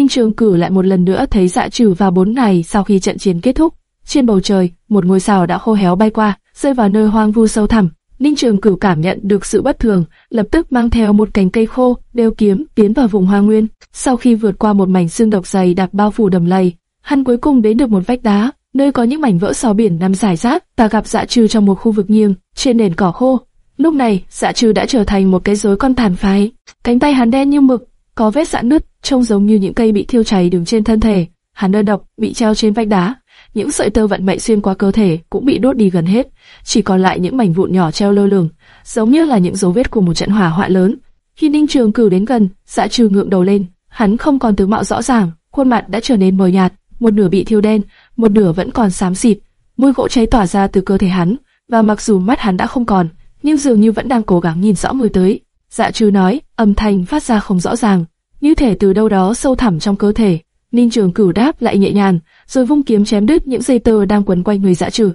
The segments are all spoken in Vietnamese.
Ninh Trường Cử lại một lần nữa thấy dạ trừ vào bốn ngày sau khi trận chiến kết thúc. Trên bầu trời, một ngôi sao đã khô héo bay qua, rơi vào nơi hoang vu sâu thẳm. Ninh Trường Cửu cảm nhận được sự bất thường, lập tức mang theo một cành cây khô, đeo kiếm, tiến vào vùng hoang nguyên. Sau khi vượt qua một mảnh xương độc dày đặc bao phủ đầm lầy, hắn cuối cùng đến được một vách đá, nơi có những mảnh vỡ sò biển nằm rải rác. Ta gặp Dạ Trừ trong một khu vực nghiêng, trên nền cỏ khô. Lúc này, Dạ Trừ đã trở thành một cái rối con tàn phái. Cánh tay hắn đen như mực, có vết rạn nứt, trông giống như những cây bị thiêu cháy đứng trên thân thể. Hắn đơn độc, bị treo trên vách đá, những sợi tơ vận mệnh xuyên qua cơ thể cũng bị đốt đi gần hết, chỉ còn lại những mảnh vụn nhỏ treo lơ lửng, giống như là những dấu vết của một trận hỏa hoạn lớn. Khi Ninh Trường Cửu đến gần, Dạ Trừ ngượng đầu lên, hắn không còn tướng mạo rõ ràng, khuôn mặt đã trở nên mờ nhạt, một nửa bị thiêu đen, một nửa vẫn còn xám xịt, mùi gỗ cháy tỏa ra từ cơ thể hắn, và mặc dù mắt hắn đã không còn, nhưng dường như vẫn đang cố gắng nhìn rõ mùi tới. Dạ Trừ nói, âm thanh phát ra không rõ ràng, như thể từ đâu đó sâu thẳm trong cơ thể. Ninh Trường Cửu đáp lại nhẹ nhàng, rồi vung kiếm chém đứt những dây tơ đang quấn quanh người Dạ Trừ.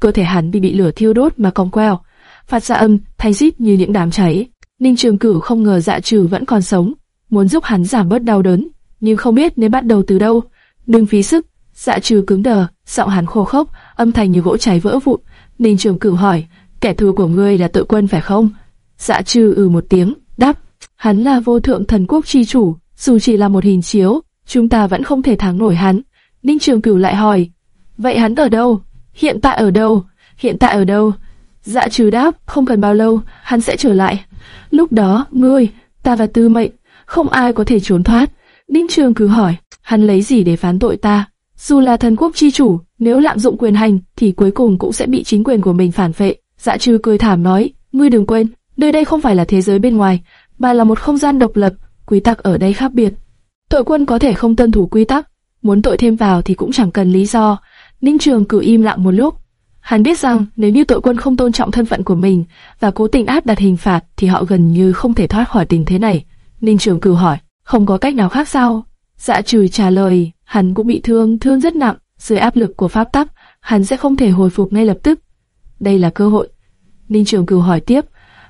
Cơ thể hắn bị bị lửa thiêu đốt mà cong queo, phát ra âm thanh rít như những đám cháy. Ninh Trường Cửu không ngờ Dạ Trừ vẫn còn sống, muốn giúp hắn giảm bớt đau đớn, nhưng không biết nên bắt đầu từ đâu. Đừng phí sức. Dạ Trừ cứng đờ, giọng hắn khô khốc, âm thanh như gỗ cháy vỡ vụn. Ninh Trường Cửu hỏi, kẻ thù của ngươi là tội quân phải không? Dạ Trừ ừ một tiếng, đáp, hắn là vô thượng thần quốc chi chủ, dù chỉ là một hình chiếu, chúng ta vẫn không thể thắng nổi hắn. Ninh Trường Cửu lại hỏi, vậy hắn ở đâu? Hiện tại ở đâu? Hiện tại ở đâu? Dạ trừ đáp, không cần bao lâu, hắn sẽ trở lại. Lúc đó, ngươi, ta và tư mệnh, không ai có thể trốn thoát. Ninh Trường cứ hỏi, hắn lấy gì để phán tội ta? Dù là thần quốc chi chủ, nếu lạm dụng quyền hành, thì cuối cùng cũng sẽ bị chính quyền của mình phản phệ. Dạ trừ cười thảm nói, ngươi đừng quên, nơi đây không phải là thế giới bên ngoài, mà là một không gian độc lập, quy tắc ở đây khác biệt. Tội quân có thể không tuân thủ quy tắc, muốn tội thêm vào thì cũng chẳng cần lý do. Ninh Trường cử im lặng một lúc. Hắn biết rằng nếu như tội quân không tôn trọng thân phận của mình và cố tình áp đặt hình phạt thì họ gần như không thể thoát khỏi tình thế này. Ninh Trường cử hỏi, không có cách nào khác sao? Dạ trừ trả lời, hắn cũng bị thương, thương rất nặng. Dưới áp lực của pháp tắc, hắn sẽ không thể hồi phục ngay lập tức. Đây là cơ hội. Ninh Trường cử hỏi tiếp,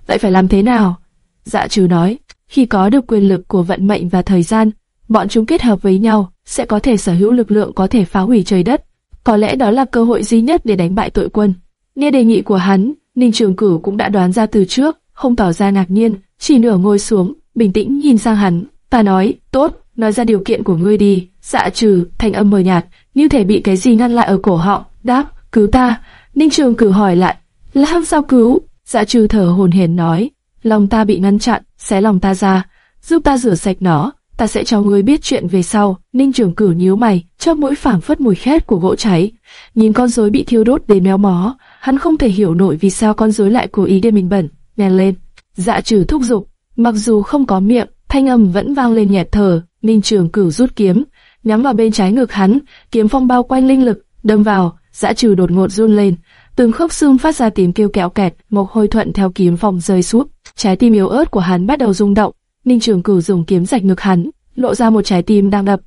vậy phải làm thế nào? Dạ trừ nói, khi có được quyền lực của vận mệnh và thời gian, bọn chúng kết hợp với nhau, sẽ có thể sở hữu lực lượng có thể phá hủy trời đất. Có lẽ đó là cơ hội duy nhất để đánh bại tội quân. Nghe đề nghị của hắn, Ninh Trường Cửu cũng đã đoán ra từ trước, không tỏ ra ngạc nhiên, chỉ nửa ngồi xuống, bình tĩnh nhìn sang hắn. Ta nói, tốt, nói ra điều kiện của ngươi đi. Dạ trừ, thanh âm mờ nhạt, như thể bị cái gì ngăn lại ở cổ họng. Đáp, cứu ta. Ninh Trường Cửu hỏi lại, làm sao cứu? Dạ trừ thở hồn hển nói, lòng ta bị ngăn chặn, xé lòng ta ra, giúp ta rửa sạch nó ta sẽ cho ngươi biết chuyện về sau. Ninh Trường Cửu nhíu mày, cho mũi phảng phất mùi khét của gỗ cháy. Nhìn con rối bị thiêu đốt đến méo mó, hắn không thể hiểu nổi vì sao con rối lại cố ý để mình bẩn. Nè lên, dạ trừ thúc giục, mặc dù không có miệng, thanh âm vẫn vang lên nhẹ thở. Ninh Trường Cửu rút kiếm, nhắm vào bên trái ngực hắn, kiếm phong bao quanh linh lực, đâm vào, dạ trừ đột ngột run lên. Từng khớp xương phát ra tiếng kêu kẹo kẹt, một hôi thuận theo kiếm phong rơi xuống. Trái tim yếu ớt của hắn bắt đầu rung động, Ninh Trường Cửu dùng kiếm rạch ngực hắn, lộ ra một trái tim đang đập.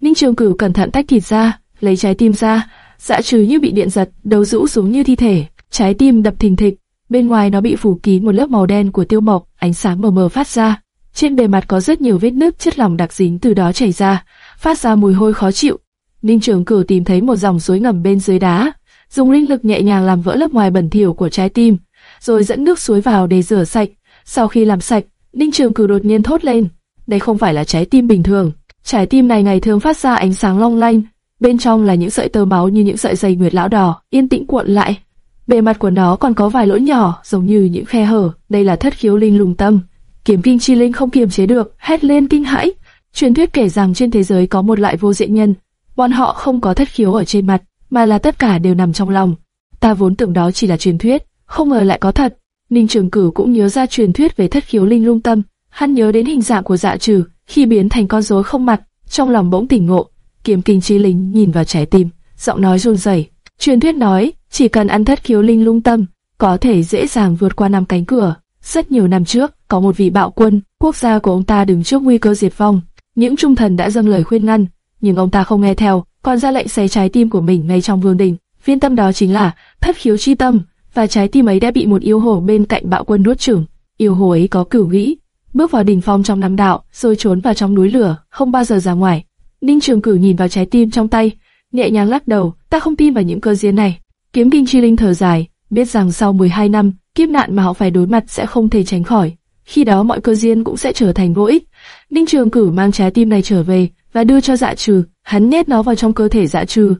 Ninh Trường Cửu cẩn thận tách thịt ra, lấy trái tim ra, dạ trừ như bị điện giật, đầu rũ xuống như thi thể, trái tim đập thình thịch. Bên ngoài nó bị phủ kín một lớp màu đen của tiêu mộc, ánh sáng mờ mờ phát ra. Trên bề mặt có rất nhiều vết nứt chất lỏng đặc dính từ đó chảy ra, phát ra mùi hôi khó chịu. Ninh Trường Cửu tìm thấy một dòng suối ngầm bên dưới đá, dùng linh lực nhẹ nhàng làm vỡ lớp ngoài bẩn thỉu của trái tim, rồi dẫn nước suối vào để rửa sạch. Sau khi làm sạch, Ninh Trường Cửu đột nhiên thốt lên, đây không phải là trái tim bình thường. Trái tim này ngày thường phát ra ánh sáng long lanh, bên trong là những sợi tơ máu như những sợi dây nguyệt lão đỏ, yên tĩnh cuộn lại. Bề mặt của nó còn có vài lỗ nhỏ, giống như những khe hở. Đây là thất khiếu linh lùng tâm. Kiếm kinh chi linh không kiềm chế được, hét lên kinh hãi. Truyền thuyết kể rằng trên thế giới có một loại vô diện nhân, bọn họ không có thất khiếu ở trên mặt, mà là tất cả đều nằm trong lòng. Ta vốn tưởng đó chỉ là truyền thuyết, không ngờ lại có thật. Ninh Trường Cửu cũng nhớ ra truyền thuyết về thất khiếu linh lung tâm, hắn nhớ đến hình dạng của dạ trừ khi biến thành con rối không mặt, trong lòng bỗng tỉnh ngộ. Kiếm kinh chi linh nhìn vào trái tim, giọng nói run rẩy. Truyền thuyết nói, chỉ cần ăn thất khiếu linh lung tâm, có thể dễ dàng vượt qua năm cánh cửa. Rất nhiều năm trước, có một vị bạo quân, quốc gia của ông ta đứng trước nguy cơ diệt vong. Những trung thần đã dâng lời khuyên ngăn, nhưng ông ta không nghe theo, còn ra lệnh xé trái tim của mình ngay trong vương đình. Viên tâm đó chính là thất khiếu chi tâm, và trái tim ấy đã bị một yêu hồ bên cạnh bạo quân nuốt chửng. Yêu hồ ấy có cửu nghĩ, bước vào đỉnh phong trong năm đạo, rồi trốn vào trong núi lửa, không bao giờ ra ngoài. Ninh Trường Cử nhìn vào trái tim trong tay, nhẹ nhàng lắc đầu, ta không tin vào những cơ duyên này. Kiếm Kinh Chi Linh thở dài, biết rằng sau 12 năm, kiếp nạn mà họ phải đối mặt sẽ không thể tránh khỏi. Khi đó mọi cơ duyên cũng sẽ trở thành vô ích. Ninh Trường Cử mang trái tim này trở về và đưa cho Dạ Trừ, hắn nhét nó vào trong cơ thể Dạ Trừ.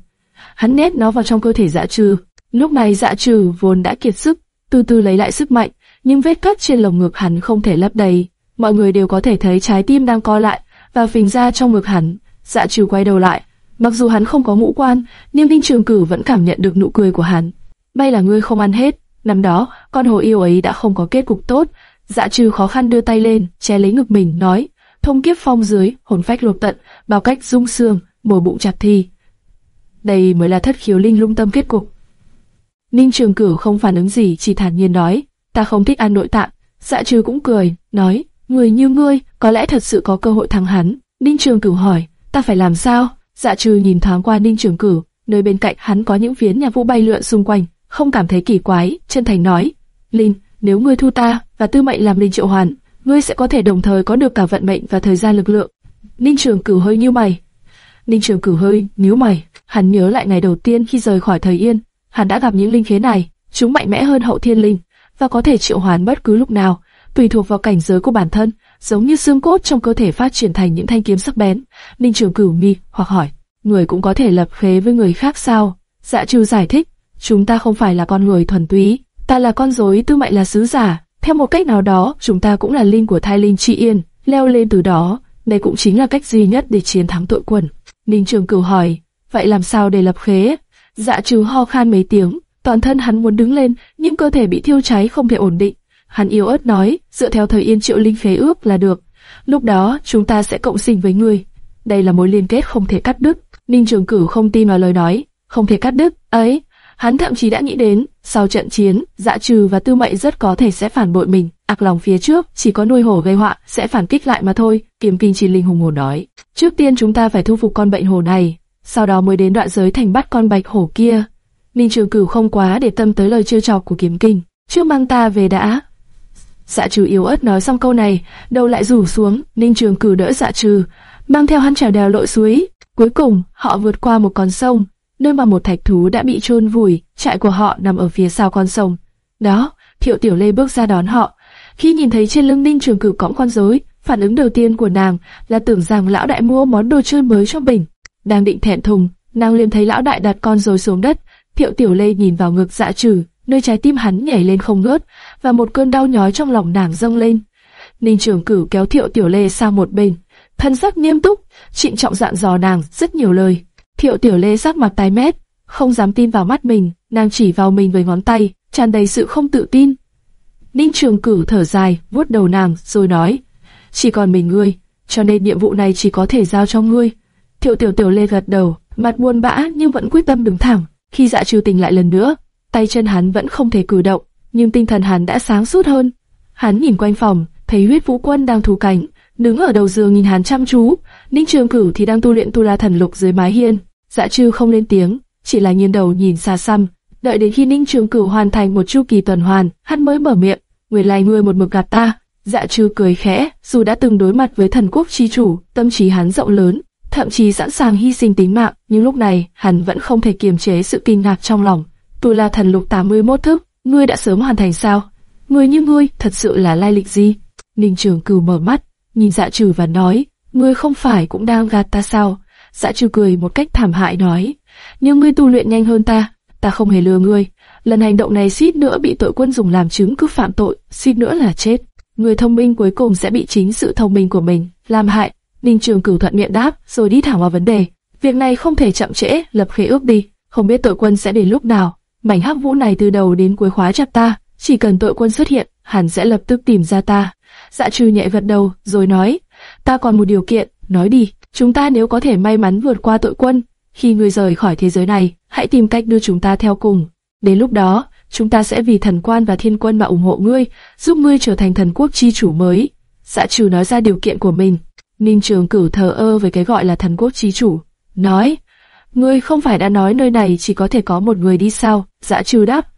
Hắn nhét nó vào trong cơ thể Dạ Trừ. Lúc này Dạ Trừ vốn đã kiệt sức, từ từ lấy lại sức mạnh, nhưng vết cắt trên lồng ngực hắn không thể lấp đầy. Mọi người đều có thể thấy trái tim đang co lại và phình ra trong ngực hắn. Dạ Trừ quay đầu lại, mặc dù hắn không có ngũ quan, nhưng Đinh Trường Cử vẫn cảm nhận được nụ cười của hắn. May là ngươi không ăn hết. Năm đó, con hồ yêu ấy đã không có kết cục tốt. Dạ Trừ khó khăn đưa tay lên, che lấy ngực mình, nói: thông kiếp phong dưới, hồn phách lột tận, bao cách dung xương, mồi bụng chặt thi. Đây mới là thất khiếu linh lung tâm kết cục. Ninh Trường Cửu không phản ứng gì, chỉ thản nhiên nói, ta không thích ăn nội tạng. Dạ trừ cũng cười, nói, người như ngươi, có lẽ thật sự có cơ hội thắng hắn. Ninh Trường Cửu hỏi, ta phải làm sao? Dạ trừ nhìn thoáng qua Ninh Trường Cửu, nơi bên cạnh hắn có những phiến nhà vũ bay lượn xung quanh, không cảm thấy kỳ quái, chân thành nói, Linh, nếu ngươi thu ta và tư mệnh làm linh triệu hoàn, ngươi sẽ có thể đồng thời có được cả vận mệnh và thời gian lực lượng. Ninh Trường Cửu hơi nhíu mày. Ninh Trường Cửu hơi nhíu mày, hắn nhớ lại ngày đầu tiên khi rời khỏi thời Yên, hắn đã gặp những linh khế này, chúng mạnh mẽ hơn hậu thiên linh và có thể triệu hoán bất cứ lúc nào, tùy thuộc vào cảnh giới của bản thân, giống như xương cốt trong cơ thể phát triển thành những thanh kiếm sắc bén. Ninh Trường Cửu mi hoặc hỏi, người cũng có thể lập khế với người khác sao? Dạ Trừ giải thích, chúng ta không phải là con người thuần túy, ta là con rối, tư mệnh là sứ giả, theo một cách nào đó, chúng ta cũng là linh của thai linh chi yên, leo lên từ đó, đây cũng chính là cách duy nhất để chiến thắng tội quần. Ninh Trường Cửu hỏi, vậy làm sao để lập khế? Dạ trừ ho khan mấy tiếng, toàn thân hắn muốn đứng lên, nhưng cơ thể bị thiêu cháy không thể ổn định. Hắn yếu ớt nói, dựa theo thời yên triệu linh khế ước là được. Lúc đó, chúng ta sẽ cộng sinh với ngươi. Đây là mối liên kết không thể cắt đứt. Ninh Trường Cửu không tin vào lời nói, không thể cắt đứt. Ấy, Hắn thậm chí đã nghĩ đến, sau trận chiến, dạ trừ và tư mệnh rất có thể sẽ phản bội mình. Ác lòng phía trước, chỉ có nuôi hổ gây họa, sẽ phản kích lại mà thôi. Kiếm kinh chi linh hùng hồn nói. Trước tiên chúng ta phải thu phục con bệnh hồ này, sau đó mới đến đoạn giới thành bắt con bạch hổ kia. Ninh Trường Cửu không quá để tâm tới lời trêu chọc của kiếm kinh, trước mang ta về đã. Dạ trừ yếu ớt nói xong câu này, đầu lại rủ xuống, Ninh Trường Cửu đỡ dạ trừ, mang theo hắn trèo đèo lội suối. Cuối cùng, họ vượt qua một con sông, nơi mà một thạch thú đã bị chôn vùi, trại của họ nằm ở phía sau con sông. Đó, Thiệu Tiểu Lê bước ra đón họ. Khi nhìn thấy trên lưng Ninh Trường Cửu cõng con rối, phản ứng đầu tiên của nàng là tưởng rằng lão đại mua món đồ chơi mới cho mình. Đang định thẹn thùng, nàng liền thấy lão đại đặt con rồi xuống đất. Thiệu Tiểu Lê nhìn vào ngực dạ trừ, nơi trái tim hắn nhảy lên không ngớt, và một cơn đau nhói trong lòng nàng dâng lên. Ninh Trường Cửu kéo Thiệu Tiểu Lê sang một bên, thân sắc nghiêm túc, trịnh trọng dặn dò nàng rất nhiều lời. Thiệu Tiểu Lê sắc mặt tái mét, không dám tin vào mắt mình, nàng chỉ vào mình với ngón tay, tràn đầy sự không tự tin. Ninh Trường Cửu thở dài, vuốt đầu nàng, rồi nói, chỉ còn mình ngươi, cho nên nhiệm vụ này chỉ có thể giao cho ngươi. Thiệu Tiểu Tiểu Lê gật đầu, mặt buồn bã nhưng vẫn quyết tâm đứng thẳng. Khi dạ trừ tình lại lần nữa, tay chân hắn vẫn không thể cử động, nhưng tinh thần hắn đã sáng suốt hơn. Hắn nhìn quanh phòng, thấy huyết vũ quân đang thủ cảnh, đứng ở đầu giường nhìn hắn chăm chú. Ninh Trường Cửu thì đang tu luyện tu la thần lục dưới mái hiên. Dạ trừ không lên tiếng, chỉ là nghiêng đầu nhìn xa xăm. Đợi đến khi Ninh Trường Cửu hoàn thành một chu kỳ tuần hoàn, hắn mới mở miệng. nguyệt lai ngươi một mực gạt ta. Dạ trừ cười khẽ, dù đã từng đối mặt với thần quốc chi chủ, tâm trí hắn rộng lớn, thậm chí sẵn sàng hy sinh tính mạng, nhưng lúc này hắn vẫn không thể kiềm chế sự kinh ngạc trong lòng. Tu La Thần Lục 81 thức, ngươi đã sớm hoàn thành sao? Ngươi như ngươi, thật sự là lai lịch gì? Ninh Trường Cửu mở mắt, nhìn Dạ Trừ và nói, ngươi không phải cũng đang gạt ta sao? Dạ Trừ cười một cách thảm hại nói, nhưng ngươi tu luyện nhanh hơn ta, ta không hề lừa ngươi. Lần hành động này suýt nữa bị tội quân dùng làm chứng cứ phạm tội, suýt nữa là chết. Người thông minh cuối cùng sẽ bị chính sự thông minh của mình làm hại. Ninh Trường Cửu thuận miệng đáp, rồi đi thẳng vào vấn đề. Việc này không thể chậm trễ, lập khế ước đi. Không biết tội quân sẽ đến lúc nào. Mảnh hắc vũ này từ đầu đến cuối khóa chặt ta, chỉ cần tội quân xuất hiện, hẳn sẽ lập tức tìm ra ta. Dạ trừ nhẹ gật đầu, rồi nói, ta còn một điều kiện, nói đi. Chúng ta nếu có thể may mắn vượt qua tội quân, khi ngươi rời khỏi thế giới này, hãy tìm cách đưa chúng ta theo cùng. Đến lúc đó, chúng ta sẽ vì thần quan và thiên quân mà ủng hộ ngươi, giúp ngươi trở thành thần quốc chi chủ mới. Dạ trừ nói ra điều kiện của mình. Ninh Trường Cửu thờ ơ với cái gọi là thần quốc chí chủ. Nói, ngươi không phải đã nói nơi này chỉ có thể có một người đi sao? Dạ trừ đáp,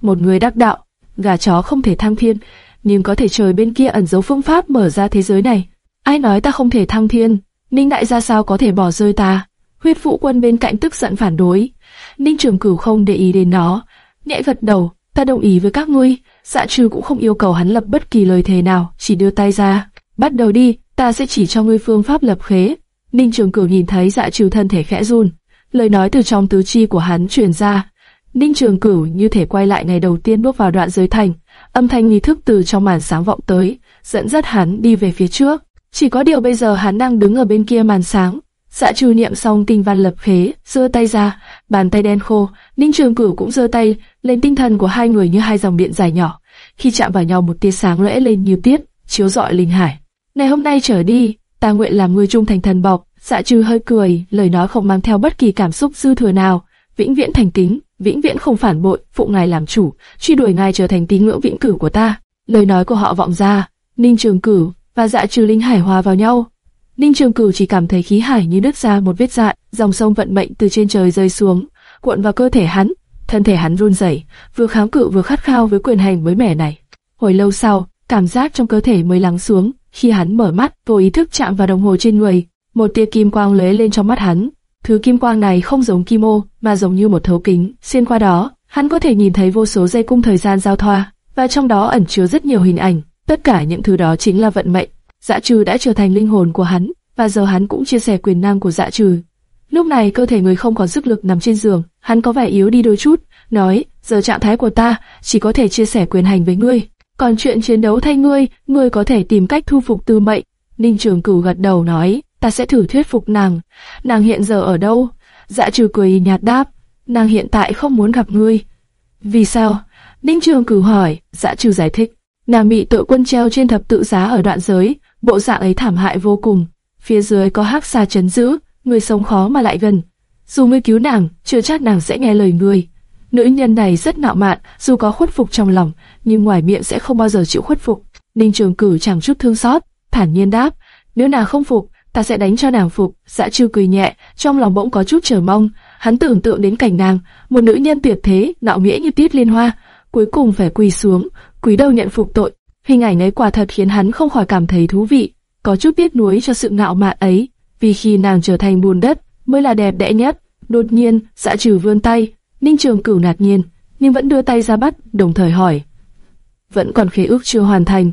một người đắc đạo, gà chó không thể thăng thiên, nhưng có thể trời bên kia ẩn giấu phương pháp mở ra thế giới này. Ai nói ta không thể thăng thiên? Ninh đại gia sao có thể bỏ rơi ta? Huyết Vũ Quân bên cạnh tức giận phản đối. Ninh Trường Cửu không để ý đến nó, nhẹ gật đầu, ta đồng ý với các ngươi. Dạ trừ cũng không yêu cầu hắn lập bất kỳ lời thề nào, chỉ đưa tay ra. Bắt đầu đi, ta sẽ chỉ cho ngươi phương pháp lập khế. Ninh Trường Cửu nhìn thấy dạ trừ thân thể khẽ run, lời nói từ trong tứ chi của hắn truyền ra. Ninh Trường Cửu như thể quay lại ngày đầu tiên bước vào đoạn giới thành, âm thanh nghi thức từ trong màn sáng vọng tới, dẫn dắt hắn đi về phía trước. Chỉ có điều bây giờ hắn đang đứng ở bên kia màn sáng. Dạ trừ niệm xong tinh văn lập khế, giơ tay ra, bàn tay đen khô, Ninh Trường Cửu cũng giơ tay, lên tinh thần của hai người như hai dòng điện dài nhỏ. Khi chạm vào nhau một tia sáng lóe lên như tiết, chiếu rọi linh hải. Ngày hôm nay trở đi, ta nguyện làm người trung thành thần bọc. Dạ trừ hơi cười, lời nói không mang theo bất kỳ cảm xúc dư thừa nào, vĩnh viễn thành kính, vĩnh viễn không phản bội, phụ ngài làm chủ, truy đuổi ngài trở thành tín ngưỡng vĩnh cửu của ta. Lời nói của họ vọng ra, Ninh Trường Cửu và Dạ Trừ Linh Hải hòa vào nhau. Ninh Trường Cửu chỉ cảm thấy khí hải như đứt ra một vết dạn, dòng sông vận mệnh từ trên trời rơi xuống, cuộn vào cơ thể hắn, thân thể hắn run rẩy, vừa kháng cự vừa khát khao với quyền hành mới mẻ này. Hồi lâu sau, cảm giác trong cơ thể mới lắng xuống, khi hắn mở mắt, vô ý thức chạm vào đồng hồ trên người, một tia kim quang lóe lên trong mắt hắn. Thứ kim quang này không giống kim ô, mà giống như một thấu kính, xuyên qua đó, hắn có thể nhìn thấy vô số dây cung thời gian giao thoa, và trong đó ẩn chứa rất nhiều hình ảnh. Tất cả những thứ đó chính là vận mệnh. Dạ trừ đã trở thành linh hồn của hắn, và giờ hắn cũng chia sẻ quyền năng của dạ trừ. Lúc này cơ thể người không còn sức lực nằm trên giường, hắn có vẻ yếu đi đôi chút, nói, giờ trạng thái của ta chỉ có thể chia sẻ quyền hành với ngươi, còn chuyện chiến đấu thay ngươi, ngươi có thể tìm cách thu phục tư mệnh. Ninh Trường Cửu gật đầu nói, ta sẽ thử thuyết phục nàng. Nàng hiện giờ ở đâu? Dạ trừ cười nhạt đáp, nàng hiện tại không muốn gặp ngươi. Vì sao? Ninh Trường Cửu hỏi, dạ trừ giải thích. Nàng bị tội quân treo trên thập tự giá ở đoạn giới, bộ dạng ấy thảm hại vô cùng. Phía dưới có hắc xa chấn giữ, người sống khó mà lại gần. Dù ngươi cứu nàng, chưa chắc nàng sẽ nghe lời ngươi. Nữ nhân này rất nạo mạn, dù có khuất phục trong lòng, nhưng ngoài miệng sẽ không bao giờ chịu khuất phục. Ninh Trường Cử chẳng chút thương xót, thản nhiên đáp, nếu nàng không phục, ta sẽ đánh cho nàng phục. Dạ Trư cười nhẹ, trong lòng bỗng có chút chờ mong. Hắn tưởng tượng đến cảnh nàng, một nữ nhân tuyệt thế, nạo nghĩa như tiết liên hoa, cuối cùng phải quỳ xuống, quỳ đầu nhận phục tội. Hình ảnh ấy quả thật khiến hắn không khỏi cảm thấy thú vị, có chút biết nuối cho sự ngạo mạn ấy, vì khi nàng trở thành bùn đất mới là đẹp đẽ nhất. Đột nhiên, Dạ Trừ vươn tay, Ninh Trường Cửu ngạc nhiên, nhưng vẫn đưa tay ra bắt, đồng thời hỏi: "Vẫn còn khế ước chưa hoàn thành?"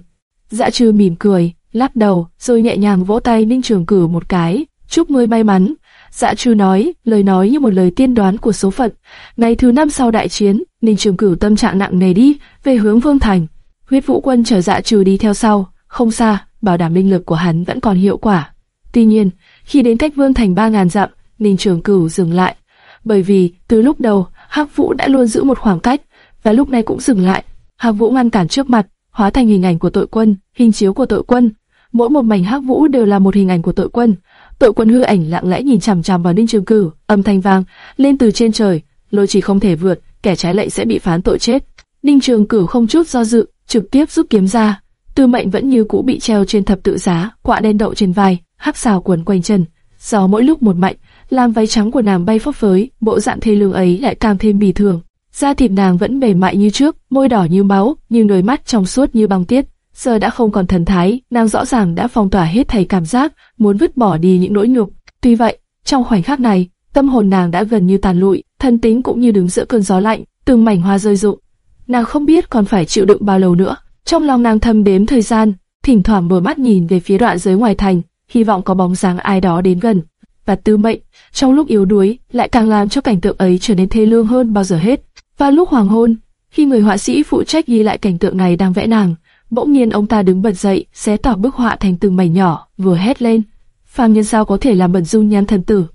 Dạ Trừ mỉm cười, lắc đầu, rồi nhẹ nhàng vỗ tay Ninh Trường Cửu một cái, "Chúc ngươi may mắn." Dạ Trừ nói, lời nói như một lời tiên đoán của số phận. Ngày thứ năm sau đại chiến, Ninh Trường Cửu tâm trạng nặng nề đi về hướng Vương Thành. Huyết Vũ Quân chở Dạ Trừ đi theo sau, không xa, bảo đảm linh lực của hắn vẫn còn hiệu quả. Tuy nhiên, khi đến cách Vương Thành ba ngàn dặm, Ninh Trường Cửu dừng lại, bởi vì từ lúc đầu Hắc Vũ đã luôn giữ một khoảng cách, và lúc này cũng dừng lại. Hắc Vũ ngăn cản trước mặt, hóa thành hình ảnh của tội quân, hình chiếu của tội quân. Mỗi một mảnh Hắc Vũ đều là một hình ảnh của tội quân. Tội quân hư ảnh lặng lẽ nhìn chằm chằm vào Ninh Trường Cửu, âm thanh vang lên từ trên trời, lôi chỉ không thể vượt, kẻ trái lệnh sẽ bị phán tội chết. Ninh Trường Cửu không chút do dự, trực tiếp rút kiếm ra. Tư Mệnh vẫn như cũ bị treo trên thập tự giá, quạ đen đậu trên vai, hắc xào quấn quanh chân. Gió mỗi lúc một mạnh, làm váy trắng của nàng bay phấp phới, bộ dạng thê lương ấy lại càng thêm bì thường. Da thịt nàng vẫn mềm mại như trước, môi đỏ như máu, nhưng đôi mắt trong suốt như băng tiết. Giờ đã không còn thần thái, nàng rõ ràng đã phong tỏa hết thảy cảm giác, muốn vứt bỏ đi những nỗi nhục. Tuy vậy, trong khoảnh khắc này, tâm hồn nàng đã gần như tàn lụi, thân tính cũng như đứng giữa cơn gió lạnh, từng mảnh hoa rơi rụng. Nàng không biết còn phải chịu đựng bao lâu nữa. Trong lòng nàng thầm đếm thời gian, thỉnh thoảng mở mắt nhìn về phía đoạn giới ngoài thành, hy vọng có bóng dáng ai đó đến gần. Và tư mệnh, trong lúc yếu đuối, lại càng làm cho cảnh tượng ấy trở nên thê lương hơn bao giờ hết. Và lúc hoàng hôn, khi người họa sĩ phụ trách ghi lại cảnh tượng này đang vẽ nàng, bỗng nhiên ông ta đứng bật dậy, xé tỏ bức họa thành từng mảnh nhỏ, vừa hét lên: "Phàm nhân sao có thể làm bẩn dung nhan thần tử?"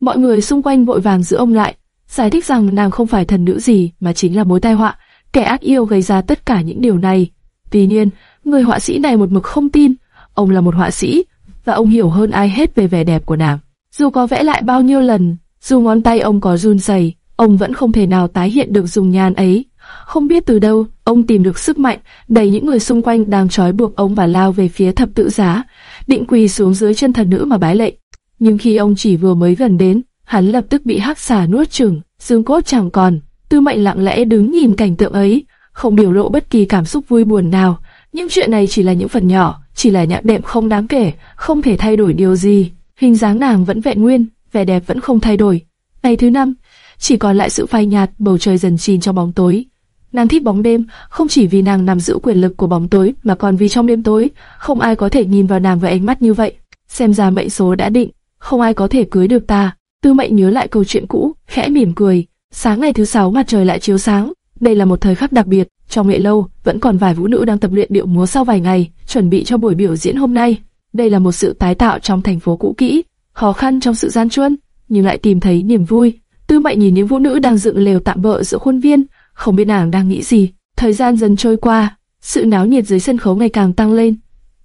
Mọi người xung quanh vội vàng giữ ông lại, giải thích rằng nàng không phải thần nữ gì mà chính là mối tai họa, kẻ ác yêu gây ra tất cả những điều này. Tuy nhiên, người họa sĩ này một mực không tin, ông là một họa sĩ, và ông hiểu hơn ai hết về vẻ đẹp của nàng. Dù có vẽ lại bao nhiêu lần, dù ngón tay ông có run rẩy, ông vẫn không thể nào tái hiện được dùng nhan ấy. Không biết từ đâu, ông tìm được sức mạnh, đẩy những người xung quanh đang trói buộc ông và lao về phía thập tự giá, định quỳ xuống dưới chân thần nữ mà bái lệ. Nhưng khi ông chỉ vừa mới gần đến, hắn lập tức bị hắc xà nuốt chửng, xương cốt chẳng còn. Tư Mệnh lặng lẽ đứng nhìn cảnh tượng ấy, không biểu lộ bất kỳ cảm xúc vui buồn nào. Những chuyện này chỉ là những phần nhỏ, chỉ là nhạc đệm không đáng kể, không thể thay đổi điều gì. Hình dáng nàng vẫn vẹn nguyên, vẻ đẹp vẫn không thay đổi. Ngày thứ năm, chỉ còn lại sự phai nhạt, bầu trời dần chìm trong bóng tối. Nàng thích bóng đêm, không chỉ vì nàng nắm giữ quyền lực của bóng tối, mà còn vì trong đêm tối, không ai có thể nhìn vào nàng với ánh mắt như vậy. Xem ra mệnh số đã định, không ai có thể cưới được ta. Tư mệnh nhớ lại câu chuyện cũ, khẽ mỉm cười. Sáng ngày thứ sáu mặt trời lại chiếu sáng. Đây là một thời khắc đặc biệt. Trong nghệ lâu, vẫn còn vài vũ nữ đang tập luyện điệu múa sau vài ngày, chuẩn bị cho buổi biểu diễn hôm nay. Đây là một sự tái tạo trong thành phố cũ kỹ, khó khăn trong sự gian truân, nhưng lại tìm thấy niềm vui. Tư Mệnh nhìn những vũ nữ đang dựng lều tạm bợ giữa khuôn viên, không biết nàng đang nghĩ gì. Thời gian dần trôi qua, sự náo nhiệt dưới sân khấu ngày càng tăng lên.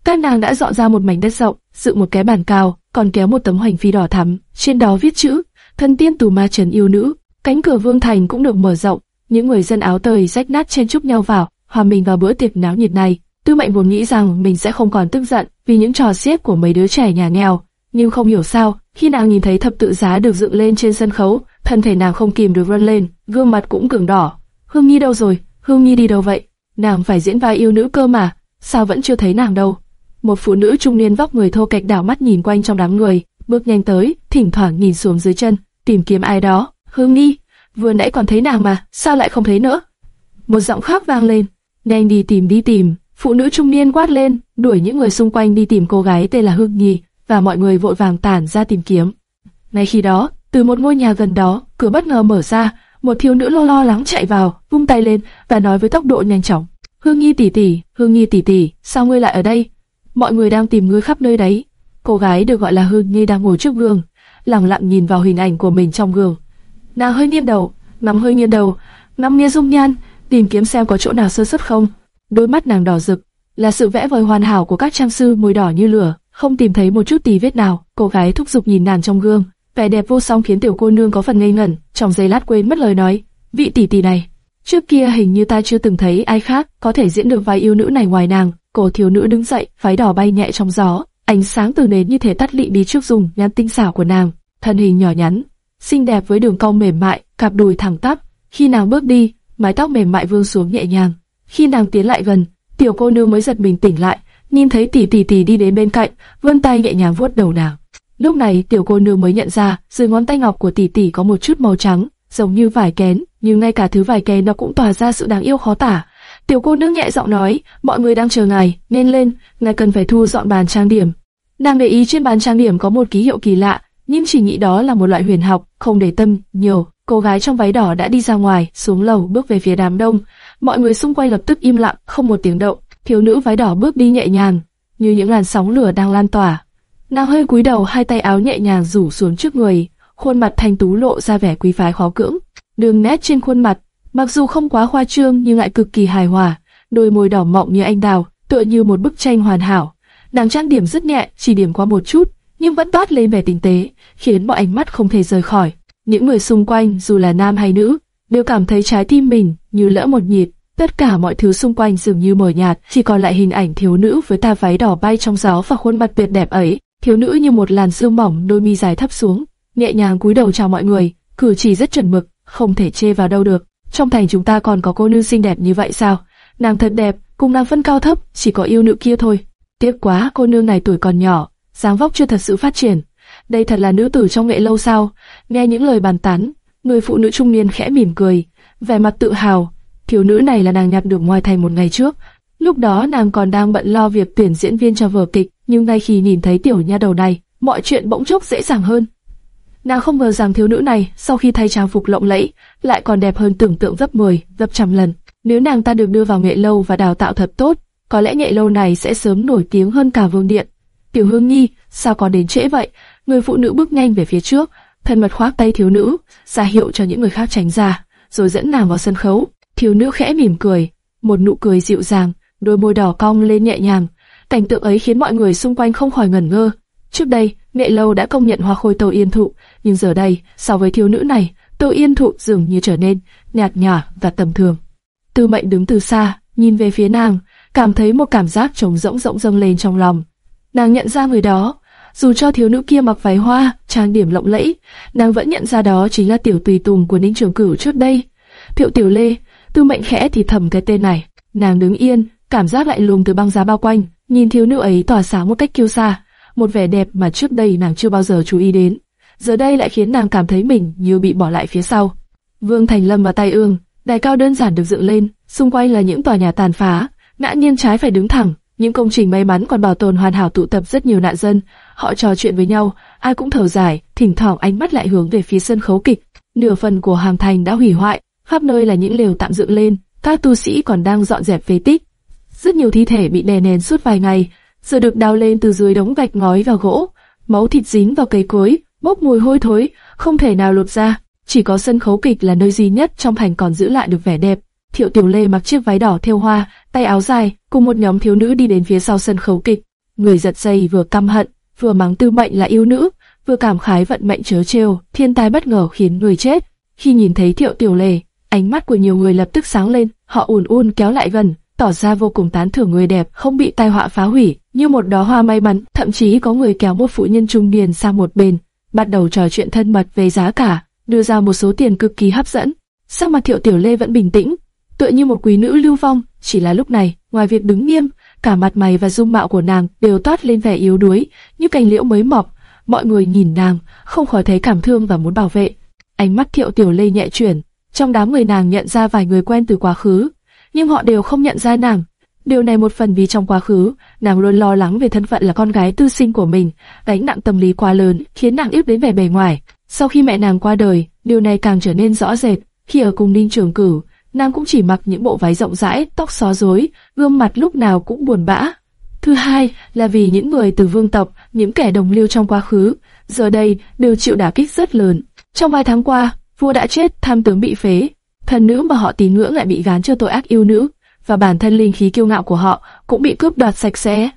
Các nàng đã dọn ra một mảnh đất rộng, dựng một cái bàn cao, còn kéo một tấm hoành phi đỏ thắm, trên đó viết chữ: Thân tiên tù ma trần yêu nữ. Cánh cửa vương thành cũng được mở rộng, những người dân áo tơi rách nát chen chúc nhau vào, hòa mình vào bữa tiệc náo nhiệt này. Tư Mệnh vốn nghĩ rằng mình sẽ không còn tức giận vì những trò xiết của mấy đứa trẻ nhà nghèo, nhưng không hiểu sao, khi nàng nhìn thấy thập tự giá được dựng lên trên sân khấu, thân thể nàng không kìm được run lên, gương mặt cũng cứng đỏ. Hương Nhi đâu rồi? Hương Nhi đi đâu vậy? Nàng phải diễn vai yêu nữ cơ mà, sao vẫn chưa thấy nàng đâu? Một phụ nữ trung niên vóc người thô kệch đảo mắt nhìn quanh trong đám người, bước nhanh tới, thỉnh thoảng nhìn xuống dưới chân, tìm kiếm ai đó. Hương Nhi, vừa nãy còn thấy nàng mà, sao lại không thấy nữa? Một giọng khác vang lên, nhanh đi tìm đi tìm. Phụ nữ trung niên quát lên, đuổi những người xung quanh đi tìm cô gái tên là Hương Nhi, và mọi người vội vàng tản ra tìm kiếm. Ngay khi đó, từ một ngôi nhà gần đó, cửa bất ngờ mở ra, một thiếu nữ lo lo lắng chạy vào, vung tay lên và nói với tốc độ nhanh chóng: "Hương Nhi tỷ tỷ, Hương Nhi tỷ tỷ, sao ngươi lại ở đây? Mọi người đang tìm ngươi khắp nơi đấy." Cô gái được gọi là Hương Nhi đang ngồi trước gương, lặng lặng nhìn vào hình ảnh của mình trong gương. Nàng hơi nghiêng đầu, nắm hơi nghiêng đầu, ngắm nghiêng dung nhan, tìm kiếm xem có chỗ nào sơ suất không. Đôi mắt nàng đỏ rực, là sự vẽ vời hoàn hảo của các trang sư môi đỏ như lửa, không tìm thấy một chút tì vết nào. Cô gái thúc giục nhìn nàng trong gương, vẻ đẹp vô song khiến tiểu cô nương có phần ngây ngẩn, trong giây lát quên mất lời nói. Vị tỷ tỷ này, trước kia hình như ta chưa từng thấy ai khác có thể diễn được vai yêu nữ này ngoài nàng. Cổ thiếu nữ đứng dậy, váy đỏ bay nhẹ trong gió, ánh sáng từ nến như thể tắt lị đi trước dùng nhan tinh xảo của nàng, thân hình nhỏ nhắn, xinh đẹp với đường cong mềm mại, cặp đùi thẳng tắp. Khi nàng bước đi, mái tóc mềm mại vương xuống nhẹ nhàng. Khi nàng tiến lại gần, tiểu cô nương mới giật mình tỉnh lại, nhìn thấy tỷ tỷ tỷ đi đến bên cạnh, vươn tay nhẹ nhàng vuốt đầu nàng. Lúc này tiểu cô nương mới nhận ra, dưới ngón tay ngọc của tỷ tỷ có một chút màu trắng, giống như vải kén, nhưng ngay cả thứ vải kén nó cũng tỏa ra sự đáng yêu khó tả. Tiểu cô nương nhẹ giọng nói, mọi người đang chờ ngài, nên lên, ngài cần phải thu dọn bàn trang điểm. Nàng để ý trên bàn trang điểm có một ký hiệu kỳ lạ, nhưng chỉ nghĩ đó là một loại huyền học, không để tâm nhiều. Cô gái trong váy đỏ đã đi ra ngoài, xuống lầu bước về phía đám đông. Mọi người xung quanh lập tức im lặng, không một tiếng động. Thiếu nữ váy đỏ bước đi nhẹ nhàng, như những làn sóng lửa đang lan tỏa. Nàng hơi cúi đầu, hai tay áo nhẹ nhàng rủ xuống trước người, khuôn mặt thanh tú lộ ra vẻ quý phái khó cưỡng. Đường nét trên khuôn mặt, mặc dù không quá khoa trương nhưng lại cực kỳ hài hòa, đôi môi đỏ mọng như anh đào, tựa như một bức tranh hoàn hảo. Nàng trang điểm rất nhẹ, chỉ điểm qua một chút, nhưng vẫn toát lên vẻ tinh tế, khiến mọi ánh mắt không thể rời khỏi. Những người xung quanh, dù là nam hay nữ, đều cảm thấy trái tim mình như lỡ một nhịp. Tất cả mọi thứ xung quanh dường như mờ nhạt, chỉ còn lại hình ảnh thiếu nữ với tà váy đỏ bay trong gió và khuôn mặt tuyệt đẹp ấy. Thiếu nữ như một làn sương mỏng, đôi mi dài thấp xuống, nhẹ nhàng cúi đầu chào mọi người, cử chỉ rất chuẩn mực, không thể chê vào đâu được. Trong thành chúng ta còn có cô nương xinh đẹp như vậy sao? Nàng thật đẹp, cùng nàng phân cao thấp, chỉ có yêu nữ kia thôi. Tiếc quá, cô nương này tuổi còn nhỏ, dáng vóc chưa thật sự phát triển. Đây thật là nữ tử trong nghệ lâu sao? Nghe những lời bàn tán, người phụ nữ trung niên khẽ mỉm cười, vẻ mặt tự hào. Thiếu nữ này là nàng nhặt được ngoài thành một ngày trước. Lúc đó nàng còn đang bận lo việc tuyển diễn viên cho vở kịch, nhưng ngay khi nhìn thấy tiểu nha đầu này, mọi chuyện bỗng chốc dễ dàng hơn. Nàng không ngờ rằng thiếu nữ này, sau khi thay trang phục lộng lẫy, lại còn đẹp hơn tưởng tượng gấp 10, gấp trăm lần. Nếu nàng ta được đưa vào nghệ lâu và đào tạo thật tốt, có lẽ nghệ lâu này sẽ sớm nổi tiếng hơn cả vương điện. Tiểu Hương Nhi, sao còn đến trễ vậy? Người phụ nữ bước nhanh về phía trước, thân mật khoác tay thiếu nữ, ra hiệu cho những người khác tránh ra, rồi dẫn nàng vào sân khấu. Thiếu nữ khẽ mỉm cười, một nụ cười dịu dàng, đôi môi đỏ cong lên nhẹ nhàng. Cảnh tượng ấy khiến mọi người xung quanh không khỏi ngẩn ngơ. Trước đây, nghệ lâu đã công nhận hoa khôi Tô Yên Thụ, nhưng giờ đây, so với thiếu nữ này, Tô Yên Thụ dường như trở nên nhạt nhòa và tầm thường. Tư Mệnh đứng từ xa, nhìn về phía nàng, cảm thấy một cảm giác trống rỗng rỗng dâng lên trong lòng. Nàng nhận ra người đó, dù cho thiếu nữ kia mặc váy hoa, trang điểm lộng lẫy, nàng vẫn nhận ra đó chính là tiểu tùy tùng của Ninh Trường Cửu trước đây. Thiệu Tiểu Lê, Tư Mệnh khẽ thì thầm cái tên này, nàng đứng yên, cảm giác lại lùng từ băng giá bao quanh, nhìn thiếu nữ ấy tỏa sáng một cách kiêu sa, một vẻ đẹp mà trước đây nàng chưa bao giờ chú ý đến, giờ đây lại khiến nàng cảm thấy mình như bị bỏ lại phía sau. Vương Thành Lâm và tay Ương, đài cao đơn giản được dựng lên, xung quanh là những tòa nhà tàn phá, ngã nhiên trái phải đứng thẳng, những công trình may mắn còn bảo tồn hoàn hảo tụ tập rất nhiều nạn dân, họ trò chuyện với nhau, ai cũng thở dài, thỉnh thoảng ánh mắt lại hướng về phía sân khấu kịch. Nửa phần của hàng thành đã hủy hoại, khắp nơi là những lều tạm dựng lên, các tu sĩ còn đang dọn dẹp phế tích. Rất nhiều thi thể bị đè nén suốt vài ngày, giờ được đào lên từ dưới đống gạch ngói và gỗ, máu thịt dính vào cây cối, bốc mùi hôi thối, không thể nào lột ra. Chỉ có sân khấu kịch là nơi duy nhất trong thành còn giữ lại được vẻ đẹp. Thiệu Tiểu Lê mặc chiếc váy đỏ thêu hoa, tay áo dài, cùng một nhóm thiếu nữ đi đến phía sau sân khấu kịch. Người giật dây vừa căm hận, vừa mắng Tư Mệnh là yêu nữ, vừa cảm khái vận mệnh chớ trêu, thiên tai bất ngờ khiến người chết. Khi nhìn thấy Thiệu Tiểu Lê, ánh mắt của nhiều người lập tức sáng lên, họ ùn ùn kéo lại gần, tỏ ra vô cùng tán thưởng người đẹp không bị tai họa phá hủy, như một đóa hoa may mắn. Thậm chí có người kéo một phụ nhân trung niên sang một bên, bắt đầu trò chuyện thân mật về giá cả, đưa ra một số tiền cực kỳ hấp dẫn. Sắc mặt Thiệu Tiểu Lê vẫn bình tĩnh, tựa như một quý nữ lưu vong. Chỉ là lúc này, ngoài việc đứng nghiêm, cả mặt mày và dung mạo của nàng đều toát lên vẻ yếu đuối, như cành liễu mới mọc. Mọi người nhìn nàng, không khỏi thấy cảm thương và muốn bảo vệ. Ánh mắt Thiệu Tiểu Lê nhẹ chuyển, trong đám người nàng nhận ra vài người quen từ quá khứ, nhưng họ đều không nhận ra nàng. Điều này một phần vì trong quá khứ, nàng luôn lo lắng về thân phận là con gái tư sinh của mình, gánh nặng tâm lý quá lớn khiến nàng yếu đến vẻ bề ngoài. Sau khi mẹ nàng qua đời, điều này càng trở nên rõ rệt. Khi ở cùng Ninh Trường Cửu, nàng cũng chỉ mặc những bộ váy rộng rãi, tóc xóa rối, gương mặt lúc nào cũng buồn bã. Thứ hai là vì những người từ vương tộc, những kẻ đồng lưu trong quá khứ, giờ đây đều chịu đả kích rất lớn. Trong vài tháng qua, vua đã chết, tham tướng bị phế, thần nữ mà họ tín ngưỡng lại bị gán cho tội ác yêu nữ, và bản thân linh khí kiêu ngạo của họ cũng bị cướp đoạt sạch sẽ.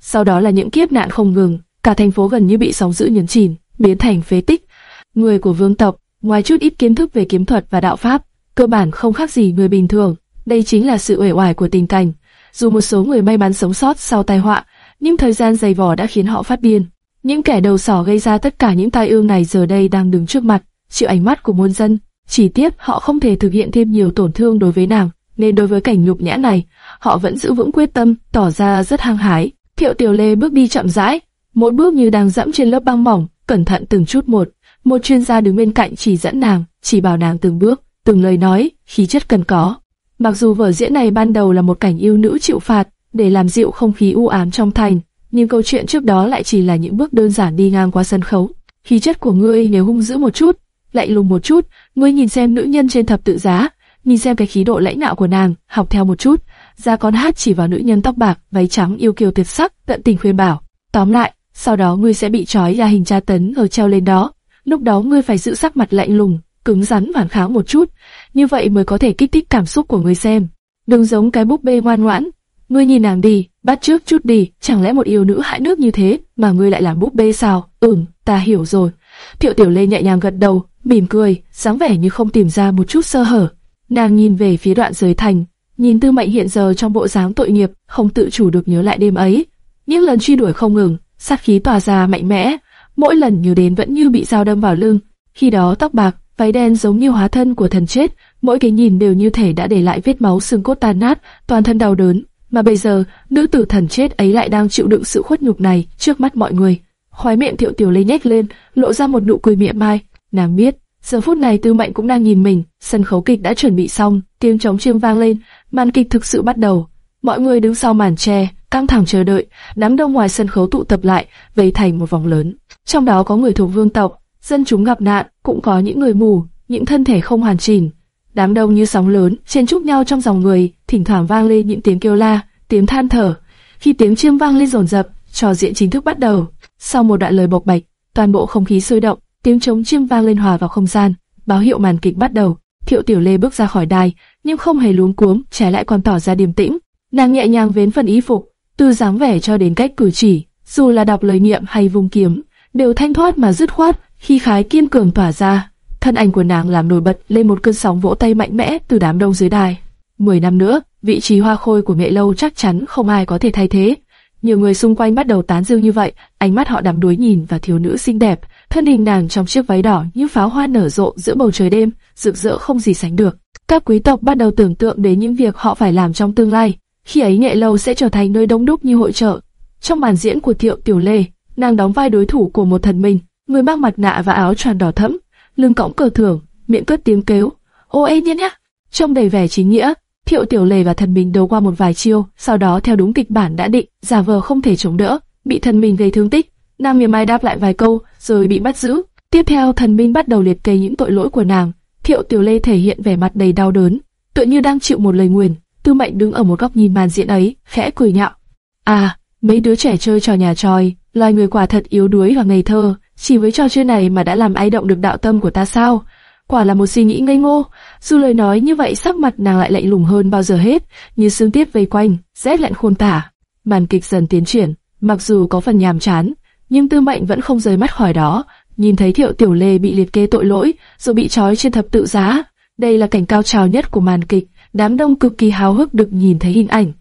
Sau đó là những kiếp nạn không ngừng, cả thành phố gần như bị sóng dữ nhấn chìm, biến thành phế tích. Người của vương tộc, ngoài chút ít kiến thức về kiếm thuật và đạo pháp, cơ bản không khác gì người bình thường. Đây chính là sự uể oải của tình cảnh. Dù một số người may mắn sống sót sau tai họa, nhưng thời gian dày vò đã khiến họ phát điên. Những kẻ đầu sỏ gây ra tất cả những tai ương này giờ đây đang đứng trước mặt, chịu ánh mắt của muôn dân. Chỉ tiếc họ không thể thực hiện thêm nhiều tổn thương đối với nàng, nên đối với cảnh nhục nhã này, họ vẫn giữ vững quyết tâm, tỏ ra rất hăng hái. Thiệu Tiểu Lê bước đi chậm rãi, mỗi bước như đang dẫm trên lớp băng mỏng, cẩn thận từng chút một. Một chuyên gia đứng bên cạnh chỉ dẫn nàng, chỉ bảo nàng từng bước, từng lời nói, khí chất cần có. Mặc dù vở diễn này ban đầu là một cảnh yêu nữ chịu phạt, để làm dịu không khí u ám trong thành, nhưng câu chuyện trước đó lại chỉ là những bước đơn giản đi ngang qua sân khấu. Khí chất của ngươi nếu hung dữ một chút, lạnh lùng một chút, ngươi nhìn xem nữ nhân trên thập tự giá, nhìn xem cái khí độ lãnh đạo của nàng, học theo một chút. Ra con hát chỉ vào nữ nhân tóc bạc, váy trắng yêu kiều tuyệt sắc, tận tình khuyên bảo. Tóm lại, sau đó ngươi sẽ bị trói ra hình tra tấn ở treo lên đó. Lúc đó ngươi phải giữ sắc mặt lạnh lùng, cứng rắn phản kháng một chút, như vậy mới có thể kích thích cảm xúc của người xem. Đừng giống cái búp bê ngoan ngoãn. Ngươi nhìn nàng đi, bắt trước chút đi, chẳng lẽ một yêu nữ hại nước như thế mà ngươi lại làm búp bê sao? Ừm, ta hiểu rồi. Thiệu Tiểu Lê nhẹ nhàng gật đầu, mỉm cười, dáng vẻ như không tìm ra một chút sơ hở. Nàng nhìn về phía đoạn giới thành, nhìn Tư Mệnh hiện giờ trong bộ dáng tội nghiệp, không tự chủ được nhớ lại đêm ấy. Những lần truy đuổi không ngừng, sát khí tỏa ra mạnh mẽ, mỗi lần nhớ đến vẫn như bị dao đâm vào lưng. Khi đó tóc bạc, váy đen giống như hóa thân của thần chết, mỗi cái nhìn đều như thể đã để lại vết máu xương cốt tan nát, toàn thân đau đớn. Mà bây giờ, nữ tử thần chết ấy lại đang chịu đựng sự khuất nhục này trước mắt mọi người. Khóe miệng Thiệu Tiểu Lê nhếch lên, lộ ra một nụ cười mỉa mai. Nàng biết, giờ phút này Tư Mệnh cũng đang nhìn mình. Sân khấu kịch đã chuẩn bị xong, tiếng trống chiêng vang lên, màn kịch thực sự bắt đầu. Mọi người đứng sau màn tre, căng thẳng chờ đợi. Đám đông ngoài sân khấu tụ tập lại, vây thành một vòng lớn. Trong đó có người thuộc vương tộc, dân chúng gặp nạn, cũng có những người mù, những thân thể không hoàn chỉnh. Đám đông như sóng lớn, chen chúc nhau trong dòng người, thỉnh thoảng vang lên những tiếng kêu la, tiếng than thở. Khi tiếng chiêm vang lên rồn rập, trò diễn chính thức bắt đầu. Sau một đoạn lời bộc bạch, toàn bộ không khí sôi động, tiếng trống chiêm vang lên hòa vào không gian, báo hiệu màn kịch bắt đầu. Thiệu Tiểu Lê bước ra khỏi đài, nhưng không hề luống cuống, trái lại còn tỏ ra điềm tĩnh. Nàng nhẹ nhàng vén phần y phục, từ dáng vẻ cho đến cách cử chỉ, dù là đọc lời niệm hay vung kiếm, đều thanh thoát mà dứt khoát, khi khái kiên cường tỏa ra. Thân ảnh của nàng làm nổi bật lên một cơn sóng vỗ tay mạnh mẽ từ đám đông dưới đài. Mười năm nữa, vị trí hoa khôi của mẹ lâu chắc chắn không ai có thể thay thế. Nhiều người xung quanh bắt đầu tán dương như vậy, ánh mắt họ đắm đuối nhìn vào thiếu nữ xinh đẹp, thân hình nàng trong chiếc váy đỏ như pháo hoa nở rộ giữa bầu trời đêm, rực rỡ không gì sánh được. Các quý tộc bắt đầu tưởng tượng đến những việc họ phải làm trong tương lai, khi ấy nghệ lâu sẽ trở thành nơi đông đúc như hội chợ. Trong màn diễn của Thiệu Tiểu Lê, nàng đóng vai đối thủ của một thần minh, người mang mặt nạ và áo tròn đỏ thẫm, lưng cõng cờ thưởng, miệng cất tiếng kêu, ô ê nhiên nhá, trông đầy vẻ chính nghĩa. Thiệu Tiểu Lê và thần minh đấu qua một vài chiêu, sau đó theo đúng kịch bản đã định, giả vờ không thể chống đỡ, bị thần minh gây thương tích. Nàng mỉa mai đáp lại vài câu, rồi bị bắt giữ. Tiếp theo thần minh bắt đầu liệt kê những tội lỗi của nàng. Thiệu Tiểu Lê thể hiện vẻ mặt đầy đau đớn, tựa như đang chịu một lời nguyền. Tư Mệnh đứng ở một góc nhìn màn diễn ấy, khẽ cười nhạo. À, mấy đứa trẻ chơi trò nhà tròi, loài người quả thật yếu đuối và ngây thơ, chỉ với trò chơi này mà đã làm ai động được đạo tâm của ta sao? Quả là một suy nghĩ ngây ngô. Dù lời nói như vậy sắc mặt nàng lại lạnh lùng hơn bao giờ hết, như sương tiết vây quanh, rét lạnh khôn tả. Màn kịch dần tiến triển, mặc dù có phần nhàm chán, nhưng Tư Mệnh vẫn không rời mắt khỏi đó. Nhìn thấy Thiệu Tiểu Lê bị liệt kê tội lỗi, rồi bị trói trên thập tự giá, đây là cảnh cao trào nhất của màn kịch. Đám đông cực kỳ háo hức được nhìn thấy hình ảnh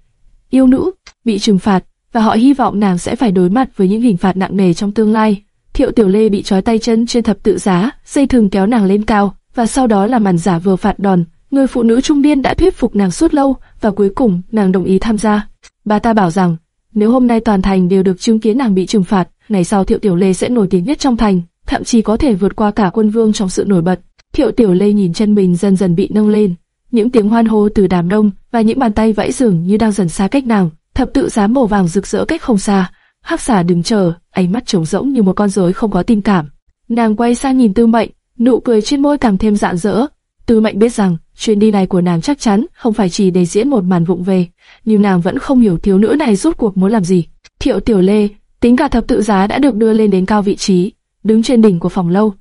yêu nữ bị trừng phạt, và họ hy vọng nàng sẽ phải đối mặt với những hình phạt nặng nề trong tương lai. Thiệu Tiểu Lê bị trói tay chân trên thập tự giá, dây thừng kéo nàng lên cao, và sau đó là màn giả vừa phạt đòn. Người phụ nữ trung niên đã thuyết phục nàng suốt lâu, và cuối cùng nàng đồng ý tham gia. Bà ta bảo rằng, nếu hôm nay toàn thành đều được chứng kiến nàng bị trừng phạt, ngày sau Thiệu Tiểu Lê sẽ nổi tiếng nhất trong thành, thậm chí có thể vượt qua cả quân vương trong sự nổi bật. Thiệu Tiểu Lê nhìn chân mình dần dần bị nâng lên, những tiếng hoan hô từ đám đông và những bàn tay vẫy dường như đang dần xa cách nàng. Thập tự giá màu vàng rực rỡ cách không xa, Hắc xà đứng chờ, ánh mắt trống rỗng như một con rối không có tình cảm. Nàng quay sang nhìn Tư Mệnh, nụ cười trên môi càng thêm rạng rỡ. Tư Mệnh biết rằng chuyến đi này của nàng chắc chắn không phải chỉ để diễn một màn vụng về, nhưng nàng vẫn không hiểu thiếu nữ này rút cuộc muốn làm gì. Thiệu Tiểu Lê, tính cả thập tự giá đã được đưa lên đến cao vị trí, đứng trên đỉnh của phòng lâu.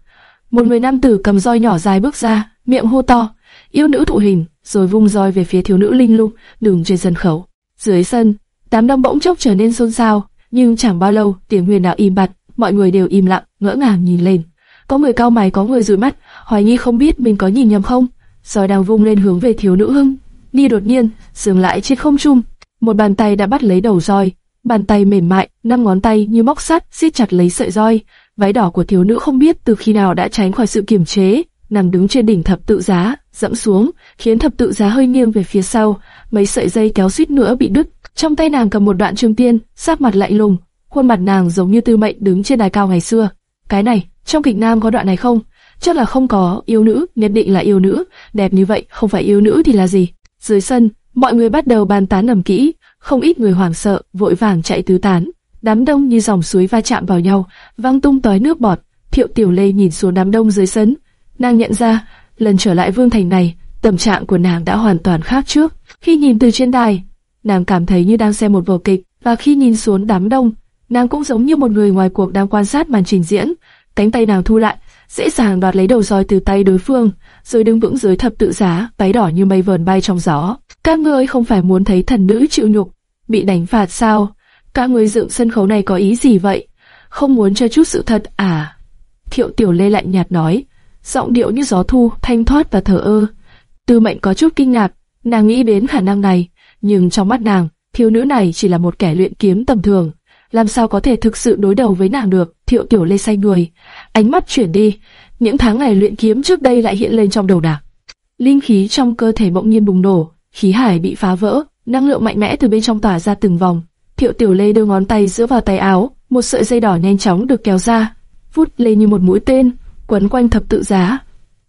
Một người nam tử cầm roi nhỏ dài bước ra, miệng hô to, yêu nữ thụ hình, rồi vung roi về phía thiếu nữ linh lung, đường trên sân khấu. Dưới sân, đám đông bỗng chốc trở nên xôn xao, nhưng chẳng bao lâu tiếng huyền đạo im bặt, mọi người đều im lặng, ngỡ ngàng nhìn lên. Có người cao mày, có người rụi mắt, hoài nghi không biết mình có nhìn nhầm không. Roi đang vung lên hướng về thiếu nữ hưng, ni đột nhiên dừng lại trên không trung, một bàn tay đã bắt lấy đầu roi, bàn tay mềm mại, năm ngón tay như móc sắt siết chặt lấy sợi roi. Váy đỏ của thiếu nữ không biết từ khi nào đã tránh khỏi sự kiềm chế, nằm đứng trên đỉnh thập tự giá, dẫm xuống, khiến thập tự giá hơi nghiêng về phía sau, mấy sợi dây kéo suýt nữa bị đứt. Trong tay nàng cầm một đoạn trường tiên, sắc mặt lạnh lùng, khuôn mặt nàng giống như Tư Mệnh đứng trên đài cao ngày xưa. Cái này, trong kịch nam có đoạn này không? Chắc là không có, yêu nữ, nhất định là yêu nữ, đẹp như vậy, không phải yêu nữ thì là gì? Dưới sân, mọi người bắt đầu bàn tán ầm kỹ, không ít người hoảng sợ, vội vàng chạy tứ tán. Đám đông như dòng suối va chạm vào nhau, văng tung tói nước bọt. Thiệu Tiểu Lê nhìn xuống đám đông dưới sân, nàng nhận ra, lần trở lại Vương Thành này, tâm trạng của nàng đã hoàn toàn khác trước. Khi nhìn từ trên đài, nàng cảm thấy như đang xem một vở kịch, và khi nhìn xuống đám đông, nàng cũng giống như một người ngoài cuộc đang quan sát màn trình diễn. Cánh tay nàng thu lại, dễ dàng đoạt lấy đầu roi từ tay đối phương, rồi đứng vững dưới thập tự giá, váy đỏ như mây vờn bay trong gió. Các ngươi không phải muốn thấy thần nữ chịu nhục, bị đánh phạt sao? Các ngươi dựng sân khấu này có ý gì vậy? Không muốn cho chút sự thật à? Thiệu Tiểu Lê lạnh nhạt nói, giọng điệu như gió thu, thanh thoát và thở ơ. Tư Mệnh có chút kinh ngạc, nàng nghĩ đến khả năng này, nhưng trong mắt nàng, thiếu nữ này chỉ là một kẻ luyện kiếm tầm thường, làm sao có thể thực sự đối đầu với nàng được? Thiệu Tiểu Lê say người, ánh mắt chuyển đi, những tháng ngày luyện kiếm trước đây lại hiện lên trong đầu nàng. Linh khí trong cơ thể bỗng nhiên bùng nổ, khí hải bị phá vỡ, năng lượng mạnh mẽ từ bên trong tỏa ra từng vòng. Thiệu Tiểu Lê đưa ngón tay giữa vào tay áo, một sợi dây đỏ nhanh chóng được kéo ra, vút lên như một mũi tên, quấn quanh thập tự giá.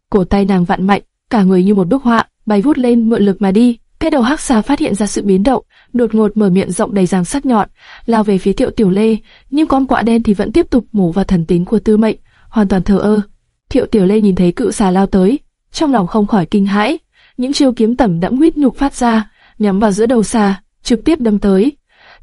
Cổ tay nàng vặn mạnh, cả người như một bức họa, bay vút lên mượn lực mà đi. Cái đầu hắc xà phát hiện ra sự biến động, đột ngột mở miệng rộng đầy răng sắc nhọn, lao về phía Thiệu Tiểu Lê, nhưng con quạ đen thì vẫn tiếp tục mổ vào thần tính của Tư Mệnh, hoàn toàn thờ ơ. Thiệu Tiểu Lê nhìn thấy cự xà lao tới, trong lòng không khỏi kinh hãi, những chiêu kiếm tẩm đẫm huyết nhục phát ra, nhắm vào giữa đầu xà, trực tiếp đâm tới.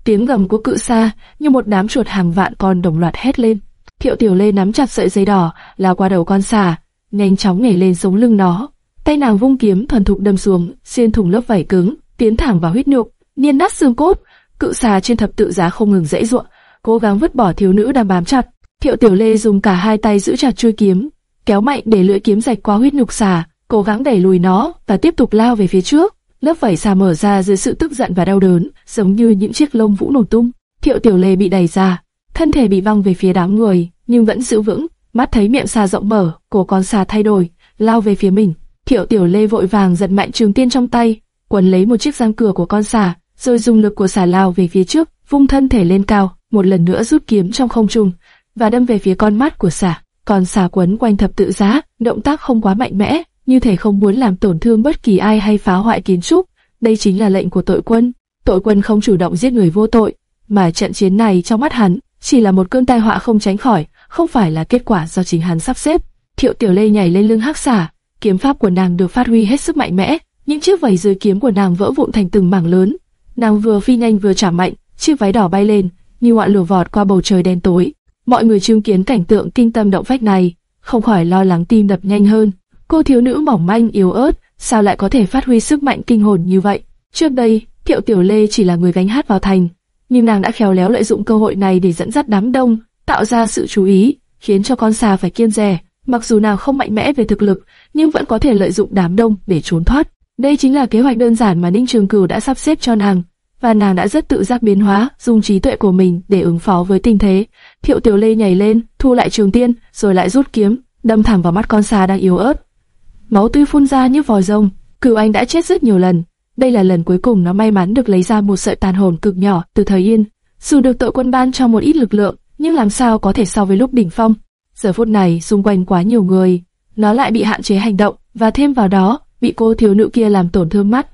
Tiếng gầm của cự xà như một đám chuột hàng vạn con đồng loạt hét lên. Thiệu Tiểu Lê nắm chặt sợi dây đỏ, lao qua đầu con xà, nhanh chóng nhảy lên sống lưng nó. Tay nàng vung kiếm thuần thục đâm xuống, xuyên thủng lớp vảy cứng, tiến thẳng vào huyết nhục, niên nát xương cốt. Cự xà trên thập tự giá không ngừng dãy ruộng, cố gắng vứt bỏ thiếu nữ đang bám chặt. Thiệu Tiểu Lê dùng cả hai tay giữ chặt chuôi kiếm, kéo mạnh để lưỡi kiếm rạch qua huyết nhục xà, cố gắng đẩy lùi nó và tiếp tục lao về phía trước. Lớp vảy xà mở ra dưới sự tức giận và đau đớn, giống như những chiếc lông vũ nổ tung. Thiệu Tiểu Lê bị đẩy ra, thân thể bị văng về phía đám người, nhưng vẫn giữ vững. Mắt thấy miệng xà rộng mở, cổ con xà thay đổi, lao về phía mình. Thiệu Tiểu Lê vội vàng giật mạnh trường tiên trong tay, quấn lấy một chiếc răng cửa của con xà, rồi dùng lực của xà lao về phía trước, vung thân thể lên cao, một lần nữa rút kiếm trong không trung và đâm về phía con mắt của xà. Còn xà quấn quanh thập tự giá, động tác không quá mạnh mẽ, như thể không muốn làm tổn thương bất kỳ ai hay phá hoại kiến trúc. Đây chính là lệnh của tội quân. Tội quân không chủ động giết người vô tội, mà trận chiến này trong mắt hắn chỉ là một cơn tai họa không tránh khỏi, không phải là kết quả do chính hắn sắp xếp. Thiệu Tiểu Lê nhảy lên lưng hắc xà, kiếm pháp của nàng được phát huy hết sức mạnh mẽ, những chiếc vảy dưới kiếm của nàng vỡ vụn thành từng mảng lớn. Nàng vừa phi nhanh vừa trả mạnh, chiếc váy đỏ bay lên, như ngọn lửa vọt qua bầu trời đen tối. Mọi người chứng kiến cảnh tượng kinh tâm động phách này, không khỏi lo lắng tim đập nhanh hơn. Cô thiếu nữ mỏng manh yếu ớt, sao lại có thể phát huy sức mạnh kinh hồn như vậy? Trước đây, Thiệu Tiểu Lê chỉ là người gánh hát vào thành, nhưng nàng đã khéo léo lợi dụng cơ hội này để dẫn dắt đám đông, tạo ra sự chú ý, khiến cho con xà phải kiêng dè. Mặc dù nàng không mạnh mẽ về thực lực, nhưng vẫn có thể lợi dụng đám đông để trốn thoát. Đây chính là kế hoạch đơn giản mà Ninh Trường Cửu đã sắp xếp cho nàng, và nàng đã rất tự giác biến hóa, dùng trí tuệ của mình để ứng phó với tình thế. Thiệu Tiểu Lê nhảy lên, thu lại trường tiên, rồi lại rút kiếm, đâm thẳng vào mắt con xà đang yếu ớt. Máu tươi phun ra như vòi rồng. Cửu Anh đã chết rất nhiều lần, đây là lần cuối cùng nó may mắn được lấy ra một sợi tàn hồn cực nhỏ từ thời yên. Dù được tội quân ban cho một ít lực lượng, nhưng làm sao có thể so với lúc đỉnh phong. Giờ phút này xung quanh quá nhiều người, nó lại bị hạn chế hành động và thêm vào đó bị cô thiếu nữ kia làm tổn thương mắt.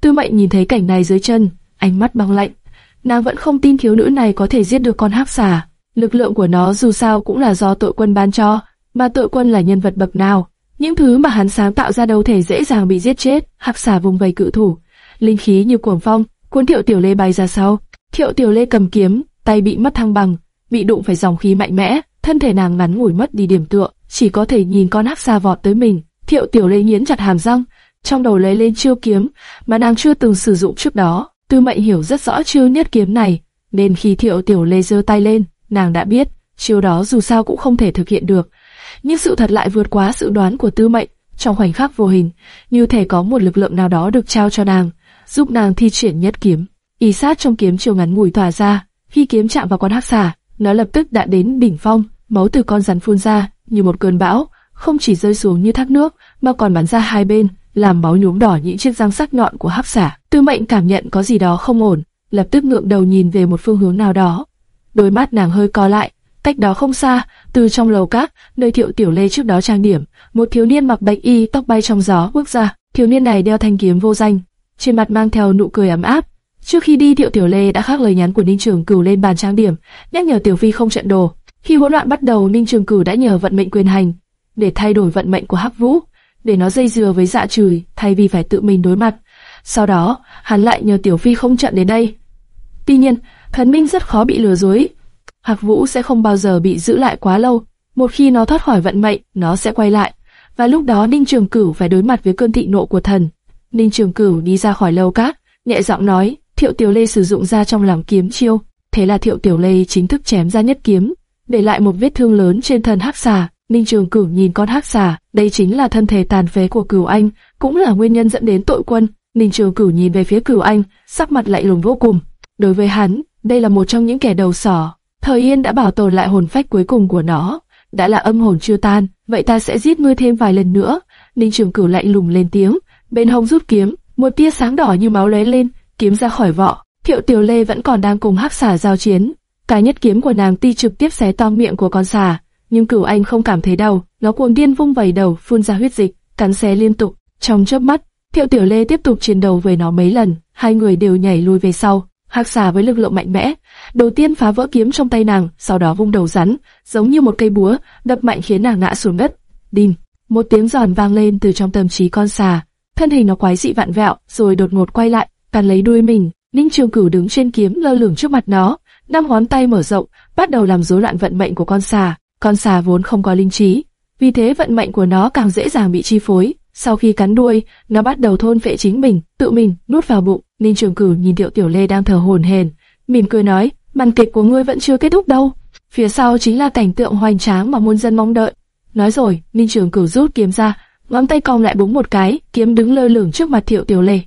Tư Mệnh nhìn thấy cảnh này dưới chân, ánh mắt băng lạnh. Nàng vẫn không tin thiếu nữ này có thể giết được con hắc xà. Lực lượng của nó dù sao cũng là do tội quân ban cho, mà tội quân là nhân vật bậc nào. Những thứ mà hắn sáng tạo ra đâu thể dễ dàng bị giết chết. Hắc xà vùng vây cự thủ, linh khí như cuồng phong, cuốn Thiệu Tiểu Lê bay ra sau. Thiệu Tiểu Lê cầm kiếm, tay bị mất thăng bằng, bị đụng phải dòng khí mạnh mẽ, thân thể nàng ngắn ngủi mất đi điểm tựa, chỉ có thể nhìn con hắc xà vọt tới mình. Thiệu Tiểu Lê nghiến chặt hàm răng, trong đầu lấy lên chiêu kiếm mà nàng chưa từng sử dụng trước đó. Tư Mệnh hiểu rất rõ chiêu niết kiếm này, nên khi Thiệu Tiểu Lê giơ tay lên, nàng đã biết chiêu đó dù sao cũng không thể thực hiện được. Nhưng sự thật lại vượt quá sự đoán của Tư Mệnh. Trong khoảnh khắc vô hình, như thể có một lực lượng nào đó được trao cho nàng, giúp nàng thi triển nhất kiếm. Y sát trong kiếm chiều ngắn ngủi tỏa ra, khi kiếm chạm vào con hắc xà, nó lập tức đã đến đỉnh phong, máu từ con rắn phun ra như một cơn bão, không chỉ rơi xuống như thác nước, mà còn bắn ra hai bên, làm máu nhuốm đỏ những chiếc răng sắc nhọn của hắc xà. Tư Mệnh cảm nhận có gì đó không ổn, lập tức ngượng đầu nhìn về một phương hướng nào đó. Đôi mắt nàng hơi co lại, cách đó không xa, từ trong lầu cát, nơi Thiệu Tiểu Lê trước đó trang điểm, một thiếu niên mặc bạch y, tóc bay trong gió bước ra. Thiếu niên này đeo thanh kiếm vô danh, trên mặt mang theo nụ cười ấm áp. Trước khi đi Thiệu Tiểu Lê đã khắc lời nhắn của Ninh Trường Cửu lên bàn trang điểm, nhắc nhở Tiểu Phi không trận đồ. Khi hỗn loạn bắt đầu, Ninh Trường Cửu đã nhờ vận mệnh quyền hành để thay đổi vận mệnh của Hắc Vũ, để nó dây dưa với Dạ trừ thay vì phải tự mình đối mặt. Sau đó, hắn lại nhờ Tiểu Phi không trận đến đây. Tuy nhiên, Thần Minh rất khó bị lừa dối. Hạc Vũ sẽ không bao giờ bị giữ lại quá lâu. Một khi nó thoát khỏi vận mệnh, nó sẽ quay lại. Và lúc đó Ninh Trường Cửu phải đối mặt với cơn thịnh nộ của thần. Ninh Trường Cửu đi ra khỏi lâu cát, nhẹ giọng nói, Thiệu Tiểu Lê sử dụng ra trong làm kiếm chiêu. Thế là Thiệu Tiểu Lê chính thức chém ra nhất kiếm, để lại một vết thương lớn trên thân hắc xà. Ninh Trường Cửu nhìn con hắc xà, đây chính là thân thể tàn phế của Cửu Anh, cũng là nguyên nhân dẫn đến tội quân. Ninh Trường Cửu nhìn về phía Cửu Anh, sắc mặt lạnh lùng vô cùng. Đối với hắn, đây là một trong những kẻ đầu sỏ. Thời Yên đã bảo tồn lại hồn phách cuối cùng của nó, đã là âm hồn chưa tan, vậy ta sẽ giết ngươi thêm vài lần nữa. Ninh Trường Cửu lạnh lùng lên tiếng, bên hông rút kiếm, một tia sáng đỏ như máu lóe lên, kiếm ra khỏi vỏ. Thiệu Tiểu Lê vẫn còn đang cùng hắc xà giao chiến, cái nhất kiếm của nàng ti trực tiếp xé to miệng của con xà, nhưng Cửu Anh không cảm thấy đau, nó cuồng điên vung vẩy đầu, phun ra huyết dịch, cắn xé liên tục. Trong chớp mắt, Thiệu Tiểu Lê tiếp tục chiến đấu với nó mấy lần, hai người đều nhảy lui về sau. Hắc xà với lực lượng mạnh mẽ, đầu tiên phá vỡ kiếm trong tay nàng, sau đó vung đầu rắn, giống như một cây búa, đập mạnh khiến nàng ngã xuống đất. Đinh, một tiếng giòn vang lên từ trong tâm trí con xà, thân hình nó quái dị vặn vẹo, rồi đột ngột quay lại, cắn lấy đuôi mình. Ninh Trường Cửu đứng trên kiếm lơ lửng trước mặt nó, năm ngón tay mở rộng, bắt đầu làm rối loạn vận mệnh của con xà. Con xà vốn không có linh trí, vì thế vận mệnh của nó càng dễ dàng bị chi phối. Sau khi cắn đuôi, nó bắt đầu thôn phệ chính mình, tự mình nuốt vào bụng. Ninh Trường Cửu nhìn Tiểu Tiểu Lê đang thở hổn hển, mỉm cười nói: "Màn kịch của ngươi vẫn chưa kết thúc đâu, phía sau chính là cảnh tượng hoành tráng mà muôn dân mong đợi." Nói rồi, Ninh Trường Cửu rút kiếm ra, ngón tay cong lại búng một cái, kiếm đứng lơ lửng trước mặt Thiệu Tiểu Lê.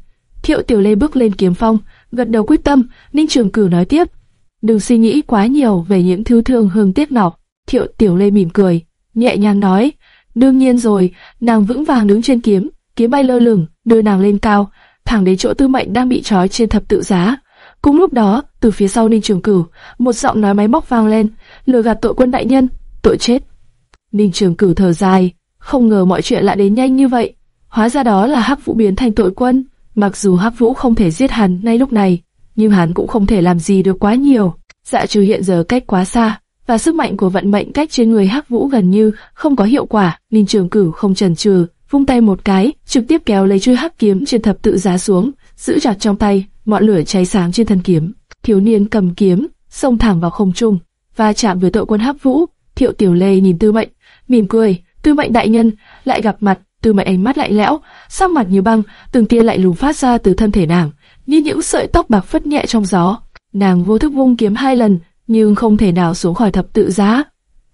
Thiệu Tiểu Lê bước lên kiếm phong, gật đầu quyết tâm. Ninh Trường Cửu nói tiếp: "Đừng suy nghĩ quá nhiều về những thứ thương hương tiếc nọc. Thiệu Tiểu Lê mỉm cười, nhẹ nhàng nói: "Đương nhiên rồi." Nàng vững vàng đứng trên kiếm, kiếm bay lơ lửng, đưa nàng lên cao. thẳng đến chỗ Tư Mệnh đang bị trói trên thập tự giá. Cùng lúc đó, từ phía sau Ninh Trường Cửu, một giọng nói máy móc vang lên, lừa gạt tội quân đại nhân, tội chết. Ninh Trường Cửu thở dài, không ngờ mọi chuyện lại đến nhanh như vậy. Hóa ra đó là Hắc Vũ biến thành tội quân. Mặc dù Hắc Vũ không thể giết hắn ngay lúc này, nhưng hắn cũng không thể làm gì được quá nhiều. Dạ trừ hiện giờ cách quá xa, và sức mạnh của vận mệnh cách trên người Hắc Vũ gần như không có hiệu quả. Ninh Trường Cửu không chần chừ, vung tay một cái, trực tiếp kéo lấy chuôi hắc kiếm trên thập tự giá xuống, giữ chặt trong tay, ngọn lửa cháy sáng trên thân kiếm. Thiếu niên cầm kiếm, xông thẳng vào không trung, và chạm với tội quân Hắc Vũ. Thiệu Tiểu Lê nhìn Tư Mệnh, mỉm cười. Tư Mệnh đại nhân lại gặp mặt, Tư Mệnh ánh mắt lạnh lẽo, sắc mặt như băng, từng tia lạnh lùng phát ra từ thân thể nàng, như những sợi tóc bạc phất nhẹ trong gió. Nàng vô thức vung kiếm hai lần, nhưng không thể nào xuống khỏi thập tự giá.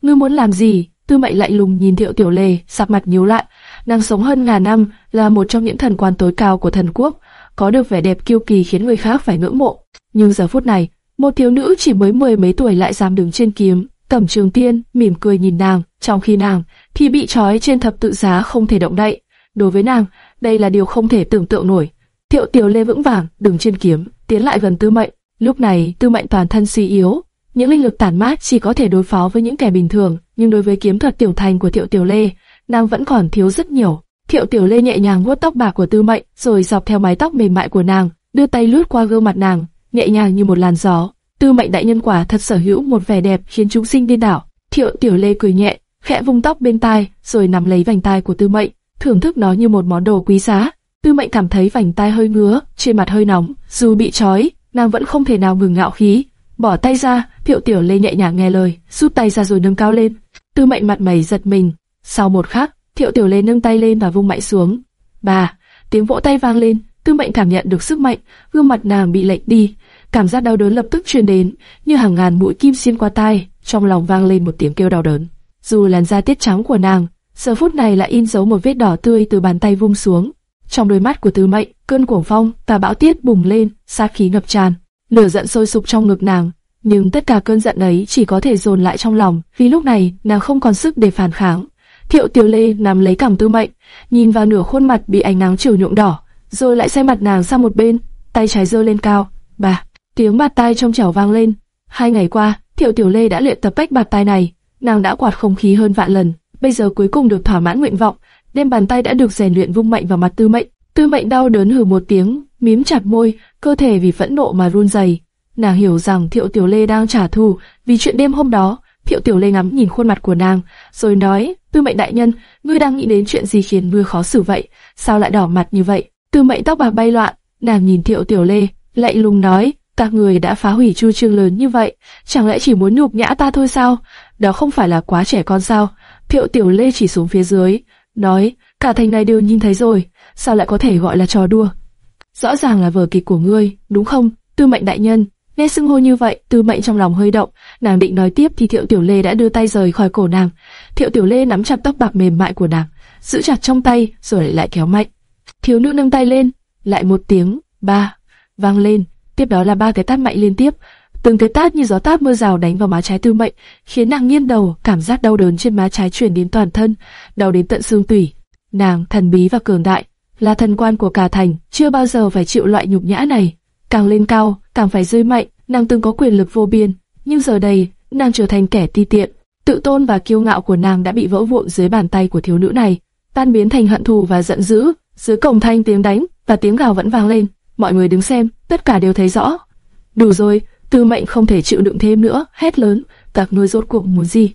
Ngươi muốn làm gì? Tư Mệnh lạnh lùng nhìn Thiệu Tiểu Lê, sắc mặt nhíu lại. Nàng sống hơn ngàn năm, là một trong những thần quan tối cao của thần quốc, có được vẻ đẹp kiêu kỳ khiến người khác phải ngưỡng mộ. Nhưng giờ phút này, một thiếu nữ chỉ mới mười mấy tuổi lại dám đứng trên kiếm, Cẩm Trường Tiên mỉm cười nhìn nàng, trong khi nàng thì bị trói trên thập tự giá không thể động đậy. Đối với nàng, đây là điều không thể tưởng tượng nổi. Thiệu Tiểu Lê vững vàng đứng trên kiếm, tiến lại gần Tư Mệnh. Lúc này, Tư Mệnh toàn thân suy yếu, những linh lực tản mát chỉ có thể đối phó với những kẻ bình thường, nhưng đối với kiếm thuật tiểu thành của Thiệu Tiểu Lê, nàng vẫn còn thiếu rất nhiều. Thiệu Tiểu Lê nhẹ nhàng vuốt tóc bạc của Tư Mệnh, rồi dọc theo mái tóc mềm mại của nàng, đưa tay lướt qua gương mặt nàng, nhẹ nhàng như một làn gió. Tư Mệnh đại nhân quả thật sở hữu một vẻ đẹp khiến chúng sinh điên đảo. Thiệu Tiểu Lê cười nhẹ, khẽ vung tóc bên tai, rồi nắm lấy vành tai của Tư Mệnh, thưởng thức nó như một món đồ quý giá. Tư Mệnh cảm thấy vành tai hơi ngứa, trên mặt hơi nóng, dù bị trói, nàng vẫn không thể nào ngừng ngạo khí. Bỏ tay ra, Thiệu Tiểu Lê nhẹ nhàng nghe lời, rút tay ra rồi nâng cao lên. Tư Mệnh mặt mày giật mình. Sau một khắc, Thiệu Tiểu Lê nâng tay lên và vung mạnh xuống. Bà, tiếng vỗ tay vang lên, Tư Mệnh cảm nhận được sức mạnh, gương mặt nàng bị lệch đi, cảm giác đau đớn lập tức truyền đến, như hàng ngàn mũi kim xuyên qua tai, trong lòng vang lên một tiếng kêu đau đớn. Dù làn da tiết trắng của nàng, giờ phút này lại in dấu một vết đỏ tươi từ bàn tay vung xuống. Trong đôi mắt của Tư Mệnh, cơn cuồng phong và bão tiết bùng lên, sát khí ngập tràn, lửa giận sôi sục trong ngực nàng. Nhưng tất cả cơn giận ấy chỉ có thể dồn lại trong lòng, vì lúc này nàng không còn sức để phản kháng. Thiệu Tiểu Lê nắm lấy cằm Tư Mệnh, nhìn vào nửa khuôn mặt bị ánh nắng chiều nhuộm đỏ, rồi lại xoay mặt nàng sang một bên, tay trái giơ lên cao. Bà, tiếng bạt tai trong trẻo vang lên. Hai ngày qua, Thiệu Tiểu Lê đã luyện tập cách bạt tai này, nàng đã quạt không khí hơn vạn lần, bây giờ cuối cùng được thỏa mãn nguyện vọng, đêm bàn tay đã được rèn luyện vung mạnh vào mặt Tư Mệnh. Tư Mệnh đau đớn hừ một tiếng, mím chặt môi, cơ thể vì phẫn nộ mà run rẩy. Nàng hiểu rằng Thiệu Tiểu Lê đang trả thù vì chuyện đêm hôm đó. Thiệu Tiểu Lê ngắm nhìn khuôn mặt của nàng, rồi nói: Tư Mệnh đại nhân, ngươi đang nghĩ đến chuyện gì khiến ngươi khó xử vậy? Sao lại đỏ mặt như vậy? Tư Mệnh tóc bạc bay loạn, nàng nhìn Thiệu Tiểu Lê, lạnh lùng nói: các người đã phá hủy chu trương lớn như vậy, chẳng lẽ chỉ muốn nhục nhã ta thôi sao? Đó không phải là quá trẻ con sao? Thiệu Tiểu Lê chỉ xuống phía dưới, nói, cả thành này đều nhìn thấy rồi, sao lại có thể gọi là trò đùa? Rõ ràng là vở kịch của ngươi, đúng không? Tư mệnh đại nhân, nghe xưng hô như vậy, tư mệnh trong lòng hơi động, nàng định nói tiếp thì Thiệu Tiểu Lê đã đưa tay rời khỏi cổ nàng. Thiệu Tiểu Lê nắm chặt tóc bạc mềm mại của nàng, giữ chặt trong tay, rồi lại kéo mạnh. Thiếu nữ nâng tay lên, lại một tiếng, ba, vang lên, tiếp đó là ba cái tát mạnh liên tiếp, từng cái tát như gió táp mưa rào đánh vào má trái Tư Mệnh, khiến nàng nghiêng đầu, cảm giác đau đớn trên má trái truyền đến toàn thân, đau đến tận xương tủy. Nàng thần bí và cường đại, là thần quan của cả thành, chưa bao giờ phải chịu loại nhục nhã này. Càng lên cao, càng phải rơi mạnh, nàng từng có quyền lực vô biên, nhưng giờ đây, nàng trở thành kẻ ti tiện. Tự tôn và kiêu ngạo của nàng đã bị vỡ vụn dưới bàn tay của thiếu nữ này, tan biến thành hận thù và giận dữ. Dưới cổng thanh tiếng đánh và tiếng gào vẫn vang lên. Mọi người đứng xem, tất cả đều thấy rõ. Đủ rồi, Tư Mệnh không thể chịu đựng thêm nữa, hét lớn, các nuôi rốt cuộc muốn gì?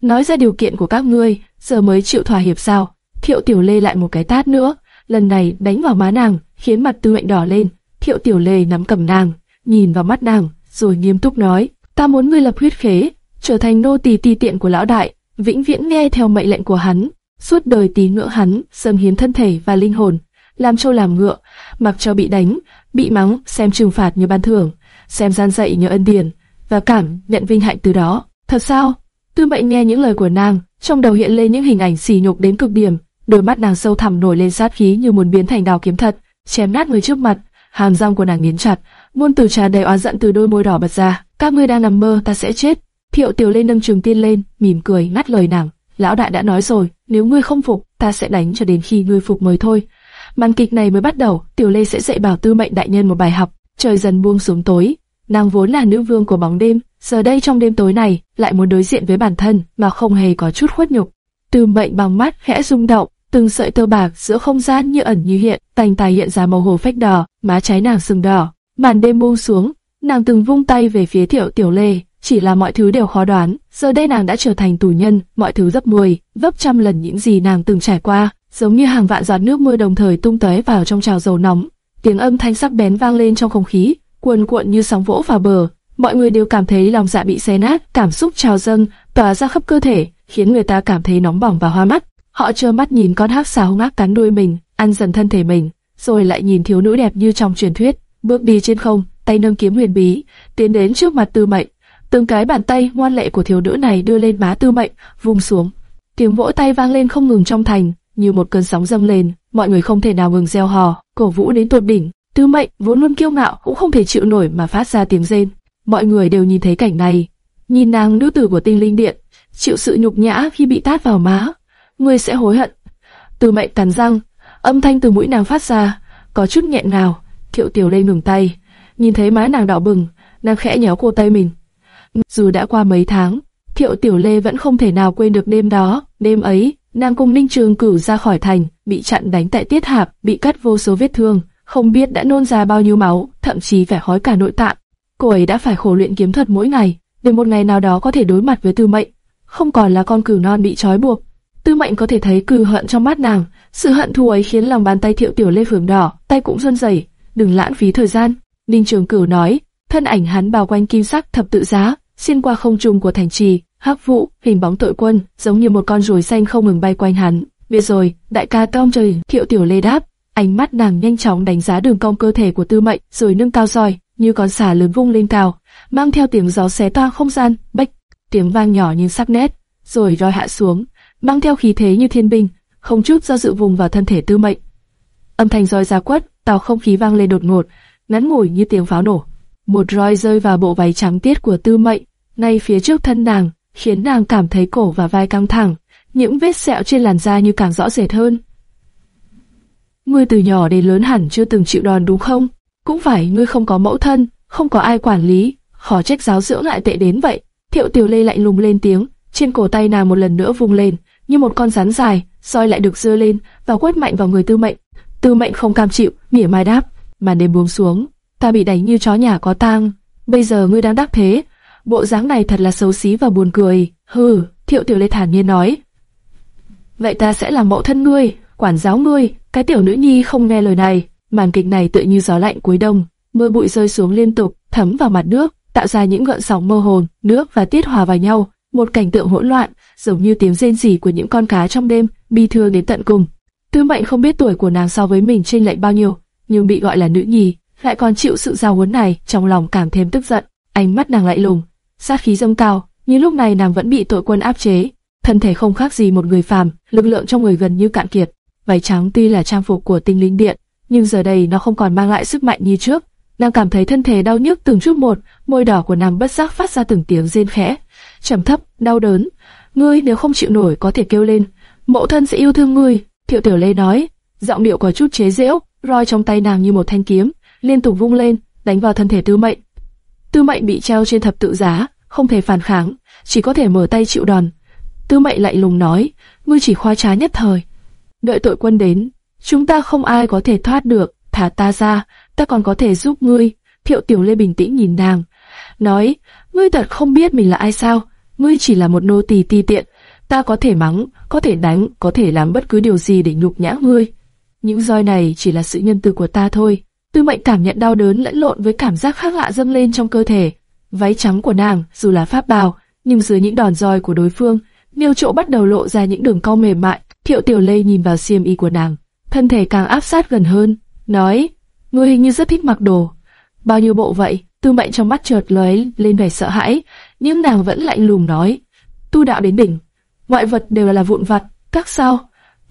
Nói ra điều kiện của các ngươi, giờ mới chịu thỏa hiệp sao? Thiệu Tiểu Lê lại một cái tát nữa, lần này đánh vào má nàng, khiến mặt Tư Mệnh đỏ lên. Thiệu Tiểu Lê nắm cầm nàng, nhìn vào mắt nàng, rồi nghiêm túc nói, ta muốn ngươi lập huyết khế, trở thành nô tỳ ti tiện của lão đại, vĩnh viễn nghe theo mệnh lệnh của hắn, suốt đời tín ngưỡng hắn, dâng hiến thân thể và linh hồn, làm trâu làm ngựa, mặc cho bị đánh, bị mắng, xem trừng phạt như ban thưởng, xem gian dạy như ân điển, và cảm nhận vinh hạnh từ đó. Thật sao? Tư Mệnh nghe những lời của nàng, trong đầu hiện lên những hình ảnh xỉ nhục đến cực điểm, đôi mắt nàng sâu thẳm nổi lên sát khí như muốn biến thành đào kiếm thật, chém nát người trước mặt. Hàm răng của nàng nghiến chặt, muôn từ tràn đầy oán giận từ đôi môi đỏ bật ra. Các ngươi đang nằm mơ, ta sẽ chết. Thiệu Tiểu lên nâng trường tiên lên, mỉm cười ngắt lời nàng. Lão đại đã nói rồi, nếu ngươi không phục, ta sẽ đánh cho đến khi ngươi phục mới thôi. Màn kịch này mới bắt đầu, Tiểu Lê sẽ dạy bảo Tư Mệnh đại nhân một bài học. Trời dần buông xuống tối, nàng vốn là nữ vương của bóng đêm, giờ đây trong đêm tối này lại muốn đối diện với bản thân mà không hề có chút khuất nhục. Tư Mệnh bằng mắt khẽ rung động, từng sợi tơ bạc giữa không gian như ẩn như hiện, tành tài hiện ra màu hồ phách đỏ, má trái nàng sừng đỏ. Màn đêm buông xuống, nàng từng vung tay về phía Tiểu Tiểu Lê, chỉ là mọi thứ đều khó đoán. Giờ đây nàng đã trở thành tù nhân, mọi thứ gấp 10, gấp trăm lần những gì nàng từng trải qua, giống như hàng vạn giọt nước mưa đồng thời tung tóe vào trong trào dầu nóng. Tiếng âm thanh sắc bén vang lên trong không khí, cuồn cuộn như sóng vỗ vào bờ. Mọi người đều cảm thấy lòng dạ bị xé nát, cảm xúc trào dâng, tỏa ra khắp cơ thể, khiến người ta cảm thấy nóng bỏng và hoa mắt. Họ trơ mắt nhìn con hắc xà hung ác cắn đuôi mình, ăn dần thân thể mình, rồi lại nhìn thiếu nữ đẹp như trong truyền thuyết, bước đi trên không, tay nâng kiếm huyền bí, tiến đến trước mặt Tư Mệnh. Từng cái bàn tay ngoan lệ của thiếu nữ này đưa lên má Tư Mệnh, vung xuống. Tiếng vỗ tay vang lên không ngừng trong thành, như một cơn sóng dâng lên, mọi người không thể nào ngừng reo hò, cổ vũ đến tột đỉnh. Tư Mệnh vốn luôn kiêu ngạo cũng không thể chịu nổi mà phát ra tiếng rên. Mọi người đều nhìn thấy cảnh này, nhìn nàng nữ tử của Tinh Linh Điện, chịu sự nhục nhã khi bị tát vào má, ngươi sẽ hối hận. Từ Mệnh cắn răng, âm thanh từ mũi nàng phát ra, có chút nghẹn ngào. Thiệu Tiểu Lê ngừng tay, nhìn thấy má nàng đỏ bừng, nàng khẽ nhéo cô tay mình. Dù đã qua mấy tháng, Thiệu Tiểu Lê vẫn không thể nào quên được đêm đó. Đêm ấy, nàng cùng Ninh Trường cử ra khỏi thành, bị chặn đánh tại Tiết Hạp, bị cắt vô số vết thương, không biết đã nôn ra bao nhiêu máu, thậm chí phải hói cả nội tạng. Cô ấy đã phải khổ luyện kiếm thuật mỗi ngày, để một ngày nào đó có thể đối mặt với Tư Mệnh, không còn là con cừu non bị trói buộc. Tư Mệnh có thể thấy cừu hận trong mắt nàng, sự hận thù ấy khiến lòng bàn tay Thiệu Tiểu Lê phường đỏ, tay cũng run rẩy. Đừng lãng phí thời gian, Ninh Trường Cửu nói. Thân ảnh hắn bao quanh kim sắc thập tự giá, xuyên qua không trung của thành trì, hắc vụ, hình bóng tội quân, giống như một con ruồi xanh không ngừng bay quanh hắn. Biết rồi, đại ca cong trời, Thiệu Tiểu Lê đáp. Ánh mắt nàng nhanh chóng đánh giá đường cong cơ thể của Tư Mệnh, rồi nâng cao roi, như con xà lớn vung lên cao, mang theo tiếng gió xé toang không gian, bách, tiếng vang nhỏ nhưng sắc nét, rồi roi hạ xuống, mang theo khí thế như thiên binh, không chút do dự vùng vào thân thể Tư Mệnh. Âm thanh roi ra quất, tạo không khí vang lên đột ngột, ngắn ngủi như tiếng pháo nổ. Một roi rơi vào bộ váy trắng tiết của Tư Mệnh, ngay phía trước thân nàng, khiến nàng cảm thấy cổ và vai căng thẳng, những vết sẹo trên làn da như càng rõ rệt hơn. Ngươi từ nhỏ đến lớn hẳn chưa từng chịu đòn đúng không? Cũng phải ngươi không có mẫu thân, không có ai quản lý, khó trách giáo dưỡng lại tệ đến vậy. Thiệu Tiểu Lê lạnh lùng lên tiếng, trên cổ tay nàng một lần nữa vung lên, như một con rắn dài, roi lại được dơ lên và quét mạnh vào người Tư Mệnh. Tư Mệnh không cam chịu, mỉa mai đáp, màn đêm buông xuống, ta bị đánh như chó nhà có tang, bây giờ ngươi đang đắc thế, bộ dáng này thật là xấu xí và buồn cười. Hừ, Thiệu Tiểu Lê thản nhiên nói. Vậy ta sẽ làm mẫu thân ngươi, quản giáo ngươi, cái tiểu nữ nhi không nghe lời này. Màn kịch này tựa như gió lạnh cuối đông, mưa bụi rơi xuống liên tục, thấm vào mặt nước, tạo ra những gợn sóng mơ hồ, nước và tiết hòa vào nhau, một cảnh tượng hỗn loạn, giống như tiếng rên rỉ của những con cá trong đêm, bi thương đến tận cùng. Tư Mệnh không biết tuổi của nàng so với mình chênh lệch bao nhiêu, nhưng bị gọi là nữ nhi, lại còn chịu sự giao huấn này, trong lòng càng thêm tức giận. Ánh mắt nàng lại lùng, sát khí dâng cao, nhưng lúc này nàng vẫn bị tội quân áp chế, thân thể không khác gì một người phàm, lực lượng trong người gần như cạn kiệt. Váy trắng tuy là trang phục của tinh linh điện, nhưng giờ đây nó không còn mang lại sức mạnh như trước. Nàng cảm thấy thân thể đau nhức từng chút một, môi đỏ của nàng bất giác phát ra từng tiếng rên khẽ, trầm thấp, đau đớn. Ngươi nếu không chịu nổi có thể kêu lên, mẫu thân sẽ yêu thương ngươi. Thiệu Tiểu Lê nói, giọng điệu có chút chế giễu, roi trong tay nàng như một thanh kiếm, liên tục vung lên, đánh vào thân thể Tư Mệnh. Tư Mệnh bị treo trên thập tự giá, không thể phản kháng, chỉ có thể mở tay chịu đòn. Tư Mệnh lại lùng nói, ngươi chỉ khoa trá nhất thời. Đợi tội quân đến, chúng ta không ai có thể thoát được, thả ta ra, ta còn có thể giúp ngươi. Thiệu Tiểu Lê bình tĩnh nhìn nàng, nói, ngươi thật không biết mình là ai sao, ngươi chỉ là một nô tỳ ti tiện, ta có thể mắng, có thể đánh, có thể làm bất cứ điều gì để nhục nhã ngươi. Những roi này chỉ là sự nhân từ của ta thôi. Tư mệnh cảm nhận đau đớn lẫn lộn với cảm giác khác lạ dâng lên trong cơ thể. Váy trắng của nàng, dù là pháp bào, nhưng dưới những đòn roi của đối phương, nhiều chỗ bắt đầu lộ ra những đường cong mềm mại. Thiệu Tiểu Lê nhìn vào xiêm y của nàng, thân thể càng áp sát gần hơn, nói: "Ngươi hình như rất thích mặc đồ. Bao nhiêu bộ vậy?" Tư Mệnh trong mắt chợt lóe lên vẻ sợ hãi, nhưng nàng vẫn lạnh lùng nói: "Tu đạo đến đỉnh, ngoại vật đều là vụn vặt, các sao?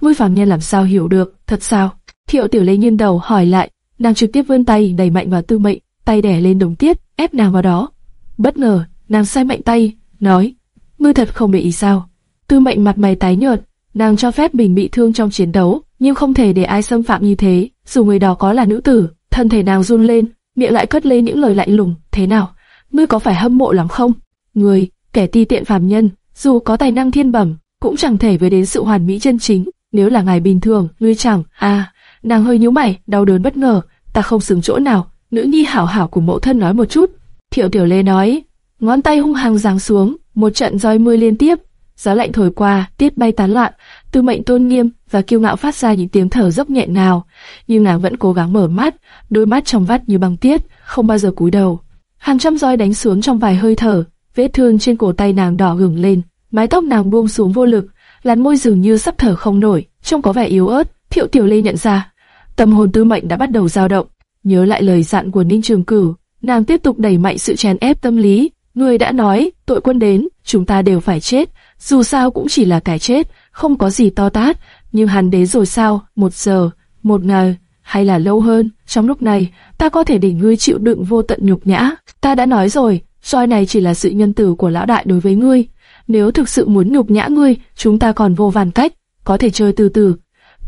Ngươi phàm nhân làm sao hiểu được, thật sao?" Thiệu Tiểu Lê nghiêng đầu hỏi lại, nàng trực tiếp vươn tay đẩy mạnh vào Tư Mệnh, tay đè lên đồng tiết, ép nàng vào đó. Bất ngờ, nàng sai mạnh tay, nói: "Ngươi thật không để ý sao?" Tư Mệnh mặt mày tái nhợt, nàng cho phép mình bị thương trong chiến đấu, nhưng không thể để ai xâm phạm như thế. Dù người đó có là nữ tử, thân thể nàng run lên, miệng lại cất lên những lời lạnh lùng. Thế nào? Ngươi có phải hâm mộ lắm không? Ngươi, kẻ ti tiện phàm nhân, dù có tài năng thiên bẩm, cũng chẳng thể với đến sự hoàn mỹ chân chính. Nếu là ngày bình thường, ngươi chẳng, à, nàng hơi nhíu mày, đau đớn bất ngờ, ta không xứng chỗ nào, nữ nhi hảo hảo của mẫu thân nói một chút. Thiệu Tiểu Lê nói, ngón tay hung hăng giáng xuống, một trận roi mưa liên tiếp, gió lạnh thổi qua, tiết bay tán loạn, tư mệnh tôn nghiêm và kiêu ngạo phát ra những tiếng thở dốc nhẹ nào, nhưng nàng vẫn cố gắng mở mắt, đôi mắt trong vắt như băng tiết, không bao giờ cúi đầu. Hàng trăm roi đánh xuống trong vài hơi thở, vết thương trên cổ tay nàng đỏ gừng lên, mái tóc nàng buông xuống vô lực, làn môi dường như sắp thở không nổi, trông có vẻ yếu ớt. Thiệu Tiểu Lê nhận ra, tâm hồn Tư Mệnh đã bắt đầu dao động. Nhớ lại lời dặn của Ninh Trường Cửu, nàng tiếp tục đẩy mạnh sự chèn ép tâm lý. Người đã nói, tội quân đến, chúng ta đều phải chết. Dù sao cũng chỉ là cái chết, không có gì to tát. Nhưng hắn đến rồi sao? Một giờ, một ngày, hay là lâu hơn? Trong lúc này, ta có thể để ngươi chịu đựng vô tận nhục nhã. Ta đã nói rồi, roi này chỉ là sự nhân từ của lão đại đối với ngươi. Nếu thực sự muốn nhục nhã ngươi, chúng ta còn vô vàn cách, có thể chơi từ từ.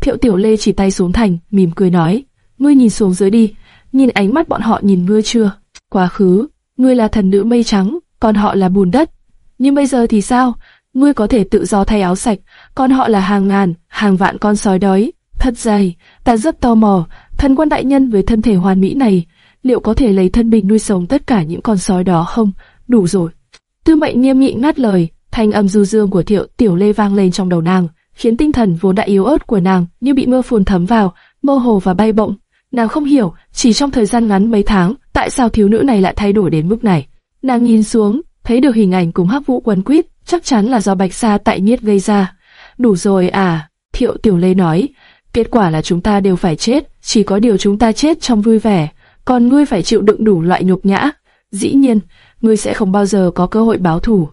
Thiệu Tiểu Lê chỉ tay xuống thành, mỉm cười nói, ngươi nhìn xuống dưới đi, nhìn ánh mắt bọn họ nhìn ngươi chưa? Quá khứ, ngươi là thần nữ mây trắng, còn họ là bùn đất. Nhưng bây giờ thì sao? Ngươi có thể tự do thay áo sạch, còn họ là hàng ngàn, hàng vạn con sói đói. Thật dày, ta rất tò mò, thần quân đại nhân với thân thể hoàn mỹ này, liệu có thể lấy thân mình nuôi sống tất cả những con sói đó không? Đủ rồi. Tư mệnh nghiêm nghị ngắt lời, thanh âm du dương của thiệu tiểu lê vang lên trong đầu nàng, khiến tinh thần vốn đã yếu ớt của nàng như bị mưa phùn thấm vào, mơ hồ và bay bổng. Nàng không hiểu, chỉ trong thời gian ngắn mấy tháng, tại sao thiếu nữ này lại thay đổi đến mức này. Nàng nhìn xuống, thấy được hình ảnh cùng hắc vũ quấn quýt, chắc chắn là do bạch sa tại nhiết gây ra. Đủ rồi à, thiệu tiểu lê nói, kết quả là chúng ta đều phải chết, chỉ có điều chúng ta chết trong vui vẻ, còn ngươi phải chịu đựng đủ loại nhục nhã. Dĩ nhiên, ngươi sẽ không bao giờ có cơ hội báo thù.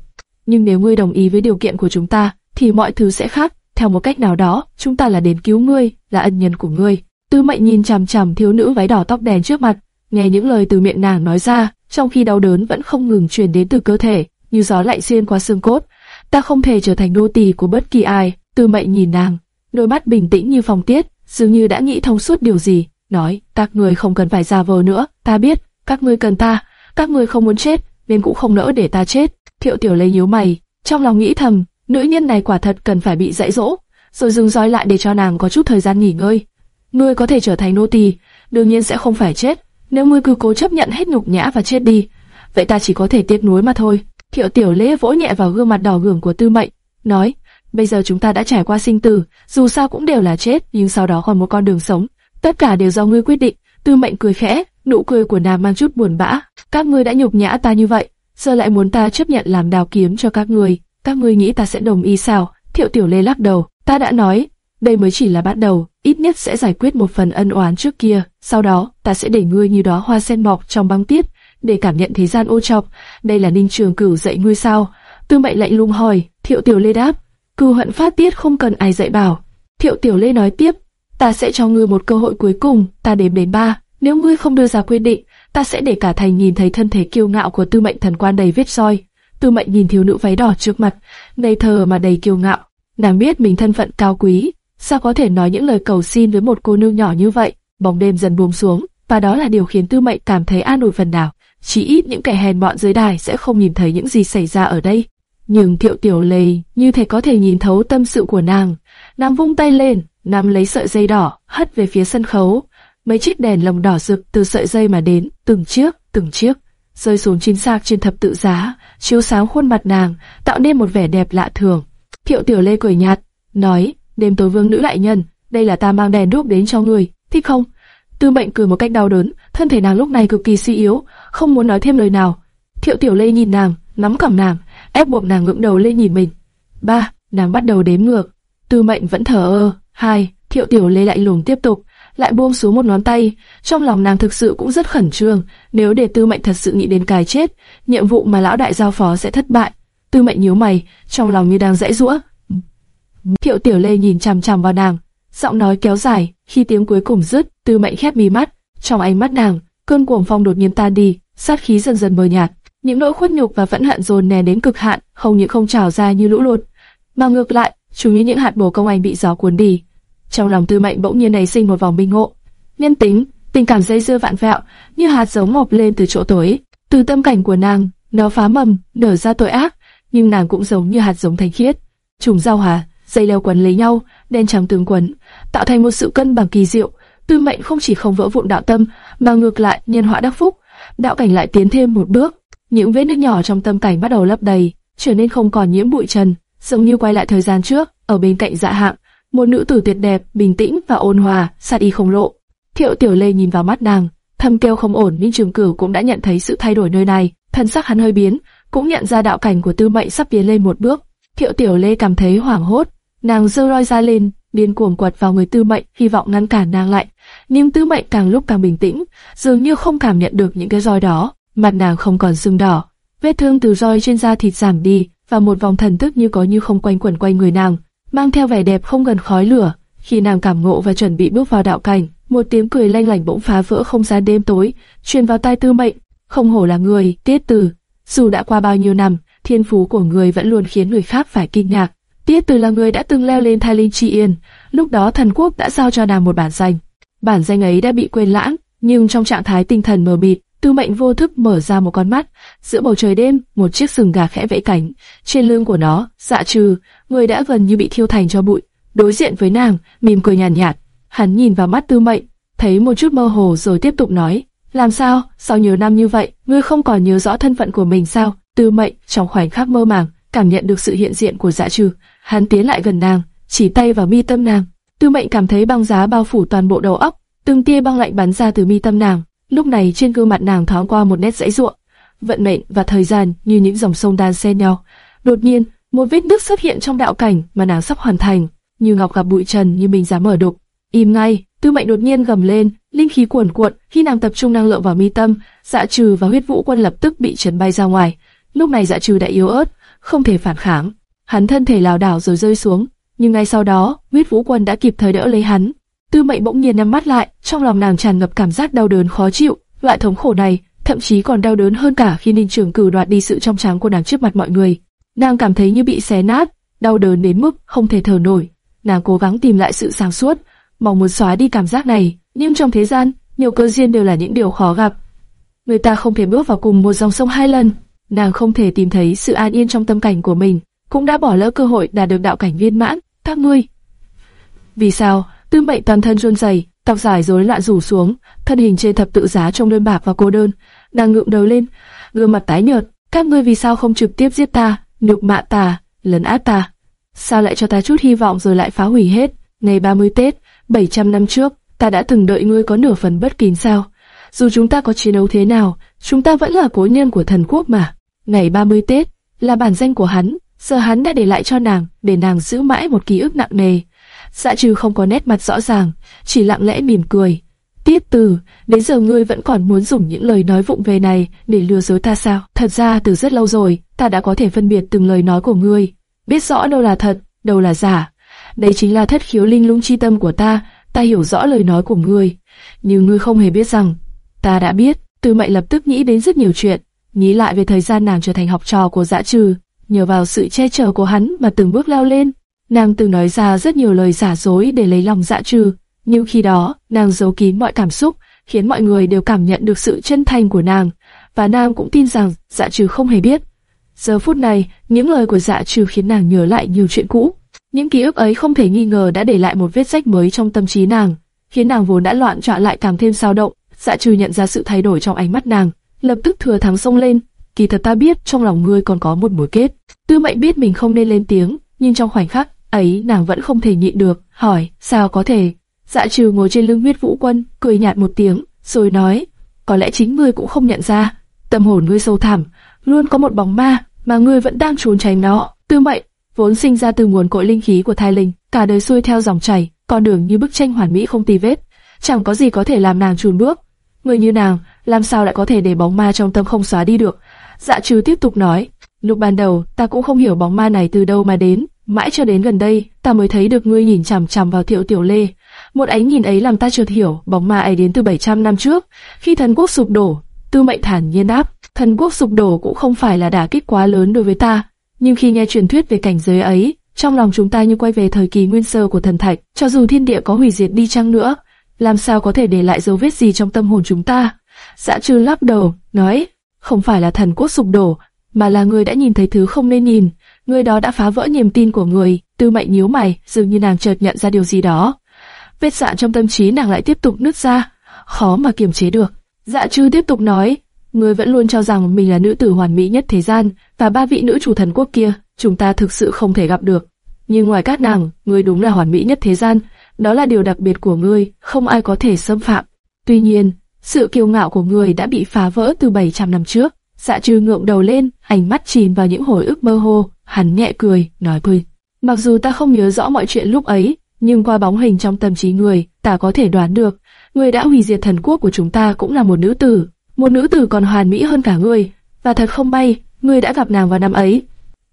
Nhưng nếu ngươi đồng ý với điều kiện của chúng ta, thì mọi thứ sẽ khác. Theo một cách nào đó, chúng ta là đến cứu ngươi, là ân nhân của ngươi. Tư mệnh nhìn chằm chằm thiếu nữ váy đỏ tóc đen trước mặt, nghe những lời từ miệng nàng nói ra, trong khi đau đớn vẫn không ngừng truyền đến từ cơ thể, như gió lạnh xuyên qua xương cốt. Ta không thể trở thành nô tỳ của bất kỳ ai. Tư mệnh nhìn nàng, đôi mắt bình tĩnh như phong tiết, dường như đã nghĩ thông suốt điều gì, nói: các người không cần phải giả vờ nữa, ta biết, các ngươi cần ta, các ngươi không muốn chết, nên cũng không nỡ để ta chết. Thiệu Tiểu lấy nhíu mày, trong lòng nghĩ thầm, nữ nhân này quả thật cần phải bị dạy dỗ, rồi dừng roi lại để cho nàng có chút thời gian nghỉ ngơi. Ngươi có thể trở thành nô tỳ, đương nhiên sẽ không phải chết. Nếu ngươi cứ cố chấp nhận hết nhục nhã và chết đi, vậy ta chỉ có thể tiếc nuối mà thôi. Thiệu Tiểu Lễ vỗ nhẹ vào gương mặt đỏ gường của Tư Mệnh, nói: Bây giờ chúng ta đã trải qua sinh tử, dù sao cũng đều là chết, nhưng sau đó còn một con đường sống. Tất cả đều do ngươi quyết định. Tư Mệnh cười khẽ, nụ cười của nàng mang chút buồn bã. Các ngươi đã nhục nhã ta như vậy, giờ lại muốn ta chấp nhận làm đào kiếm cho các ngươi, các ngươi nghĩ ta sẽ đồng ý sao? Thiệu Tiểu Lễ lắc đầu, ta đã nói, đây mới chỉ là bắt đầu, ít nhất sẽ giải quyết một phần ân oán trước kia, sau đó ta sẽ để ngươi như đó hoa sen mọc trong băng tiết, để cảm nhận thế gian ô trọc. Đây là Ninh Trường Cửu dạy ngươi sao? Tư Mệnh lạnh lùng hỏi. Thiệu Tiểu Lê đáp, cừu hận phát tiết không cần ai dạy bảo. Thiệu Tiểu Lê nói tiếp, ta sẽ cho ngươi một cơ hội cuối cùng, ta đếm đến ba. Nếu ngươi không đưa ra quyết định, ta sẽ để cả thành nhìn thấy thân thể kiêu ngạo của Tư Mệnh thần quan đầy vết roi. Tư Mệnh nhìn thiếu nữ váy đỏ trước mặt, ngây thơ mà đầy kiêu ngạo. Nàng biết mình thân phận cao quý, sao có thể nói những lời cầu xin với một cô nương nhỏ như vậy? Bóng đêm dần buông xuống, và đó là điều khiến Tư Mệnh cảm thấy an ủi phần nào. Chỉ ít những kẻ hèn mọn dưới đài sẽ không nhìn thấy những gì xảy ra ở đây. Nhưng Thiệu Tiểu Lê như thể có thể nhìn thấu tâm sự của nàng. Nàng vung tay lên, nắm lấy sợi dây đỏ, hất về phía sân khấu. Mấy chiếc đèn lồng đỏ rực từ sợi dây mà đến, từng chiếc, từng chiếc, rơi xuống chính xác trên thập tự giá, chiếu sáng khuôn mặt nàng, tạo nên một vẻ đẹp lạ thường. Thiệu Tiểu Lê cười nhạt, nói, đêm tối vương nữ đại nhân, đây là ta mang đèn đuốc đến cho người, thích không? Tư Mệnh cười một cách đau đớn, thân thể nàng lúc này cực kỳ suy yếu, không muốn nói thêm lời nào. Thiệu Tiểu Lê nhìn nàng, nắm cằm nàng, ép buộc nàng ngẩng đầu lên nhìn mình. Ba, nàng bắt đầu đếm ngược. Tư Mệnh vẫn thở ơ. Hai, Thiệu Tiểu Lê lại lùng tiếp tục, lại buông xuống một ngón tay. Trong lòng nàng thực sự cũng rất khẩn trương, nếu để Tư Mệnh thật sự nghĩ đến cái chết, nhiệm vụ mà lão đại giao phó sẽ thất bại. Tư Mệnh nhíu mày, trong lòng như đang dãy rũa. Thiệu Tiểu Lê nhìn chằm chằm vào nàng, giọng nói kéo dài, khi tiếng cuối cùng dứt, Tư Mệnh khép mí mắt, trong ánh mắt nàng, cơn cuồng phong đột nhiên tan đi, sát khí dần dần mờ nhạt, những nỗi khuất nhục và phẫn hận dồn nén đến cực hạn, không những không trào ra như lũ lụt, mà ngược lại, chúng như những hạt bồ công anh bị gió cuốn đi. Trong lòng Tư Mệnh bỗng nhiên nảy sinh một vòng minh ngộ. Nhân tính, tình cảm dây dưa vạn vẹo, như hạt giống mọc lên từ chỗ tối. Từ tâm cảnh của nàng, nó phá mầm, nở ra tội ác, nhưng nàng cũng giống như hạt giống thanh khiết. Trùng giao hòa, dây leo quấn lấy nhau, đen trắng tương quấn, tạo thành một sự cân bằng kỳ diệu. Tư Mệnh không chỉ không vỡ vụn đạo tâm, mà ngược lại nhân họa đắc phúc, đạo cảnh lại tiến thêm một bước. Những vết nước nhỏ trong tâm cảnh bắt đầu lấp đầy, trở nên không còn nhiễm bụi trần, giống như quay lại thời gian trước, ở bên cạnh dạ hạng, một nữ tử tuyệt đẹp, bình tĩnh và ôn hòa, sát y không lộ. Thiệu Tiểu Lê nhìn vào mắt nàng, thầm kêu không ổn, nhưng Trường Cửu cũng đã nhận thấy sự thay đổi nơi này, thân sắc hắn hơi biến, cũng nhận ra đạo cảnh của Tư Mệnh sắp tiến lên một bước. Thiệu Tiểu Lê cảm thấy hoảng hốt, nàng giơ roi ra lên, điên cuồng quật vào người Tư Mệnh, hy vọng ngăn cản nàng lại. Nhưng Tư Mệnh càng lúc càng bình tĩnh, dường như không cảm nhận được những cái roi đó, mặt nàng không còn sưng đỏ, vết thương từ roi trên da thịt giảm đi, và một vòng thần thức như có như không quanh quẩn quanh người nàng, mang theo vẻ đẹp không gần khói lửa. Khi nàng cảm ngộ và chuẩn bị bước vào đạo cảnh, một tiếng cười lanh lảnh bỗng phá vỡ không gian đêm tối, truyền vào tai Tư Mệnh. Không hổ là người, Tiết Từ. Dù đã qua bao nhiêu năm, thiên phú của người vẫn luôn khiến người khác phải kinh ngạc. Tiết Từ là người đã từng leo lên Thái Linh Chi Yên, lúc đó thần quốc đã giao cho nàng một bản danh. Bản danh ấy đã bị quên lãng, nhưng trong trạng thái tinh thần mờ mịt, Tư Mệnh vô thức mở ra một con mắt, giữa bầu trời đêm, một chiếc sừng gà khẽ vẫy cánh, trên lưng của nó, Dạ Trừ, người đã gần như bị thiêu thành cho bụi, đối diện với nàng, mỉm cười nhàn nhạt, nhạt. Hắn nhìn vào mắt Tư Mệnh, thấy một chút mơ hồ rồi tiếp tục nói, làm sao, sau nhiều năm như vậy, ngươi không còn nhớ rõ thân phận của mình sao? Tư Mệnh trong khoảnh khắc mơ màng, cảm nhận được sự hiện diện của Dạ Trừ, hắn tiến lại gần nàng, chỉ tay vào mi tâm nàng. Tư Mệnh cảm thấy băng giá bao phủ toàn bộ đầu óc, từng tia băng lạnh bắn ra từ mi tâm nàng, Lúc này trên gương mặt nàng thoáng qua một nét dãy ruộng, vận mệnh và thời gian như những dòng sông đan xen nhau. Đột nhiên, một vết nứt xuất hiện trong đạo cảnh mà nàng sắp hoàn thành, như ngọc gặp bụi trần như mình dám mở đục. Im ngay, Tư Mệnh đột nhiên gầm lên, linh khí cuồn cuộn, khi nàng tập trung năng lượng vào mi tâm, Dạ Trừ và Huyết Vũ Quân lập tức bị chấn bay ra ngoài. Lúc này Dạ Trừ đã yếu ớt, không thể phản kháng. Hắn thân thể lảo đảo rồi rơi xuống, nhưng ngay sau đó, Huyết Vũ Quân đã kịp thời đỡ lấy hắn, Tư Mệnh bỗng nhiên nhắm mắt lại, trong lòng nàng tràn ngập cảm giác đau đớn khó chịu, loại thống khổ này thậm chí còn đau đớn hơn cả khi Ninh Trường Cử đoạt đi sự trong trắng của nàng trước mặt mọi người. Nàng cảm thấy như bị xé nát, đau đớn đến mức không thể thở nổi. Nàng cố gắng tìm lại sự sáng suốt, mong muốn xóa đi cảm giác này, nhưng trong thế gian, nhiều cơ duyên đều là những điều khó gặp. Người ta không thể bước vào cùng một dòng sông hai lần, nàng không thể tìm thấy sự an yên trong tâm cảnh của mình, cũng đã bỏ lỡ cơ hội đạt được đạo cảnh viên mãn. Các ngươi, vì sao? Tư Mệnh toàn thân run rẩy, tóc dài rối loạn rủ xuống, thân hình trên thập tự giá trông đơn bạc và cô đơn. Nàng ngượng đầu lên, gương mặt tái nhợt. Các ngươi vì sao không trực tiếp giết ta, nhục mạ ta, lấn át ta? Sao lại cho ta chút hy vọng rồi lại phá hủy hết? Ngày 30 Tết, 700 năm trước, ta đã từng đợi ngươi có nửa phần bất kín sao? Dù chúng ta có chiến đấu thế nào, chúng ta vẫn là cố nhân của thần quốc mà. Ngày 30 Tết là bản danh của hắn, giờ hắn đã để lại cho nàng, để nàng giữ mãi một ký ức nặng nề. Dạ trừ không có nét mặt rõ ràng, chỉ lặng lẽ mỉm cười. Tiết từ, đến giờ ngươi vẫn còn muốn dùng những lời nói vụng về này để lừa dối ta sao? Thật ra từ rất lâu rồi, ta đã có thể phân biệt từng lời nói của ngươi, biết rõ đâu là thật, đâu là giả. Đây chính là thất khiếu linh lung chi tâm của ta, ta hiểu rõ lời nói của ngươi. Nhưng ngươi không hề biết rằng, ta đã biết, từ mệnh lập tức nghĩ đến rất nhiều chuyện, nghĩ lại về thời gian nàng trở thành học trò của Dạ trừ, nhờ vào sự che chở của hắn mà từng bước leo lên. Nàng từng nói ra rất nhiều lời giả dối để lấy lòng dạ trừ, nhưng khi đó, nàng giấu kín mọi cảm xúc, khiến mọi người đều cảm nhận được sự chân thành của nàng, và nàng cũng tin rằng dạ trừ không hề biết. Giờ phút này, những lời của dạ trừ khiến nàng nhớ lại nhiều chuyện cũ. Những ký ức ấy không thể nghi ngờ đã để lại một vết rách mới trong tâm trí nàng, khiến nàng vốn đã loạn trọa lại càng thêm sao động. Dạ trừ nhận ra sự thay đổi trong ánh mắt nàng, lập tức thừa thắng xông lên. Kỳ thật ta biết trong lòng ngươi còn có một mối kết. Tư mệnh biết mình không nên lên tiếng, nhưng trong khoảnh khắc ấy nàng vẫn không thể nhịn được, hỏi, sao có thể? Dạ trừ ngồi trên lưng huyết vũ quân, cười nhạt một tiếng, rồi nói, có lẽ chính ngươi cũng không nhận ra, tâm hồn ngươi sâu thẳm, luôn có một bóng ma, mà ngươi vẫn đang trốn tránh nó. Tư mệnh, vốn sinh ra từ nguồn cội linh khí của thai linh, cả đời xuôi theo dòng chảy, con đường như bức tranh hoàn mỹ không tì vết, chẳng có gì có thể làm nàng chùn bước. Người như nàng, làm sao lại có thể để bóng ma trong tâm không xóa đi được? Dạ trừ tiếp tục nói, lúc ban đầu ta cũng không hiểu bóng ma này từ đâu mà đến, Mãi cho đến gần đây, ta mới thấy được ngươi nhìn chằm chằm vào Thiệu Tiểu Lê. Một ánh nhìn ấy làm ta chợt hiểu, bóng ma ấy đến từ 700 năm trước, khi thần quốc sụp đổ. Tư Mệnh thản nhiên đáp, thần quốc sụp đổ cũng không phải là đả kích quá lớn đối với ta, nhưng khi nghe truyền thuyết về cảnh giới ấy, trong lòng chúng ta như quay về thời kỳ nguyên sơ của thần thạch, cho dù thiên địa có hủy diệt đi chăng nữa, làm sao có thể để lại dấu vết gì trong tâm hồn chúng ta? Dạ trừ lắc đầu, nói, không phải là thần quốc sụp đổ, mà là người đã nhìn thấy thứ không nên nhìn, người đó đã phá vỡ niềm tin của người. Tư mệnh nhíu mày, dường như nàng chợt nhận ra điều gì đó. Vết sạn trong tâm trí nàng lại tiếp tục nứt ra, khó mà kiềm chế được. Dạ trừ tiếp tục nói, người vẫn luôn cho rằng mình là nữ tử hoàn mỹ nhất thế gian, và ba vị nữ chủ thần quốc kia, chúng ta thực sự không thể gặp được. Nhưng ngoài các nàng, ngươi đúng là hoàn mỹ nhất thế gian, đó là điều đặc biệt của ngươi, không ai có thể xâm phạm. Tuy nhiên, sự kiêu ngạo của người đã bị phá vỡ từ 700 năm trước. Dạ trừ ngượng đầu lên, ánh mắt chìm vào những hồi ức mơ hồ, hắn nhẹ cười, nói cười. Mặc dù ta không nhớ rõ mọi chuyện lúc ấy, nhưng qua bóng hình trong tâm trí người, ta có thể đoán được, người đã hủy diệt thần quốc của chúng ta cũng là một nữ tử, một nữ tử còn hoàn mỹ hơn cả người. và thật không may, người đã gặp nàng vào năm ấy.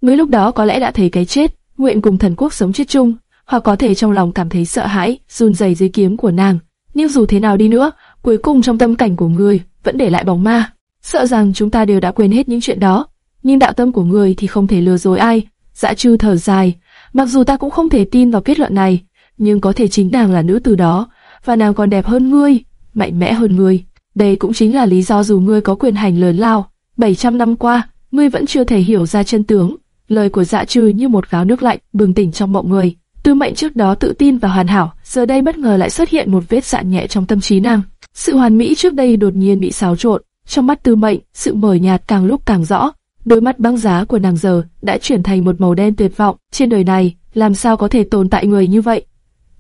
người lúc đó có lẽ đã thấy cái chết, nguyện cùng thần quốc sống chết chung, hoặc có thể trong lòng cảm thấy sợ hãi, run rẩy dưới kiếm của nàng. Nhưng dù thế nào đi nữa, cuối cùng trong tâm cảnh của người vẫn để lại bóng ma. Sợ rằng chúng ta đều đã quên hết những chuyện đó, nhưng đạo tâm của người thì không thể lừa dối ai. Dạ Trư thở dài, mặc dù ta cũng không thể tin vào kết luận này, nhưng có thể chính nàng là nữ tử đó, và nàng còn đẹp hơn ngươi, mạnh mẽ hơn ngươi. Đây cũng chính là lý do dù ngươi có quyền hành lớn lao, 700 năm qua, ngươi vẫn chưa thể hiểu ra chân tướng. Lời của dạ trừ như một gáo nước lạnh, bừng tỉnh trong mộng người. Tư mệnh trước đó tự tin và hoàn hảo, giờ đây bất ngờ lại xuất hiện một vết sạn nhẹ trong tâm trí nàng. Sự hoàn mỹ trước đây đột nhiên bị xáo trộn. Trong mắt tư mệnh, sự mờ nhạt càng lúc càng rõ. Đôi mắt băng giá của nàng giờ đã chuyển thành một màu đen tuyệt vọng. Trên đời này, làm sao có thể tồn tại người như vậy?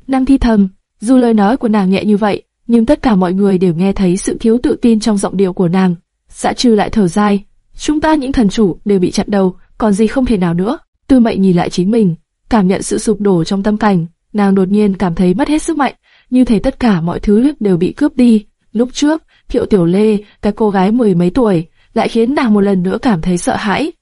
Nàng thi thầm, dù lời nói của nàng nhẹ như vậy, nhưng tất cả mọi người đều nghe thấy sự thiếu tự tin trong giọng điệu của nàng. Dạ trừ lại thở dài, chúng ta những thần chủ đều bị chặt đầu, còn gì không thể nào nữa. Tư mệnh nhìn lại chính mình, cảm nhận sự sụp đổ trong tâm cảnh, nàng đột nhiên cảm thấy mất hết sức mạnh, như thể tất cả mọi thứ đều bị cướp đi. Lúc trước, Thiệu Tiểu Lê, cái cô gái mười mấy tuổi, lại khiến nàng một lần nữa cảm thấy sợ hãi.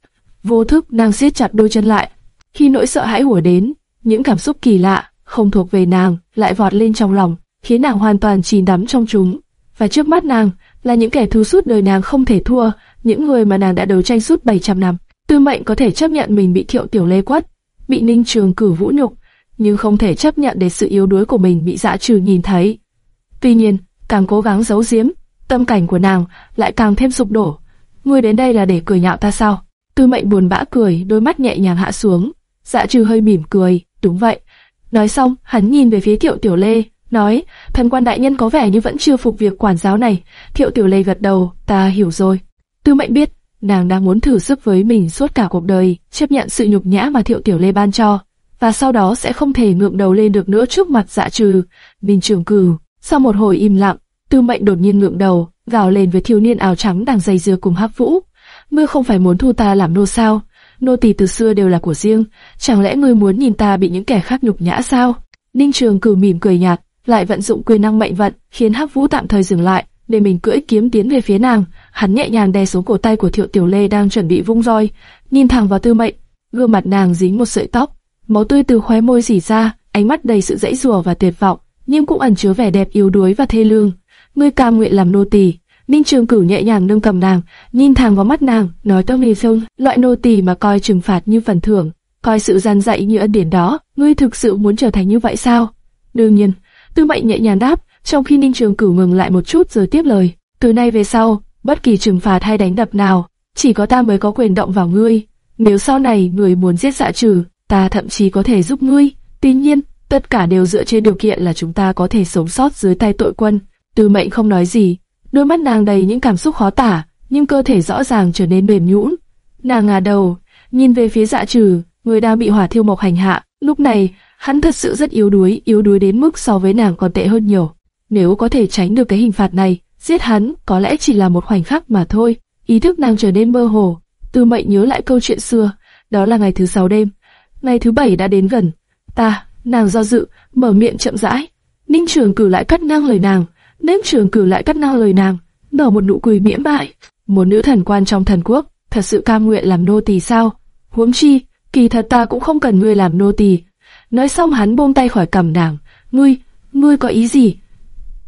Vô thức nàng siết chặt đôi chân lại. Khi nỗi sợ hãi hủa đến, những cảm xúc kỳ lạ, không thuộc về nàng, lại vọt lên trong lòng, khiến nàng hoàn toàn chìm đắm trong chúng. Và trước mắt nàng là những kẻ thù suốt đời nàng không thể thua, những người mà nàng đã đấu tranh suốt 700 năm. Tư mệnh có thể chấp nhận mình bị thiệu tiểu lê quất, bị ninh trường cử vũ nhục, nhưng không thể chấp nhận để sự yếu đuối của mình bị dã trừ nhìn thấy. Tuy nhiên, càng cố gắng giấu giếm, tâm cảnh của nàng lại càng thêm sụp đổ. Ngươi đến đây là để cười nhạo ta sao? Tư mệnh buồn bã cười, đôi mắt nhẹ nhàng hạ xuống. Dạ trừ hơi mỉm cười, đúng vậy. Nói xong, hắn nhìn về phía thiệu tiểu lê, nói, thần quan đại nhân có vẻ như vẫn chưa phục việc quản giáo này. Thiệu tiểu lê gật đầu, ta hiểu rồi. Tư mệnh biết, nàng đang muốn thử sức với mình suốt cả cuộc đời, chấp nhận sự nhục nhã mà Thiệu Tiểu Lê ban cho, và sau đó sẽ không thể ngượng đầu lên được nữa trước mặt dạ trừ. Minh Trường Cử, sau một hồi im lặng, Tư Mệnh đột nhiên ngượng đầu, gào lên với thiếu niên áo trắng đang dây dưa cùng Hắc Vũ. Ngươi không phải muốn thu ta làm nô sao? Nô tỳ từ xưa đều là của riêng, chẳng lẽ ngươi muốn nhìn ta bị những kẻ khác nhục nhã sao? Ninh Trường Cử mỉm cười nhạt, lại vận dụng quyền năng mệnh vận, khiến Hắc Vũ tạm thời dừng lại, để mình cưỡi kiếm tiến về phía nàng. Hắn nhẹ nhàng đè xuống cổ tay của Thiệu Tiểu Lê đang chuẩn bị vung roi, nhìn thẳng vào Tư Mệnh, gương mặt nàng dính một sợi tóc, máu tươi từ khóe môi rỉ ra, ánh mắt đầy sự dãy rủa và tuyệt vọng, nhưng cũng ẩn chứa vẻ đẹp yếu đuối và thê lương. Ngươi cam nguyện làm nô tỳ. Ninh Trường Cửu nhẹ nhàng nâng cầm nàng, nhìn thẳng vào mắt nàng, nói to nghề sông, loại nô tỳ mà coi trừng phạt như phần thưởng, coi sự gian dạy như ân điển đó, ngươi thực sự muốn trở thành như vậy sao? Đương nhiên, Tư Mệnh nhẹ nhàng đáp, trong khi Ninh Trường Cửu ngừng lại một chút rồi tiếp lời, từ nay về sau, bất kỳ trừng phạt hay đánh đập nào, chỉ có ta mới có quyền động vào ngươi. Nếu sau này người muốn giết dạ trừ, ta thậm chí có thể giúp ngươi. Tuy nhiên, tất cả đều dựa trên điều kiện là chúng ta có thể sống sót dưới tay tội quân. Tư mệnh không nói gì, đôi mắt nàng đầy những cảm xúc khó tả, nhưng cơ thể rõ ràng trở nên mềm nhũn. Nàng ngả đầu, nhìn về phía dạ trừ, người đang bị hỏa thiêu mộc hành hạ. Lúc này, hắn thật sự rất yếu đuối, yếu đuối đến mức so với nàng còn tệ hơn nhiều. Nếu có thể tránh được cái hình phạt này, giết hắn có lẽ chỉ là một khoảnh khắc mà thôi. Ý thức nàng trở nên mơ hồ. Tư mệnh nhớ lại câu chuyện xưa, đó là ngày thứ sáu đêm. Ngày thứ bảy đã đến gần. Ta, nàng do dự, mở miệng chậm rãi. Ninh trường cử lại cắt ngang lời nàng. Ninh trường cử lại cắt ngang lời nàng, nở một nụ cười miễn bại. Một nữ thần quan trong thần quốc, thật sự cam nguyện làm nô tỳ sao? Huống chi, kỳ thật ta cũng không cần ngươi làm nô tỳ. Nói xong hắn buông tay khỏi cầm nàng. Ngươi, ngươi có ý gì?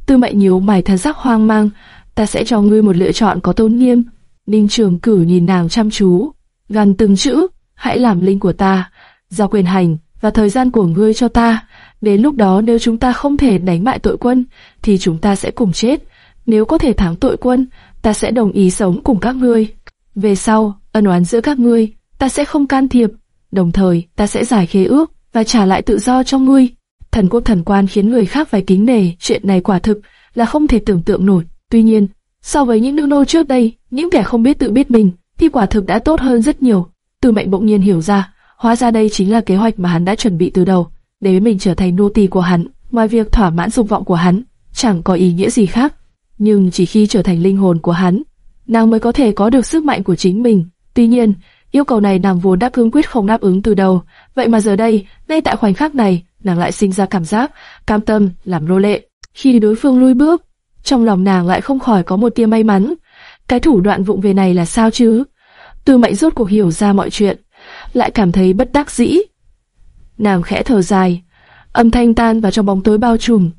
Tư mệnh nhíu mày thần sắc hoang mang, ta sẽ cho ngươi một lựa chọn có tôn nghiêm. Ninh Trường Cử nhìn nàng chăm chú, gần từng chữ, hãy làm linh của ta giao quyền hành và thời gian của ngươi cho ta. Đến lúc đó nếu chúng ta không thể đánh bại tội quân, thì chúng ta sẽ cùng chết. Nếu có thể thắng tội quân, ta sẽ đồng ý sống cùng các ngươi. Về sau, ân oán giữa các ngươi, ta sẽ không can thiệp. Đồng thời, ta sẽ giải khế ước và trả lại tự do cho ngươi. Thần quốc thần quan khiến người khác phải kính nể, chuyện này quả thực là không thể tưởng tượng nổi. Tuy nhiên, so với những nữ nô trước đây, những kẻ không biết tự biết mình, thì quả thực đã tốt hơn rất nhiều. Từ mệnh bỗng nhiên hiểu ra, hóa ra đây chính là kế hoạch mà hắn đã chuẩn bị từ đầu, để mình trở thành nô tỳ của hắn. Ngoài việc thỏa mãn dục vọng của hắn, chẳng có ý nghĩa gì khác. Nhưng chỉ khi trở thành linh hồn của hắn, nàng mới có thể có được sức mạnh của chính mình. Tuy nhiên, yêu cầu này nàng vốn đã cương quyết không đáp ứng từ đầu. Vậy mà giờ đây, ngay tại khoảnh khắc này, nàng lại sinh ra cảm giác cam tâm làm nô lệ. Khi đối phương lui bước, trong lòng nàng lại không khỏi có một tia may mắn. Cái thủ đoạn vụng về này là sao chứ? Tư mệnh rốt cuộc hiểu ra mọi chuyện, lại cảm thấy bất đắc dĩ. Nàng khẽ thở dài, âm thanh tan vào trong bóng tối bao trùm.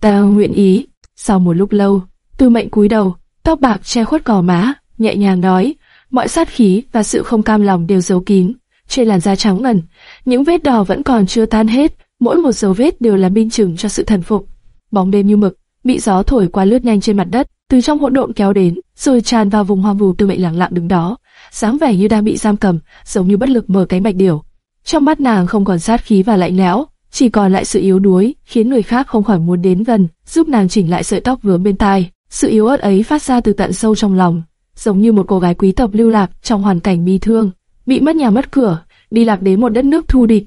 Ta nguyện ý. Sau một lúc lâu, tư mệnh cúi đầu, tóc bạc che khuất cỏ má, nhẹ nhàng nói, mọi sát khí và sự không cam lòng đều giấu kín. Trên làn da trắng ngần, những vết đỏ vẫn còn chưa tan hết, mỗi một dấu vết đều là minh chứng cho sự thần phục. Bóng đêm như mực, bị gió thổi qua lướt nhanh trên mặt đất, từ trong hỗn độn kéo đến, rồi tràn vào vùng hoang vu tư mệnh lặng lặng đứng đó, dáng vẻ như đang bị giam cầm, giống như bất lực mở cánh bạch điểu. Trong mắt nàng không còn sát khí và lạnh lẽo, chỉ còn lại sự yếu đuối, khiến người khác không khỏi muốn đến gần, giúp nàng chỉnh lại sợi tóc vướng bên tai. Sự yếu ớt ấy phát ra từ tận sâu trong lòng, giống như một cô gái quý tộc lưu lạc trong hoàn cảnh bi thương, bị mất nhà mất cửa, đi lạc đến một đất nước thù địch.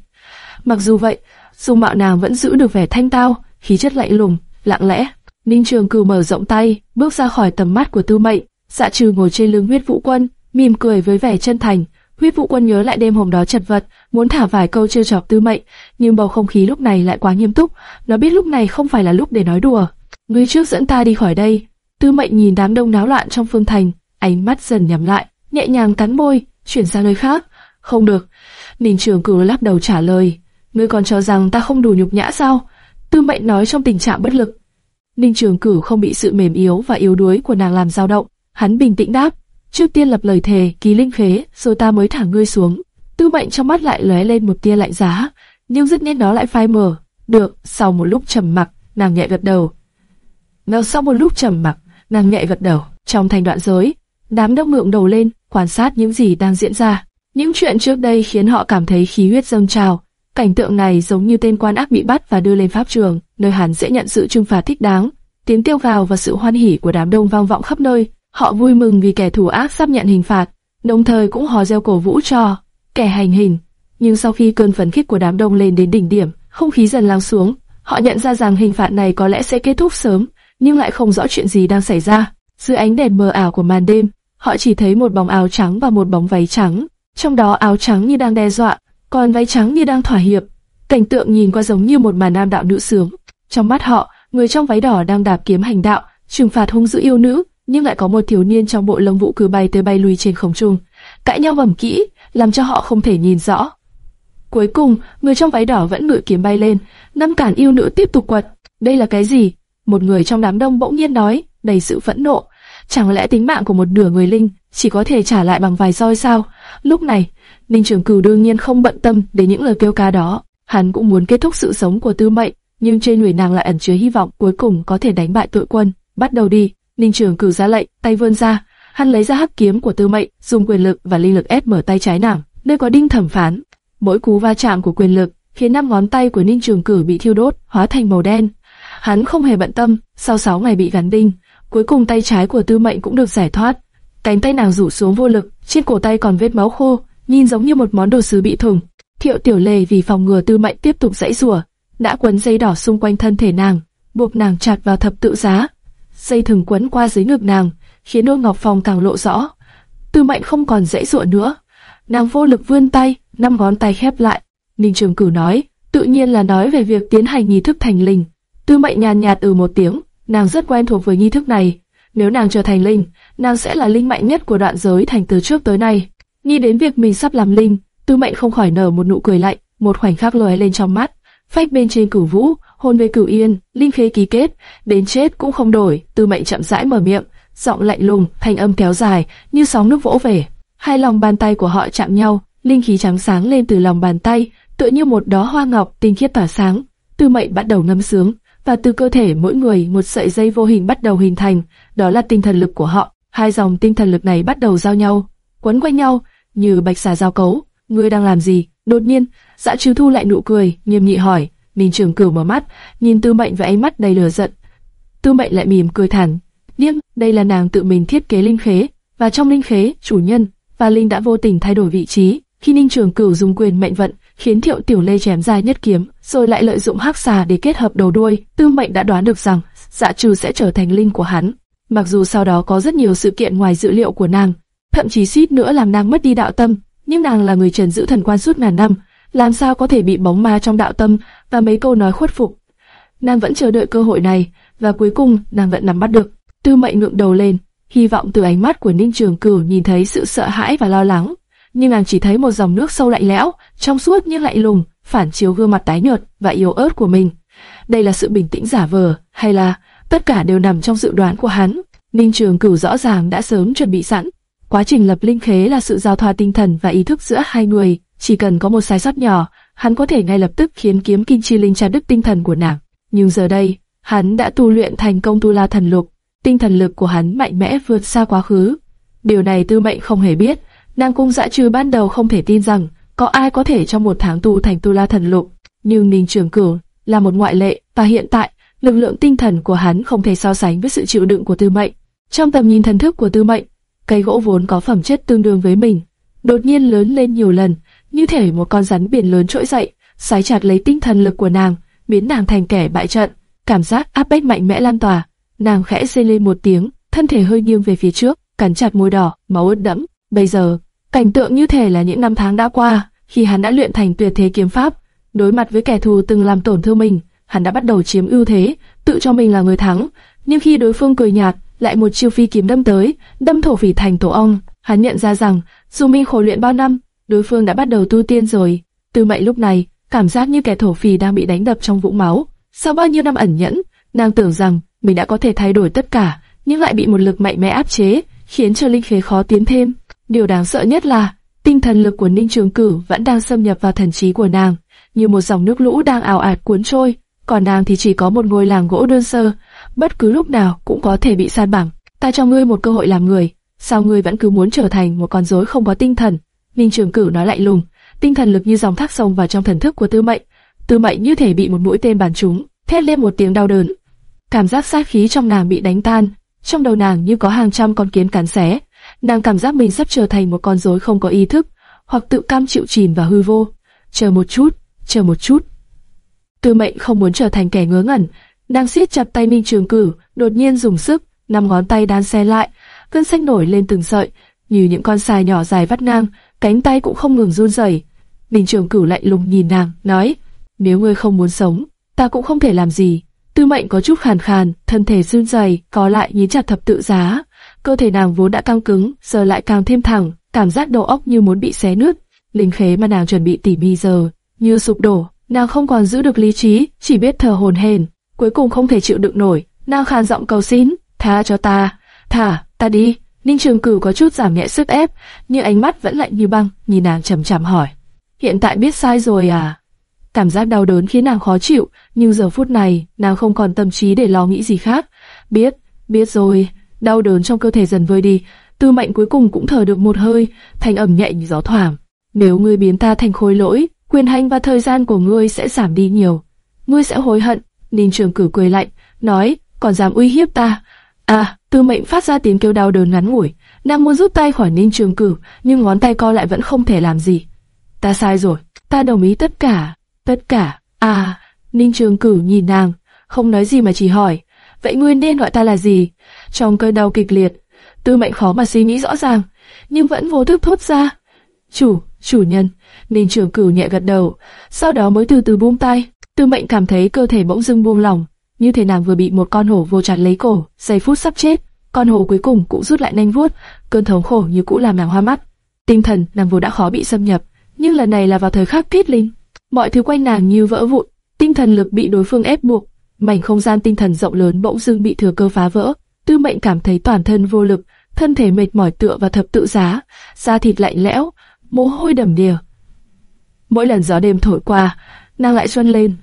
Mặc dù vậy, dung mạo nàng vẫn giữ được vẻ thanh tao, khí chất lạnh lùng, lặng lẽ. Ninh Trường Cửu mở rộng tay, bước ra khỏi tầm mắt của Tư Mệnh. Dạ Trừ ngồi trên lưng huyết vũ quân, mỉm cười với vẻ chân thành. Huyết vũ quân nhớ lại đêm hôm đó chật vật, muốn thả vài câu trêu chọc Tư Mệnh, nhưng bầu không khí lúc này lại quá nghiêm túc. Nó biết lúc này không phải là lúc để nói đùa. Ngươi trước dẫn ta đi khỏi đây. Tư Mệnh nhìn đám đông náo loạn trong phương thành, ánh mắt dần nhắm lại, nhẹ nhàng cắn môi, chuyển sang nơi khác. Không được. Ninh Trường Cửu lắc đầu trả lời. Ngươi còn cho rằng ta không đủ nhục nhã sao? Tư Mệnh nói trong tình trạng bất lực. Ninh Trường Cửu không bị sự mềm yếu và yếu đuối của nàng làm dao động, hắn bình tĩnh đáp: trước tiên lập lời thề, ký linh khế, rồi ta mới thả ngươi xuống. Tư Mệnh trong mắt lại lóe lên một tia lạnh giá, nhưng rất nhanh đó lại phai mờ. Được, sau một lúc trầm mặc, nàng nhẹ gật đầu. Nào sau một lúc trầm mặc, nàng nhẹ gật đầu. Trong thành đoạn giới, đám đông ngượng đầu lên, quan sát những gì đang diễn ra. Những chuyện trước đây khiến họ cảm thấy khí huyết dâng trào, Cảnh tượng này giống như tên quan ác bị bắt và đưa lên pháp trường, nơi hắn sẽ nhận sự trừng phạt thích đáng. Tiếng tiêu gào và sự hoan hỉ của đám đông vang vọng khắp nơi. Họ vui mừng vì kẻ thủ ác sắp nhận hình phạt, đồng thời cũng hò reo cổ vũ cho kẻ hành hình. Nhưng sau khi cơn phấn khích của đám đông lên đến đỉnh điểm, không khí dần lắng xuống. Họ nhận ra rằng hình phạt này có lẽ sẽ kết thúc sớm, nhưng lại không rõ chuyện gì đang xảy ra. Dưới ánh đèn mờ ảo của màn đêm, họ chỉ thấy một bóng áo trắng và một bóng váy trắng. Trong đó áo trắng như đang đe dọa, còn váy trắng như đang thỏa hiệp. Cảnh tượng nhìn qua giống như một màn nam đạo nữ sướng. Trong mắt họ, người trong váy đỏ đang đạp kiếm hành đạo, trừng phạt hung dữ yêu nữ, nhưng lại có một thiếu niên trong bộ lông vũ cứ bay tới bay lui trên không trung, cãi nhau vầm kỹ, làm cho họ không thể nhìn rõ. Cuối cùng, người trong váy đỏ vẫn ngự kiếm bay lên, năm cản yêu nữ tiếp tục quật. Đây là cái gì? Một người trong đám đông bỗng nhiên nói, đầy sự phẫn nộ. Chẳng lẽ tính mạng của một nửa người linh chỉ có thể trả lại bằng vài roi sao? Lúc này, Ninh Trường Cửu đương nhiên không bận tâm đến những lời kêu ca đó. Hắn cũng muốn kết thúc sự sống của Tư Mệnh, nhưng trên người nàng lại ẩn chứa hy vọng cuối cùng có thể đánh bại tội quân. Bắt đầu đi. Ninh Trường Cử ra lệnh, tay vươn ra, hắn lấy ra hắc kiếm của Tư Mệnh, dùng quyền lực và linh lực ép mở tay trái nàng, nơi có đinh thẩm phán. Mỗi cú va chạm của quyền lực khiến năm ngón tay của Ninh Trường Cử bị thiêu đốt, hóa thành màu đen. Hắn không hề bận tâm, sau 6 ngày bị gắn đinh, cuối cùng tay trái của Tư Mệnh cũng được giải thoát. Cánh tay nàng rủ xuống vô lực, trên cổ tay còn vết máu khô, nhìn giống như một món đồ sứ bị thủng. Thiệu Tiểu Lệ vì phòng ngừa Tư Mệnh tiếp tục dãy rủa, đã quấn dây đỏ xung quanh thân thể nàng, buộc nàng chặt vào thập tự giá. Dây thừng quấn qua dưới ngực nàng, khiến đôi ngọc phòng càng lộ rõ. Tư Mệnh không còn dễ dụa nữa, nàng vô lực vươn tay, năm ngón tay khép lại. Ninh Trường Cửu nói, tự nhiên là nói về việc tiến hành nghi thức thành linh. Tư Mệnh nhàn nhạt ừ một tiếng, nàng rất quen thuộc với nghi thức này. Nếu nàng trở thành linh, nàng sẽ là linh mạnh nhất của đoạn giới thành từ trước tới nay. Nghĩ đến việc mình sắp làm linh, Tư Mệnh không khỏi nở một nụ cười lạnh, một khoảnh khắc lóe lên trong mắt. Phách bên trên cửu vũ, hôn về cửu yên, linh khê ký kết, đến chết cũng không đổi. Tư Mệnh chậm rãi mở miệng, giọng lạnh lùng, thanh âm kéo dài như sóng nước vỗ về. Hai lòng bàn tay của họ chạm nhau, linh khí trắng sáng lên từ lòng bàn tay, tựa như một đóa hoa ngọc tinh khiết tỏa sáng. Tư Mệnh bắt đầu ngâm sướng, và từ cơ thể mỗi người một sợi dây vô hình bắt đầu hình thành, đó là tinh thần lực của họ. Hai dòng tinh thần lực này bắt đầu giao nhau, quấn quanh nhau như bạch xà giao cấu. Ngươi đang làm gì? Đột nhiên, Dạ Trừ Thu lại nụ cười, nghiêm nghị hỏi. Ninh Trường Cửu mở mắt, nhìn Tư Mệnh với ánh mắt đầy lửa giận. Tư Mệnh lại mỉm cười thản, "Niêm, đây là nàng tự mình thiết kế linh khế, và trong linh khế, chủ nhân và linh đã vô tình thay đổi vị trí. Khi Ninh Trường Cửu dùng quyền mệnh vận, khiến Thiệu Tiểu Lê chém ra nhất kiếm, rồi lại lợi dụng hắc xà để kết hợp đầu đuôi, Tư Mệnh đã đoán được rằng Dạ Trừ sẽ trở thành linh của hắn. Mặc dù sau đó có rất nhiều sự kiện ngoài dự liệu của nàng, thậm chí suýt nữa làm nàng mất đi đạo tâm, nhưng nàng là người trần giữ thần quan suốt ngàn năm, làm sao có thể bị bóng ma trong đạo tâm và mấy câu nói khuất phục. Nàng vẫn chờ đợi cơ hội này, và cuối cùng nàng vẫn nắm bắt được. Tư Mệnh ngượng đầu lên, hy vọng từ ánh mắt của Ninh Trường Cửu nhìn thấy sự sợ hãi và lo lắng, nhưng nàng chỉ thấy một dòng nước sâu lạnh lẽo, trong suốt nhưng lạnh lùng, phản chiếu gương mặt tái nhợt và yếu ớt của mình. Đây là sự bình tĩnh giả vờ, hay là tất cả đều nằm trong dự đoán của hắn? Ninh Trường Cửu rõ ràng đã sớm chuẩn bị sẵn. Quá trình lập linh khế là sự giao thoa tinh thần và ý thức giữa hai người, chỉ cần có một sai sót nhỏ, hắn có thể ngay lập tức khiến kiếm kim chi linh chặt đứt tinh thần của nàng. Nhưng giờ đây, hắn đã tu luyện thành công tu la thần lục, tinh thần lực của hắn mạnh mẽ vượt xa quá khứ. Điều này Tư Mệnh không hề biết, nàng cung dạ dã trừ ban đầu không thể tin rằng có ai có thể trong một tháng tu thành tu la thần lục, nhưng Ninh Trường Cửu là một ngoại lệ, và hiện tại lực lượng tinh thần của hắn không thể so sánh với sự chịu đựng của Tư Mệnh. Trong tầm nhìn thần thức của Tư Mệnh, cây gỗ vốn có phẩm chất tương đương với mình, đột nhiên lớn lên nhiều lần, như thể một con rắn biển lớn trỗi dậy, xoáy chặt lấy tinh thần lực của nàng, biến nàng thành kẻ bại trận. Cảm giác áp bách mạnh mẽ lan tỏa, nàng khẽ rên lên một tiếng, thân thể hơi nghiêng về phía trước, cắn chặt môi đỏ, máu ướt đẫm. Bây giờ, cảnh tượng như thể là những năm tháng đã qua, khi hắn đã luyện thành tuyệt thế kiếm pháp, đối mặt với kẻ thù từng làm tổn thương mình, hắn đã bắt đầu chiếm ưu thế, tự cho mình là người thắng. Nhưng khi đối phương cười nhạt, lại một chiêu phi kiếm đâm tới, đâm thổ phỉ thành tổ ong, hắn nhận ra rằng, dù mình khổ luyện bao năm, đối phương đã bắt đầu tu tiên rồi. Tư Mệnh lúc này, cảm giác như kẻ thổ phì đang bị đánh đập trong vũng máu. Sau bao nhiêu năm ẩn nhẫn, nàng tưởng rằng mình đã có thể thay đổi tất cả, nhưng lại bị một lực mạnh mẽ áp chế, khiến cho linh khế khó tiến thêm. Điều đáng sợ nhất là tinh thần lực của Ninh Trường cử vẫn đang xâm nhập vào thần trí của nàng, như một dòng nước lũ đang ảo ạt cuốn trôi, còn nàng thì chỉ có một ngôi làng gỗ đơn sơ, bất cứ lúc nào cũng có thể bị san bằng. Ta cho ngươi một cơ hội làm người, sao ngươi vẫn cứ muốn trở thành một con rối không có tinh thần? Ninh Trường Cửu nói lạnh lùng, tinh thần lực như dòng thác sông vào trong thần thức của Tư Mệnh, Tư Mệnh như thể bị một mũi tên bắn trúng, thét lên một tiếng đau đớn. Cảm giác sát khí trong nàng bị đánh tan, trong đầu nàng như có hàng trăm con kiến cắn xé. Nàng cảm giác mình sắp trở thành một con rối không có ý thức, hoặc tự cam chịu chìm vào hư vô. Chờ một chút, chờ một chút. Tư Mệnh không muốn trở thành kẻ ngớ ngẩn, nàng siết chặt tay Minh Trường Cửu, đột nhiên dùng sức, năm ngón tay đan xen lại, cơn xanh nổi lên từng sợi, như những con sài nhỏ dài vắt ngang, cánh tay cũng không ngừng run rẩy. bình Trường Cửu lạnh lùng nhìn nàng, nói: "Nếu ngươi không muốn sống, ta cũng không thể làm gì." Tư Mệnh có chút khàn khàn, thân thể run rẩy, có lại nhìn chặt thập tự giá, cơ thể nàng vốn đã căng cứng, giờ lại càng thêm thẳng, cảm giác đầu óc như muốn bị xé nứt. Linh khế mà nàng chuẩn bị tỉ mỉ giờ, như sụp đổ, nàng không còn giữ được lý trí, chỉ biết thở hồn hển, cuối cùng không thể chịu đựng nổi, nàng khàn giọng cầu xin, tha cho ta, thả, ta đi. Ninh Trường Cửu có chút giảm nhẹ sức ép, nhưng ánh mắt vẫn lạnh như băng, nhìn nàng chầm chằm hỏi, hiện tại biết sai rồi à? Cảm giác đau đớn khiến nàng khó chịu, nhưng giờ phút này, nàng không còn tâm trí để lo nghĩ gì khác. Biết, biết rồi, đau đớn trong cơ thể dần vơi đi, tư mệnh cuối cùng cũng thở được một hơi, thanh âm nhẹ như gió thoảng. Nếu ngươi biến ta thành khối lỗi, quyền hành và thời gian của ngươi sẽ giảm đi nhiều. Ngươi sẽ hối hận, Ninh Trường Cửu cười lạnh, nói, còn dám uy hiếp ta. À, tư mệnh phát ra tiếng kêu đau đớn ngắn ngủi, nàng muốn rút tay khỏi Ninh Trường Cửu, nhưng ngón tay co lại vẫn không thể làm gì. Ta sai rồi, ta đồng ý tất cả, tất cả. À, Ninh Trường Cửu nhìn nàng, không nói gì mà chỉ hỏi, vậy ngươi nên gọi ta là gì? Trong cơn đau kịch liệt, tư mệnh khó mà suy nghĩ rõ ràng, nhưng vẫn vô thức thốt ra. Chủ, chủ nhân, Ninh Trường Cửu nhẹ gật đầu, sau đó mới từ từ buông tay. Tư mệnh cảm thấy cơ thể bỗng dưng buông lỏng, như thể nàng vừa bị một con hổ vô chặt lấy cổ, giây phút sắp chết. Con hổ cuối cùng cũng rút lại nanh vuốt, cơn thống khổ như cũ làm nàng hoa mắt. Tinh thần nàng vốn đã khó bị xâm nhập, nhưng lần này là vào thời khắc kết linh. Mọi thứ quanh nàng như vỡ vụn, tinh thần lực bị đối phương ép buộc, mảnh không gian tinh thần rộng lớn bỗng dưng bị thừa cơ phá vỡ. Tư Mệnh cảm thấy toàn thân vô lực, thân thể mệt mỏi tựa vào thập tự giá, da thịt lạnh lẽo, mồ hôi đầm đìa. Mỗi lần gió đêm thổi qua, nàng lại xuân lên,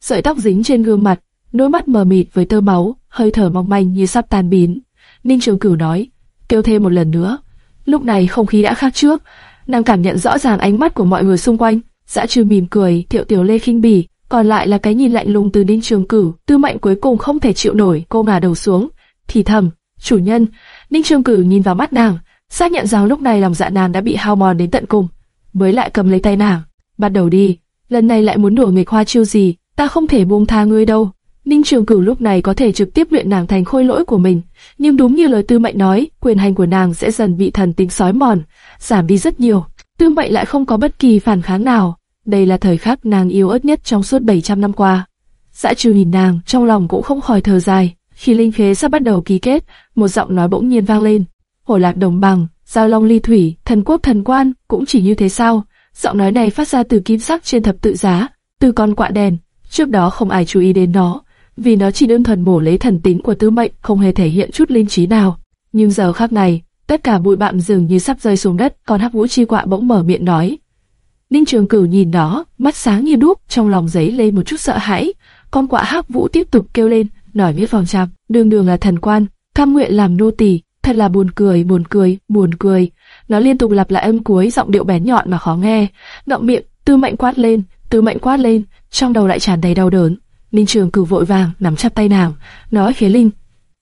sợi tóc dính trên gương mặt, đôi mắt mờ mịt với tơ máu, hơi thở mong manh như sắp tan biến. Ninh Trường Cửu nói, kêu thêm một lần nữa. Lúc này không khí đã khác trước, nàng cảm nhận rõ ràng ánh mắt của mọi người xung quanh. Dã Trư mỉm cười, Thiệu Tiểu Lê khinh bỉ, còn lại là cái nhìn lạnh lùng từ Ninh Trường Cửu. Tư Mệnh cuối cùng không thể chịu nổi, cô ngả đầu xuống, thì thầm, chủ nhân. Ninh Trường Cửu nhìn vào mắt nàng, xác nhận rằng lúc này lòng dạ nàng đã bị hao mòn đến tận cùng, mới lại cầm lấy tay nàng, bắt đầu đi. Lần này lại muốn đuổi nghịch hoa chiêu gì, ta không thể buông tha ngươi đâu. Ninh Trường Cửu lúc này có thể trực tiếp luyện nàng thành khôi lỗi của mình, nhưng đúng như lời Tư Mệnh nói, quyền hành của nàng sẽ dần bị thần tính sói mòn, giảm đi rất nhiều. Tư Mệnh lại không có bất kỳ phản kháng nào. Đây là thời khắc nàng yêu ớt nhất trong suốt 700 năm qua. Dã Trừ nhìn nàng, trong lòng cũng không khỏi thở dài. Khi linh khế sắp bắt đầu ký kết, một giọng nói bỗng nhiên vang lên. Hổ lạc đồng bằng, giao long ly thủy, thần quốc thần quan, cũng chỉ như thế sao? Giọng nói này phát ra từ kim sắc trên thập tự giá, từ con quạ đèn. Trước đó không ai chú ý đến nó, vì nó chỉ đơn thuần bổ lấy thần tính của tư mệnh, không hề thể hiện chút linh trí nào. Nhưng giờ khắc này, tất cả bụi bặm dường như sắp rơi xuống đất, còn hắc vũ chi quạ bỗng mở miệng nói. Ninh Trường Cửu nhìn nó, mắt sáng như đuốc, trong lòng giấy lên một chút sợ hãi. Con quạ hắc vũ tiếp tục kêu lên, nói biết vòng trăm, đường đường là thần quan, cam nguyện làm nô tỳ, thật là buồn cười, buồn cười, buồn cười. Nó liên tục lặp lại âm cuối giọng điệu bén nhọn mà khó nghe, ngậm miệng, tư mệnh quát lên, tư mệnh quát lên, trong đầu lại tràn đầy đau đớn. Ninh Trường Cửu vội vàng nắm chặt tay nàng, nói phía Linh,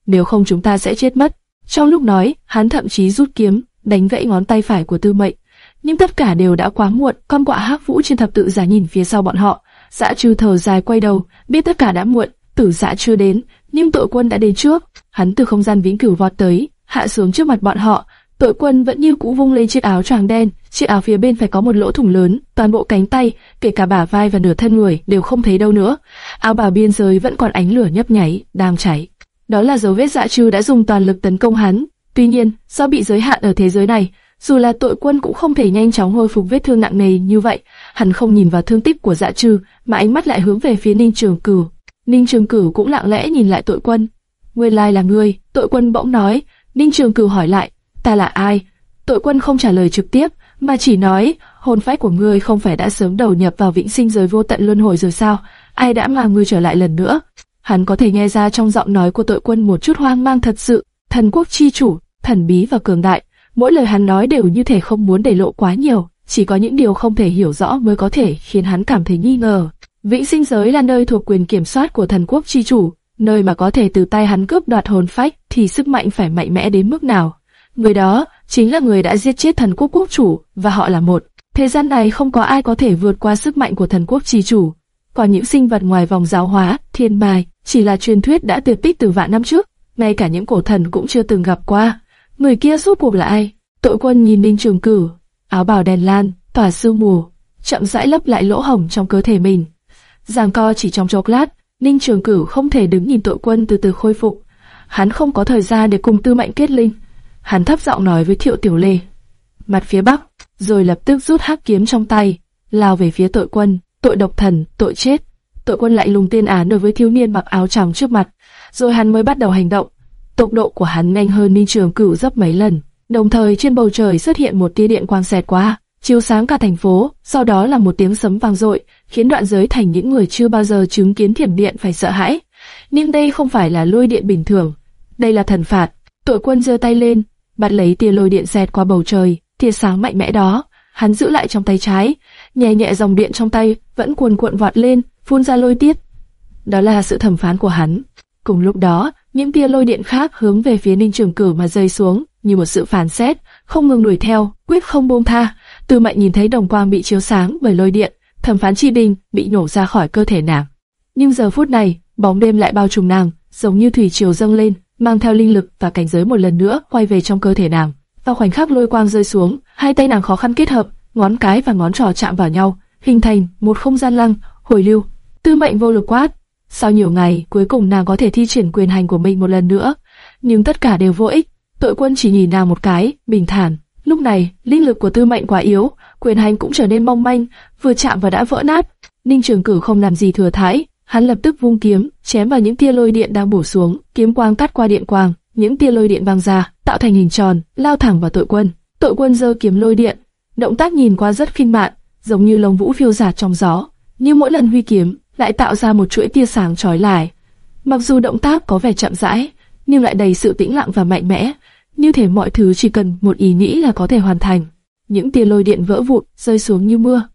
nếu không chúng ta sẽ chết mất. Trong lúc nói, hắn thậm chí rút kiếm, đánh gãy ngón tay phải của Tư Mệnh. Nhưng tất cả đều đã quá muộn, con quạ hắc vũ trên thập tự giả nhìn phía sau bọn họ. Dã Trư thở dài quay đầu, biết tất cả đã muộn, tử dã chưa đến, nhưng tội quân đã đến trước. Hắn từ không gian vĩnh cửu vọt tới, hạ xuống trước mặt bọn họ. Tội quân vẫn như cũ vung lên chiếc áo choàng đen, chiếc áo phía bên phải có một lỗ thủng lớn, toàn bộ cánh tay, kể cả bả vai và nửa thân người đều không thấy đâu nữa. Áo bào biên giới vẫn còn ánh lửa nhấp nháy, đang cháy. Đó là dấu vết dạ trư đã dùng toàn lực tấn công hắn. Tuy nhiên, do bị giới hạn ở thế giới này, dù là tội quân cũng không thể nhanh chóng hồi phục vết thương nặng nề như vậy. Hắn không nhìn vào thương tích của dạ trư, mà ánh mắt lại hướng về phía Ninh Trường Cửu. Ninh Trường Cửu cũng lặng lẽ nhìn lại tội quân. Nguyên lai là ngươi, tội quân bỗng nói. Ninh Trường Cửu hỏi lại, ta là ai? Tội quân không trả lời trực tiếp, mà chỉ nói, hồn phách của ngươi không phải đã sớm đầu nhập vào vĩnh sinh giới vô tận luân hồi rồi sao? Ai đã mà ngươi trở lại lần nữa? Hắn có thể nghe ra trong giọng nói của tội quân một chút hoang mang thật sự, thần quốc chi chủ, thần bí và cường đại. Mỗi lời hắn nói đều như thể không muốn để lộ quá nhiều, chỉ có những điều không thể hiểu rõ mới có thể khiến hắn cảm thấy nghi ngờ. Vĩnh sinh giới là nơi thuộc quyền kiểm soát của thần quốc chi chủ, nơi mà có thể từ tay hắn cướp đoạt hồn phách thì sức mạnh phải mạnh mẽ đến mức nào. Người đó chính là người đã giết chết thần quốc quốc chủ, và họ là một. Thế gian này không có ai có thể vượt qua sức mạnh của thần quốc chi chủ. Còn những sinh vật ngoài vòng giáo hóa, thiên bài, chỉ là truyền thuyết đã tuyệt tích từ vạn năm trước, ngay cả những cổ thần cũng chưa từng gặp qua. Người kia rốt cuộc là ai? Tội quân nhìn Ninh Trường Cử, áo bào đèn lan, tỏa sương mù, chậm rãi lấp lại lỗ hổng trong cơ thể mình. Giằng co chỉ trong chốc lát, Ninh Trường Cử không thể đứng nhìn tội quân từ từ khôi phục. Hắn không có thời gian để cùng Tư Mệnh kết linh. Hắn thấp giọng nói với Thiệu Tiểu Lê. Mặt phía bắc, rồi lập tức rút hắc kiếm trong tay, lao về phía tội quân, tội độc thần, tội chết. Tội quân lại lùng tiên án đối với thiếu niên mặc áo trắng trước mặt, rồi hắn mới bắt đầu hành động. Tốc độ của hắn nhanh hơn Ninh Trường Cửu gấp mấy lần. Đồng thời trên bầu trời xuất hiện một tia điện quang xẹt qua, chiếu sáng cả thành phố. Sau đó là một tiếng sấm vang dội, khiến đoạn giới thành những người chưa bao giờ chứng kiến thiểm điện phải sợ hãi. Nhưng đây không phải là lôi điện bình thường, đây là thần phạt. Tội quân giơ tay lên, bắt lấy tia lôi điện xẹt qua bầu trời, tia sáng mạnh mẽ đó, hắn giữ lại trong tay trái, nhẹ nhẹ dòng điện trong tay vẫn cuồn cuộn vọt lên, phun ra lôi tiết. Đó là sự thẩm phán của hắn. Cùng lúc đó, những tia lôi điện khác hướng về phía Ninh Trường Cửu mà rơi xuống, như một sự phản xét, không ngừng đuổi theo, quyết không buông tha. Từ mạnh nhìn thấy đồng quang bị chiếu sáng bởi lôi điện, thẩm phán chi đình bị nổ ra khỏi cơ thể nàng. Nhưng giờ phút này, bóng đêm lại bao trùm nàng, giống như thủy triều dâng lên, mang theo linh lực và cảnh giới một lần nữa quay về trong cơ thể nàng. Vào khoảnh khắc lôi quang rơi xuống, hai tay nàng khó khăn kết hợp, ngón cái và ngón trỏ chạm vào nhau, hình thành một không gian lăng, hồi lưu. Tư mệnh vô lực quát. Sau nhiều ngày, cuối cùng nàng có thể thi triển quyền hành của mình một lần nữa, nhưng tất cả đều vô ích. Tội quân chỉ nhìn nàng một cái, bình thản. Lúc này, linh lực của tư mệnh quá yếu, quyền hành cũng trở nên mong manh, vừa chạm vào đã vỡ nát. Ninh Trường Cửu không làm gì thừa thãi, hắn lập tức vung kiếm, chém vào những tia lôi điện đang bổ xuống, kiếm quang cắt qua điện quang, những tia lôi điện vang ra, tạo thành hình tròn, lao thẳng vào tội quân. Tội quân giơ kiếm lôi điện, động tác nhìn qua rất khinh mạn, giống như lông vũ phiêu giả trong gió, nhưng mỗi lần huy kiếm lại tạo ra một chuỗi tia sáng chói lải. Mặc dù động tác có vẻ chậm rãi, nhưng lại đầy sự tĩnh lặng và mạnh mẽ, như thể mọi thứ chỉ cần một ý nghĩ là có thể hoàn thành. Những tia lôi điện vỡ vụn rơi xuống như mưa.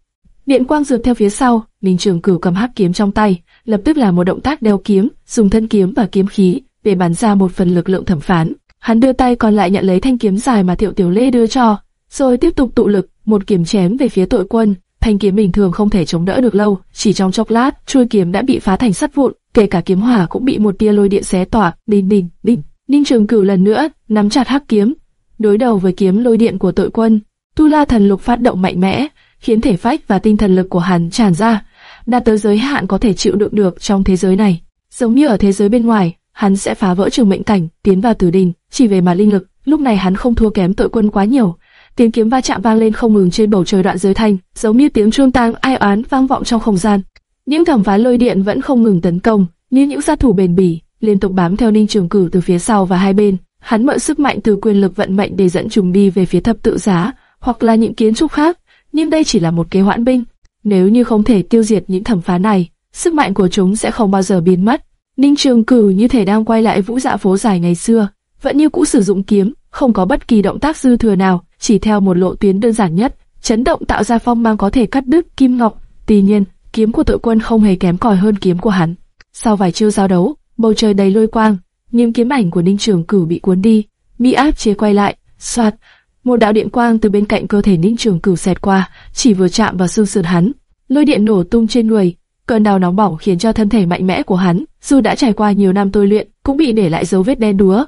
Điện quang rượt theo phía sau, Ninh Trường Cửu cầm hắc kiếm trong tay, lập tức là một động tác đeo kiếm, dùng thân kiếm và kiếm khí để bắn ra một phần lực lượng thẩm phán. Hắn đưa tay còn lại nhận lấy thanh kiếm dài mà Thiệu Tiểu Lê đưa cho, rồi tiếp tục tụ lực, một kiếm chém về phía tội quân. Thanh kiếm bình thường không thể chống đỡ được lâu, chỉ trong chốc lát, chuôi kiếm đã bị phá thành sắt vụn, kể cả kiếm hỏa cũng bị một tia lôi điện xé tỏa. Đinh đinh đinh. Ninh Trường Cửu lần nữa nắm chặt hắc kiếm, đối đầu với kiếm lôi điện của tội quân. Tu La thần lục phát động mạnh mẽ, khiến thể phách và tinh thần lực của hắn tràn ra, đạt tới giới hạn có thể chịu đựng được trong thế giới này. Giống như ở thế giới bên ngoài, hắn sẽ phá vỡ trường mệnh cảnh, tiến vào tử đình. Chỉ về mặt linh lực, lúc này hắn không thua kém tội quân quá nhiều. Tiếng kiếm va chạm vang lên không ngừng trên bầu trời đoạn giới thanh, giống như tiếng chuông tang ai oán vang vọng trong không gian. Những thẩm phán lôi điện vẫn không ngừng tấn công, như những sát thủ bền bỉ, liên tục bám theo Ninh Trường Cử từ phía sau và hai bên. Hắn mượn sức mạnh từ quyền lực vận mệnh để dẫn chúng đi về phía thập tự giá, hoặc là những kiến trúc khác. Nhưng đây chỉ là một kế hoãn binh. Nếu như không thể tiêu diệt những thẩm phán này, sức mạnh của chúng sẽ không bao giờ biến mất. Ninh Trường Cử như thể đang quay lại vũ dạ phố dài ngày xưa, vẫn như cũ sử dụng kiếm, không có bất kỳ động tác dư thừa nào, chỉ theo một lộ tuyến đơn giản nhất, chấn động tạo ra phong mang có thể cắt đứt kim ngọc. Tuy nhiên, kiếm của tội quân không hề kém cỏi hơn kiếm của hắn. Sau vài chiêu giao đấu, bầu trời đầy lôi quang, nhưng kiếm ảnh của Ninh Trường Cử bị cuốn đi, bị áp chế quay lại, xoạt, một đạo điện quang từ bên cạnh cơ thể Ninh Trường Cửu xẹt qua, chỉ vừa chạm vào xương sườn hắn, lôi điện nổ tung trên người, cơn đau nóng bỏng khiến cho thân thể mạnh mẽ của hắn, dù đã trải qua nhiều năm tôi luyện, cũng bị để lại dấu vết đen đúa.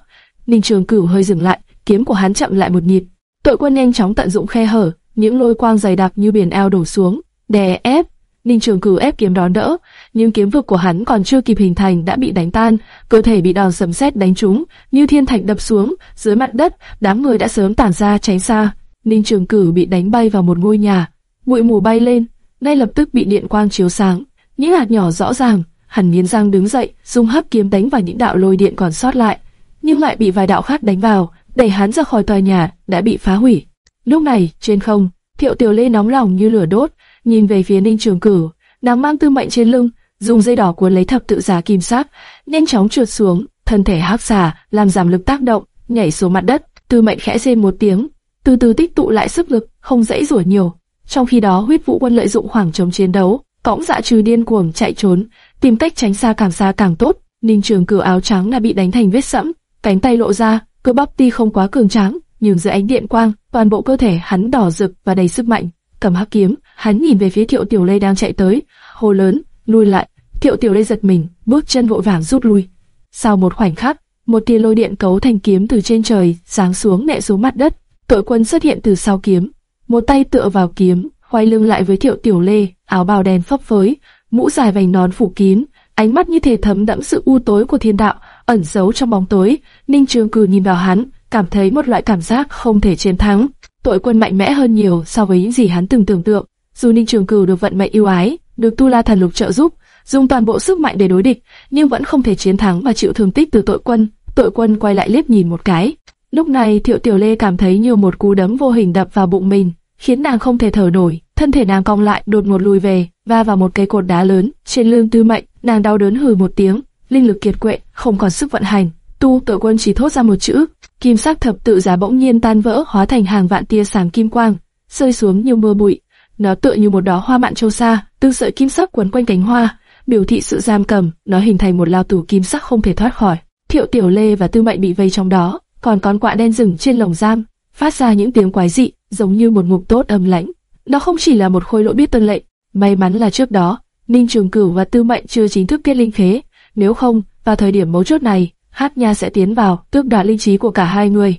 Ninh Trường Cửu hơi dừng lại, kiếm của hắn chậm lại một nhịp. Tội quân nhanh chóng tận dụng khe hở, những lôi quang dày đặc như biển eo đổ xuống, đè ép. Ninh Trường Cửu ép kiếm đón đỡ, nhưng kiếm vực của hắn còn chưa kịp hình thành đã bị đánh tan, cơ thể bị đòn sấm sét đánh trúng, như thiên thạch đập xuống, dưới mặt đất, đám người đã sớm tản ra tránh xa. Ninh Trường Cửu bị đánh bay vào một ngôi nhà, bụi mù bay lên, ngay lập tức bị điện quang chiếu sáng, những hạt nhỏ rõ ràng. Hắn nghiến răng đứng dậy, dùng hấp kiếm đánh vào những đạo lôi điện còn sót lại, nhưng lại bị vài đạo khác đánh vào, đẩy hắn ra khỏi tòa nhà đã bị phá hủy. Lúc này, trên không, Thiệu Tiểu Lê nóng lòng như lửa đốt, nhìn về phía Ninh Trường Cửu, nàng mang tư mệnh trên lưng, dùng dây đỏ cuốn lấy thập tự giá kim sắc, nhanh chóng trượt xuống, thân thể hắc xà làm giảm lực tác động, nhảy xuống mặt đất. Tư mệnh khẽ rên một tiếng, từ từ tích tụ lại sức lực, không dãy rủa nhiều. Trong khi đó, huyết vũ quân lợi dụng khoảng trống chiến đấu, cõng dạ trừ điên cuồng chạy trốn, tìm cách tránh xa càng xa càng tốt. Ninh Trường Cửu áo trắng đã bị đánh thành vết sẫm, cánh tay lộ ra, cơ bắp ti không quá cường tráng, nhưng dưới ánh điện quang, toàn bộ cơ thể hắn đỏ rực và đầy sức mạnh. Cầm hắc kiếm, hắn nhìn về phía Thiệu Tiểu Lê đang chạy tới, hô lớn, lui lại. Thiệu Tiểu Lê giật mình, bước chân vội vàng rút lui. Sau một khoảnh khắc, một tia lôi điện cấu thành kiếm từ trên trời giáng xuống nện xuống mặt đất. Tội quân xuất hiện từ sau kiếm, một tay tựa vào kiếm, quay lưng lại với Thiệu Tiểu Lê, áo bào đen phấp phới, mũ dài vành nón phủ kín, ánh mắt như thể thấm đẫm sự u tối của thiên đạo, ẩn giấu trong bóng tối. Ninh Trường Cử nhìn vào hắn, cảm thấy một loại cảm giác không thể chiến thắng. Tội quân mạnh mẽ hơn nhiều so với những gì hắn từng tưởng tượng. Dù Ninh Trường Cửu được vận mệnh yêu ái, được Tu La Thần Lục trợ giúp, dùng toàn bộ sức mạnh để đối địch, nhưng vẫn không thể chiến thắng và chịu thương tích từ tội quân. Tội quân quay lại liếc nhìn một cái. Lúc này Thiệu Tiểu Lê cảm thấy như một cú đấm vô hình đập vào bụng mình, khiến nàng không thể thở nổi. Thân thể nàng cong lại, đột ngột lùi về, va vào một cây cột đá lớn trên lưng Tư Mệnh. Nàng đau đớn hừ một tiếng, linh lực kiệt quệ, không còn sức vận hành. Tu tội quân chỉ thốt ra một chữ, kim sắc thập tự giá bỗng nhiên tan vỡ, hóa thành hàng vạn tia sáng kim quang, rơi xuống như mưa bụi. Nó tựa như một đóa hoa mạn châu xa, từng sợi kim sắc quấn quanh cánh hoa, biểu thị sự giam cầm. Nó hình thành một lao tù kim sắc không thể thoát khỏi. Thiệu Tiểu Lê và Tư Mệnh bị vây trong đó, còn con quạ đen rừng trên lồng giam, phát ra những tiếng quái dị, giống như một ngục tốt âm lãnh. Nó không chỉ là một khôi lỗi biết tuân lệnh, may mắn là trước đó, Ninh Trường Cửu và Tư Mệnh chưa chính thức kết linh khế, nếu không, vào thời điểm mấu chốt này, Hát Nha sẽ tiến vào, tước đoạt linh trí của cả hai người.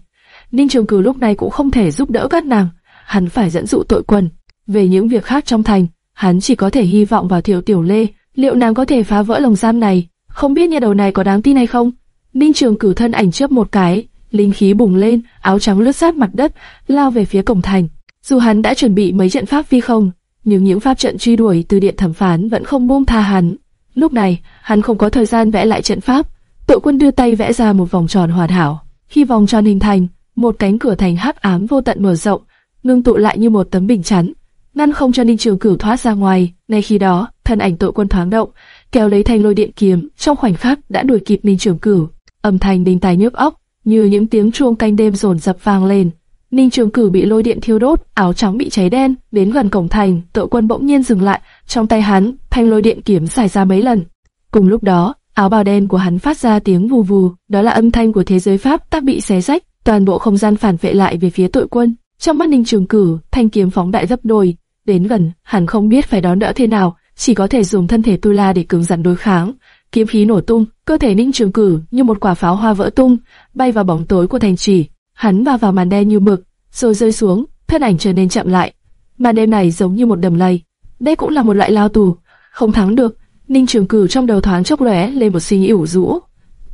Ninh Trường Cửu lúc này cũng không thể giúp đỡ các nàng, hắn phải dẫn dụ tội quần. Về những việc khác trong thành, hắn chỉ có thể hy vọng vào Thiệu Tiểu Lê, liệu nàng có thể phá vỡ lồng giam này? Không biết nhà đầu này có đáng tin hay không? Ninh Trường Cửu thân ảnh chớp một cái, linh khí bùng lên, áo trắng lướt sát mặt đất, lao về phía cổng thành. Dù hắn đã chuẩn bị mấy trận pháp phi không, nhưng những pháp trận truy đuổi từ điện thẩm phán vẫn không buông tha hắn. Lúc này, hắn không có thời gian vẽ lại trận pháp, Tội quân đưa tay vẽ ra một vòng tròn hoàn hảo. Khi vòng tròn hình thành, một cánh cửa thành hắc ám vô tận mở rộng, ngưng tụ lại như một tấm bình chắn, ngăn không cho Ninh Trường Cửu thoát ra ngoài. Ngay khi đó, thân ảnh tội quân thoáng động, kéo lấy thanh lôi điện kiếm, trong khoảnh khắc đã đuổi kịp Ninh Trường Cửu. Âm thanh đinh tai nhức óc, như những tiếng chuông canh đêm rồn rập vang lên. Ninh Trường Cửu bị lôi điện thiêu đốt, áo trắng bị cháy đen, đến gần cổng thành, tội quân bỗng nhiên dừng lại, trong tay hắn, thanh lôi điện kiếm xài ra mấy lần. Cùng lúc đó, áo bào đen của hắn phát ra tiếng vù vù, đó là âm thanh của thế giới pháp tác bị xé rách, toàn bộ không gian phản vệ lại về phía tội quân. Trong mắt Ninh Trường Cử, thanh kiếm phóng đại gấp đôi, đến gần, hắn không biết phải đón đỡ thế nào, chỉ có thể dùng thân thể tu la để cứng rắn đối kháng. Kiếm khí nổ tung, cơ thể Ninh Trường Cử như một quả pháo hoa vỡ tung, bay vào bóng tối của thành trì. Hắn va vào màn đen như mực, rồi rơi xuống, thân ảnh trở nên chậm lại. Màn đêm này giống như một đầm lầy. Đây cũng là một loại lao tù, không thắng được. Ninh Trường Cửu trong đầu thoáng chốc lóe lên một suy nghĩ ủ rũ.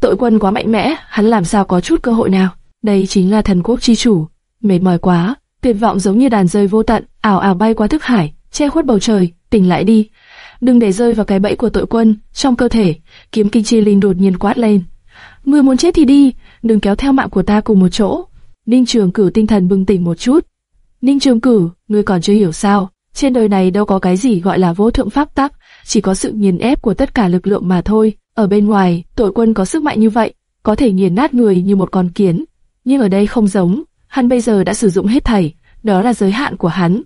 Tội quân quá mạnh mẽ, hắn làm sao có chút cơ hội nào? Đây chính là thần quốc chi chủ. Mệt mỏi quá, tuyệt vọng giống như đàn rơi vô tận, ảo ảo bay qua thức hải, che khuất bầu trời. Tỉnh lại đi, đừng để rơi vào cái bẫy của tội quân. Trong cơ thể, kiếm kinh chi linh đột nhiên quát lên. Ngươi muốn chết thì đi, đừng kéo theo mạng của ta cùng một chỗ. Ninh Trường Cửu tinh thần bừng tỉnh một chút. Ninh Trường Cửu, ngươi còn chưa hiểu sao? Trên đời này đâu có cái gì gọi là vô thượng pháp tắc, chỉ có sự nghiền ép của tất cả lực lượng mà thôi. Ở bên ngoài, tội quân có sức mạnh như vậy, có thể nghiền nát người như một con kiến. Nhưng ở đây không giống, hắn bây giờ đã sử dụng hết thảy, đó là giới hạn của hắn.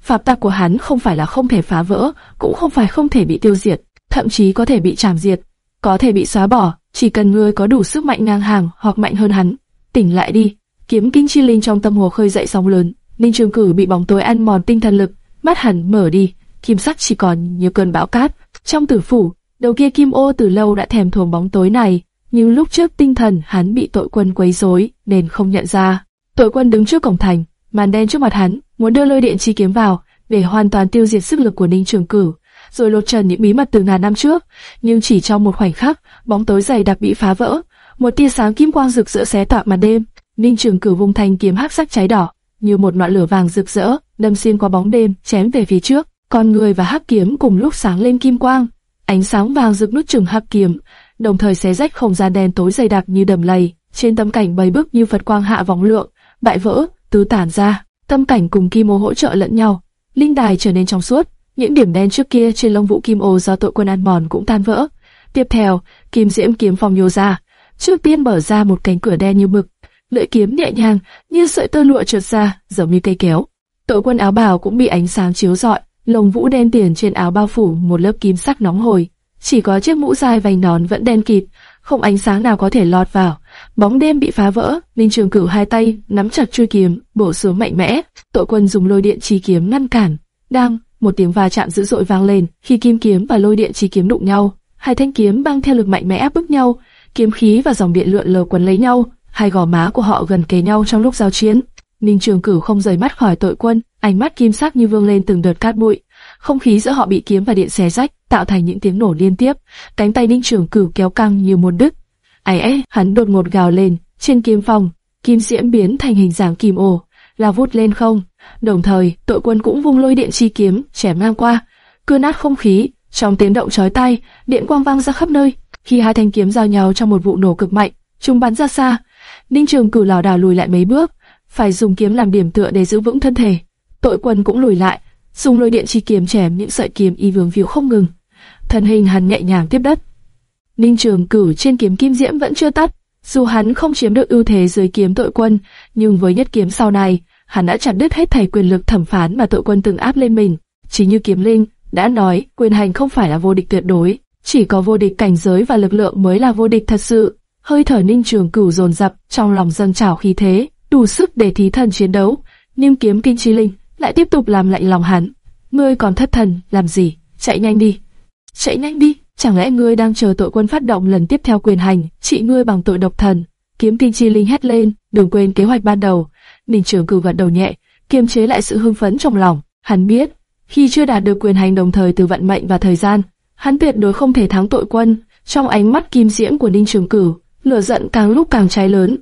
Pháp tắc của hắn không phải là không thể phá vỡ, cũng không phải không thể bị tiêu diệt, thậm chí có thể bị trảm diệt, có thể bị xóa bỏ, chỉ cần ngươi có đủ sức mạnh ngang hàng hoặc mạnh hơn hắn. Tỉnh lại đi, kiếm kinh chi linh trong tâm hồ khơi dậy sóng lớn. Ninh Trường Cử bị bóng tối ăn mòn tinh thần lực, mắt hẳn mở đi, kim sắc chỉ còn như cơn bão cát. Trong tử phủ, đầu kia kim ô từ lâu đã thèm thuồng bóng tối này, nhưng lúc trước tinh thần hắn bị tội quân quấy rối nên không nhận ra. Tội quân đứng trước cổng thành, màn đen trước mặt hắn, muốn đưa lôi điện chi kiếm vào để hoàn toàn tiêu diệt sức lực của Ninh Trường Cửu, rồi lột trần những bí mật từ ngàn năm trước. Nhưng chỉ trong một khoảnh khắc, bóng tối dày đặc bị phá vỡ, một tia sáng kim quang rực rỡ xé tỏa màn đêm. Ninh Trường Cửu vung thanh kiếm hắc sắc cháy đỏ, như một ngọn lửa vàng rực rỡ, đâm xuyên qua bóng đêm, chém về phía trước. Con người và hắc kiếm cùng lúc sáng lên kim quang, ánh sáng vàng rực nút chừng hắc kiếm, đồng thời xé rách không gian đen tối dày đặc như đầm lầy. Trên tâm cảnh bầy bước như Phật quang hạ vòng lượng, bại vỡ, tứ tản ra. Tâm cảnh cùng kim ô hỗ trợ lẫn nhau, linh đài trở nên trong suốt. Những điểm đen trước kia trên lông vũ kim ô do tội quân ăn mòn cũng tan vỡ. Tiếp theo, kim diễm kiếm phòng nhô ra, trước tiên mở ra một cánh cửa đen như mực, lưỡi kiếm nhẹ nhàng như sợi tơ lụa trượt ra, giống như cây kéo. Tội quân áo bào cũng bị ánh sáng chiếu rọi, lồng vũ đen tiền trên áo bao phủ một lớp kim sắc nóng hồi Chỉ có chiếc mũ dài vành nón vẫn đen kịt, không ánh sáng nào có thể lọt vào. Bóng đêm bị phá vỡ, Ninh Trường Cửu hai tay nắm chặt chuôi kiếm, bổ xuống mạnh mẽ. Tội quân dùng lôi điện chi kiếm ngăn cản. Đang, một tiếng va chạm dữ dội vang lên, khi kim kiếm và lôi điện chi kiếm đụng nhau, hai thanh kiếm băng theo lực mạnh mẽ áp bức nhau, kiếm khí và dòng điện lượn lờ quấn lấy nhau, hai gò má của họ gần kề nhau trong lúc giao chiến. Ninh Trường Cửu không rời mắt khỏi tội quân, ánh mắt kim sắc như vương lên từng đợt cát bụi. Không khí giữa họ bị kiếm và điện xé rách, tạo thành những tiếng nổ liên tiếp. Cánh tay Ninh Trường Cửu kéo căng như muốn đứt. Ai ấy, hắn đột ngột gào lên, trên kiếm phòng, kim diễm biến thành hình dạng kim ổ, lao vút lên không. Đồng thời, tội quân cũng vung lôi điện chi kiếm, chém ngang qua, cưa nát không khí. Trong tiếng động chói tai, điện quang vang ra khắp nơi. Khi hai thanh kiếm giao nhau trong một vụ nổ cực mạnh, chúng bắn ra xa. Ninh Trường Cửu lảo đảo lùi lại mấy bước, phải dùng kiếm làm điểm tựa để giữ vững thân thể. Tội quân cũng lùi lại, dùng lôi điện chi kiếm chém những sợi kiếm y vương víu không ngừng. Thân hình hắn nhẹ nhàng tiếp đất. Ninh Trường Cửu trên kiếm kim diễm vẫn chưa tắt, dù hắn không chiếm được ưu thế dưới kiếm tội quân, nhưng với nhất kiếm sau này, hắn đã chặt đứt hết thảy quyền lực thẩm phán mà tội quân từng áp lên mình. Chỉ như kiếm linh đã nói, quyền hành không phải là vô địch tuyệt đối, chỉ có vô địch cảnh giới và lực lượng mới là vô địch thật sự. Hơi thở Ninh Trường Cửu dồn dập, trong lòng dâng trào khí thế, đủ sức để thí thần chiến đấu. Nhưng kiếm kinh chi linh lại tiếp tục làm lạnh lòng hắn. Ngươi còn thất thần, làm gì? Chạy nhanh đi. Chạy nhanh đi. Chẳng lẽ ngươi đang chờ tội quân phát động lần tiếp theo quyền hành, trị ngươi bằng tội độc thần? Kiếm kinh chi linh hét lên, đừng quên kế hoạch ban đầu. Ninh Trường cử gật đầu nhẹ, kiềm chế lại sự hưng phấn trong lòng. Hắn biết, khi chưa đạt được quyền hành đồng thời từ vận mệnh và thời gian, hắn tuyệt đối không thể thắng tội quân. Trong ánh mắt kim diễm của Ninh Trường Cửu, lửa giận càng lúc càng cháy lớn.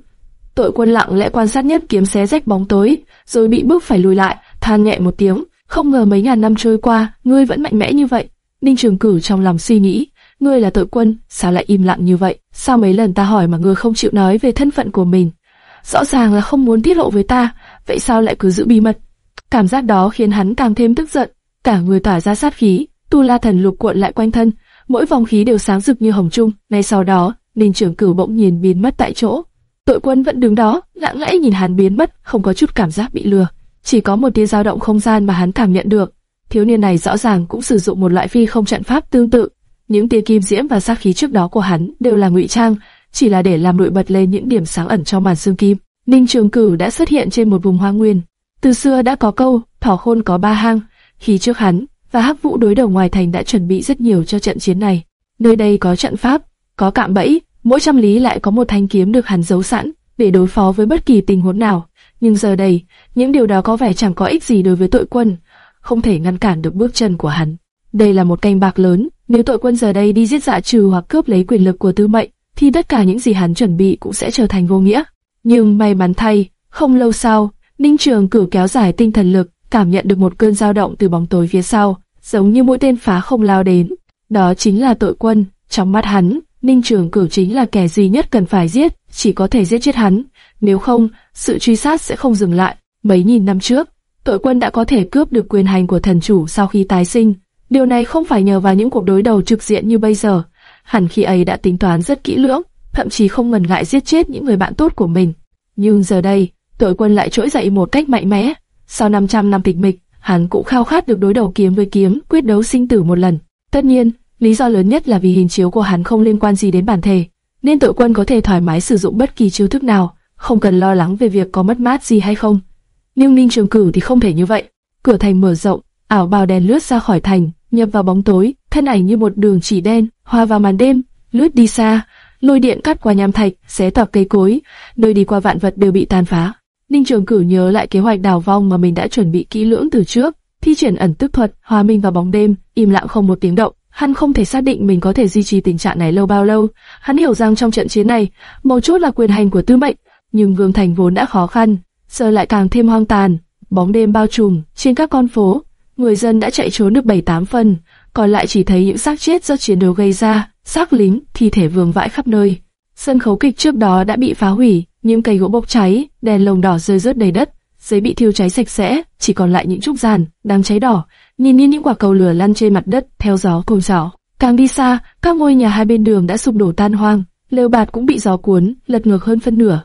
Tội quân lặng lẽ quan sát nhất kiếm xé rách bóng tối, rồi bị bước phải lùi lại, than nhẹ một tiếng. Không ngờ mấy ngàn năm trôi qua, ngươi vẫn mạnh mẽ như vậy. Ninh Trường Cửu trong lòng suy nghĩ, ngươi là tội quân, sao lại im lặng như vậy? Sao mấy lần ta hỏi mà ngươi không chịu nói về thân phận của mình? Rõ ràng là không muốn tiết lộ với ta, vậy sao lại cứ giữ bí mật? Cảm giác đó khiến hắn càng thêm tức giận, cả người tỏa ra sát khí, tu la thần lục cuộn lại quanh thân, mỗi vòng khí đều sáng rực như hồng trung. Ngay sau đó, Ninh Trường Cửu bỗng nhiên biến mất tại chỗ. Tội quân vẫn đứng đó, lặng lẽ nhìn hắn biến mất, không có chút cảm giác bị lừa, chỉ có một tia dao động không gian mà hắn cảm nhận được. Thiếu niên này rõ ràng cũng sử dụng một loại phi không trận pháp tương tự. Những tia kim diễm và sát khí trước đó của hắn đều là ngụy trang, chỉ là để làm nổi bật lên những điểm sáng ẩn trong màn xương kim. Ninh Trường Cửu đã xuất hiện trên một vùng hoa nguyên. Từ xưa đã có câu, thỏ khôn có ba hang. Khi trước hắn và Hắc Vũ đối đầu ngoài thành đã chuẩn bị rất nhiều cho trận chiến này. Nơi đây có trận pháp, có cạm bẫy, mỗi trăm lý lại có một thanh kiếm được hắn giấu sẵn để đối phó với bất kỳ tình huống nào. Nhưng giờ đây, những điều đó có vẻ chẳng có ích gì đối với tội quân, không thể ngăn cản được bước chân của hắn. Đây là một canh bạc lớn, nếu tội quân giờ đây đi giết dạ trừ hoặc cướp lấy quyền lực của tư mệnh, thì tất cả những gì hắn chuẩn bị cũng sẽ trở thành vô nghĩa. Nhưng may mắn thay, không lâu sau, Ninh Trường cử kéo dài tinh thần lực, cảm nhận được một cơn dao động từ bóng tối phía sau, giống như mũi tên phá không lao đến. Đó chính là tội quân, trong mắt hắn, Ninh Trường cửu chính là kẻ duy nhất cần phải giết, chỉ có thể giết chết hắn, nếu không, sự truy sát sẽ không dừng lại. Mấy nghìn năm trước, tội quân đã có thể cướp được quyền hành của thần chủ sau khi tái sinh. Điều này không phải nhờ vào những cuộc đối đầu trực diện như bây giờ, hẳn khi ấy đã tính toán rất kỹ lưỡng, thậm chí không ngần ngại giết chết những người bạn tốt của mình. Nhưng giờ đây, tội quân lại trỗi dậy một cách mạnh mẽ. Sau 500 năm tịch mịch, hắn cũng khao khát được đối đầu kiếm với kiếm, quyết đấu sinh tử một lần. Tất nhiên, lý do lớn nhất là vì hình chiếu của hắn không liên quan gì đến bản thể, nên tội quân có thể thoải mái sử dụng bất kỳ chiêu thức nào, không cần lo lắng về việc có mất mát gì hay không. Nhưng Ninh Trường Cửu thì không thể như vậy. Cửa thành mở rộng, ảo bào đèn lướt ra khỏi thành, nhập vào bóng tối, thân ảnh như một đường chỉ đen, hòa vào màn đêm, lướt đi xa, lôi điện cắt qua nham thạch, xé toạc cây cối, nơi đi qua vạn vật đều bị tàn phá. Ninh Trường Cửu nhớ lại kế hoạch đào vong mà mình đã chuẩn bị kỹ lưỡng từ trước, thi triển ẩn tức thuật, hòa minh vào bóng đêm, im lặng không một tiếng động. Hắn không thể xác định mình có thể duy trì tình trạng này lâu bao lâu. Hắn hiểu rằng trong trận chiến này, một chút là quyền hành của Tư Mệnh, nhưng Vương Thành vốn đã khó khăn, giờ lại càng thêm hoang tàn. Bóng đêm bao trùm trên các con phố, người dân đã chạy trốn được bảy tám phần, còn lại chỉ thấy những xác chết do chiến đấu gây ra, xác lính, thi thể vương vãi khắp nơi. Sân khấu kịch trước đó đã bị phá hủy, những cây gỗ bốc cháy, đèn lồng đỏ rơi rớt đầy đất, giấy bị thiêu cháy sạch sẽ, chỉ còn lại những trúc giàn đang cháy đỏ. Nhìn như những quả cầu lửa lăn trên mặt đất theo gió cồn gió. Càng đi xa, các ngôi nhà hai bên đường đã sụp đổ tan hoang, lều bạt cũng bị gió cuốn, lật ngược hơn phân nửa.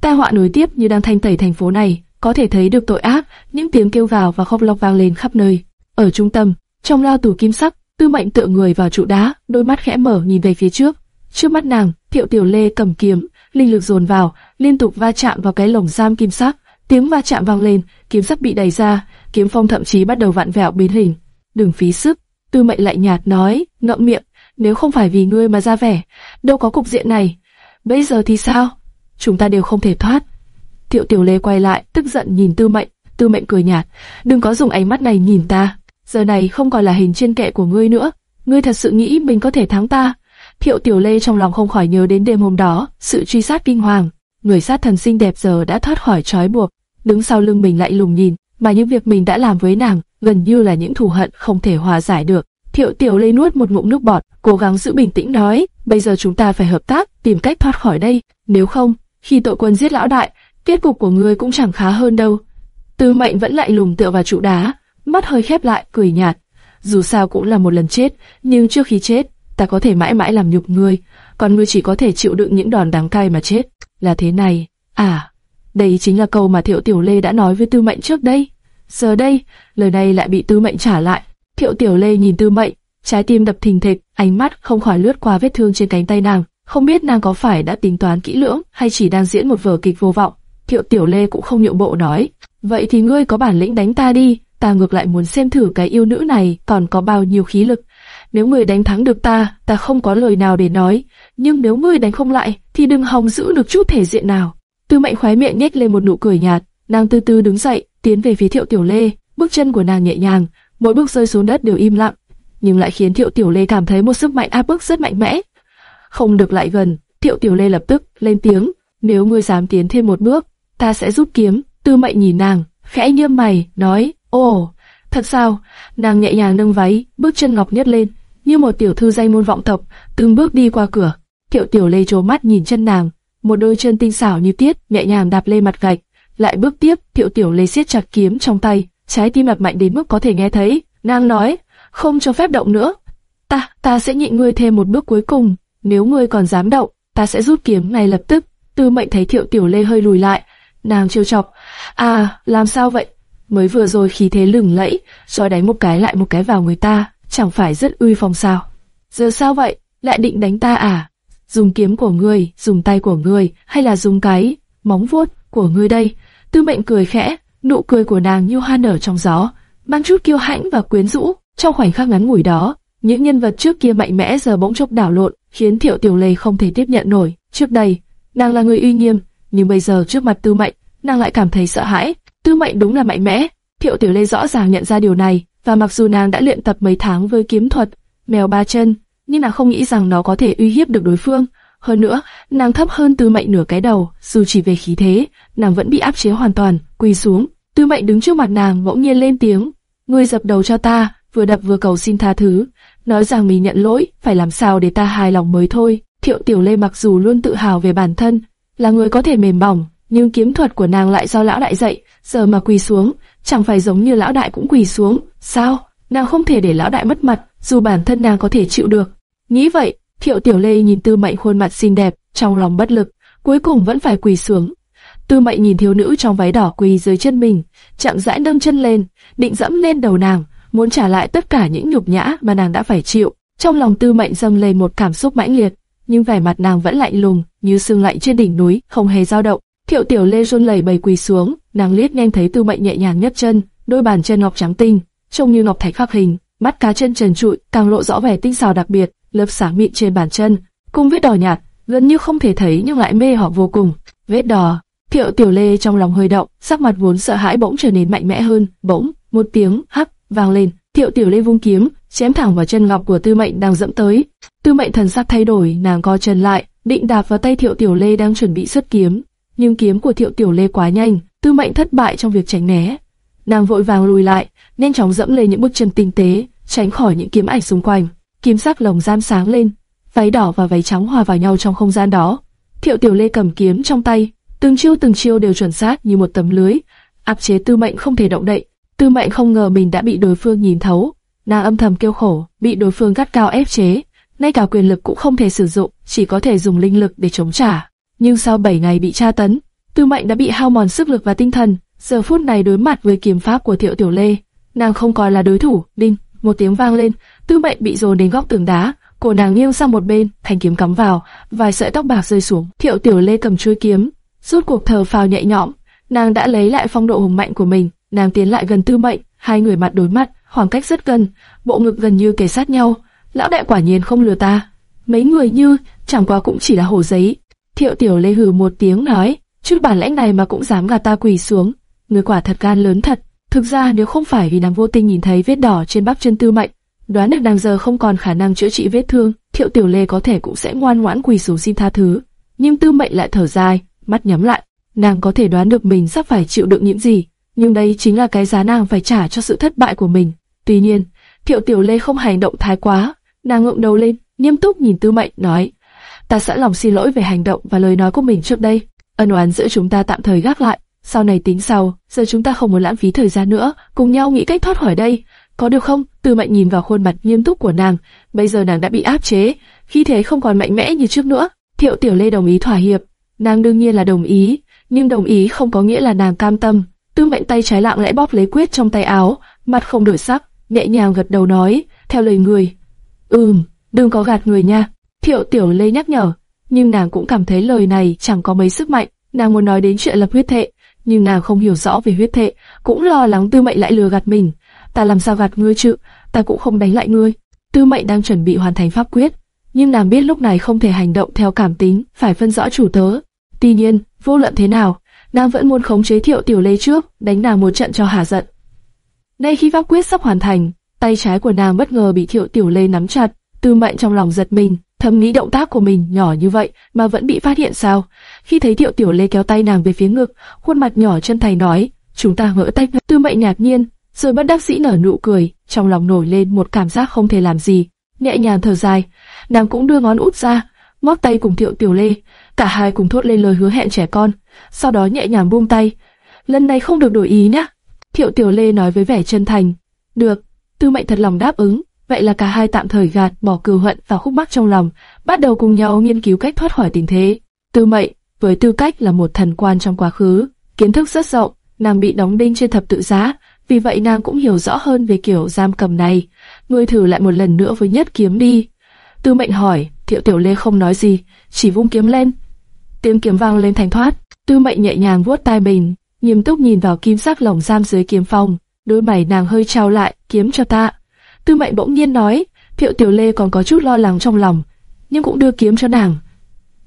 Tai họa nối tiếp như đang thanh tẩy thành phố này, có thể thấy được tội ác, những tiếng kêu gào và khóc lóc vang lên khắp nơi. Ở trung tâm, trong lao tủ kim sắc, Tư Mệnh tựa người vào trụ đá, đôi mắt khẽ mở nhìn về phía trước. Trước mắt nàng, Thiệu Tiểu Lê cầm kiếm, linh lực dồn vào, liên tục va chạm vào cái lồng giam kim sắc. Tiếng va chạm vang lên, kiếm sắp bị đẩy ra, kiếm phong thậm chí bắt đầu vặn vẹo biến hình. Đừng phí sức, Tư Mệnh lạnh nhạt nói, ngậm miệng, nếu không phải vì ngươi mà ra vẻ, đâu có cục diện này. Bây giờ thì sao? Chúng ta đều không thể thoát. Thiệu Tiểu Lê quay lại, tức giận nhìn Tư Mệnh, Tư Mệnh cười nhạt, đừng có dùng ánh mắt này nhìn ta. Giờ này không còn là hình trên kệ của ngươi nữa. Ngươi thật sự nghĩ mình có thể thắng ta? Thiệu Tiểu Lê trong lòng không khỏi nhớ đến đêm hôm đó, sự truy sát kinh hoàng. Người sát thần xinh đẹp giờ đã thoát khỏi trói buộc, đứng sau lưng mình lại lùng nhìn, mà những việc mình đã làm với nàng gần như là những thù hận không thể hòa giải được. Thiệu Tiểu Lê nuốt một ngụm nước bọt, cố gắng giữ bình tĩnh nói, bây giờ chúng ta phải hợp tác, tìm cách thoát khỏi đây, nếu không, khi tội quân giết lão đại, kết cục của ngươi cũng chẳng khá hơn đâu. Tư Mệnh vẫn lại lùng tựa vào trụ đá, mắt hơi khép lại, cười nhạt. Dù sao cũng là một lần chết, nhưng trước khi chết, ta có thể mãi mãi làm nhục ngươi, còn ngươi chỉ có thể chịu đựng những đòn đáng cay mà chết. Là thế này. À, đây chính là câu mà Thiệu Tiểu Lê đã nói với Tư Mệnh trước đây. Giờ đây, lời này lại bị Tư Mệnh trả lại. Thiệu Tiểu Lê nhìn Tư Mệnh, trái tim đập thình thịch, ánh mắt không khỏi lướt qua vết thương trên cánh tay nàng. Không biết nàng có phải đã tính toán kỹ lưỡng hay chỉ đang diễn một vở kịch vô vọng. Thiệu Tiểu Lê cũng không nhượng bộ nói, vậy thì ngươi có bản lĩnh đánh ta đi, ta ngược lại muốn xem thử cái yêu nữ này còn có bao nhiêu khí lực. Nếu ngươi đánh thắng được ta, ta không có lời nào để nói, nhưng nếu ngươi đánh không lại, thì đừng hòng giữ được chút thể diện nào. Tư Mệnh khóe miệng nhếch lên một nụ cười nhạt, nàng từ từ đứng dậy, tiến về phía Thiệu Tiểu Lê, bước chân của nàng nhẹ nhàng, mỗi bước rơi xuống đất đều im lặng, nhưng lại khiến Thiệu Tiểu Lê cảm thấy một sức mạnh áp bức rất mạnh mẽ. Không được lại gần, Thiệu Tiểu Lê lập tức lên tiếng, nếu ngươi dám tiến thêm một bước, ta sẽ rút kiếm. Tư Mệnh nhìn nàng, khẽ nhíu mày, nói, ồ, thật sao? Nàng nhẹ nhàng nâng váy, bước chân ngọc nhất lên, như một tiểu thư danh môn vọng tộc, từng bước đi qua cửa. Thiệu Tiểu Lê trố mắt nhìn chân nàng, một đôi chân tinh xảo như tiết, nhẹ nhàng đạp lên mặt gạch, lại bước tiếp, Thiệu Tiểu Lê siết chặt kiếm trong tay, trái tim đập mạnh đến mức có thể nghe thấy. Nàng nói, không cho phép động nữa. Ta, ta sẽ nhịn ngươi thêm một bước cuối cùng. Nếu ngươi còn dám động, ta sẽ rút kiếm ngay lập tức. Tư mệnh thấy thiệu tiểu lê hơi lùi lại. Nàng trêu chọc. À, làm sao vậy? Mới vừa rồi khí thế lừng lẫy, rồi đánh một cái lại một cái vào người ta, chẳng phải rất uy phong sao? Giờ sao vậy? Lại định đánh ta à? Dùng kiếm của ngươi, dùng tay của ngươi, hay là dùng cái móng vuốt của ngươi đây? Tư mệnh cười khẽ, nụ cười của nàng như hoa nở trong gió, mang chút kiêu hãnh và quyến rũ. Trong khoảnh khắc ngắn ngủi đó, những nhân vật trước kia mạnh mẽ giờ bỗng chốc đảo lộn, khiến Thiệu Tiểu Lê không thể tiếp nhận nổi. Trước đây, nàng là người uy nghiêm, nhưng bây giờ trước mặt Tư Mệnh, nàng lại cảm thấy sợ hãi. Tư Mệnh đúng là mạnh mẽ, Thiệu Tiểu Lê rõ ràng nhận ra điều này, và mặc dù nàng đã luyện tập mấy tháng với kiếm thuật, mèo ba chân, nhưng nàng không nghĩ rằng nó có thể uy hiếp được đối phương. Hơn nữa, nàng thấp hơn Tư Mệnh nửa cái đầu, dù chỉ về khí thế, nàng vẫn bị áp chế hoàn toàn, quỳ xuống. Tư Mệnh đứng trước mặt nàng bỗng nhiên lên tiếng, ngươi dập đầu cho ta, vừa đập vừa cầu xin tha thứ, nói rằng mình nhận lỗi, phải làm sao để ta hài lòng mới thôi. Thiệu Tiểu Lê mặc dù luôn tự hào về bản thân, là người có thể mềm mỏng, nhưng kiếm thuật của nàng lại do lão đại dạy, giờ mà quỳ xuống, chẳng phải giống như lão đại cũng quỳ xuống, sao? Nàng không thể để lão đại mất mặt, dù bản thân nàng có thể chịu được. Nghĩ vậy, Thiệu Tiểu Lê nhìn Tư Mệnh khuôn mặt xinh đẹp, trong lòng bất lực, cuối cùng vẫn phải quỳ xuống. Tư Mệnh nhìn thiếu nữ trong váy đỏ quỳ dưới chân mình, chậm rãi nâng chân lên, định dẫm lên đầu nàng, muốn trả lại tất cả những nhục nhã mà nàng đã phải chịu. Trong lòng Tư Mệnh dâng lên một cảm xúc mãnh liệt, nhưng vẻ mặt nàng vẫn lạnh lùng, như sương lạnh trên đỉnh núi, không hề dao động. Thiệu Tiểu Lê run lẩy bẩy quỳ xuống, nàng liếc nhanh thấy Tư Mệnh nhẹ nhàng nhấc chân, đôi bàn chân ngọc trắng tinh, trông như ngọc thạch khắc hình, mắt cá chân trần trụi, càng lộ rõ vẻ tinh xảo đặc biệt, lớp sáng mịn trên bàn chân, cùng vết đỏ nhạt, gần như không thể thấy nhưng lại mê họ vô cùng. Vết đỏ, Thiệu Tiểu Lê trong lòng hơi động, sắc mặt vốn sợ hãi bỗng trở nên mạnh mẽ hơn, bỗng, một tiếng hắc vang lên, Thiệu Tiểu Lê vung kiếm, chém thẳng vào chân ngọc của Tư Mệnh đang dẫm tới. Tư Mệnh thần sắc thay đổi, nàng co chân lại, định đạp vào tay Thiệu Tiểu Lê đang chuẩn bị xuất kiếm, nhưng kiếm của Thiệu Tiểu Lê quá nhanh, Tư Mệnh thất bại trong việc tránh né. Nàng vội vàng lùi lại, nhanh chóng dẫm lên những bước chân tinh tế, tránh khỏi những kiếm ảnh xung quanh. Kim sắc lồng giam sáng lên, váy đỏ và váy trắng hòa vào nhau trong không gian đó. Thiệu Tiểu Lê cầm kiếm trong tay, từng chiêu từng chiêu đều chuẩn xác như một tấm lưới, áp chế Tư Mệnh không thể động đậy. Tư Mệnh không ngờ mình đã bị đối phương nhìn thấu, nàng âm thầm kêu khổ, bị đối phương gắt cao ép chế, ngay cả quyền lực cũng không thể sử dụng, chỉ có thể dùng linh lực để chống trả. Nhưng sau 7 ngày bị tra tấn, Tư Mệnh đã bị hao mòn sức lực và tinh thần, giờ phút này đối mặt với kiếm pháp của Thiệu Tiểu Lê, nàng không còn là đối thủ. Đinh, một tiếng vang lên, Tư Mệnh bị dồn đến góc tường đá, cổ nàng nghiêng sang một bên, thanh kiếm cắm vào, vài sợi tóc bạc rơi xuống. Thiệu Tiểu Lê cầm chuôi kiếm, rút cuộc thở phào nhẹ nhõm, nàng đã lấy lại phong độ hùng mạnh của mình, nàng tiến lại gần Tư Mệnh, hai người mặt đối mặt, khoảng cách rất gần, bộ ngực gần như kề sát nhau. Lão đại quả nhiên không lừa ta, mấy người như chẳng qua cũng chỉ là hồ giấy. Thiệu Tiểu Lê hừ một tiếng nói, chút bản lãnh này mà cũng dám gạt ta quỳ xuống, người quả thật gan lớn thật. Thực ra nếu không phải vì nàng vô tình nhìn thấy vết đỏ trên bắp chân Tư Mệnh, đoán được nàng giờ không còn khả năng chữa trị vết thương, Thiệu Tiểu Lê có thể cũng sẽ ngoan ngoãn quỳ xuống xin tha thứ. Nhưng Tư Mệnh lại thở dài, mắt nhắm lại, nàng có thể đoán được mình sắp phải chịu đựng những gì, nhưng đây chính là cái giá nàng phải trả cho sự thất bại của mình. Tuy nhiên, Thiệu Tiểu Lê không hành động thái quá, nàng ngượng đầu lên, nghiêm túc nhìn Tư Mệnh nói: "Ta sẵn lòng xin lỗi về hành động và lời nói của mình trước đây, ân oán giữa chúng ta tạm thời gác lại, sau này tính sau, giờ chúng ta không muốn lãng phí thời gian nữa, cùng nhau nghĩ cách thoát khỏi đây, có được không?" từ mạnh nhìn vào khuôn mặt nghiêm túc của nàng, bây giờ nàng đã bị áp chế, khi thế không còn mạnh mẽ như trước nữa. Thiệu Tiểu Lê đồng ý thỏa hiệp, nàng đương nhiên là đồng ý, nhưng đồng ý không có nghĩa là nàng cam tâm. Tư Mệnh tay trái lặng lẽ bóp lấy quyết trong tay áo, mặt không đổi sắc, nhẹ nhàng gật đầu nói, theo lời người. Ừm, đừng có gạt người nha. Thiệu Tiểu Lê nhắc nhở, nhưng nàng cũng cảm thấy lời này chẳng có mấy sức mạnh. Nàng muốn nói đến chuyện lập huyết thệ, nhưng nàng không hiểu rõ về huyết thệ, cũng lo lắng Tư Mệnh lại lừa gạt mình. Ta làm sao gạt ngươi chứ? Ta cũng không đánh lại ngươi. Tư Mệnh đang chuẩn bị hoàn thành pháp quyết, nhưng nàng biết lúc này không thể hành động theo cảm tính, phải phân rõ chủ tớ. Tuy nhiên, vô luận thế nào, nàng vẫn muốn khống chế Thiệu Tiểu Lê trước, đánh nàng một trận cho hả giận. Nay khi pháp quyết sắp hoàn thành, tay trái của nàng bất ngờ bị Thiệu Tiểu Lê nắm chặt, Tư Mệnh trong lòng giật mình, thầm nghĩ động tác của mình nhỏ như vậy mà vẫn bị phát hiện sao? Khi thấy Thiệu Tiểu Lê kéo tay nàng về phía ngực, khuôn mặt nhỏ chân thành nói, chúng ta ngỡ tay. Tư Mệnh ngạc nhiên, rồi bất đắc dĩ nở nụ cười, trong lòng nổi lên một cảm giác không thể làm gì, nhẹ nhàng thở dài, nàng cũng đưa ngón út ra, móc tay cùng Thiệu Tiểu Lê, cả hai cùng thốt lên lời hứa hẹn trẻ con, sau đó nhẹ nhàng buông tay. Lần này không được đổi ý nhé Thiệu Tiểu Lê nói với vẻ chân thành. Được, Tư Mệnh thật lòng đáp ứng. Vậy là cả hai tạm thời gạt bỏ cừu hận và khúc mắc trong lòng, bắt đầu cùng nhau nghiên cứu cách thoát khỏi tình thế. Tư Mệnh, với tư cách là một thần quan trong quá khứ, kiến thức rất rộng, nàng bị đóng đinh trên thập tự giá, vì vậy nàng cũng hiểu rõ hơn về kiểu giam cầm này. Ngươi thử lại một lần nữa với nhất kiếm đi. Tư Mệnh hỏi, Thiệu Tiểu Lê không nói gì, chỉ vung kiếm lên. Tiếng kiếm vang lên thành thoát. Tư Mệnh nhẹ nhàng vuốt tai mình, nghiêm túc nhìn vào kim sắc lồng giam dưới kiếm phong, đôi mày nàng hơi trao lại, kiếm cho ta. Tư Mệnh bỗng nhiên nói, Thiệu Tiểu Lê còn có chút lo lắng trong lòng, nhưng cũng đưa kiếm cho nàng.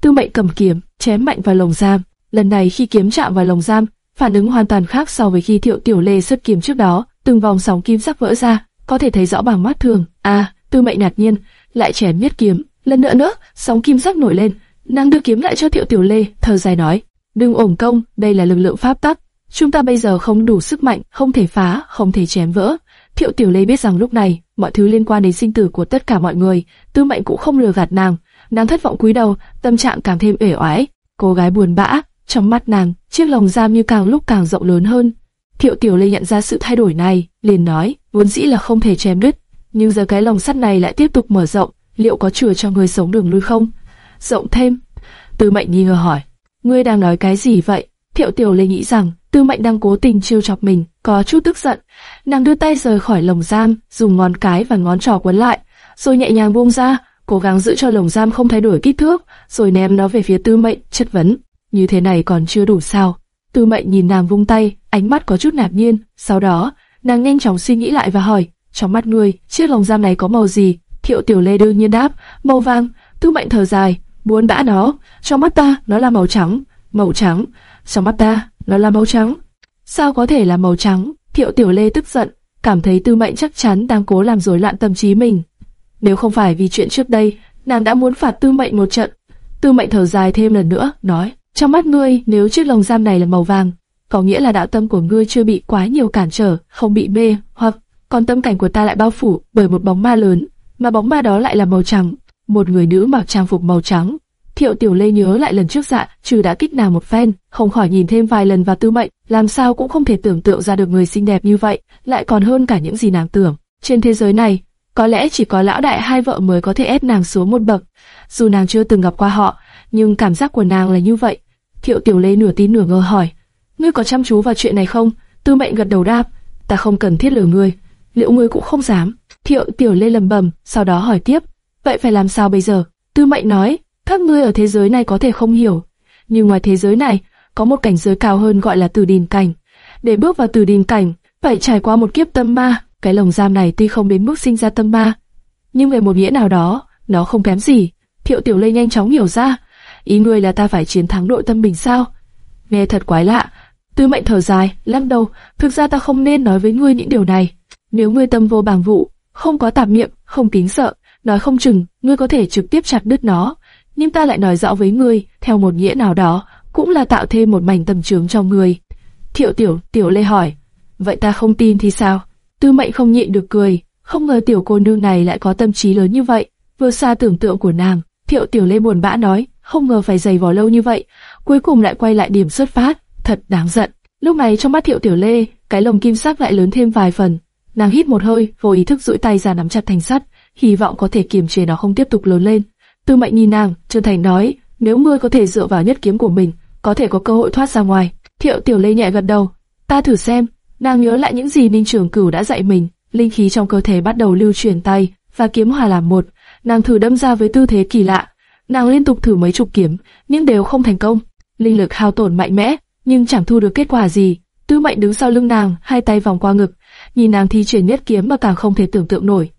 Tư Mệnh cầm kiếm, chém mạnh vào lồng giam. Lần này khi kiếm chạm vào lồng giam, phản ứng hoàn toàn khác so với khi Thiệu Tiểu Lê xuất kiếm trước đó. Từng vòng sóng kim sắc vỡ ra, có thể thấy rõ bằng mắt thường. À, Tư Mệnh ngạc nhiên, lại chém miết kiếm. Lần nữa nữa, sóng kim sắc nổi lên, nàng đưa kiếm lại cho Thiệu Tiểu Lê, thở dài nói, đừng ổn công, đây là lực lượng pháp tắc. Chúng ta bây giờ không đủ sức mạnh, không thể phá, không thể chém vỡ. Thiệu Tiểu Lê biết rằng lúc này, mọi thứ liên quan đến sinh tử của tất cả mọi người, Tư Mệnh cũng không lừa gạt nàng. Nàng thất vọng cúi đầu, tâm trạng càng thêm uể oải. Cô gái buồn bã, trong mắt nàng, chiếc lồng giam như càng lúc càng rộng lớn hơn. Thiệu Tiểu Lê nhận ra sự thay đổi này, liền nói, vốn dĩ là không thể chém đứt, nhưng giờ cái lồng sắt này lại tiếp tục mở rộng, liệu có chừa cho người sống đường lui không? Rộng thêm. Tư Mệnh nghi ngờ hỏi, ngươi đang nói cái gì vậy? Thiệu Tiểu Lê nghĩ rằng Tư Mệnh đang cố tình trêu chọc mình, có chút tức giận. Nàng đưa tay rời khỏi lồng giam, dùng ngón cái và ngón trỏ quấn lại, rồi nhẹ nhàng buông ra, cố gắng giữ cho lồng giam không thay đổi kích thước, rồi ném nó về phía Tư Mệnh, chất vấn. Như thế này còn chưa đủ sao? Tư Mệnh nhìn nàng vung tay, ánh mắt có chút ngạc nhiên. Sau đó, nàng nhanh chóng suy nghĩ lại và hỏi, trong mắt ngươi, chiếc lồng giam này có màu gì? Thiệu Tiểu Lê đương nhiên đáp, màu vàng. Tư Mệnh thở dài, buồn bã nó, trong mắt ta nó là màu trắng, màu trắng, trong mắt ta nó là màu trắng. Sao có thể là màu trắng? Thiệu Tiểu Lê tức giận, cảm thấy Tư Mệnh chắc chắn đang cố làm rối loạn tâm trí mình. Nếu không phải vì chuyện trước đây, nàng đã muốn phạt Tư Mệnh một trận. Tư Mệnh thở dài thêm lần nữa, nói: trong mắt ngươi, nếu chiếc lồng giam này là màu vàng, có nghĩa là đạo tâm của ngươi chưa bị quá nhiều cản trở, không bị mê hoặc còn tâm cảnh của ta lại bao phủ bởi một bóng ma lớn, mà bóng ma đó lại là màu trắng, một người nữ mặc trang phục màu trắng. Thiệu Tiểu Lê nhớ lại lần trước dạ, trừ đã kích nàng một phen, không khỏi nhìn thêm vài lần vào Tư Mệnh, làm sao cũng không thể tưởng tượng ra được người xinh đẹp như vậy, lại còn hơn cả những gì nàng tưởng. Trên thế giới này, có lẽ chỉ có lão đại hai vợ mới có thể ép nàng xuống một bậc. Dù nàng chưa từng gặp qua họ, nhưng cảm giác của nàng là như vậy. Thiệu Tiểu Lê nửa tin nửa ngờ hỏi, ngươi có chăm chú vào chuyện này không? Tư Mệnh gật đầu đáp, ta không cần thiết lừa ngươi, liệu ngươi cũng không dám? Thiệu Tiểu Lê lầm bầm, sau đó hỏi tiếp, vậy phải làm sao bây giờ? Tư Mệnh nói, các ngươi ở thế giới này có thể không hiểu, nhưng ngoài thế giới này có một cảnh giới cao hơn gọi là Tử đình cảnh. Để bước vào Tử đình cảnh, phải trải qua một kiếp tâm ma. Cái lồng giam này tuy không đến mức sinh ra tâm ma, nhưng về một nghĩa nào đó, nó không kém gì. Thiệu Tiểu Lê nhanh chóng hiểu ra, ý ngươi là ta phải chiến thắng nội tâm mình sao? Nghe thật quái lạ. Tư mệnh thở dài, lắc đầu, thực ra ta không nên nói với ngươi những điều này. Nếu ngươi tâm vô bàng vụ, không có tạp niệm, không kính sợ, nói không chừng, ngươi có thể trực tiếp chặt đứt nó. Nhưng ta lại nói rõ với ngươi, theo một nghĩa nào đó, cũng là tạo thêm một mảnh tầm trướng cho ngươi. Thiệu tiểu, tiểu lê hỏi, vậy ta không tin thì sao? Tư mệnh không nhịn được cười, không ngờ tiểu cô nương này lại có tâm trí lớn như vậy, vừa xa tưởng tượng của nàng. Thiệu tiểu lê buồn bã nói, không ngờ phải dày vò lâu như vậy, cuối cùng lại quay lại điểm xuất phát, thật đáng giận. Lúc này trong mắt Thiệu Tiểu Lê, cái lồng kim sắc lại lớn thêm vài phần. Nàng hít một hơi, vô ý thức duỗi tay ra nắm chặt thành sắt, hy vọng có thể kiềm chế nó không tiếp tục lớn lên. Tư Mệnh nhìn nàng, chân thành nói, nếu ngươi có thể dựa vào nhất kiếm của mình, có thể có cơ hội thoát ra ngoài. Thiệu Tiểu Lê nhẹ gật đầu, ta thử xem. Nàng nhớ lại những gì Ninh Trường Cửu đã dạy mình, linh khí trong cơ thể bắt đầu lưu chuyển tay và kiếm hòa làm một. Nàng thử đâm ra với tư thế kỳ lạ, Nàng liên tục thử mấy chục kiếm, nhưng đều không thành công. Linh lực hao tổn mạnh mẽ, nhưng chẳng thu được kết quả gì. Tư Mệnh đứng sau lưng nàng, hai tay vòng qua ngực, nhìn nàng thi triển nhất kiếm mà càng không thể tưởng tượng nổi.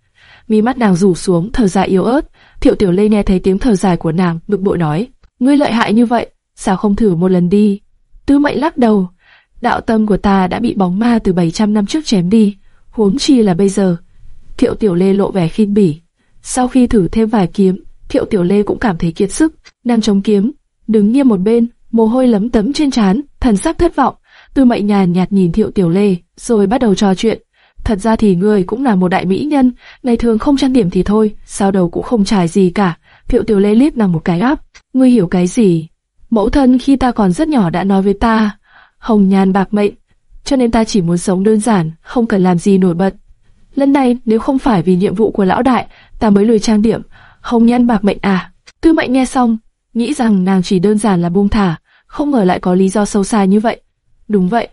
Mi mắt nàng rủ xuống, thở dài yếu ớt. Thiệu Tiểu Lê nghe thấy tiếng thở dài của nàng, bực bội nói: "Ngươi lợi hại như vậy, sao không thử một lần đi?" Tư Mệnh lắc đầu, đạo tâm của ta đã bị bóng ma từ 700 năm trước chém đi, huống chi là bây giờ. Thiệu Tiểu Lê lộ vẻ khinh bỉ. Sau khi thử thêm vài kiếm, Thiệu Tiểu Lê cũng cảm thấy kiệt sức, nàng chống kiếm, đứng nghiêm một bên, mồ hôi lấm tấm trên trán, thần sắc thất vọng. Tư Mệnh nhàn nhạt nhìn Thiệu Tiểu Lê, rồi bắt đầu trò chuyện. Thật ra thì người cũng là một đại mỹ nhân, ngày thường không trang điểm thì thôi, sao đầu cũng không trải gì cả. Thiệu Tiểu Lê liếc nàng một cái áp, ngươi hiểu cái gì? Mẫu thân khi ta còn rất nhỏ đã nói với ta, hồng nhan bạc mệnh, cho nên ta chỉ muốn sống đơn giản, không cần làm gì nổi bật. Lần này nếu không phải vì nhiệm vụ của lão đại, ta mới lười trang điểm, hồng nhan bạc mệnh à. Tư mệnh nghe xong, nghĩ rằng nàng chỉ đơn giản là buông thả, không ngờ lại có lý do sâu xa như vậy. Đúng vậy.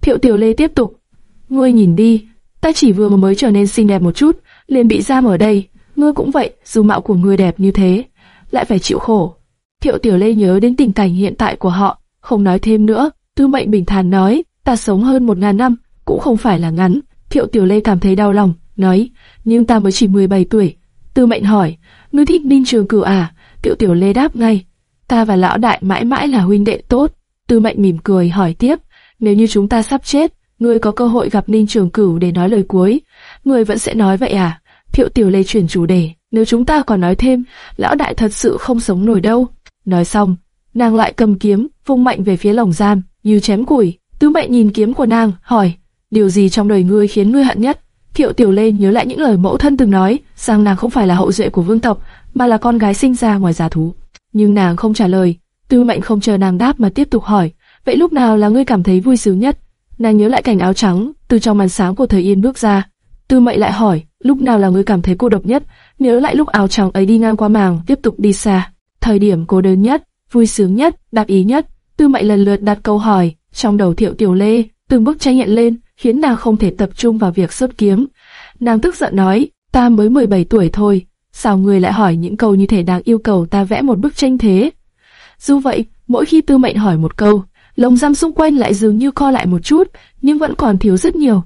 Thiệu Tiểu Lê tiếp tục. Ngươi nhìn đi, ta chỉ vừa mới trở nên xinh đẹp một chút, liền bị giam ở đây. Ngươi cũng vậy, dù mạo của ngươi đẹp như thế, lại phải chịu khổ. Thiệu Tiểu Lê nhớ đến tình cảnh hiện tại của họ, không nói thêm nữa. Tư mệnh bình thản nói, ta sống hơn một ngàn năm, cũng không phải là ngắn. Thiệu Tiểu Lê cảm thấy đau lòng, nói, nhưng ta mới chỉ 17 tuổi. Tư mệnh hỏi, ngươi thích Ninh Trường Cửu à? Thiệu Tiểu Lê đáp ngay, ta và lão đại mãi mãi là huynh đệ tốt. Tư mệnh mỉm cười hỏi tiếp, nếu như chúng ta sắp chết, ngươi có cơ hội gặp Ninh Trường Cửu để nói lời cuối, ngươi vẫn sẽ nói vậy à? Thiệu Tiểu Lê chuyển chủ đề, nếu chúng ta còn nói thêm, lão đại thật sự không sống nổi đâu. Nói xong, nàng lại cầm kiếm, vung mạnh về phía lồng giam, như chém củi. Tư mệnh nhìn kiếm của nàng, hỏi, điều gì trong đời ngươi khiến ngươi hận nhất? Thiệu Tiểu Lê nhớ lại những lời mẫu thân từng nói, rằng nàng không phải là hậu duệ của vương tộc, mà là con gái sinh ra ngoài giả thú. Nhưng nàng không trả lời, Tư Mệnh không chờ nàng đáp mà tiếp tục hỏi, vậy lúc nào là ngươi cảm thấy vui sướng nhất? Nàng nhớ lại cảnh áo trắng từ trong màn sáng của thời Yên bước ra. Tư Mệnh lại hỏi, lúc nào là người cảm thấy cô độc nhất? Nhớ lại lúc áo trắng ấy đi ngang qua màng, tiếp tục đi xa. Thời điểm cô đơn nhất, vui sướng nhất, đáp ý nhất. Tư Mệnh lần lượt đặt câu hỏi, trong đầu Thiệu Tiểu Lê, từng bức tranh hiện lên, khiến nàng không thể tập trung vào việc xuất kiếm. Nàng tức giận nói, ta mới 17 tuổi thôi, sao người lại hỏi những câu như thể đang yêu cầu ta vẽ một bức tranh thế? Dù vậy, mỗi khi Tư Mệnh hỏi một câu, lồng giam xung quanh lại dường như co lại một chút, nhưng vẫn còn thiếu rất nhiều.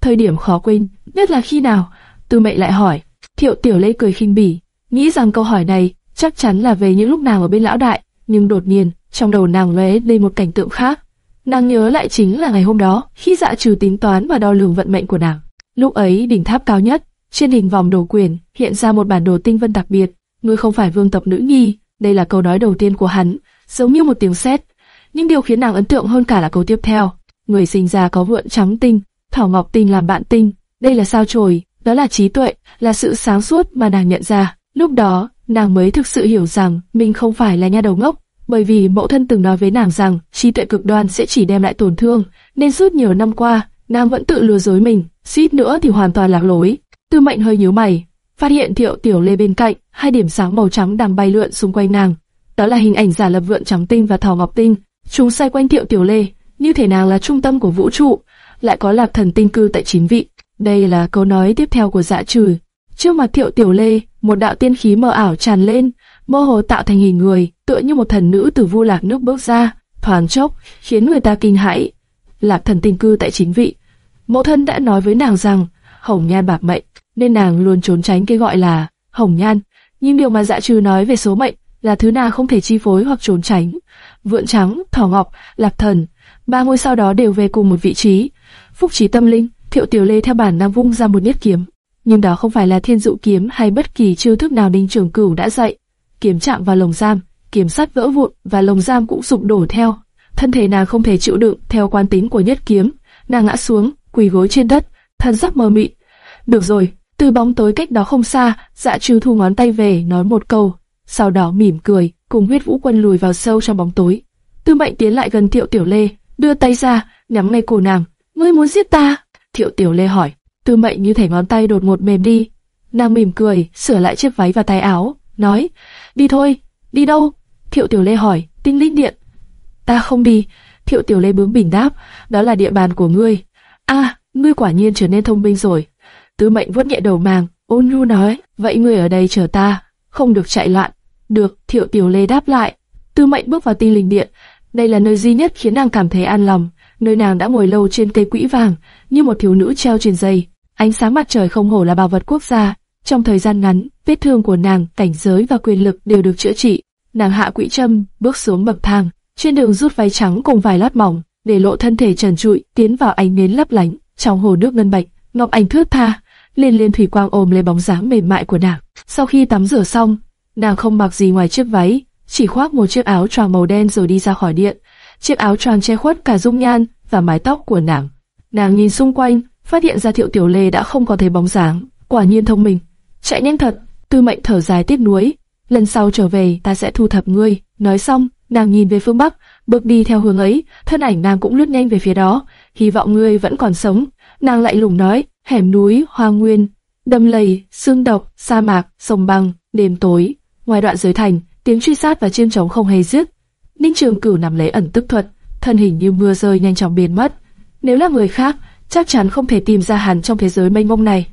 Thời điểm khó quên, nhất là khi nào? Tư Mệnh lại hỏi. Thiệu Tiểu Lê cười khinh bỉ, nghĩ rằng câu hỏi này chắc chắn là về những lúc nào ở bên lão đại, nhưng đột nhiên, trong đầu nàng lóe lên một cảnh tượng khác. Nàng nhớ lại chính là ngày hôm đó, khi dạ trừ tính toán và đo lường vận mệnh của nàng. Lúc ấy đỉnh tháp cao nhất, trên hình vòng đồ quyền hiện ra một bản đồ tinh vân đặc biệt. Ngươi không phải vương tộc nữ nhi, đây là câu nói đầu tiên của hắn, giống như một tiếng sét. Nhưng điều khiến nàng ấn tượng hơn cả là câu tiếp theo. Người sinh ra có vượn trắng tinh, thảo ngọc tinh làm bạn tinh. Đây là sao chổi, đó là trí tuệ, là sự sáng suốt mà nàng nhận ra. Lúc đó, nàng mới thực sự hiểu rằng mình không phải là nha đầu ngốc, bởi vì mẫu thân từng nói với nàng rằng trí tuệ cực đoan sẽ chỉ đem lại tổn thương, nên suốt nhiều năm qua, nàng vẫn tự lừa dối mình, suýt nữa thì hoàn toàn lạc lối. Tư Mệnh hơi nhíu mày, phát hiện Thiệu Tiểu Lê bên cạnh, hai điểm sáng màu trắng đang bay lượn xung quanh nàng. Đó là hình ảnh giả lập vượn trắng tinh và thỏ ngọc tinh, chúng xoay quanh Tiệu Tiểu Lê, như thể nàng là trung tâm của vũ trụ, lại có lạc thần tinh cư tại chín vị. Đây là câu nói tiếp theo của Dạ Trừ. Trước mặt Tiệu Tiểu Lê, một đạo tiên khí mờ ảo tràn lên, mơ hồ tạo thành hình người, tựa như một thần nữ từ vu lạc nước bước ra, thoáng chốc khiến người ta kinh hãi. Lạc thần tinh cư tại chín vị. Mẫu thân đã nói với nàng rằng hồng nhan bạc mệnh, nên nàng luôn trốn tránh cái gọi là hồng nhan. Nhưng điều mà dạ trừ nói về số mệnh là thứ nào không thể chi phối hoặc trốn tránh. Vượn trắng, thỏ ngọc, lạc thần, ba ngôi sao đó đều về cùng một vị trí. Phúc trí tâm linh, thiệu tiểu lê theo bản năng vung ra một nhát kiếm. Nhưng đó không phải là thiên dụ kiếm hay bất kỳ chiêu thức nào đinh trưởng cửu đã dạy. Kiếm chạm vào lồng giam, kiếm sắt vỡ vụn và lồng giam cũng sụp đổ theo. Thân thể nàng không thể chịu đựng theo quan tính của nhất kiếm, nàng ngã xuống, quỳ gối trên đất, thân sắc mờ mịt. Được rồi, từ bóng tối cách đó không xa, dạ trừ thu ngón tay về nói một câu, sau đó mỉm cười, cùng huyết vũ quân lùi vào sâu trong bóng tối. Tư mệnh tiến lại gần thiệu tiểu lê, đưa tay ra, nhắm ngay cổ nàng. Ngươi muốn giết ta? Thiệu tiểu lê hỏi. Tư mệnh như thể ngón tay đột ngột mềm đi. Nàng mỉm cười, sửa lại chiếc váy và tay áo, nói, đi thôi, đi đâu? Thiệu tiểu lê hỏi, tinh linh điện. Ta không đi. Thiệu tiểu lê bướng bỉnh đáp, đó là địa bàn của ngươi. A, ngươi quả nhiên trở nên thông minh rồi. tư mệnh vuốt nhẹ đầu màng, ôn nhu nói, vậy ngươi ở đây chờ ta, không được chạy loạn. Được, thiệu tiểu lê đáp lại. Tư mệnh bước vào tinh linh điện, đây là nơi duy nhất khiến nàng cảm thấy an lòng, nơi nàng đã ngồi lâu trên cây quỹ vàng, như một thiếu nữ treo trên dây. Ánh sáng mặt trời không hổ là bảo vật quốc gia. Trong thời gian ngắn, vết thương của nàng, cảnh giới và quyền lực đều được chữa trị. Nàng hạ quỹ châm, bước xuống bậc thang, trên đường rút váy trắng cùng vài lát mỏng, để lộ thân thể trần trụi, tiến vào ánh nến lấp lánh trong hồ nước ngân bạch. Ngọc ảnh thướt tha, liên liên thủy quang ôm lấy bóng dáng mềm mại của nàng. Sau khi tắm rửa xong, nàng không mặc gì ngoài chiếc váy, chỉ khoác một chiếc áo choàng màu đen rồi đi ra khỏi điện. Chiếc áo choàng che khuất cả dung nhan và mái tóc của nàng. Nàng nhìn xung quanh, phát hiện ra Thiệu Tiểu Lê đã không còn thấy bóng dáng. Quả nhiên thông minh, chạy nhanh thật. Tư Mệnh thở dài tiếc nuối. Lần sau trở về ta sẽ thu thập ngươi. Nói xong, nàng nhìn về phương bắc, bước đi theo hướng ấy, thân ảnh nàng cũng lướt nhanh về phía đó. hy vọng ngươi vẫn còn sống. Nàng lại lùng nói, hẻm núi, hoa nguyên, đầm lầy, xương độc, sa mạc, sông băng, đêm tối. Ngoài đoạn giới thành, tiếng truy sát và chiêm trống không hề dứt. Ninh Trường Cửu nằm lấy ẩn tức thuật, thân hình như mưa rơi nhanh chóng biến mất. Nếu là người khác, chắc chắn không thể tìm ra hắn trong thế giới mênh mông này.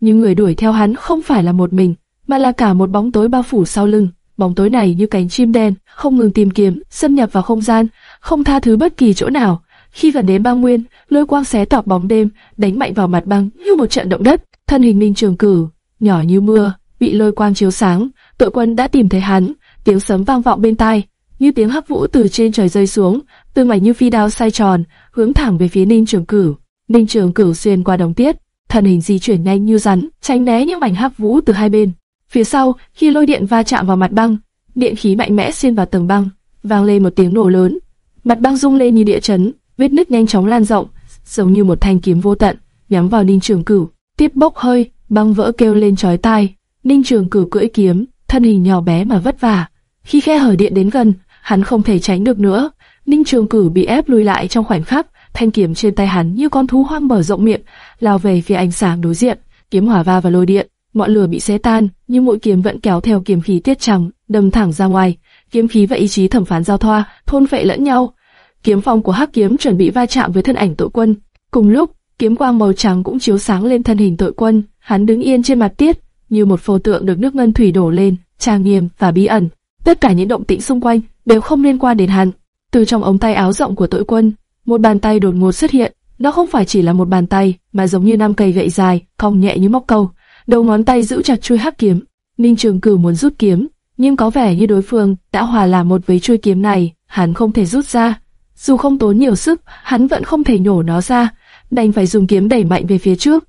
Nhưng người đuổi theo hắn không phải là một mình, mà là cả một bóng tối bao phủ sau lưng. Bóng tối này như cánh chim đen, không ngừng tìm kiếm, xâm nhập vào không gian, không tha thứ bất kỳ chỗ nào. Khi gần đến băng nguyên, lôi quang xé tỏ bóng đêm, đánh mạnh vào mặt băng như một trận động đất. Thân hình Ninh Trường Cử, nhỏ như mưa, bị lôi quang chiếu sáng. Tội quân đã tìm thấy hắn, tiếng sấm vang vọng bên tai, như tiếng hắc vũ từ trên trời rơi xuống, từ mảnh như phi đao xoay tròn, hướng thẳng về phía Ninh Trường Cửu. Ninh Trường Cửu xuyên qua đồng tiết, thân hình di chuyển nhanh như rắn, tránh né những mảnh hắc vũ từ hai bên. Phía sau, khi lôi điện va chạm vào mặt băng, điện khí mạnh mẽ xuyên vào tầng băng, vang lên một tiếng nổ lớn. Mặt băng rung lên như địa chấn, vết nứt nhanh chóng lan rộng, giống như một thanh kiếm vô tận, nhắm vào Ninh Trường Cửu. Tiếp bốc hơi, băng vỡ kêu lên chói tai. Ninh Trường Cửu cưỡi kiếm, thân hình nhỏ bé mà vất vả. Khi khe hở điện đến gần, hắn không thể tránh được nữa. Ninh Trường cử bị ép lùi lại trong khoảnh khắc, thanh kiếm trên tay hắn như con thú hoang mở rộng miệng, lao về phía ánh sáng đối diện. Kiếm hỏa va vào lôi điện, ngọn lửa bị xé tan, nhưng mũi kiếm vẫn kéo theo kiếm khí tiết trắng, đâm thẳng ra ngoài. Kiếm khí và ý chí thẩm phán giao thoa, thôn phệ lẫn nhau. Kiếm phong của Hắc kiếm chuẩn bị va chạm với thân ảnh tội quân. Cùng lúc, kiếm quang màu trắng cũng chiếu sáng lên thân hình tội quân. Hắn đứng yên trên mặt tiết, như một pho tượng được nước ngân thủy đổ lên, trang nghiêm và bí ẩn. Tất cả những động tĩnh xung quanh đều không liên quan đến hắn. Từ trong ống tay áo rộng của tội quân, một bàn tay đột ngột xuất hiện. Nó không phải chỉ là một bàn tay, mà giống như năm cây gậy dài, cong nhẹ như móc câu. Đầu ngón tay giữ chặt chuôi hắc kiếm. Ninh Trường Cửu muốn rút kiếm, nhưng có vẻ như đối phương đã hòa làm một với chuôi kiếm này, hắn không thể rút ra. Dù không tốn nhiều sức, hắn vẫn không thể nhổ nó ra, đành phải dùng kiếm đẩy mạnh về phía trước.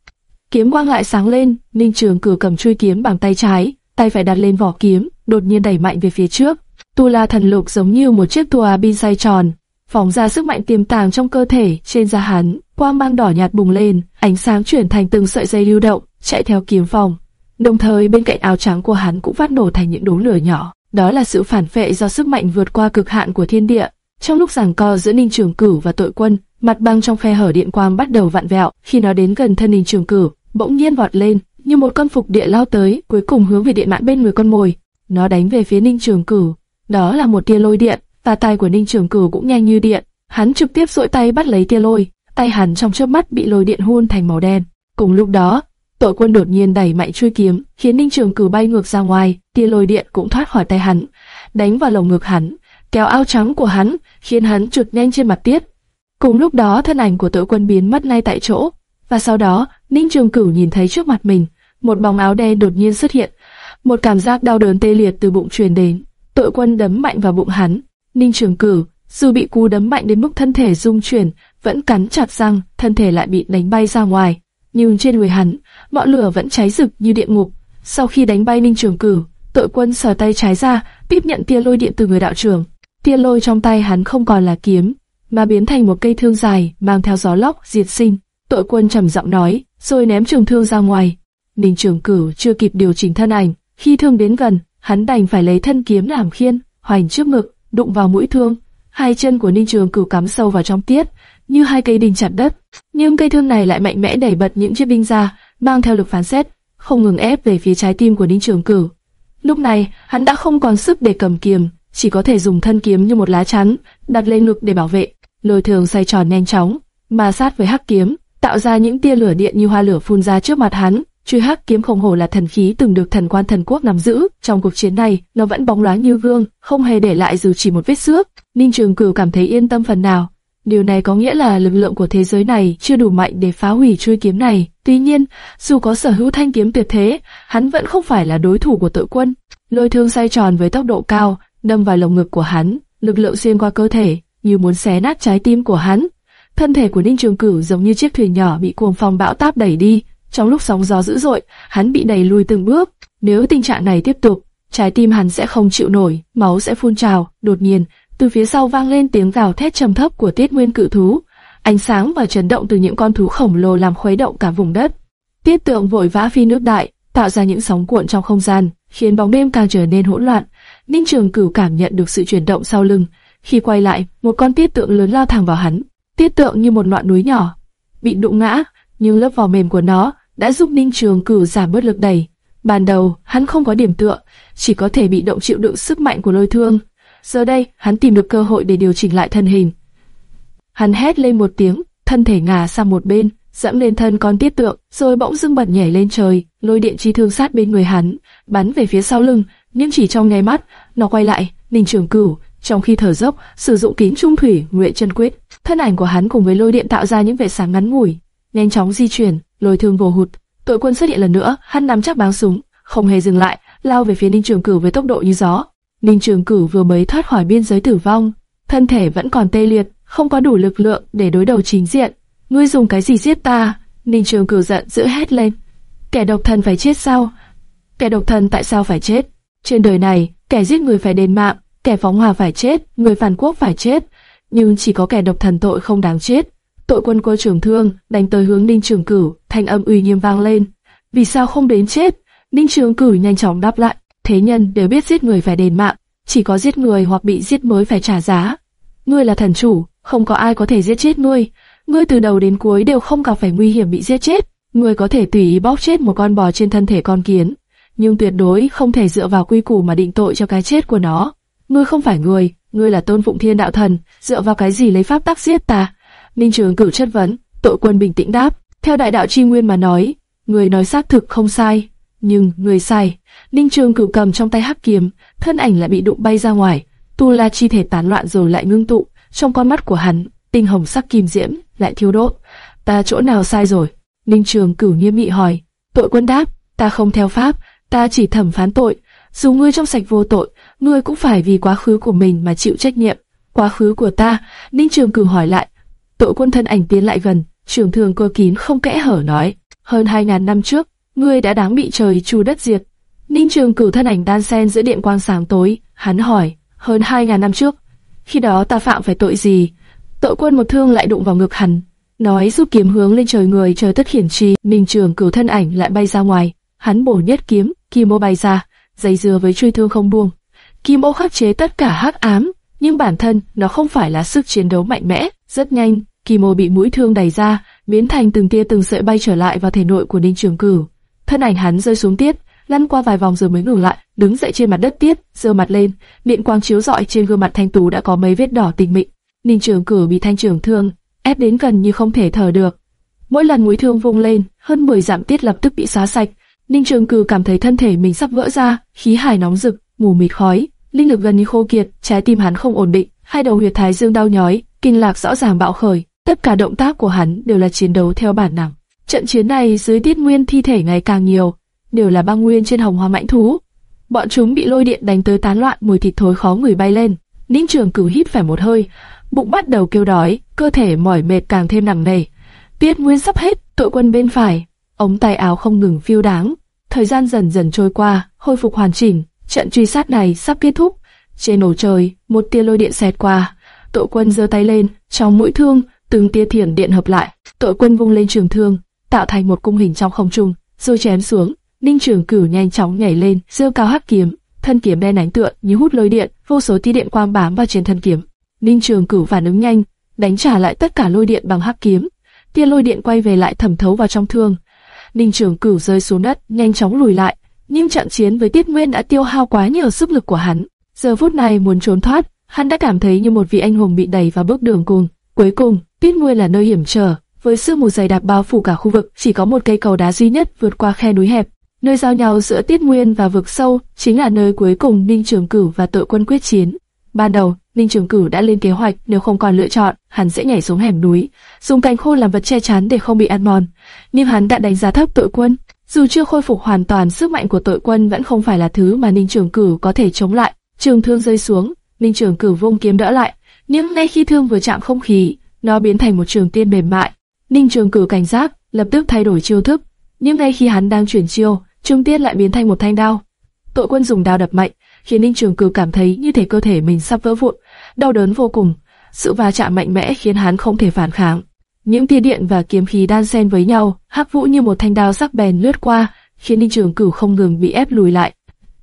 Kiếm quang lại sáng lên, Ninh Trường Cửu cầm chuôi kiếm bằng tay trái, tay phải đặt lên vỏ kiếm, đột nhiên đẩy mạnh về phía trước. Tu La thần lục giống như một chiếc tua bin xoay tròn, phóng ra sức mạnh tiềm tàng trong cơ thể, trên da hắn, quang mang đỏ nhạt bùng lên, ánh sáng chuyển thành từng sợi dây lưu động, chạy theo kiếm phòng. Đồng thời bên cạnh áo trắng của hắn cũng phát nổ thành những đốm lửa nhỏ. Đó là sự phản phệ do sức mạnh vượt qua cực hạn của thiên địa. Trong lúc giằng co giữa Ninh Trường Cửu và Tội Quân, mặt băng trong khe hở điện quang bắt đầu vặn vẹo. Khi nó đến gần thân Ninh Trường Cửu, bỗng nhiên vọt lên, như một con phục địa lao tới, cuối cùng hướng về điện mạn bên người con mồi. Nó đánh về phía Ninh Trường Cửu. Đó là một tia lôi điện, và tay của Ninh Trường Cửu cũng nhanh như điện. Hắn trực tiếp duỗi tay bắt lấy tia lôi, tay hắn trong chớp mắt bị lôi điện hun thành màu đen. Cùng lúc đó, Tội quân đột nhiên đẩy mạnh chui kiếm, khiến Ninh Trường Cửu bay ngược ra ngoài, tia lôi điện cũng thoát khỏi tay hắn, đánh vào lồng ngực hắn, kéo áo trắng của hắn, khiến hắn trượt nhanh trên mặt tiết. Cùng lúc đó thân ảnh của tội quân biến mất ngay tại chỗ, và sau đó Ninh Trường Cửu nhìn thấy trước mặt mình một bóng áo đen đột nhiên xuất hiện, một cảm giác đau đớn tê liệt từ bụng truyền đến. Tội quân đấm mạnh vào bụng hắn, Ninh Trường Cửu dù bị cú đấm mạnh đến mức thân thể rung chuyển, vẫn cắn chặt răng, thân thể lại bị đánh bay ra ngoài nhưng trên người hắn, ngọn lửa vẫn cháy rực như địa ngục. Sau khi đánh bay Ninh Trường Cử, tội quân sờ tay trái ra, tiếp nhận tia lôi điện từ người đạo trưởng. Tia lôi trong tay hắn không còn là kiếm, mà biến thành một cây thương dài mang theo gió lốc diệt sinh. Tội quân trầm giọng nói, rồi ném trường thương ra ngoài. Ninh Trường Cửu chưa kịp điều chỉnh thân ảnh, khi thương đến gần, hắn đành phải lấy thân kiếm làm khiên, hoành trước ngực, đụng vào mũi thương. Hai chân của Ninh Trường Cửu cắm sâu vào trong tiết, như hai cây đinh chặt đất. Nhưng cây thương này lại mạnh mẽ đẩy bật những chiếc đinh ra, mang theo lực phán xét, không ngừng ép về phía trái tim của Ninh Trường Cửu. Lúc này, hắn đã không còn sức để cầm kiếm, chỉ có thể dùng thân kiếm như một lá chắn, đặt lên ngực để bảo vệ. Lôi thường xoay tròn nhanh chóng, mà sát với hắc kiếm, tạo ra những tia lửa điện như hoa lửa phun ra trước mặt hắn. Truy hắc kiếm khổng hồ là thần khí từng được thần quan thần quốc nắm giữ. Trong cuộc chiến này, nó vẫn bóng loáng như gương, không hề để lại dù chỉ một vết xước. Ninh Trường Cửu cảm thấy yên tâm phần nào, Điều này có nghĩa là lực lượng của thế giới này chưa đủ mạnh để phá hủy chuôi kiếm này. Tuy nhiên, dù có sở hữu thanh kiếm tuyệt thế, hắn vẫn không phải là đối thủ của tội quân. Lôi thương xoay tròn với tốc độ cao, đâm vào lồng ngực của hắn, lực lượng xuyên qua cơ thể, như muốn xé nát trái tim của hắn. Thân thể của Ninh Trường Cửu giống như chiếc thuyền nhỏ bị cuồng phong bão táp đẩy đi. Trong lúc sóng gió dữ dội, hắn bị đẩy lùi từng bước. Nếu tình trạng này tiếp tục, trái tim hắn sẽ không chịu nổi, máu sẽ phun trào. Đột nhiên, từ phía sau vang lên tiếng gào thét trầm thấp của Tiết Nguyên cự thú, ánh sáng và chấn động từ những con thú khổng lồ làm khuấy động cả vùng đất. Tiết Tượng vội vã phi nước đại, tạo ra những sóng cuộn trong không gian, khiến bóng đêm càng trở nên hỗn loạn. Ninh Trường Cửu cảm nhận được sự chuyển động sau lưng, khi quay lại, một con tiết tượng lớn lao thẳng vào hắn. tiết tượng như một ngọn núi nhỏ, bị đụng ngã, nhưng lớp vỏ mềm của nó đã giúp Ninh Trường Cửu giảm bớt lực đẩy. Ban đầu, hắn không có điểm tựa, chỉ có thể bị động chịu đựng sức mạnh của lôi thương. Giờ đây, hắn tìm được cơ hội để điều chỉnh lại thân hình. Hắn hét lên một tiếng, thân thể ngả sang một bên, dẫm lên thân con tiết tượng, rồi bỗng dưng bật nhảy lên trời, lôi điện chi thương sát bên người hắn, bắn về phía sau lưng, nhưng chỉ trong ngay mắt, nó quay lại, Ninh Trường Cửu, trong khi thở dốc, sử dụng kín trung thủy, nguyện chân quyết, thân ảnh của hắn cùng với lôi điện tạo ra những vẻ sáng ngắn ngủi, nhanh chóng di chuyển, lôi thương vồ hụt. Tội quân xuất hiện lần nữa, hắn nắm chắc báng súng, không hề dừng lại, lao về phía Ninh Trường Cửu với tốc độ như gió. Ninh Trường Cửu vừa mới thoát khỏi biên giới tử vong, thân thể vẫn còn tê liệt, không có đủ lực lượng để đối đầu chính diện. Ngươi dùng cái gì giết ta? Ninh Trường Cửu giận dữ hét lên. Kẻ độc thần phải chết sao? Kẻ độc thần tại sao phải chết? Trên đời này, kẻ giết người phải đền mạng, kẻ phóng hỏa phải chết, người phản quốc phải chết, nhưng chỉ có kẻ độc thần tội không đáng chết. Tội quân cô trưởng thương, đánh tới hướng Ninh Trường Cửu, thanh âm uy nghiêm vang lên. Vì sao không đến chết? Ninh Trường Cửu nhanh chóng đáp lại, thế nhân đều biết giết người phải đền mạng, chỉ có giết người hoặc bị giết mới phải trả giá. Ngươi là thần chủ, không có ai có thể giết chết ngươi. Ngươi từ đầu đến cuối đều không gặp phải nguy hiểm bị giết chết. Ngươi có thể tùy ý bóp chết một con bò trên thân thể con kiến, nhưng tuyệt đối không thể dựa vào quy củ mà định tội cho cái chết của nó. Ngươi không phải người, ngươi là tôn phụng thiên đạo thần, dựa vào cái gì lấy pháp tắc giết ta? Ninh Trường Cử chất vấn, tội quân bình tĩnh đáp, theo đại đạo chi nguyên mà nói, người nói xác thực không sai, nhưng người sai. Ninh Trường Cử cầm trong tay hắc kiếm, thân ảnh lại bị đụng bay ra ngoài, tu la chi thể tán loạn rồi lại ngưng tụ, trong con mắt của hắn, tinh hồng sắc kim diễm lại thiêu đốt. Ta chỗ nào sai rồi? Ninh Trường Cử nghiêm nghị hỏi. Tội quân đáp, ta không theo pháp, ta chỉ thẩm phán tội. Dù ngươi trong sạch vô tội, ngươi cũng phải vì quá khứ của mình mà chịu trách nhiệm. Quá khứ của ta, Ninh Trường Cử hỏi lại. Tội quân thân ảnh tiến lại gần, trường thường cơ kín không kẽ hở nói. Hơn hai ngàn năm trước, ngươi đã đáng bị trời chu đất diệt. Ninh Trường Cửu thân ảnh đan xen giữa điện quang sáng tối, hắn hỏi, hơn hai ngàn năm trước, khi đó ta phạm phải tội gì? Tội quân một thương lại đụng vào ngực hắn, nói giúp kiếm hướng lên trời người trời tất hiển chi. Ninh Trường Cửu thân ảnh lại bay ra ngoài, hắn bổ nhất kiếm, kim ô bay ra, dây dưa với truy thương không buông. Kim ô khắc chế tất cả hắc ám, nhưng bản thân nó không phải là sức chiến đấu mạnh mẽ. Rất nhanh, kỳ ô bị mũi thương đẩy ra, biến thành từng tia từng sợi bay trở lại vào thể nội của Ninh Trường Cửu. Thân ảnh hắn rơi xuống tiết, lăn qua vài vòng rồi mới ngừng lại, đứng dậy trên mặt đất tiết, giơ mặt lên, điện quang chiếu rọi trên gương mặt thanh tú đã có mấy vết đỏ tình mịn. Ninh Trường Cửu bị thanh trường thương ép đến gần như không thể thở được. Mỗi lần mũi thương vung lên, hơn 10 dặm tiết lập tức bị xóa sạch. Ninh Trường Cửu cảm thấy thân thể mình sắp vỡ ra, khí hải nóng rực, mù mịt khói, linh lực gần như khô kiệt, trái tim hắn không ổn định, hai đầu huyệt thái dương đau nhói, kinh lạc rõ ràng bạo khởi, tất cả động tác của hắn đều là chiến đấu theo bản năng. Trận chiến này dưới tiết nguyên thi thể ngày càng nhiều, đều là băng nguyên trên hồng hoa mãnh thú. Bọn chúng bị lôi điện đánh tới tán loạn, mùi thịt thối khó người bay lên. Ninh Trường Cửu hít phải một hơi, bụng bắt đầu kêu đói, cơ thể mỏi mệt càng thêm nặng nề. Tiết nguyên sắp hết, tội quân bên phải, ống tay áo không ngừng phiêu đáng. Thời gian dần dần trôi qua, hồi phục hoàn chỉnh, trận truy sát này sắp kết thúc. Trên bầu trời, một tia lôi điện xẹt qua, tội quân giơ tay lên, trong mũi thương, từng tia thiểm điện hợp lại, tội quân vung lên trường thương, tạo thành một cung hình trong không trung, rồi chém xuống. Ninh Trường Cửu nhanh chóng nhảy lên, giơ cao hắc kiếm, thân kiếm đen ánh tựa như hút lôi điện, vô số tia điện quang bám vào trên thân kiếm. Ninh Trường Cửu phản ứng nhanh, đánh trả lại tất cả lôi điện bằng hắc kiếm. Tia lôi điện quay về lại thẩm thấu vào trong thương. Ninh Trường Cửu rơi xuống đất, nhanh chóng lùi lại, nhưng trận chiến với Tiết Nguyên đã tiêu hao quá nhiều sức lực của hắn. Giờ phút này muốn trốn thoát, hắn đã cảm thấy như một vị anh hùng bị đẩy vào bước đường cùng. Cuối cùng, Tiết Nguyên là nơi hiểm trở, với sương mù dày đặc bao phủ cả khu vực, chỉ có một cây cầu đá duy nhất vượt qua khe núi hẹp. Nơi giao nhau giữa Tiết Nguyên và vực sâu chính là nơi cuối cùng Ninh Trường Cửu và Tội Quân quyết chiến. Ban đầu, Ninh Trường Cửu đã lên kế hoạch nếu không còn lựa chọn, hắn sẽ nhảy xuống hẻm núi, dùng cành khô làm vật che chắn để không bị ăn mòn. Nhưng hắn đã đánh giá thấp Tội Quân, dù chưa khôi phục hoàn toàn, sức mạnh của Tội Quân vẫn không phải là thứ mà Ninh Trường Cửu có thể chống lại. Trường thương rơi xuống, Ninh Trường Cửu vung kiếm đỡ lại, nhưng ngay khi thương vừa chạm không khí, nó biến thành một trường tiên mềm mại. Ninh Trường Cửu cảnh giác, lập tức thay đổi chiêu thức, nhưng ngay khi hắn đang chuyển chiêu, trung tiết lại biến thành một thanh đao. Tội quân dùng đao đập mạnh, khiến Ninh Trường Cửu cảm thấy như thể cơ thể mình sắp vỡ vụn, đau đớn vô cùng. Sự va chạm mạnh mẽ khiến hắn không thể phản kháng. Những tia điện và kiếm khí đan xen với nhau, hắc vũ như một thanh đao sắc bén lướt qua, khiến Ninh Trường Cửu không ngừng bị ép lùi lại.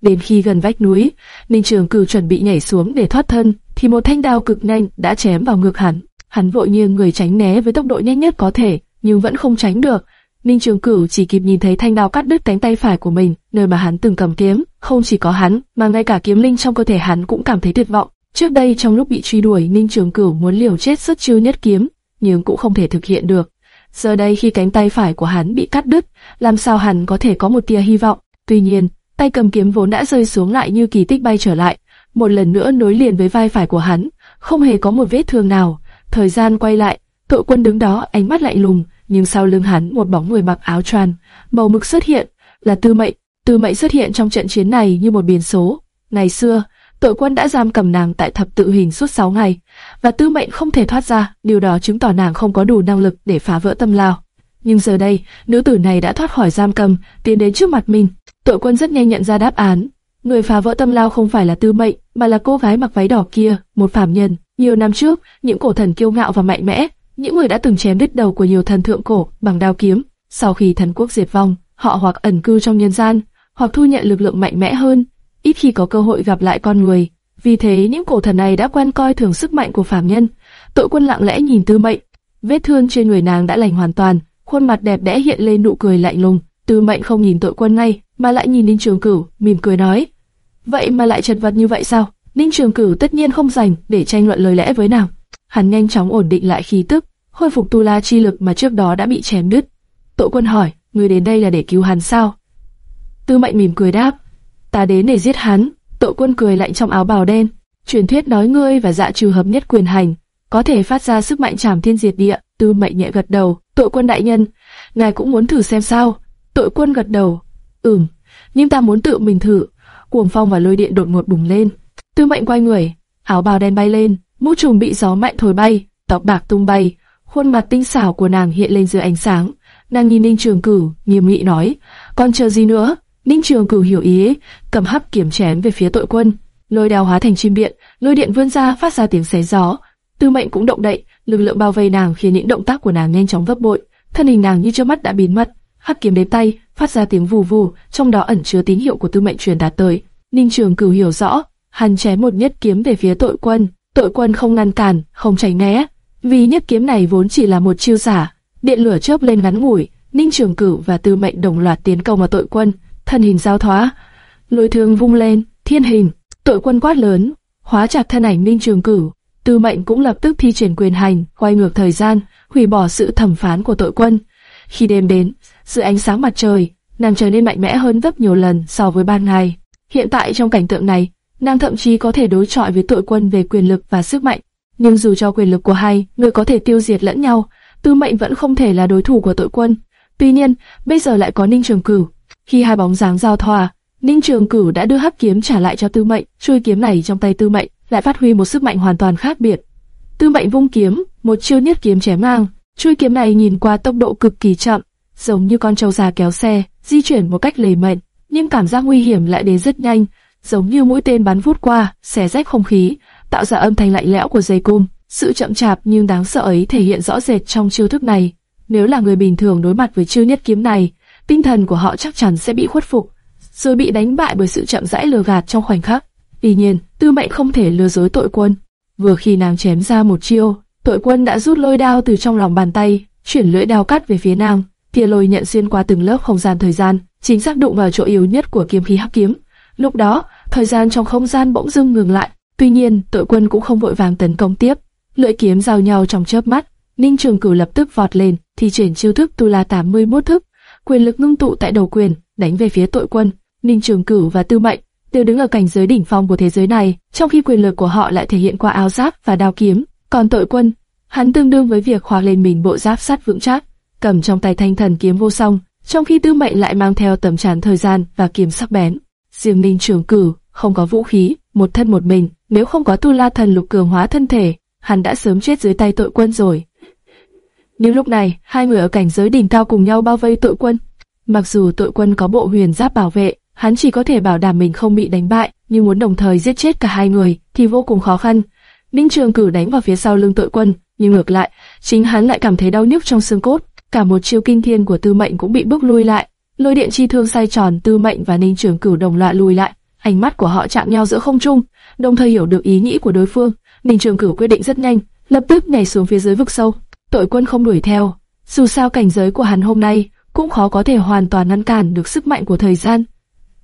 Đến khi gần vách núi, Ninh Trường Cửu chuẩn bị nhảy xuống để thoát thân, thì một thanh đao cực nhanh đã chém vào ngực hắn hắn vội nghiêng người tránh né với tốc độ nhanh nhất có thể, nhưng vẫn không tránh được. Ninh Trường Cửu chỉ kịp nhìn thấy thanh đao cắt đứt cánh tay phải của mình, nơi mà hắn từng cầm kiếm. Không chỉ có hắn, mà ngay cả kiếm linh trong cơ thể hắn cũng cảm thấy tuyệt vọng. Trước đây trong lúc bị truy đuổi, Ninh Trường Cửu muốn liều chết xuất chư nhất kiếm, nhưng cũng không thể thực hiện được. Giờ đây khi cánh tay phải của hắn bị cắt đứt, làm sao hắn có thể có một tia hy vọng? Tuy nhiên, tay cầm kiếm vốn đã rơi xuống lại như kỳ tích bay trở lại, một lần nữa nối liền với vai phải của hắn, không hề có một vết thương nào. Thời gian quay lại, tội quân đứng đó ánh mắt lạnh lùng, nhưng sau lưng hắn một bóng người mặc áo tràn, màu mực xuất hiện, là Tư Mệnh. Tư Mệnh xuất hiện trong trận chiến này như một biến số. Ngày xưa, tội quân đã giam cầm nàng tại thập tự hình suốt 6 ngày, và Tư Mệnh không thể thoát ra, điều đó chứng tỏ nàng không có đủ năng lực để phá vỡ tâm lao. Nhưng giờ đây, nữ tử này đã thoát khỏi giam cầm, tiến đến trước mặt mình. Tội quân rất nhanh nhận ra đáp án. Người phá vỡ tâm lao không phải là Tư Mệnh, mà là cô gái mặc váy đỏ kia, một phàm nhân. Nhiều năm trước, những cổ thần kiêu ngạo và mạnh mẽ, những người đã từng chém đứt đầu của nhiều thần thượng cổ bằng đao kiếm. Sau khi thần quốc diệt vong, họ hoặc ẩn cư trong nhân gian, hoặc thu nhận lực lượng mạnh mẽ hơn, ít khi có cơ hội gặp lại con người. Vì thế, những cổ thần này đã quen coi thường sức mạnh của phàm nhân. Tội quân lặng lẽ nhìn Tư Mệnh, vết thương trên người nàng đã lành hoàn toàn, khuôn mặt đẹp đẽ hiện lên nụ cười lạnh lùng. Tư Mệnh không nhìn tội quân ngay, mà lại nhìn đến Trường Cửu, mỉm cười nói: "Vậy mà lại chật vật như vậy sao?" Ninh Trường Cửu tất nhiên không rảnh để tranh luận lời lẽ với nàng. Hắn nhanh chóng ổn định lại khí tức, khôi phục tu la chi lực mà trước đó đã bị chém đứt. Tội quân hỏi, ngươi đến đây là để cứu hắn sao? Tư Mệnh mỉm cười đáp, ta đến để giết hắn. Tội quân cười lạnh trong áo bào đen. Truyền thuyết nói ngươi và dạ trừ hợp nhất quyền hành, có thể phát ra sức mạnh trảm thiên diệt địa. Tư Mệnh nhẹ gật đầu, tội quân đại nhân, ngài cũng muốn thử xem sao? Tội quân gật đầu, ừm, nhưng ta muốn tự mình thử. Cuồng phong và lôi điện đột ngột bùng lên. Tư Mệnh quay người, áo bào đen bay lên, mũ trùm bị gió mạnh thổi bay, tóc bạc tung bay, khuôn mặt tinh xảo của nàng hiện lên dưới ánh sáng. Nàng nhìn Ninh Trường Cửu, nghiêm nghị nói, còn chờ gì nữa? Ninh Trường Cửu hiểu ý, cầm hấp kiếm chém về phía tội quân. Lôi đao hóa thành chim điện, lôi điện vươn ra phát ra tiếng xé gió. Tư Mệnh cũng động đậy, lực lượng bao vây nàng khiến những động tác của nàng nhanh chóng vấp bội. Thân hình nàng như chớp mắt đã biến mất, hắc kiếm đến tay, phát ra tiếng vù vù, trong đó ẩn chứa tín hiệu của Tư Mệnh truyền đạt tới. Ninh Trường Cửu hiểu rõ, hắn chém một nhất kiếm về phía tội quân, tội quân không ngăn cản, không tránh né, vì nhất kiếm này vốn chỉ là một chiêu giả. Điện lửa chớp lên ngắn ngủi, Ninh Trường Cửu và Tư Mệnh đồng loạt tiến công vào tội quân, thân hình giao thoá, lôi thương vung lên, thiên hình, tội quân quát lớn, hóa chặt thân ảnh Ninh Trường Cửu. Tư Mệnh cũng lập tức thi triển quyền hành, quay ngược thời gian, hủy bỏ sự thẩm phán của tội quân. Khi đêm đến, dưới ánh sáng mặt trời, nàng trở nên mạnh mẽ hơn gấp nhiều lần so với ban ngày. Hiện tại trong cảnh tượng này, nàng thậm chí có thể đối chọi với tội quân về quyền lực và sức mạnh. Nhưng dù cho quyền lực của hai người có thể tiêu diệt lẫn nhau, Tư Mệnh vẫn không thể là đối thủ của tội quân. Tuy nhiên, bây giờ lại có Ninh Trường Cửu. Khi hai bóng dáng giao thoa, Ninh Trường Cửu đã đưa hắc kiếm trả lại cho Tư Mệnh. Chuôi kiếm này trong tay Tư Mệnh lại phát huy một sức mạnh hoàn toàn khác biệt. Tư Mệnh vung kiếm, một chiêu nhất kiếm chém ngang. Chuôi kiếm này nhìn qua tốc độ cực kỳ chậm, giống như con trâu già kéo xe, di chuyển một cách lề mệnh, nhưng cảm giác nguy hiểm lại đến rất nhanh, giống như mũi tên bắn vút qua, xé rách không khí, tạo ra âm thanh lạnh lẽo của dây cung. Sự chậm chạp nhưng đáng sợ ấy thể hiện rõ rệt trong chiêu thức này. Nếu là người bình thường đối mặt với chiêu nhất kiếm này, tinh thần của họ chắc chắn sẽ bị khuất phục, rồi bị đánh bại bởi sự chậm rãi lừa gạt trong khoảnh khắc. Tuy nhiên, Tư Mệnh không thể lừa dối tội quân. Vừa khi nàng chém ra một chiêu, tội quân đã rút lôi đao từ trong lòng bàn tay, chuyển lưỡi đao cắt về phía nàng. Tia lôi nhận xuyên qua từng lớp không gian thời gian, chính xác đụng vào chỗ yếu nhất của kiếm khí hắc kiếm. Lúc đó, thời gian trong không gian bỗng dưng ngừng lại. Tuy nhiên, tội quân cũng không vội vàng tấn công tiếp. Lưỡi kiếm giao nhau trong chớp mắt, Ninh Trường Cửu lập tức vọt lên, thi triển chiêu thức Tu La 81 thức, quyền lực ngưng tụ tại đầu quyền, đánh về phía tội quân. Ninh Trường Cửu và Tư Mệnh đều đứng ở cảnh giới đỉnh phong của thế giới này, trong khi quyền lực của họ lại thể hiện qua áo giáp và đao kiếm. Còn tội quân, hắn tương đương với việc khoác lên mình bộ giáp sắt vững chắc, cầm trong tay thanh thần kiếm vô song, trong khi Tư Mệnh lại mang theo tấm chắn thời gian và kiếm sắc bén. diêm Ninh Trường cử không có vũ khí, một thân một mình, nếu không có Tu La thần lục cường hóa thân thể, hắn đã sớm chết dưới tay tội quân rồi. Nhưng lúc này, hai người ở cảnh giới đỉnh cao cùng nhau bao vây tội quân. Mặc dù tội quân có bộ huyền giáp bảo vệ, hắn chỉ có thể bảo đảm mình không bị đánh bại, nhưng muốn đồng thời giết chết cả hai người thì vô cùng khó khăn. Ninh Trường Cử đánh vào phía sau lưng tội quân, nhưng ngược lại, chính hắn lại cảm thấy đau nhức trong xương cốt. Cả một chiêu kinh thiên của Tư Mệnh cũng bị bước lui lại. Lôi điện chi thương xoay tròn, Tư Mệnh và Ninh Trường Cửu đồng loạt lùi lại. Ánh mắt của họ chạm nhau giữa không trung, đồng thời hiểu được ý nghĩ của đối phương. Ninh Trường Cửu quyết định rất nhanh, lập tức nhảy xuống phía dưới vực sâu. Tội quân không đuổi theo, dù sao cảnh giới của hắn hôm nay cũng khó có thể hoàn toàn ngăn cản được sức mạnh của thời gian.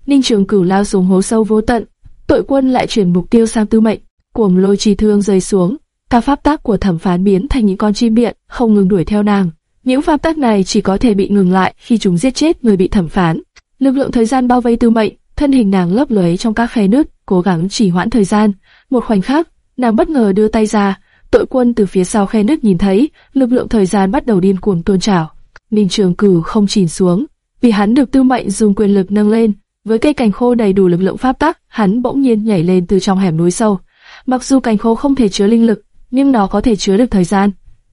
Ninh Trường Cửu lao xuống hố sâu vô tận, tội quân lại chuyển mục tiêu sang tư mệnh, cuồng lôi chi thương rơi xuống, cả pháp tác của thẩm phán biến thành những con chim biện, không ngừng đuổi theo nàng. Những pháp tắc này chỉ có thể bị ngừng lại khi chúng giết chết người bị thẩm phán. Lực lượng thời gian bao vây tư mệnh, thân hình nàng lấp lóe trong các khe nứt, cố gắng chỉ hoãn thời gian. Một khoảnh khắc, nàng bất ngờ đưa tay ra, tội quân từ phía sau khe nứt nhìn thấy, lực lượng thời gian bắt đầu điên cuồng tuôn trào. Ninh Trường Cửu không chìm xuống, vì hắn được tư mệnh dùng quyền lực nâng lên, với cây cành khô đầy đủ lực lượng pháp tắc, hắn bỗng nhiên nhảy lên từ trong hẻm núi sâu. Mặc dù cành khô không thể chứa linh lực, nhưng nó có thể chứa được thời gian.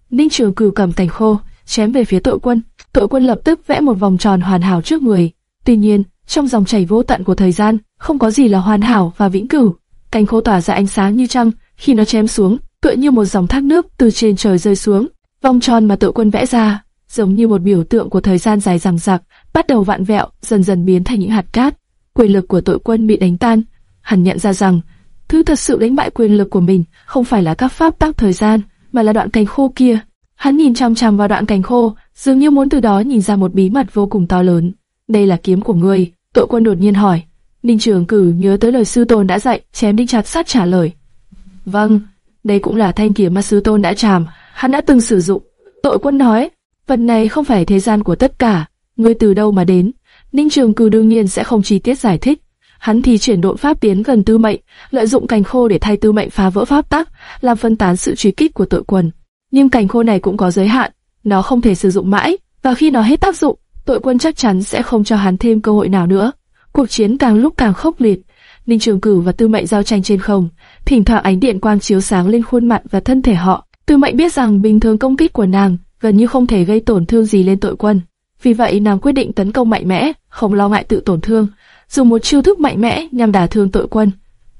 Ninh Trường Cửu cầm cành khô, chém về phía tội quân. Tội quân lập tức vẽ một vòng tròn hoàn hảo trước người. Tuy nhiên, trong dòng chảy vô tận của thời gian, không có gì là hoàn hảo và vĩnh cửu. Cành khô tỏa ra ánh sáng như trăng, khi nó chém xuống, tựa như một dòng thác nước từ trên trời rơi xuống. Vòng tròn mà tội quân vẽ ra, giống như một biểu tượng của thời gian dài dằng dặc, bắt đầu vạn vẹo, dần dần biến thành những hạt cát. Quyền lực của tội quân bị đánh tan. Hắn nhận ra rằng, thứ thật sự đánh bại quyền lực của mình không phải là các pháp tắc thời gian, mà là đoạn cành khô kia. Hắn nhìn chăm chăm vào đoạn cành khô, dường như muốn từ đó nhìn ra một bí mật vô cùng to lớn. Đây là kiếm của ngươi. Tội quân đột nhiên hỏi. Ninh Trường Cử nhớ tới lời sư tôn đã dạy, chém đinh chặt sát trả lời. Vâng, đây cũng là thanh kiếm mà sư tôn đã chàm, hắn đã từng sử dụng. Tội quân nói, vật này không phải thế gian của tất cả, ngươi từ đâu mà đến? Ninh Trường Cử đương nhiên sẽ không chi tiết giải thích. Hắn thì chuyển độn pháp tiến gần tư mệnh, lợi dụng cành khô để thay tư mệnh phá vỡ pháp tắc, làm phân tán sự truy kích của tội quân. Nhưng cành khô này cũng có giới hạn, nó không thể sử dụng mãi, và khi nó hết tác dụng, tội quân chắc chắn sẽ không cho hắn thêm cơ hội nào nữa. Cuộc chiến càng lúc càng khốc liệt, Ninh Trường Cửu và Tư Mệnh giao tranh trên không, thỉnh thoảng ánh điện quang chiếu sáng lên khuôn mặt và thân thể họ. Tư Mệnh biết rằng bình thường công kích của nàng gần như không thể gây tổn thương gì lên tội quân, vì vậy nàng quyết định tấn công mạnh mẽ, không lo ngại tự tổn thương, dùng một chiêu thức mạnh mẽ nhằm đả thương tội quân.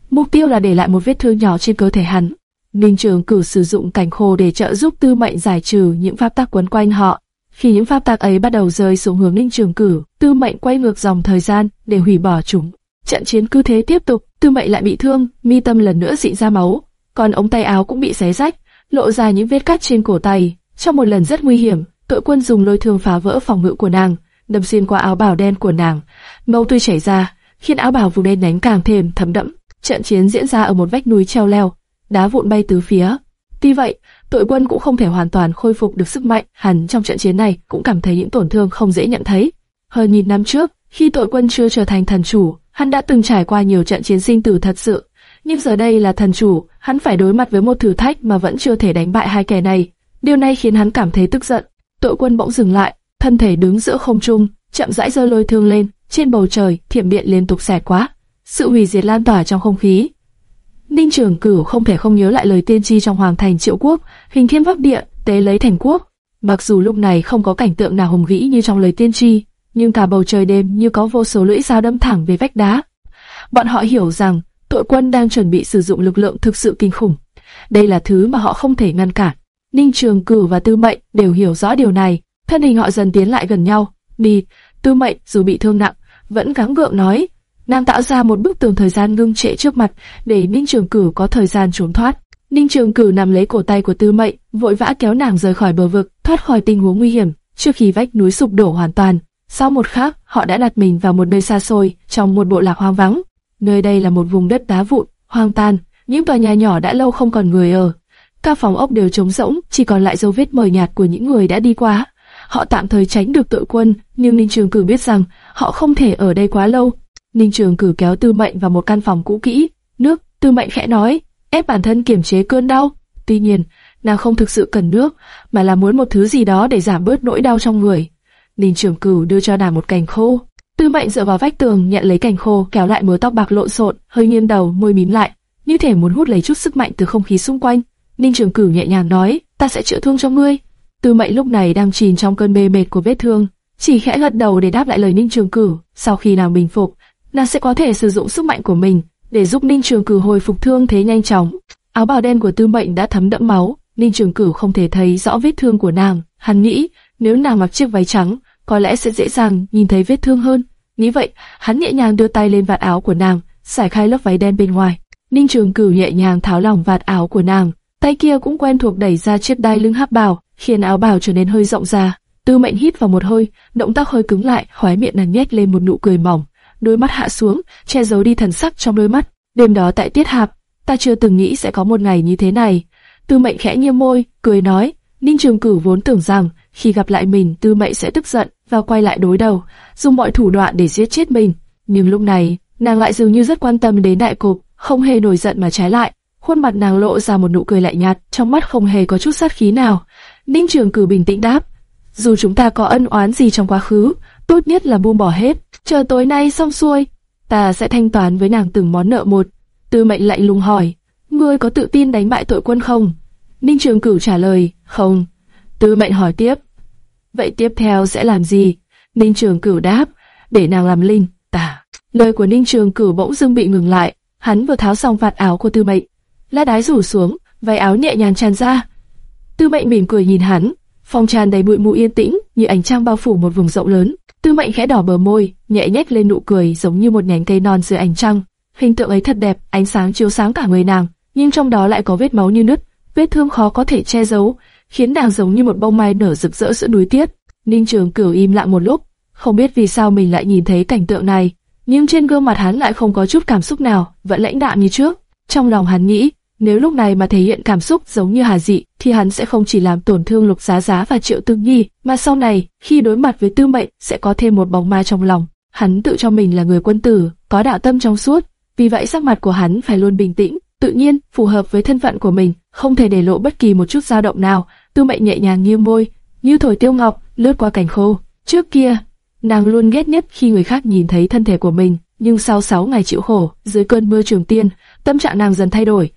Mục tiêu là để lại một vết thương nhỏ trên cơ thể hắn. Ninh Trường Cử sử dụng cảnh khô để trợ giúp Tư Mệnh giải trừ những pháp tắc quấn quanh họ. Khi những pháp tắc ấy bắt đầu rơi xuống hướng Ninh Trường Cử, Tư Mệnh quay ngược dòng thời gian để hủy bỏ chúng. Trận chiến cứ thế tiếp tục, Tư Mệnh lại bị thương, mi tâm lần nữa dị ra máu, còn ống tay áo cũng bị xé rách, lộ ra những vết cắt trên cổ tay. Trong một lần rất nguy hiểm, tội quân dùng lôi thương phá vỡ phòng ngự của nàng, đâm xuyên qua áo bào đen của nàng. Máu tươi chảy ra, khiến áo bào vùng đen nhánh càng thêm thấm đẫm. Trận chiến diễn ra ở một vách núi treo leo, đá vụn bay tứ phía. Tuy vậy, tội quân cũng không thể hoàn toàn khôi phục được sức mạnh, hắn trong trận chiến này cũng cảm thấy những tổn thương không dễ nhận thấy. Hơn nghìn năm trước, khi tội quân chưa trở thành thần chủ, hắn đã từng trải qua nhiều trận chiến sinh tử thật sự. Nhưng giờ đây là thần chủ, hắn phải đối mặt với một thử thách mà vẫn chưa thể đánh bại hai kẻ này. Điều này khiến hắn cảm thấy tức giận. Tội quân bỗng dừng lại, thân thể đứng giữa không trung, chậm rãi giơ lôi thương lên, trên bầu trời, thiểm điện liên tục xẹt quá. Sự hủy diệt lan tỏa trong không khí, Ninh Trường Cửu không thể không nhớ lại lời tiên tri trong hoàng thành Triệu Quốc, hình thiên bắc địa, tế lấy thành quốc. Mặc dù lúc này không có cảnh tượng nào hùng vĩ như trong lời tiên tri, nhưng cả bầu trời đêm như có vô số lưỡi dao đâm thẳng về vách đá. Bọn họ hiểu rằng tội quân đang chuẩn bị sử dụng lực lượng thực sự kinh khủng. Đây là thứ mà họ không thể ngăn cản. Ninh Trường Cửu và Tư Mệnh đều hiểu rõ điều này, thân hình họ dần tiến lại gần nhau. Đi, Tư Mệnh dù bị thương nặng, vẫn gắng gượng nói, Nàng tạo ra một bức tường thời gian ngưng trệ trước mặt, để Ninh Trường Cửu có thời gian trốn thoát. Ninh Trường Cửu nằm lấy cổ tay của Tư Mệnh, vội vã kéo nàng rời khỏi bờ vực, thoát khỏi tình huống nguy hiểm, trước khi vách núi sụp đổ hoàn toàn. Sau một khắc, họ đã đặt mình vào một nơi xa xôi, trong một bộ lạc hoang vắng. Nơi đây là một vùng đất đá vụn, hoang tan, những tòa nhà nhỏ đã lâu không còn người ở. Các phòng ốc đều trống rỗng, chỉ còn lại dấu vết mờ nhạt của những người đã đi qua. Họ tạm thời tránh được tội quân, nhưng Ninh Trường Cửu biết rằng họ không thể ở đây quá lâu, Ninh Trường cử kéo Tư Mệnh vào một căn phòng cũ kỹ. Nước, Tư Mệnh khẽ nói, ép bản thân kiềm chế cơn đau. Tuy nhiên, nàng không thực sự cần nước, mà là muốn một thứ gì đó để giảm bớt nỗi đau trong người. Ninh Trường Cửu đưa cho nàng một cành khô. Tư Mệnh dựa vào vách tường nhận lấy cành khô, kéo lại mớ tóc bạc lộn xộn, hơi nghiêng đầu, môi mím lại, như thể muốn hút lấy chút sức mạnh từ không khí xung quanh. Ninh Trường Cửu nhẹ nhàng nói, ta sẽ chữa thương cho ngươi. Tư Mệnh lúc này đang chìm trong cơn mê mệt của vết thương, chỉ khẽ gật đầu để đáp lại lời Ninh Trường Cửu. Sau khi nàng bình phục, nàng sẽ có thể sử dụng sức mạnh của mình để giúp Ninh Trường Cửu hồi phục thương thế nhanh chóng. Áo bào đen của Tư Mệnh đã thấm đẫm máu, Ninh Trường Cửu không thể thấy rõ vết thương của nàng. Hắn nghĩ nếu nàng mặc chiếc váy trắng, có lẽ sẽ dễ dàng nhìn thấy vết thương hơn. Nghĩ vậy, hắn nhẹ nhàng đưa tay lên vạt áo của nàng, giải khai lớp váy đen bên ngoài. Ninh Trường Cửu nhẹ nhàng tháo lỏng vạt áo của nàng, tay kia cũng quen thuộc đẩy ra chiếc đai lưng hắc bào, khiến áo bào trở nên hơi rộng ra. Tư Mệnh hít vào một hơi, động tác hơi cứng lại, khóe miệng nàng nhếch lên một nụ cười mỏng, đôi mắt hạ xuống, che giấu đi thần sắc trong đôi mắt. Đêm đó tại Tiết Hạp, ta chưa từng nghĩ sẽ có một ngày như thế này. Tư Mệnh khẽ nghiêng môi, cười nói, Ninh Trường Cửu vốn tưởng rằng khi gặp lại mình, Tư Mệnh sẽ tức giận và quay lại đối đầu, dùng mọi thủ đoạn để giết chết mình. Nhưng lúc này, nàng lại dường như rất quan tâm đến đại cục, không hề nổi giận mà trái lại. Khuôn mặt nàng lộ ra một nụ cười lạnh nhạt, trong mắt không hề có chút sát khí nào. Ninh Trường Cử bình tĩnh đáp, dù chúng ta có ân oán gì trong quá khứ, tốt nhất là buông bỏ hết. Chờ tối nay xong xuôi, ta sẽ thanh toán với nàng từng món nợ một. Tư mệnh lạnh lùng hỏi, ngươi có tự tin đánh bại tội quân không? Ninh Trường Cửu trả lời, không. Tư mệnh hỏi tiếp, vậy tiếp theo sẽ làm gì? Ninh Trường Cửu đáp, để nàng làm linh, ta. Lời của Ninh Trường Cửu bỗng dưng bị ngừng lại, hắn vừa tháo xong vạt áo của Tư mệnh, lá đái rủ xuống, váy áo nhẹ nhàng tràn ra. Tư mệnh mỉm cười nhìn hắn, Phòng tràn đầy bụi mù yên tĩnh, như ánh trăng bao phủ một vùng rộng lớn. Tư Mệnh khẽ đỏ bờ môi, nhẹ nhếch lên nụ cười giống như một nhánh cây non dưới ánh trăng. Hình tượng ấy thật đẹp, ánh sáng chiếu sáng cả người nàng, nhưng trong đó lại có vết máu như nứt, vết thương khó có thể che giấu, khiến nàng giống như một bông mai nở rực rỡ giữa núi tiết. Ninh Trường Cửu im lặng một lúc, không biết vì sao mình lại nhìn thấy cảnh tượng này, nhưng trên gương mặt hắn lại không có chút cảm xúc nào, vẫn lãnh đạm như trước. Trong lòng hắn nghĩ, nếu lúc này mà thể hiện cảm xúc giống như Hà Dị, thì hắn sẽ không chỉ làm tổn thương Lục Giá Giá và Triệu Tương Nhi, mà sau này, khi đối mặt với Tư Mệnh, sẽ có thêm một bóng ma trong lòng. Hắn tự cho mình là người quân tử, có đạo tâm trong suốt, vì vậy sắc mặt của hắn phải luôn bình tĩnh, tự nhiên, phù hợp với thân phận của mình, không thể để lộ bất kỳ một chút dao động nào. Tư Mệnh nhẹ nhàng như môi, như thổi tiêu ngọc lướt qua cảnh khô. Trước kia, nàng luôn ghét nhất khi người khác nhìn thấy thân thể của mình, nhưng sau 6 ngày chịu khổ, dưới cơn mưa trường tiên, tâm trạng nàng dần thay đổi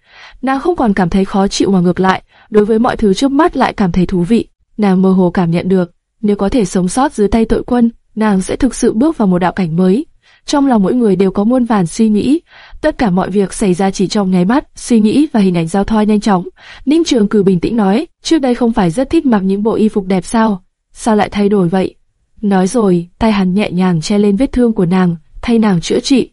nàng không còn cảm thấy khó chịu mà ngược lại, đối với mọi thứ trước mắt lại cảm thấy thú vị. Nàng mơ hồ cảm nhận được, nếu có thể sống sót dưới tay tội quân, nàng sẽ thực sự bước vào một đạo cảnh mới. Trong lòng mỗi người đều có muôn vàn suy nghĩ, tất cả mọi việc xảy ra chỉ trong nháy mắt, suy nghĩ và hình ảnh giao thoa nhanh chóng. Ninh Trường Cử bình tĩnh nói, trước đây không phải rất thích mặc những bộ y phục đẹp sao? Sao lại thay đổi vậy? Nói rồi, tay hắn nhẹ nhàng che lên vết thương của nàng, thay nàng chữa trị.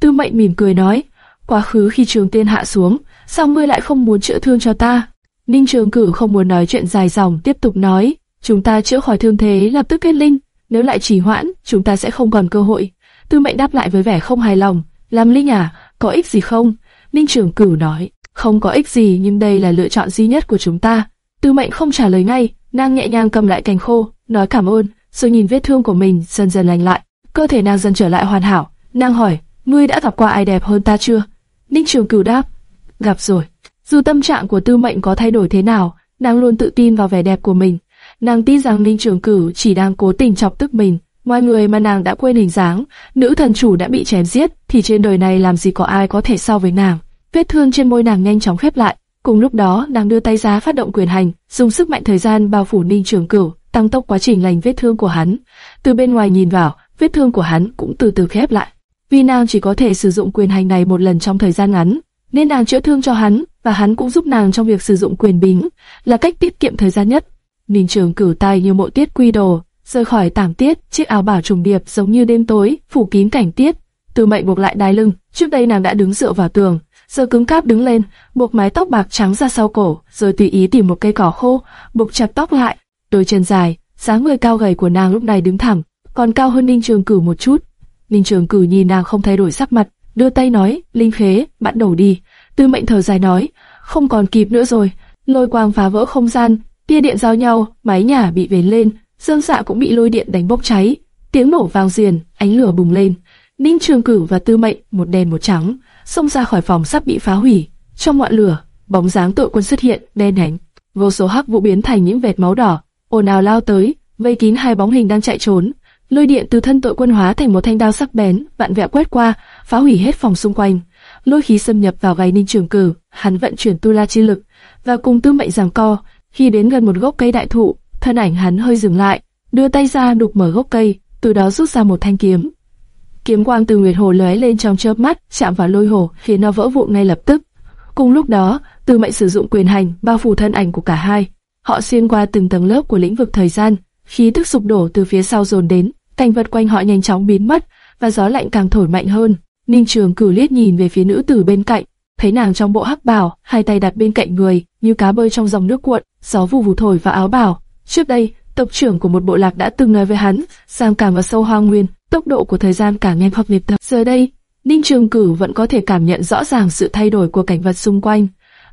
Tư Mệnh mỉm cười nói, quá khứ khi Trường Tiên hạ xuống, sao ngươi lại không muốn chữa thương cho ta? Ninh Trường Cử không muốn nói chuyện dài dòng, tiếp tục nói, chúng ta chữa khỏi thương thế lập tức kết linh, nếu lại trì hoãn, chúng ta sẽ không còn cơ hội. Tư Mệnh đáp lại với vẻ không hài lòng, làm linh à, có ích gì không? Ninh Trường Cử nói, không có ích gì nhưng đây là lựa chọn duy nhất của chúng ta. Tư Mệnh không trả lời ngay, nàng nhẹ nhàng cầm lại cành khô, nói cảm ơn, rồi nhìn vết thương của mình dần dần lành lại, cơ thể nàng dần trở lại hoàn hảo. Nàng hỏi, ngươi đã gặp qua ai đẹp hơn ta chưa? Ninh Trường Cửu đáp, gặp rồi. Dù tâm trạng của Tư Mệnh có thay đổi thế nào, nàng luôn tự tin vào vẻ đẹp của mình. Nàng tin rằng Ninh Trường Cửu chỉ đang cố tình chọc tức mình. ngoài người mà nàng đã quên hình dáng, nữ thần chủ đã bị chém giết, thì trên đời này làm gì có ai có thể so với nàng. Vết thương trên môi nàng nhanh chóng khép lại. Cùng lúc đó, nàng đưa tay ra phát động quyền hành, dùng sức mạnh thời gian bao phủ Ninh Trường Cửu, tăng tốc quá trình lành vết thương của hắn. Từ bên ngoài nhìn vào, vết thương của hắn cũng từ từ khép lại. Vì nàng chỉ có thể sử dụng quyền hành này một lần trong thời gian ngắn, nên nàng chữa thương cho hắn, và hắn cũng giúp nàng trong việc sử dụng quyền bính, là cách tiết kiệm thời gian nhất. Ninh Trường cử tay như mộ tiết quy đồ, rời khỏi tảng tiết, chiếc áo bảo trùng điệp giống như đêm tối, phủ kín cảnh tiết. Từ mệnh buộc lại đai lưng, trước đây nàng đã đứng dựa vào tường, giờ cứng cáp đứng lên, buộc mái tóc bạc trắng ra sau cổ, rồi tùy ý tìm một cây cỏ khô, buộc chặt tóc lại. Đôi chân dài, dáng người cao gầy của nàng lúc này đứng thẳng, còn cao hơn Ninh Trường Cử một chút. Ninh Trường Cử nhìn nàng không thay đổi sắc mặt, đưa tay nói, Linh Khế, bắt đầu đi. Tư mệnh thở dài nói, không còn kịp nữa rồi. Lôi quang phá vỡ không gian, tia điện giao nhau, mái nhà bị vén lên, dương dạ cũng bị lôi điện đánh bốc cháy. Tiếng nổ vang diền, ánh lửa bùng lên. Ninh Trường Cử và Tư Mệnh, một đen một trắng, xông ra khỏi phòng sắp bị phá hủy. Trong ngọn lửa, bóng dáng tội quân xuất hiện, đen nhánh. Vô số hắc vụ biến thành những vệt máu đỏ, ồn ào lao tới, vây kín hai bóng hình đang chạy trốn. Lôi điện từ thân tội quân hóa thành một thanh đao sắc bén, vạn vẹo quét qua, phá hủy hết phòng xung quanh. Lôi khí xâm nhập vào gáy Ninh Trường Cử, hắn vận chuyển tu la chi lực và cùng tư mệnh giằng co. Khi đến gần một gốc cây đại thụ, thân ảnh hắn hơi dừng lại, đưa tay ra đục mở gốc cây, từ đó rút ra một thanh kiếm. Kiếm quang từ nguyệt hồ lóe lên trong chớp mắt, chạm vào lôi hồ, khiến nó vỡ vụn ngay lập tức. Cùng lúc đó, Tư Mệnh sử dụng quyền hành bao phủ thân ảnh của cả hai. Họ xuyên qua từng tầng lớp của lĩnh vực thời gian, khí tức sụp đổ từ phía sau dồn đến, cảnh vật quanh họ nhanh chóng biến mất và gió lạnh càng thổi mạnh hơn. Ninh Trường Cửu liếc nhìn về phía nữ tử bên cạnh, thấy nàng trong bộ hắc bào, hai tay đặt bên cạnh người, như cá bơi trong dòng nước cuộn, gió vù vù thổi vào áo bào. Trước đây, tộc trưởng của một bộ lạc đã từng nói với hắn, sang càng vào sâu hoang nguyên, tốc độ của thời gian càng nhanh hoặc nhịp tập. Giờ đây, Ninh Trường Cử vẫn có thể cảm nhận rõ ràng sự thay đổi của cảnh vật xung quanh.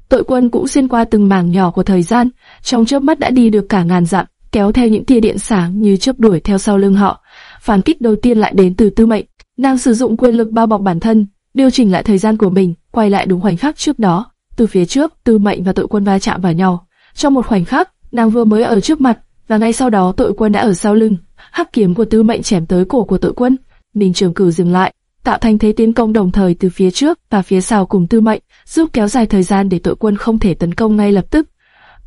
Tội quân cũng xuyên qua từng mảng nhỏ của thời gian, trong chớp mắt đã đi được cả ngàn dặm, kéo theo những tia điện sáng như chớp đuổi theo sau lưng họ. Phản kích đầu tiên lại đến từ Tư Mệnh, nàng sử dụng quyền lực bao bọc bản thân, điều chỉnh lại thời gian của mình, quay lại đúng khoảnh khắc trước đó. Từ phía trước, Tư Mệnh và Tội Quân va chạm vào nhau. Trong một khoảnh khắc, nàng vừa mới ở trước mặt, và ngay sau đó Tội Quân đã ở sau lưng. Hắc kiếm của Tư Mệnh chém tới cổ của Tội Quân. Ninh Trường Cử dừng lại, tạo thành thế tiến công đồng thời từ phía trước và phía sau cùng Tư Mệnh, giúp kéo dài thời gian để Tội Quân không thể tấn công ngay lập tức.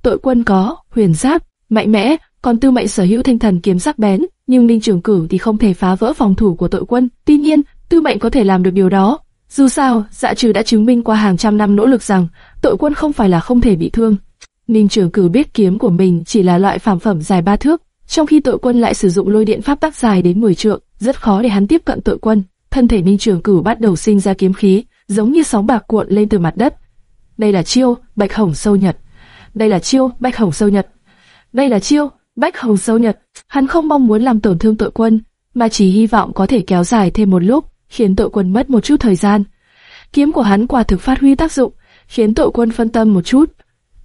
Tội Quân có huyền giáp, mạnh mẽ, còn Tư Mệnh sở hữu thanh thần kiếm sắc bén, nhưng Ninh Trường Cử thì không thể phá vỡ phòng thủ của Tội Quân. Tuy nhiên, Tư Mệnh có thể làm được điều đó. Dù sao, Dạ Trừ đã chứng minh qua hàng trăm năm nỗ lực rằng Tội Quân không phải là không thể bị thương. Ninh Trường Cử biết kiếm của mình chỉ là loại phàm phẩm dài ba thước, trong khi Tội Quân lại sử dụng lôi điện pháp tắc dài đến 10 trượng, rất khó để hắn tiếp cận Tội Quân. Thân thể Ninh Trường Cử bắt đầu sinh ra kiếm khí, giống như sóng bạc cuộn lên từ mặt đất. Đây là chiêu Bạch Hồng Sâu Nhật. Đây là chiêu Bạch Hồng Sâu Nhật. Đây là chiêu Bách Hồng Sâu Nhật, hắn không mong muốn làm tổn thương tội quân, mà chỉ hy vọng có thể kéo dài thêm một lúc, khiến tội quân mất một chút thời gian. Kiếm của hắn quả thực phát huy tác dụng, khiến tội quân phân tâm một chút.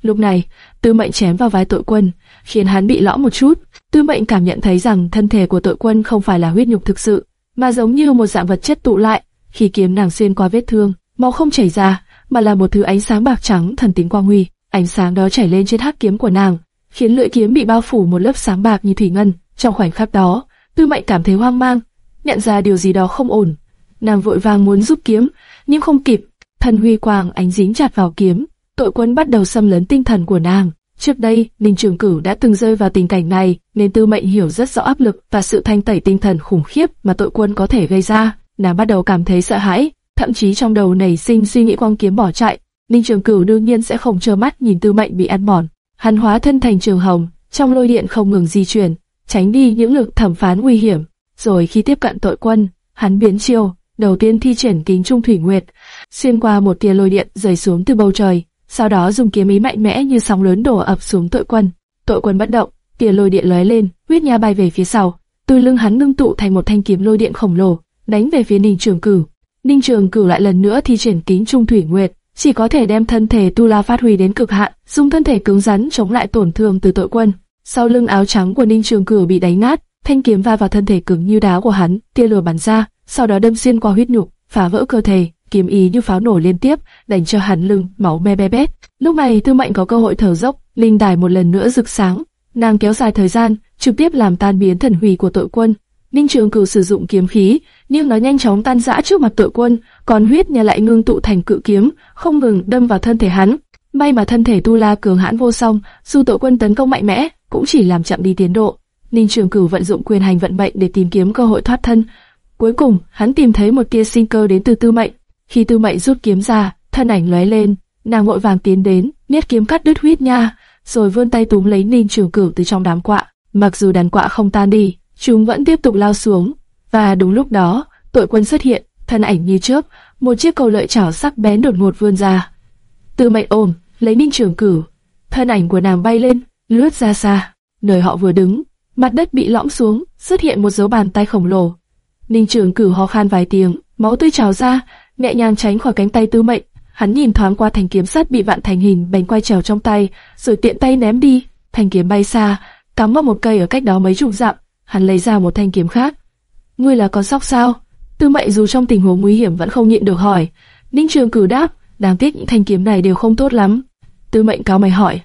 Lúc này, Tư Mệnh chém vào vai tội quân, khiến hắn bị lõm một chút. Tư Mệnh cảm nhận thấy rằng thân thể của tội quân không phải là huyết nhục thực sự, mà giống như một dạng vật chất tụ lại. Khi kiếm nàng xuyên qua vết thương, máu không chảy ra, mà là một thứ ánh sáng bạc trắng thần tính quang huy. Ánh sáng đó chảy lên trên hắc kiếm của nàng, khiến lưỡi kiếm bị bao phủ một lớp sáng bạc như thủy ngân. Trong khoảnh khắc đó, Tư Mệnh cảm thấy hoang mang, nhận ra điều gì đó không ổn. Nàng vội vàng muốn giúp kiếm, nhưng không kịp. Thần huy quang ánh dính chặt vào kiếm, tội quân bắt đầu xâm lấn tinh thần của nàng. Trước đây, Ninh Trường Cửu đã từng rơi vào tình cảnh này, nên Tư Mệnh hiểu rất rõ áp lực và sự thanh tẩy tinh thần khủng khiếp mà tội quân có thể gây ra. Nàng bắt đầu cảm thấy sợ hãi, thậm chí trong đầu nảy sinh suy nghĩ quang kiếm bỏ chạy. Ninh Trường Cửu đương nhiên sẽ không trơ mắt nhìn Tư Mệnh bị ăn mòn. Hắn hóa thân thành trường hồng, trong lôi điện không ngừng di chuyển, tránh đi những lực thẩm phán nguy hiểm. Rồi khi tiếp cận tội quân, hắn biến chiêu, đầu tiên thi triển kính trung thủy nguyệt, xuyên qua một tia lôi điện rơi xuống từ bầu trời, sau đó dùng kiếm ý mạnh mẽ như sóng lớn đổ ập xuống tội quân. Tội quân bất động, tia lôi điện lóe lên, huyết nha bay về phía sau, từ lưng hắn ngưng tụ thành một thanh kiếm lôi điện khổng lồ, đánh về phía Ninh Trường Cửu. Ninh Trường Cửu lại lần nữa thi triển kính trung thủy nguyệt, chỉ có thể đem thân thể tu la phát huy đến cực hạn, dùng thân thể cứng rắn chống lại tổn thương từ tội quân. Sau lưng áo trắng của Ninh Trường Cửu bị đánh nát, thanh kiếm va vào thân thể cứng như đá của hắn, tia lửa bắn ra, sau đó đâm xuyên qua huyết nhục, phá vỡ cơ thể, kiếm ý như pháo nổ liên tiếp, đánh cho hắn lưng máu me be bét. Lúc này Tư Mệnh có cơ hội thở dốc, linh đài một lần nữa rực sáng, nàng kéo dài thời gian, trực tiếp làm tan biến thần hủy của tội quân. Ninh Trường Cửu sử dụng kiếm khí, nhưng nó nhanh chóng tan rã trước mặt tội quân, còn huyết nhà lại ngưng tụ thành cự kiếm, không ngừng đâm vào thân thể hắn. May mà thân thể Tu La cường hãn vô song, dù tội quân tấn công mạnh mẽ, cũng chỉ làm chậm đi tiến độ. Ninh Trường Cửu vận dụng quyền hành vận mệnh để tìm kiếm cơ hội thoát thân. Cuối cùng, hắn tìm thấy một tia sinh cơ đến từ Tư Mệnh. Khi Tư Mệnh rút kiếm ra, thân ảnh lóe lên, nàng vội vàng tiến đến, niết kiếm cắt đứt huyết nha, rồi vươn tay túm lấy Ninh Trường Cửu từ trong đám quạ. Mặc dù đàn quạ không tan đi, chúng vẫn tiếp tục lao xuống, và đúng lúc đó, tội quân xuất hiện, thân ảnh như chớp, một chiếc cầu lợi chảo sắc bén đột ngột vươn ra. Tư Mệnh ôm, lấy Ninh Trường Cửu, thân ảnh của nàng bay lên, lướt ra xa, nơi họ vừa đứng, mặt đất bị lõm xuống, xuất hiện một dấu bàn tay khổng lồ. Ninh Trường Cửu ho khan vài tiếng, máu tươi trào ra, nhẹ nhàng tránh khỏi cánh tay Tư Mệnh. Hắn nhìn thoáng qua thanh kiếm sắt bị vạn thành hình bánh quay trèo trong tay, rồi tiện tay ném đi. Thanh kiếm bay xa, cắm vào một cây ở cách đó mấy chục dặm. Hắn lấy ra một thanh kiếm khác. Ngươi là con sóc sao? Tư Mệnh dù trong tình huống nguy hiểm vẫn không nhịn được hỏi. Ninh Trường Cửu đáp, đáng tiếc những thanh kiếm này đều không tốt lắm. Tư Mệnh cáo mày hỏi,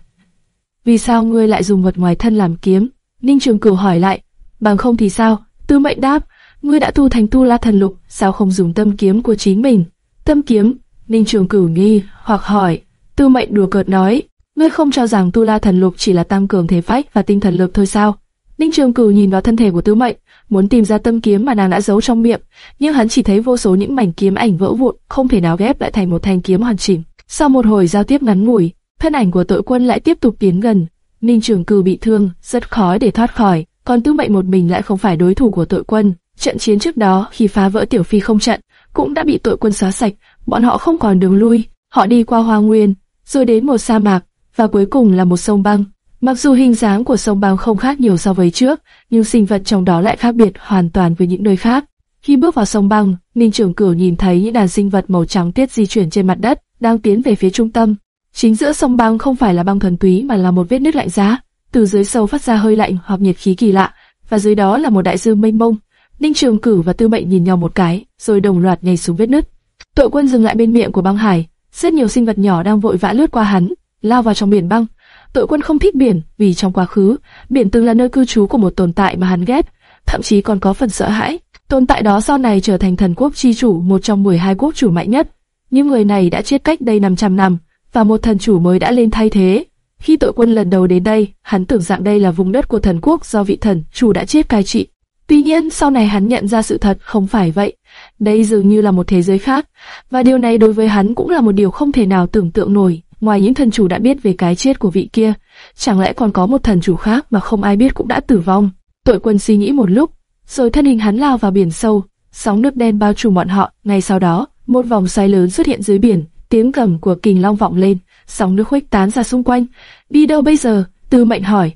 vì sao ngươi lại dùng vật ngoài thân làm kiếm? Ninh Trường Cửu hỏi lại, bằng không thì sao? Tư Mệnh đáp, ngươi đã tu thành tu la thần lục, sao không dùng tâm kiếm của chính mình? Tâm kiếm? Ninh Trường Cửu nghi hoặc hỏi. Tư Mệnh đùa cợt nói, ngươi không cho rằng tu la thần lục chỉ là tăng cường thể phách và tinh thần lực thôi sao? Ninh Trường Cửu nhìn vào thân thể của Tư Mệnh, muốn tìm ra tâm kiếm mà nàng đã giấu trong miệng, nhưng hắn chỉ thấy vô số những mảnh kiếm ảnh vỡ vụn, không thể nào ghép lại thành một thanh kiếm hoàn chỉnh. Sau một hồi giao tiếp ngắn ngủi, thân ảnh của tội quân lại tiếp tục tiến gần. Ninh Trường Cửu bị thương, rất khó để thoát khỏi, còn Tư Mệnh một mình lại không phải đối thủ của tội quân. Trận chiến trước đó khi phá vỡ Tiểu Phi không trận, cũng đã bị tội quân xóa sạch, bọn họ không còn đường lui. Họ đi qua hoa nguyên, rồi đến một sa mạc, và cuối cùng là một sông băng. Mặc dù hình dáng của sông băng không khác nhiều so với trước, nhưng sinh vật trong đó lại khác biệt hoàn toàn với những nơi khác. Khi bước vào sông băng, Ninh Trường Cửu nhìn thấy những đàn sinh vật màu trắng tiết di chuyển trên mặt đất, đang tiến về phía trung tâm. Chính giữa sông băng không phải là băng thuần túy mà là một vết nứt lạnh giá, từ dưới sâu phát ra hơi lạnh hoặc nhiệt khí kỳ lạ, và dưới đó là một đại dương mênh mông. Ninh Trường Cửu và Tư Mệnh nhìn nhau một cái, rồi đồng loạt nhảy xuống vết nứt. Tội quân dừng lại bên miệng của băng hải, rất nhiều sinh vật nhỏ đang vội vã lướt qua hắn, lao vào trong biển băng. Tội quân không thích biển, vì trong quá khứ, biển từng là nơi cư trú của một tồn tại mà hắn ghét, thậm chí còn có phần sợ hãi. Tồn tại đó sau này trở thành thần quốc chi chủ, một trong 12 quốc chủ mạnh nhất. Nhưng người này đã chết cách đây 500 năm, và một thần chủ mới đã lên thay thế. Khi tội quân lần đầu đến đây, hắn tưởng rằng đây là vùng đất của thần quốc do vị thần chủ đã chết cai trị. Tuy nhiên, sau này hắn nhận ra sự thật không phải vậy. Đây dường như là một thế giới khác, và điều này đối với hắn cũng là một điều không thể nào tưởng tượng nổi. Ngoài những thần chủ đã biết về cái chết của vị kia, chẳng lẽ còn có một thần chủ khác mà không ai biết cũng đã tử vong? Tội quân suy nghĩ một lúc, rồi thân hình hắn lao vào biển sâu, sóng nước đen bao trùm bọn họ. Ngay sau đó, một vòng xoáy lớn xuất hiện dưới biển, tiếng gầm của kình long vọng lên, sóng nước khuếch tán ra xung quanh. Đi đâu bây giờ? Tư Mệnh hỏi.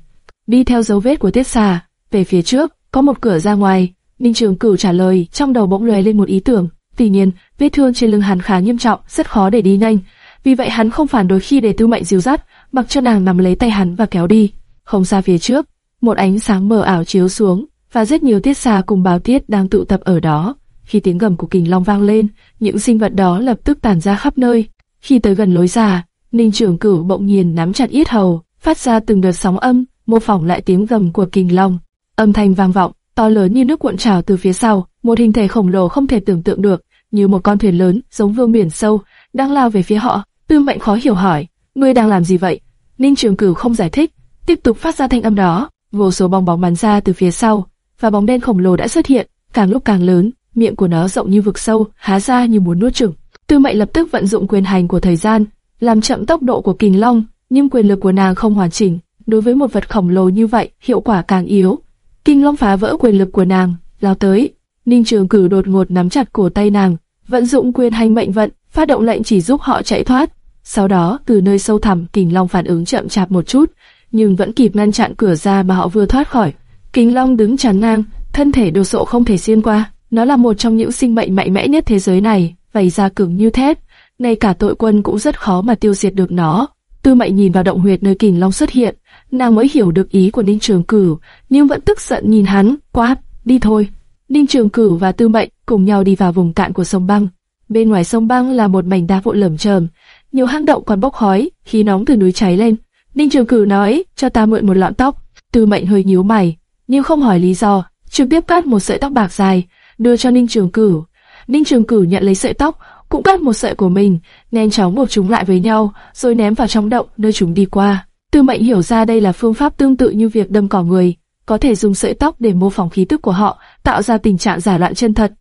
Đi theo dấu vết của Tiết Xà, về phía trước, có một cửa ra ngoài. Ninh Trường Cửu trả lời, trong đầu bỗng lóe lên một ý tưởng. Tuy nhiên, vết thương trên lưng hắn khá nghiêm trọng, rất khó để đi nhanh. Vì vậy hắn không phản đối khi để Tư Mệnh dìu dắt, mặc cho nàng nắm lấy tay hắn và kéo đi. Không xa phía trước, một ánh sáng mờ ảo chiếu xuống, và rất nhiều tiết xà cùng báo tiết đang tụ tập ở đó. Khi tiếng gầm của kình long vang lên, những sinh vật đó lập tức tản ra khắp nơi. Khi tới gần lối ra, Ninh Trường Cửu bỗng nhiên nắm chặt yết hầu, phát ra từng đợt sóng âm, mô phỏng lại tiếng gầm của kình long. Âm thanh vang vọng, to lớn như nước cuộn trào từ phía sau, một hình thể khổng lồ không thể tưởng tượng được, như một con thuyền lớn giống vương biển sâu, đang lao về phía họ. Tư Mệnh khó hiểu hỏi, ngươi đang làm gì vậy? Ninh Trường Cửu không giải thích, tiếp tục phát ra thanh âm đó. Vô số bong bóng bắn ra từ phía sau, và bóng đen khổng lồ đã xuất hiện, càng lúc càng lớn, miệng của nó rộng như vực sâu, há ra như muốn nuốt chửng. Tư Mệnh lập tức vận dụng quyền hành của thời gian, làm chậm tốc độ của kình long, nhưng quyền lực của nàng không hoàn chỉnh. Đối với một vật khổng lồ như vậy, hiệu quả càng yếu. Kình long phá vỡ quyền lực của nàng, lao tới. Ninh Trường Cử đột ngột nắm chặt cổ tay nàng, vận dụng quyền hành mệnh vận, phát động lệnh chỉ giúp họ chạy thoát. Sau đó, từ nơi sâu thẳm, kình long phản ứng chậm chạp một chút, nhưng vẫn kịp ngăn chặn cửa ra mà họ vừa thoát khỏi. Kình long đứng chắn ngang, thân thể đồ sộ không thể xuyên qua. Nó là một trong những sinh mệnh mạnh mẽ nhất thế giới này, vảy da cứng như thép. Ngay cả tội quân cũng rất khó mà tiêu diệt được nó. Tư mệnh nhìn vào động huyệt nơi kình long xuất hiện, nàng mới hiểu được ý của Ninh Trường Cửu, nhưng vẫn tức giận nhìn hắn, quát, đi thôi. Ninh Trường Cửu và Tư Mệnh cùng nhau đi vào vùng cạn của sông băng. Bên ngoài sông băng là một mảnh đá vụn lởm chởm, nhiều hang động còn bốc khói, khí nóng từ núi cháy lên. Ninh Trường Cửu nói, cho ta mượn một lọn tóc. Tư Mệnh hơi nhíu mày, nhưng không hỏi lý do, trực tiếp cắt một sợi tóc bạc dài, đưa cho Ninh Trường Cửu. Ninh Trường Cửu nhận lấy sợi tóc, cũng cắt một sợi của mình, nhanh chóng buộc chúng lại với nhau, rồi ném vào trong động nơi chúng đi qua. Tư Mệnh hiểu ra đây là phương pháp tương tự như việc đâm cỏ người, có thể dùng sợi tóc để mô phỏng khí tức của họ, tạo ra tình trạng giả loạn chân thật.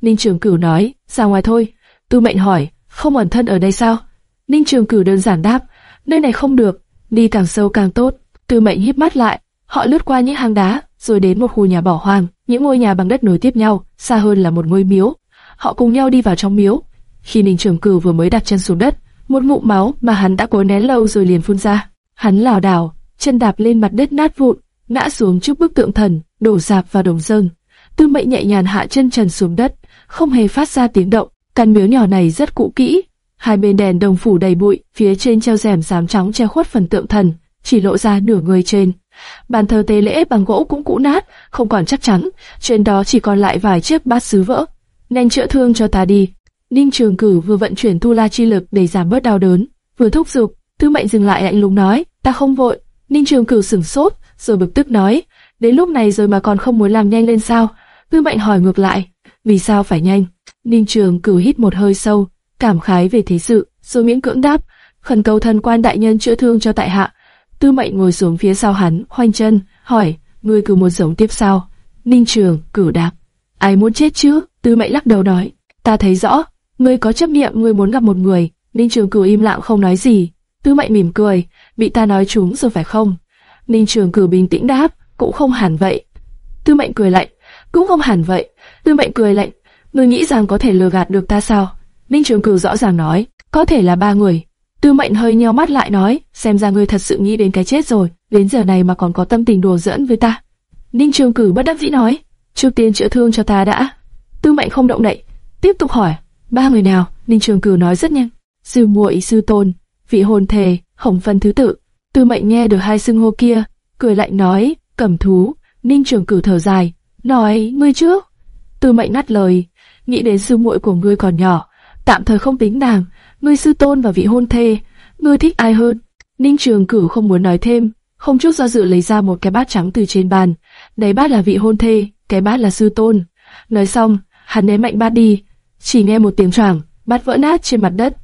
Ninh Trường Cửu nói, ra ngoài thôi. Tư Mệnh hỏi, không ẩn thân ở đây sao? Ninh Trường Cửu đơn giản đáp, nơi này không được, đi càng sâu càng tốt. Tư Mệnh híp mắt lại, họ lướt qua những hang đá, rồi đến một khu nhà bỏ hoang, những ngôi nhà bằng đất nối tiếp nhau, xa hơn là một ngôi miếu. Họ cùng nhau đi vào trong miếu. Khi Ninh Trường Cửu vừa mới đặt chân xuống đất, một ngụm máu mà hắn đã cố nén lâu rồi liền phun ra. Hắn lảo đảo, chân đạp lên mặt đất nát vụn, ngã xuống trước bức tượng thần, đổ dạp vào đồng dâng. Tư Mệnh nhẹ nhàng hạ chân trần xuống đất, không hề phát ra tiếng động. Căn miếu nhỏ này rất cũ kỹ, hai bên đèn đồng phủ đầy bụi, phía trên treo rèm xám trắng che khuất phần tượng thần, chỉ lộ ra nửa người trên. Bàn thờ tế lễ bằng gỗ cũng cũ nát, không còn chắc chắn, trên đó chỉ còn lại vài chiếc bát sứ vỡ. Nhanh chữa thương cho ta đi. Ninh Trường Cử vừa vận chuyển tu la chi lực để giảm bớt đau đớn, vừa thúc giục, Tư Mệnh dừng lại lạnh lùng nói, ta không vội. Ninh Trường Cử sửng sốt, rồi bực tức nói, đến lúc này rồi mà còn không muốn làm nhanh lên sao? Tư Mệnh hỏi ngược lại, vì sao phải nhanh? Ninh Trường Cử hít một hơi sâu, cảm khái về thế sự, rồi miễn cưỡng đáp, khẩn cầu thần quan đại nhân chữa thương cho tại hạ. Tư Mệnh ngồi xuống phía sau hắn, khoanh chân, hỏi, ngươi cứ muốn sống tiếp sao? Ninh Trường Cử đáp, ai muốn chết chứ? Tư Mệnh lắc đầu nói, ta thấy rõ, ngươi có chấp niệm ngươi muốn gặp một người. Ninh Trường Cử im lặng không nói gì. Tư Mệnh mỉm cười, bị ta nói trúng rồi phải không? Ninh Trường Cử bình tĩnh đáp, cũng không hẳn vậy. Tư Mệnh cười lạnh, cũng không hẳn vậy. Tư Mệnh cười lạnh, ngươi nghĩ rằng có thể lừa gạt được ta sao? Ninh Trường Cửu rõ ràng nói, có thể là ba người. Tư Mệnh hơi nheo mắt lại nói, xem ra ngươi thật sự nghĩ đến cái chết rồi, đến giờ này mà còn có tâm tình đùa giỡn với ta. Ninh Trường Cửu bất đắc dĩ nói, trước tiên chữa thương cho ta đã. Tư Mệnh không động đậy, tiếp tục hỏi, ba người nào? Ninh Trường Cửu nói rất nhanh, sư muội, sư tôn, vị hồn thề, hồng phân thứ tự. Tư Mệnh nghe được hai xưng hô kia, cười lạnh nói, cẩm thú. Ninh Trường Cửu thở dài, nói, ngươi trước. Tư Mệnh ngắt lời, nghĩ đến sư muội của ngươi còn nhỏ, tạm thời không tính nàng, ngươi sư tôn và vị hôn thê, ngươi thích ai hơn? Ninh Trường Cửu không muốn nói thêm, không chút do dự lấy ra một cái bát trắng từ trên bàn, đấy bát là vị hôn thê, cái bát là sư tôn. Nói xong, hắn ném mạnh bát đi, chỉ nghe một tiếng choảng, bát vỡ nát trên mặt đất.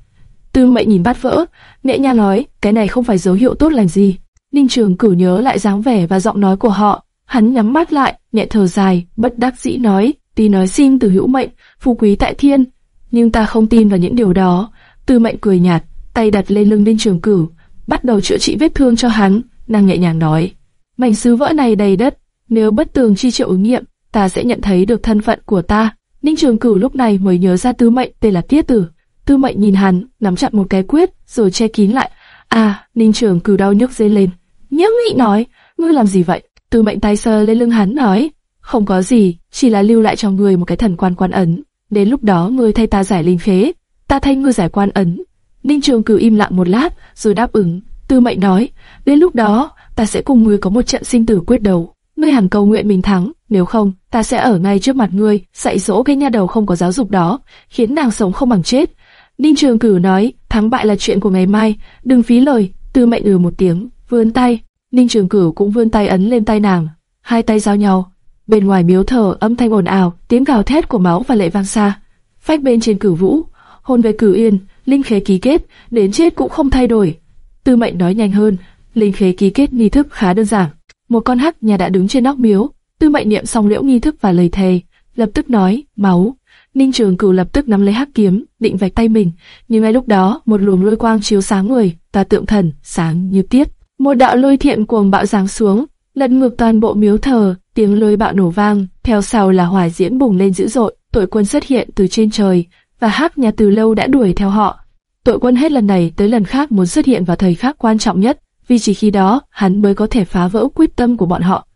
Tư Mệnh nhìn bát vỡ, nhẹ nhàng nói, cái này không phải dấu hiệu tốt lành gì. Ninh Trường Cửu nhớ lại dáng vẻ và giọng nói của họ, hắn nhắm mắt lại, nhẹ thở dài, bất đắc dĩ nói, tí nói xin từ hữu mệnh, phú quý tại thiên, nhưng ta không tin vào những điều đó. Tư Mệnh cười nhạt, tay đặt lên lưng Ninh Trường Cửu, bắt đầu chữa trị vết thương cho hắn. Nàng nhẹ nhàng nói, mảnh sứ vỡ này đầy đất, nếu bất tường chi triệu ứng nghiệm, ta sẽ nhận thấy được thân phận của ta. Ninh Trường Cửu lúc này mới nhớ ra Tư Mệnh tên là Tiết Tử. Tư Mệnh nhìn hắn, nắm chặt một cái quyết, rồi che kín lại. À, Ninh Trường Cửu đau nhức dây lên. Nhớ nghị nói, ngươi làm gì vậy? Tư Mệnh tay sờ lên lưng hắn nói, không có gì, chỉ là lưu lại cho ngươi một cái thần quan quan ấn. Đến lúc đó ngươi thay ta giải linh phế, ta thay ngươi giải quan ấn. Ninh Trường Cửu im lặng một lát, rồi đáp ứng. Tư Mệnh nói, đến lúc đó, ta sẽ cùng ngươi có một trận sinh tử quyết đấu. Ngươi hẳn cầu nguyện mình thắng, nếu không, ta sẽ ở ngay trước mặt ngươi, dạy dỗ cái nha đầu không có giáo dục đó, khiến nàng sống không bằng chết. Ninh Trường Cửu nói, thắng bại là chuyện của ngày mai, đừng phí lời. Tư Mệnh ừ một tiếng, vươn tay. Ninh Trường Cửu cũng vươn tay ấn lên tay nàng, hai tay giao nhau. Bên ngoài miếu thờ âm thanh ồn ào, tiếng gào thét của máu và lệ vang xa. Phách bên trên Cửu Vũ, hôn về Cửu Yên, linh khế ký kết, đến chết cũng không thay đổi. Tư Mệnh nói nhanh hơn, linh khế ký kết nghi thức khá đơn giản. Một con hắc nhà đã đứng trên nóc miếu, Tư Mệnh niệm xong liễu nghi thức và lời thề, lập tức nói, máu. Ninh Trường Cửu lập tức nắm lấy hắc kiếm, định vạch tay mình, nhưng ngay lúc đó, một luồng lôi quang chiếu sáng người, ta tượng thần, sáng như tiết. Một đạo lôi thiện cuồng bạo giáng xuống, lật ngược toàn bộ miếu thờ, tiếng lôi bạo nổ vang, theo sau là hỏa diễm bùng lên dữ dội, tội quân xuất hiện từ trên trời, và hắc nhà từ lâu đã đuổi theo họ. Tội quân hết lần này tới lần khác muốn xuất hiện vào thời khắc quan trọng nhất, vì chỉ khi đó hắn mới có thể phá vỡ quyết tâm của bọn họ.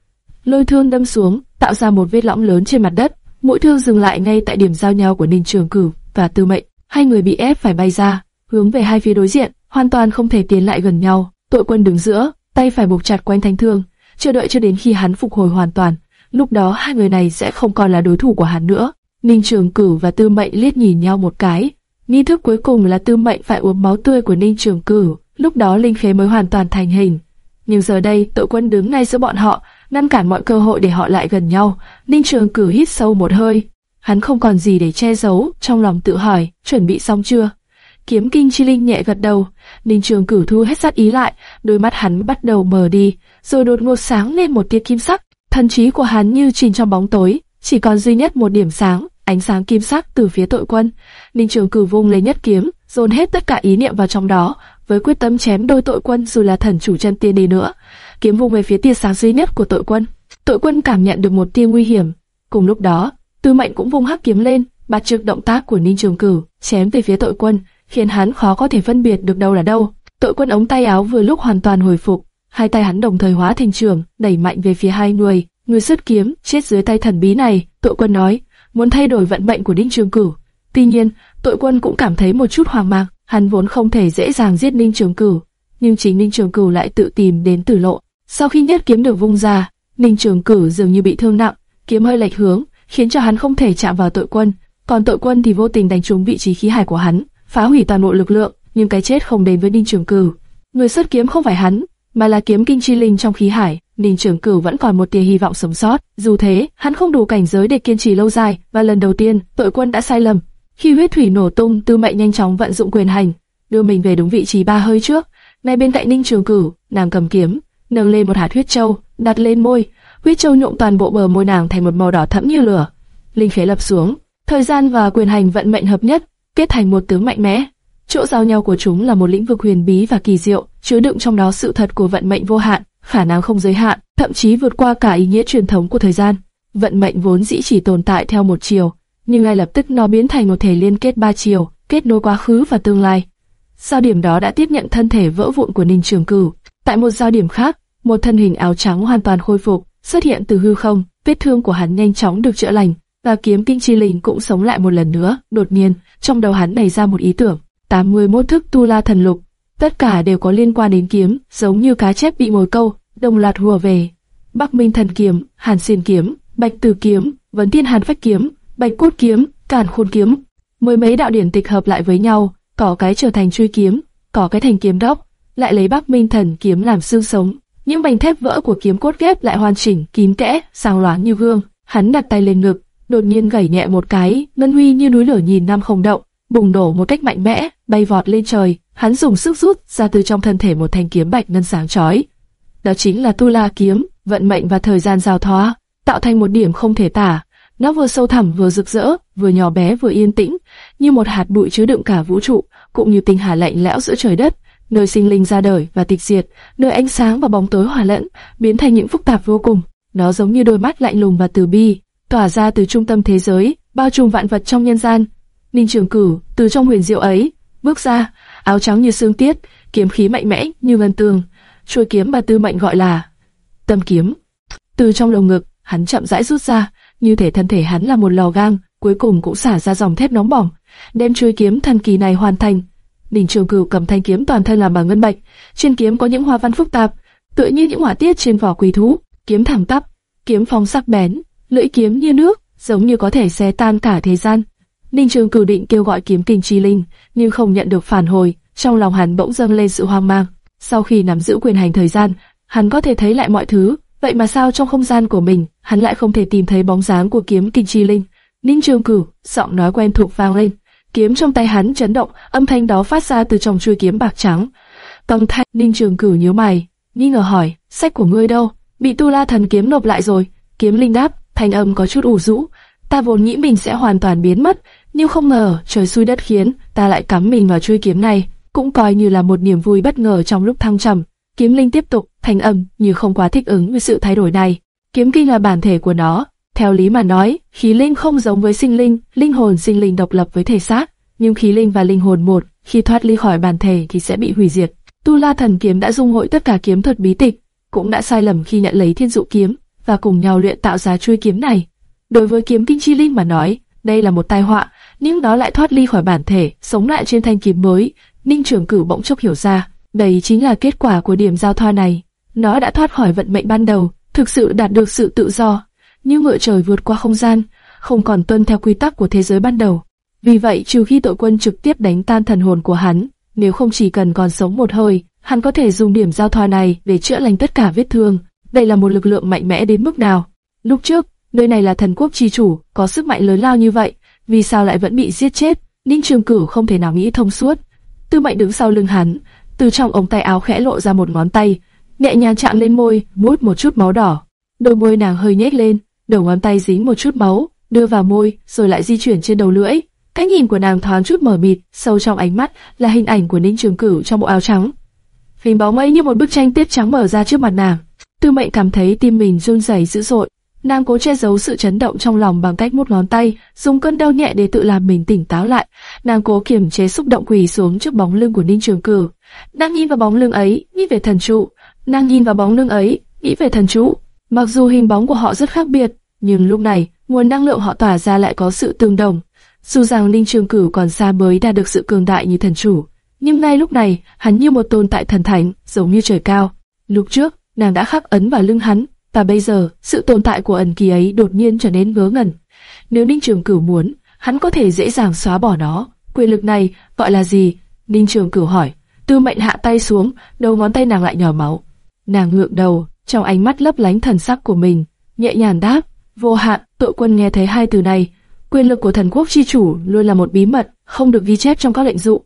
Lôi thương đâm xuống, tạo ra một vết lõm lớn trên mặt đất, mũi thương dừng lại ngay tại điểm giao nhau của Ninh Trường Cửu và Tư Mệnh. Hai người bị ép phải bay ra, hướng về hai phía đối diện, hoàn toàn không thể tiến lại gần nhau. Tội quân đứng giữa, tay phải buộc chặt quanh thanh thương, chờ đợi cho đến khi hắn phục hồi hoàn toàn. Lúc đó hai người này sẽ không còn là đối thủ của hắn nữa. Ninh Trường Cửu và Tư Mệnh liếc nhìn nhau một cái. Nghi thức cuối cùng là Tư Mệnh phải uống máu tươi của Ninh Trường Cửu, lúc đó linh khế mới hoàn toàn thành hình. Nhưng giờ đây, tội quân đứng ngay giữa bọn họ, ngăn cản mọi cơ hội để họ lại gần nhau. Ninh Trường Cửu hít sâu một hơi. Hắn không còn gì để che giấu, trong lòng tự hỏi, chuẩn bị xong chưa? Kiếm Kinh Chi Linh nhẹ gật đầu, Ninh Trường Cửu thu hết sát ý lại, đôi mắt hắn bắt đầu mờ đi, rồi đột ngột sáng lên một tia kim sắc. Thần trí của hắn như chìm trong bóng tối, chỉ còn duy nhất một điểm sáng, ánh sáng kim sắc từ phía tội quân. Ninh Trường Cửu vung lấy nhất kiếm, dồn hết tất cả ý niệm vào trong đó, với quyết tâm chém đôi tội quân dù là thần chủ chân tiên đi nữa. Kiếm vung về phía tia sáng duy nhất của tội quân. Tội quân cảm nhận được một tia nguy hiểm. Cùng lúc đó, Tư Mệnh cũng vung hắc kiếm lên, bắt trước động tác của Ninh Trường Cửu, chém về phía tội quân, khiến hắn khó có thể phân biệt được đâu là đâu. Tội quân ống tay áo vừa lúc hoàn toàn hồi phục, hai tay hắn đồng thời hóa thành trường, đẩy mạnh về phía hai người. Người xuất kiếm chết dưới tay thần bí này, tội quân nói, muốn thay đổi vận mệnh của đinh Trường Cửu. Tuy nhiên, tội quân cũng cảm thấy một chút hoang mang, hắn vốn không thể dễ dàng giết Ninh Trường Cửu, nhưng chính Ninh Trường Cửu lại tự tìm đến tử lộ. Sau khi nhất kiếm được vung ra, Ninh Trường Cửu dường như bị thương nặng, kiếm hơi lệch hướng, khiến cho hắn không thể chạm vào tội quân, còn tội quân thì vô tình đánh trúng vị trí khí hải của hắn, phá hủy toàn bộ lực lượng, nhưng cái chết không đến với Ninh Trường Cửu. Người xuất kiếm không phải hắn, mà là kiếm kinh chi linh trong khí hải. Ninh Trường Cửu vẫn còn một tia hy vọng sống sót. Dù thế, hắn không đủ cảnh giới để kiên trì lâu dài, và lần đầu tiên, tội quân đã sai lầm. Khi huyết thủy nổ tung, Tư Mệnh nhanh chóng vận dụng quyền hành, đưa mình về đúng vị trí ba hơi trước. Ngay bên cạnh Ninh Trường Cửu, nàng cầm kiếm, nâng lên một hạt huyết châu, đặt lên môi. Huyết châu nhuộm toàn bộ bờ môi nàng thành một màu đỏ thẫm như lửa. Linh khế lập xuống, thời gian và quyền hành vận mệnh hợp nhất, kết thành một tướng mạnh mẽ. Chỗ giao nhau của chúng là một lĩnh vực huyền bí và kỳ diệu, chứa đựng trong đó sự thật của vận mệnh vô hạn, khả năng không giới hạn, thậm chí vượt qua cả ý nghĩa truyền thống của thời gian. Vận mệnh vốn dĩ chỉ tồn tại theo một chiều, nhưng ngay lập tức nó biến thành một thể liên kết ba chiều, kết nối quá khứ và tương lai. Giao điểm đó đã tiếp nhận thân thể vỡ vụn của Ninh Trường Cửu. Tại một giao điểm khác, một thân hình áo trắng hoàn toàn khôi phục, xuất hiện từ hư không, vết thương của hắn nhanh chóng được chữa lành, và kiếm kinh chi linh cũng sống lại một lần nữa. Đột nhiên, trong đầu hắn nảy ra một ý tưởng, 81 thức tu la thần lục, tất cả đều có liên quan đến kiếm, giống như cá chép bị mồi câu, đồng loạt hùa về. Bắc Minh thần kiếm, Hàn Xiên kiếm, Bạch Từ kiếm, Vấn Thiên Hàn Phách kiếm, Bạch Cốt kiếm, Càn Khôn kiếm, mười mấy đạo điển tịch hợp lại với nhau, có cái trở thành truy kiếm, có cái thành kiếm đốc, lại lấy Bắc Minh thần kiếm làm xương sống. Những mảnh thép vỡ của kiếm cốt ghép lại hoàn chỉnh, kín kẽ, sáng loáng như gương. Hắn đặt tay lên ngực, đột nhiên gảy nhẹ một cái, ngân huy như núi lửa nhìn nam không động, bùng nổ một cách mạnh mẽ, bay vọt lên trời. Hắn dùng sức rút ra từ trong thân thể một thanh kiếm bạch ngân sáng chói. Đó chính là Tu La kiếm, vận mệnh và thời gian giao thoa, tạo thành một điểm không thể tả. Nó vừa sâu thẳm vừa rực rỡ, vừa nhỏ bé vừa yên tĩnh, như một hạt bụi chứa đựng cả vũ trụ, cũng như tinh hà lạnh lẽo giữa trời đất, nơi sinh linh ra đời và tịch diệt, nơi ánh sáng và bóng tối hòa lẫn, biến thành những phức tạp vô cùng. Nó giống như đôi mắt lạnh lùng và từ bi, tỏa ra từ trung tâm thế giới, bao trùm vạn vật trong nhân gian. Ninh Trường Cửu từ trong huyền diệu ấy bước ra, áo trắng như sương tiết, kiếm khí mạnh mẽ như ngân tường, chuôi kiếm mà Tư Mệnh gọi là tâm kiếm. Từ trong lồng ngực, hắn chậm rãi rút ra, như thể thân thể hắn là một lò gang, cuối cùng cũng xả ra dòng thép nóng bỏng, đem chuôi kiếm thần kỳ này hoàn thành. Ninh Trường Cửu cầm thanh kiếm toàn thân làm bằng ngân bạch, trên kiếm có những hoa văn phức tạp, tựa như những họa tiết trên vỏ quỳ thú, kiếm thẳng tắp, kiếm phong sắc bén, lưỡi kiếm như nước, giống như có thể xé tan cả thế gian. Ninh Trường Cửu định kêu gọi kiếm kinh chi linh, nhưng không nhận được phản hồi, trong lòng hắn bỗng dâng lên sự hoang mang. Sau khi nắm giữ quyền hành thời gian, hắn có thể thấy lại mọi thứ, vậy mà sao trong không gian của mình, hắn lại không thể tìm thấy bóng dáng của kiếm kinh chi linh? Ninh Trường Cửu, giọng nói quen thuộc vang lên, kiếm trong tay hắn chấn động, âm thanh đó phát ra từ trong chuôi kiếm bạc trắng. Tông Thanh, Ninh Trường Cửu nhíu mày, nghi ngờ hỏi, sách của ngươi đâu? Bị Tu La Thần kiếm nộp lại rồi. Kiếm linh đáp, thanh âm có chút ủ rũ. Ta vốn nghĩ mình sẽ hoàn toàn biến mất, nhưng không ngờ trời xui đất khiến, ta lại cắm mình vào chuôi kiếm này, cũng coi như là một niềm vui bất ngờ trong lúc thăng trầm. Kiếm linh tiếp tục, thanh âm như không quá thích ứng với sự thay đổi này. Kiếm kinh là bản thể của nó, theo lý mà nói, khí linh không giống với sinh linh, linh hồn sinh linh độc lập với thể xác, nhưng khí linh và linh hồn một, khi thoát ly khỏi bản thể thì sẽ bị hủy diệt. Tu La Thần Kiếm đã dung hội tất cả kiếm thuật bí tịch, cũng đã sai lầm khi nhận lấy Thiên Dụ Kiếm và cùng nhau luyện tạo ra chuôi kiếm này. Đối với kiếm kinh chi linh mà nói, đây là một tai họa, nhưng nó lại thoát ly khỏi bản thể, sống lại trên thanh kiếm mới. Ninh Trường Cửu bỗng chốc hiểu ra, đây chính là kết quả của điểm giao thoa này. Nó đã thoát khỏi vận mệnh ban đầu, thực sự đạt được sự tự do, như ngựa trời vượt qua không gian, không còn tuân theo quy tắc của thế giới ban đầu. Vì vậy, trừ khi tội quân trực tiếp đánh tan thần hồn của hắn, nếu không chỉ cần còn sống một hơi, hắn có thể dùng điểm giao thoa này để chữa lành tất cả vết thương. Đây là một lực lượng mạnh mẽ đến mức nào? Lúc trước, nơi này là thần quốc chi chủ, có sức mạnh lớn lao như vậy, vì sao lại vẫn bị giết chết? Ninh Trường Cửu không thể nào nghĩ thông suốt. Tư Mệnh đứng sau lưng hắn, từ trong ống tay áo khẽ lộ ra một ngón tay, nhẹ nhàng chạm lên môi, mút một chút máu đỏ. Đôi môi nàng hơi nhếch lên, đầu ngón tay dính một chút máu, đưa vào môi, rồi lại di chuyển trên đầu lưỡi. Cái nhìn của nàng thoáng chút mở mịt, sâu trong ánh mắt là hình ảnh của Ninh Trường Cửu trong bộ áo trắng. Hình bóng ấy như một bức tranh tiết trắng mở ra trước mặt nàng. Tư Mệnh cảm thấy tim mình run rẩy dữ dội. Nàng cố che giấu sự chấn động trong lòng bằng cách mút ngón tay, dùng cơn đau nhẹ để tự làm mình tỉnh táo lại. Nàng cố kiềm chế xúc động quỳ xuống trước bóng lưng của Ninh Trường Cửu. Nàng nhìn vào bóng lưng ấy, nghĩ về thần trụ. Nàng nhìn vào bóng lưng ấy, nghĩ về thần trụ. Mặc dù hình bóng của họ rất khác biệt, nhưng lúc này nguồn năng lượng họ tỏa ra lại có sự tương đồng. Dù rằng Ninh Trường Cửu còn xa mới đạt được sự cường đại như thần chủ, nhưng ngay lúc này hắn như một tồn tại thần thánh, giống như trời cao. Lúc trước nàng đã khắc ấn vào lưng hắn, và bây giờ sự tồn tại của ẩn kỳ ấy đột nhiên trở nên ngớ ngẩn. Nếu Ninh Trường Cửu muốn, hắn có thể dễ dàng xóa bỏ nó. Quyền lực này gọi là gì? Ninh Trường Cửu hỏi. Tư Mệnh hạ tay xuống, đầu ngón tay nàng lại nhỏ máu. Nàng ngượng đầu, trong ánh mắt lấp lánh thần sắc của mình, nhẹ nhàng đáp, vô hạn. Tội quân nghe thấy hai từ này, quyền lực của thần quốc chi chủ luôn là một bí mật, không được ghi chép trong các lệnh dụ.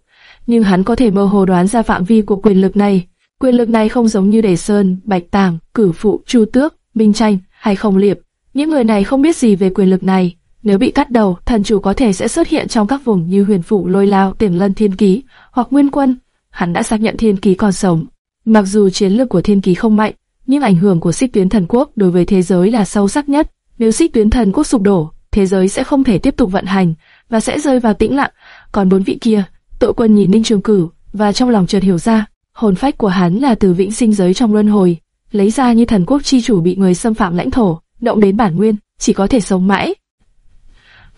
Nhưng hắn có thể mơ hồ đoán ra phạm vi của quyền lực này. Quyền lực này không giống như Đề Sơn, Bạch Tàng, Cử Phụ, Chu Tước, Minh Tranh hay Không Liệp. Những người này không biết gì về quyền lực này. Nếu bị cắt đầu, thần chủ có thể sẽ xuất hiện trong các vùng như Huyền Phụ, Lôi Lao, Tiềm Lân Thiên Ký hoặc Nguyên Quân. Hắn đã xác nhận Thiên Ký còn sống. Mặc dù chiến lược của Thiên Ký không mạnh, nhưng ảnh hưởng của Xích Tuyến Thần Quốc đối với thế giới là sâu sắc nhất. Nếu Xích Tuyến Thần Quốc sụp đổ, thế giới sẽ không thể tiếp tục vận hành, và sẽ rơi vào tĩnh lặng. Còn bốn vị kia, tội quân nhìn Ninh Trường Cửu và trong lòng chợt hiểu ra, hồn phách của hắn là từ vĩnh sinh giới trong luân hồi, lấy ra như thần quốc chi chủ bị người xâm phạm lãnh thổ, động đến bản nguyên, chỉ có thể sống mãi.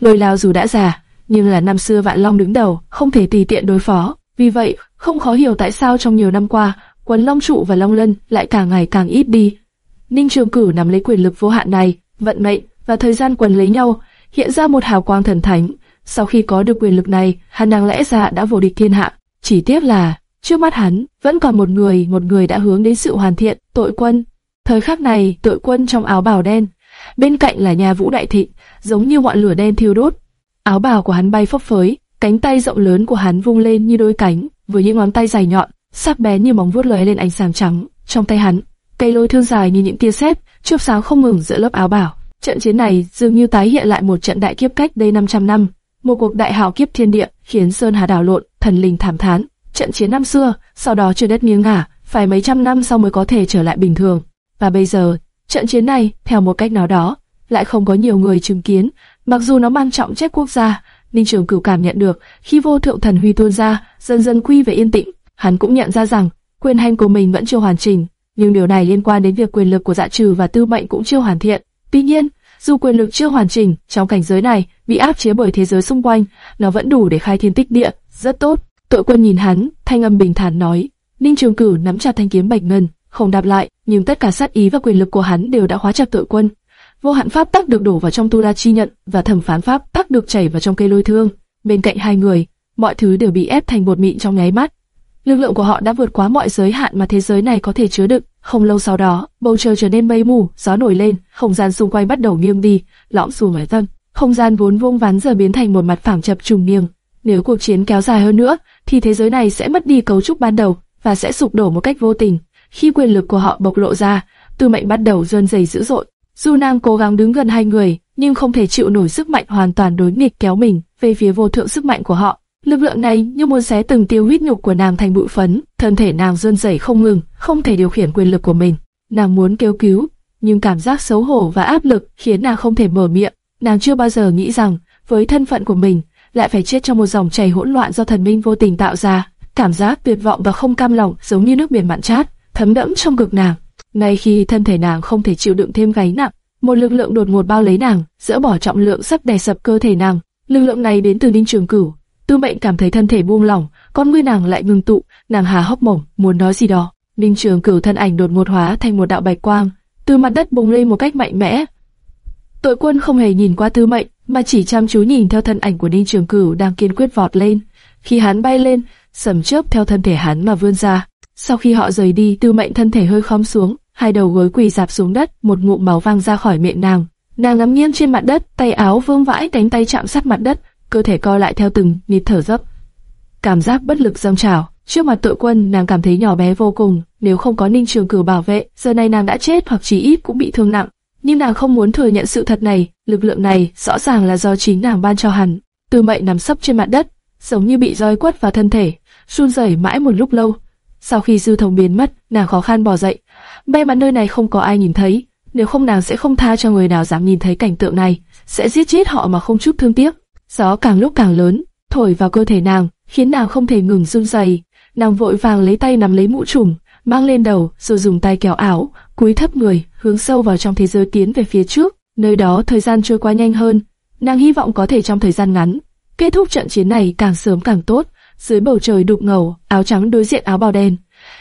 Lôi lao dù đã già, nhưng là năm xưa vạn long đứng đầu, không thể tùy tiện đối phó. Vì vậy, không khó hiểu tại sao trong nhiều năm qua, quần long trụ và long lân lại càng ngày càng ít đi. Ninh Trường Cử nắm lấy quyền lực vô hạn này, vận mệnh và thời gian quần lấy nhau, hiện ra một hào quang thần thánh. Sau khi có được quyền lực này, hắn đáng lẽ ra đã vô địch thiên hạ. Chỉ tiếc là, trước mắt hắn, vẫn còn một người, một người đã hướng đến sự hoàn thiện, tội quân. Thời khắc này, tội quân trong áo bào đen, bên cạnh là nhà vũ đại thị, giống như ngọn lửa đen thiêu đốt. Áo bào của hắn bay phấp phới, cánh tay rộng lớn của hắn vung lên như đôi cánh, với những ngón tay dài nhọn, sắc bén như móng vuốt lóe lên ánh sáng trắng. Trong tay hắn, cây lôi thương dài như những tia sét, chớp sáng không ngừng giữa lớp áo bào. Trận chiến này dường như tái hiện lại một trận đại kiếp cách đây 500 năm, một cuộc đại hào kiếp thiên địa, khiến sơn hà đảo lộn, thần linh thảm thán. Trận chiến năm xưa, sau đó trời đất nghiêng ngả, phải mấy trăm năm sau mới có thể trở lại bình thường. Và bây giờ, trận chiến này, theo một cách nào đó, lại không có nhiều người chứng kiến, mặc dù nó mang trọng trách quốc gia. Ninh Trường Cửu cảm nhận được, khi vô thượng thần huy tuôn ra, dần dần quy về yên tĩnh, hắn cũng nhận ra rằng quyền hành của mình vẫn chưa hoàn chỉnh, nhưng điều này liên quan đến việc quyền lực của Dạ Trừ và Tư Mệnh cũng chưa hoàn thiện. Tuy nhiên, dù quyền lực chưa hoàn chỉnh, trong cảnh giới này bị áp chế bởi thế giới xung quanh, nó vẫn đủ để khai thiên tích địa, rất tốt. Tội quân nhìn hắn, thanh âm bình thản nói. Ninh Trường Cửu nắm chặt thanh kiếm bạch ngân, không đáp lại, nhưng tất cả sát ý và quyền lực của hắn đều đã hóa chặt tội quân. Vô hạn pháp tắc được đổ vào trong tu la chi nhận và thẩm phán pháp tắc được chảy vào trong cây lôi thương. Bên cạnh hai người, mọi thứ đều bị ép thành bột mịn trong nháy mắt. Lực lượng của họ đã vượt quá mọi giới hạn mà thế giới này có thể chứa đựng. Không lâu sau đó, bầu trời trở nên mây mù, gió nổi lên, không gian xung quanh bắt đầu nghiêng đi, lõm xuống ở tâm. Không gian vốn vuông vắn giờ biến thành một mặt phẳng chập trùng nghiêng. Nếu cuộc chiến kéo dài hơn nữa, thì thế giới này sẽ mất đi cấu trúc ban đầu và sẽ sụp đổ một cách vô tình. Khi quyền lực của họ bộc lộ ra, Tư Mệnh bắt đầu rơn rẩy dữ dội. Du Nam cố gắng đứng gần hai người, nhưng không thể chịu nổi sức mạnh hoàn toàn đối nghịch kéo mình về phía vô thượng sức mạnh của họ. Lực lượng này như muốn xé từng tiêu huyết nhục của nàng thành bụi phấn, thân thể nàng run rẩy không ngừng, không thể điều khiển quyền lực của mình. Nàng muốn kêu cứu, nhưng cảm giác xấu hổ và áp lực khiến nàng không thể mở miệng. Nàng chưa bao giờ nghĩ rằng, với thân phận của mình, lại phải chết trong một dòng chảy hỗn loạn do thần minh vô tình tạo ra. Cảm giác tuyệt vọng và không cam lòng giống như nước biển mặn chát, thấm đẫm trong ngực nàng. Ngay khi thân thể nàng không thể chịu đựng thêm gánh nặng, một lực lượng đột ngột bao lấy nàng, dỡ bỏ trọng lượng sắp đè sập cơ thể nàng. Lực lượng này đến từ Ninh Trường Cửu. Tư Mệnh cảm thấy thân thể buông lỏng, con ngươi nàng lại ngừng tụ, nàng há hốc mồm, muốn nói gì đó. Ninh Trường Cửu thân ảnh đột ngột hóa thành một đạo bạch quang, từ mặt đất bùng lên một cách mạnh mẽ. Tội quân không hề nhìn qua Tư Mệnh, mà chỉ chăm chú nhìn theo thân ảnh của Ninh Trường Cửu đang kiên quyết vọt lên. Khi hắn bay lên, sầm chớp theo thân thể hắn mà vươn ra. Sau khi họ rời đi, Tư Mệnh thân thể hơi khom xuống, hai đầu gối quỳ dạp xuống đất, một ngụm máu văng ra khỏi miệng nàng. Nàng ngắm nghiêng trên mặt đất, tay áo vương vãi cánh tay chạm sát mặt đất, cơ thể co lại theo từng nhịp thở dốc. Cảm giác bất lực dâng trào, trước mặt tội quân nàng cảm thấy nhỏ bé vô cùng, nếu không có Ninh Trường Cửu bảo vệ, giờ này nàng đã chết hoặc chỉ ít cũng bị thương nặng. Nhưng nàng không muốn thừa nhận sự thật này, lực lượng này rõ ràng là do chính nàng ban cho hắn. Tư Mệnh nằm sấp trên mặt đất, giống như bị roi quất vào thân thể, run rẩy mãi một lúc lâu. Sau khi dư thông biến mất, nàng khó khăn bò dậy. May mắn nơi này không có ai nhìn thấy, nếu không nàng sẽ không tha cho người nào dám nhìn thấy cảnh tượng này, sẽ giết chết họ mà không chút thương tiếc. Gió càng lúc càng lớn, thổi vào cơ thể nàng, khiến nàng không thể ngừng run rẩy. Nàng vội vàng lấy tay nắm lấy mũ trùm, mang lên đầu, rồi dùng tay kéo áo, cúi thấp người, hướng sâu vào trong thế giới tiến về phía trước. Nơi đó thời gian trôi qua nhanh hơn, nàng hy vọng có thể trong thời gian ngắn kết thúc trận chiến này càng sớm càng tốt. Dưới bầu trời đục ngầu, áo trắng đối diện áo bào đen,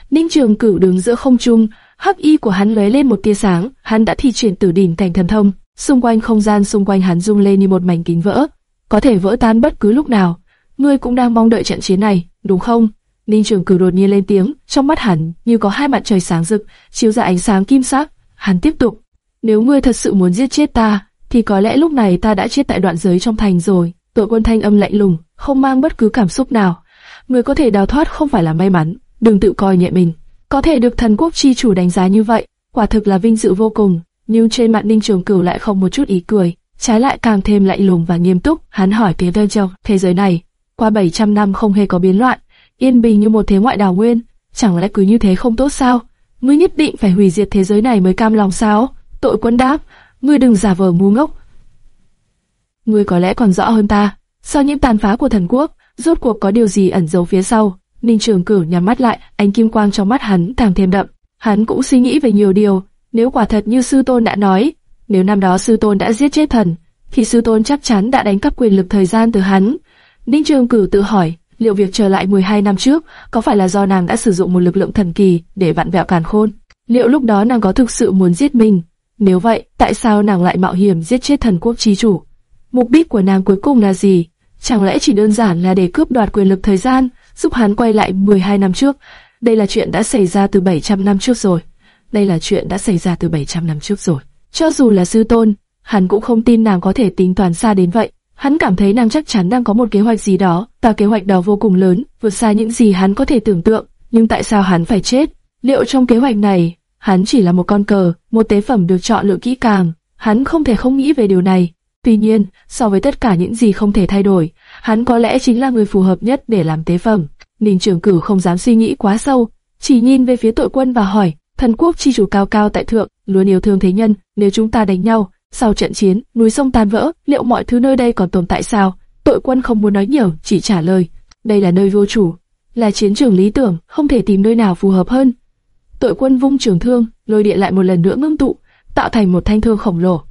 Ninh Trường Cửu đứng giữa không trung, hắc y của hắn lóe lên một tia sáng, hắn đã thi triển tử đỉnh cảnh thần thông, xung quanh không gian xung quanh hắn rung lên như một mảnh kính vỡ, có thể vỡ tan bất cứ lúc nào. Ngươi cũng đang mong đợi trận chiến này, đúng không? Ninh Trường Cửu đột nhiên lên tiếng, trong mắt hắn như có hai mặt trời sáng rực, chiếu ra ánh sáng kim sắc. Hắn tiếp tục, nếu ngươi thật sự muốn giết chết ta, thì có lẽ lúc này ta đã chết tại đoạn giới trong thành rồi. Tội quân thanh âm lạnh lùng, không mang bất cứ cảm xúc nào. Người có thể đào thoát không phải là may mắn, đừng tự coi nhẹ mình. Có thể được thần quốc chi chủ đánh giá như vậy, quả thực là vinh dự vô cùng. Nhưng trên mặt Ninh Trường Cửu lại không một chút ý cười, trái lại càng thêm lạnh lùng và nghiêm túc. Hắn hỏi Tế Vân Châu, thế giới này, qua 700 năm không hề có biến loạn, yên bình như một thế ngoại đảo nguyên, chẳng lẽ cứ như thế không tốt sao? Ngươi nhất định phải hủy diệt thế giới này mới cam lòng sao? Tội quân đáp, ngươi đừng giả vờ ngu ngốc. Ngươi có lẽ còn rõ hơn ta, Sau những tàn phá của thần quốc, rốt cuộc có điều gì ẩn giấu phía sau? Ninh Trường Cửu nhắm mắt lại, ánh kim quang trong mắt hắn càng thêm đậm. Hắn cũng suy nghĩ về nhiều điều, nếu quả thật như sư tôn đã nói, nếu năm đó sư tôn đã giết chết thần, thì sư tôn chắc chắn đã đánh cắp quyền lực thời gian từ hắn. Ninh Trường Cửu tự hỏi, liệu việc trở lại 12 năm trước có phải là do nàng đã sử dụng một lực lượng thần kỳ để vặn vẹo càn khôn? Liệu lúc đó nàng có thực sự muốn giết mình? Nếu vậy, tại sao nàng lại mạo hiểm giết chết thần quốc chi chủ? Mục đích của nàng cuối cùng là gì? Chẳng lẽ chỉ đơn giản là để cướp đoạt quyền lực thời gian, giúp hắn quay lại 12 năm trước? Đây là chuyện đã xảy ra từ 700 năm trước rồi. Đây là chuyện đã xảy ra từ 700 năm trước rồi. Cho dù là sư tôn, hắn cũng không tin nàng có thể tính toán xa đến vậy. Hắn cảm thấy nàng chắc chắn đang có một kế hoạch gì đó, và kế hoạch đó vô cùng lớn, vượt xa những gì hắn có thể tưởng tượng. Nhưng tại sao hắn phải chết? Liệu trong kế hoạch này, hắn chỉ là một con cờ, một tế phẩm được chọn lựa kỹ càng? Hắn không thể không nghĩ về điều này. Tuy nhiên, so với tất cả những gì không thể thay đổi, hắn có lẽ chính là người phù hợp nhất để làm tế phẩm. Ninh Trường Cửu không dám suy nghĩ quá sâu, chỉ nhìn về phía tội quân và hỏi, thần quốc chi chủ cao cao tại thượng, luôn yêu thương thế nhân, nếu chúng ta đánh nhau, sau trận chiến, núi sông tan vỡ, liệu mọi thứ nơi đây còn tồn tại sao? Tội quân không muốn nói nhiều, chỉ trả lời, đây là nơi vô chủ, là chiến trường lý tưởng, không thể tìm nơi nào phù hợp hơn. Tội quân vung trường thương, lôi điện lại một lần nữa ngưng tụ, tạo thành một thanh thương khổng lồ.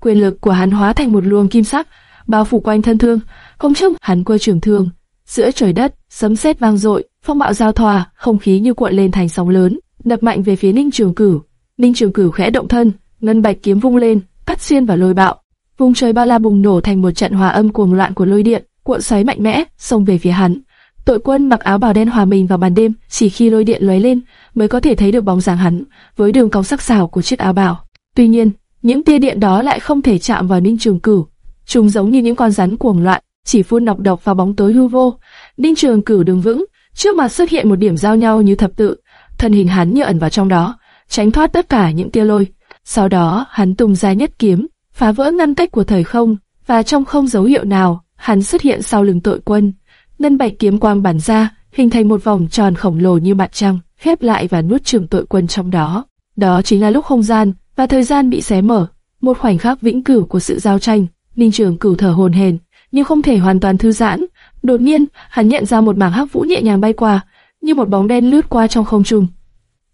Quyền lực của hắn hóa thành một luồng kim sắc, bao phủ quanh thân thương. Không chung, hắn quơ trường thương, giữa trời đất, sấm sét vang dội, phong bạo giao thoa, không khí như cuộn lên thành sóng lớn, đập mạnh về phía Ninh Trường Cửu. Ninh Trường Cửu khẽ động thân, ngân bạch kiếm vung lên, cắt xuyên vào lôi bạo. Vùng trời bao la bùng nổ thành một trận hòa âm cuồng loạn của lôi điện, cuộn xoáy mạnh mẽ, xông về phía hắn. Tội quân mặc áo bào đen hòa mình vào màn đêm, chỉ khi lôi điện lóe lên mới có thể thấy được bóng dáng hắn, với đường cong sắc sảo của chiếc áo bào. Tuy nhiên, những tia điện đó lại không thể chạm vào Ninh Trường Cửu, chúng giống như những con rắn cuồng loạn, chỉ phun nọc độc vào bóng tối hư vô. Ninh Trường Cửu đứng vững, trước mặt xuất hiện một điểm giao nhau như thập tự, thân hình hắn như ẩn vào trong đó, tránh thoát tất cả những tia lôi. Sau đó, hắn tung ra nhất kiếm, phá vỡ ngăn cách của thời không, và trong không dấu hiệu nào, hắn xuất hiện sau lưng tội quân. Ngân bạch kiếm quang bắn ra, hình thành một vòng tròn khổng lồ như mặt trăng, khép lại và nuốt chửng tội quân trong đó. Đó chính là lúc không gian và thời gian bị xé mở, một khoảnh khắc vĩnh cửu của sự giao tranh. Ninh Trường Cửu thở hồn hển, nhưng không thể hoàn toàn thư giãn. Đột nhiên, hắn nhận ra một mảng hắc vũ nhẹ nhàng bay qua, như một bóng đen lướt qua trong không trung.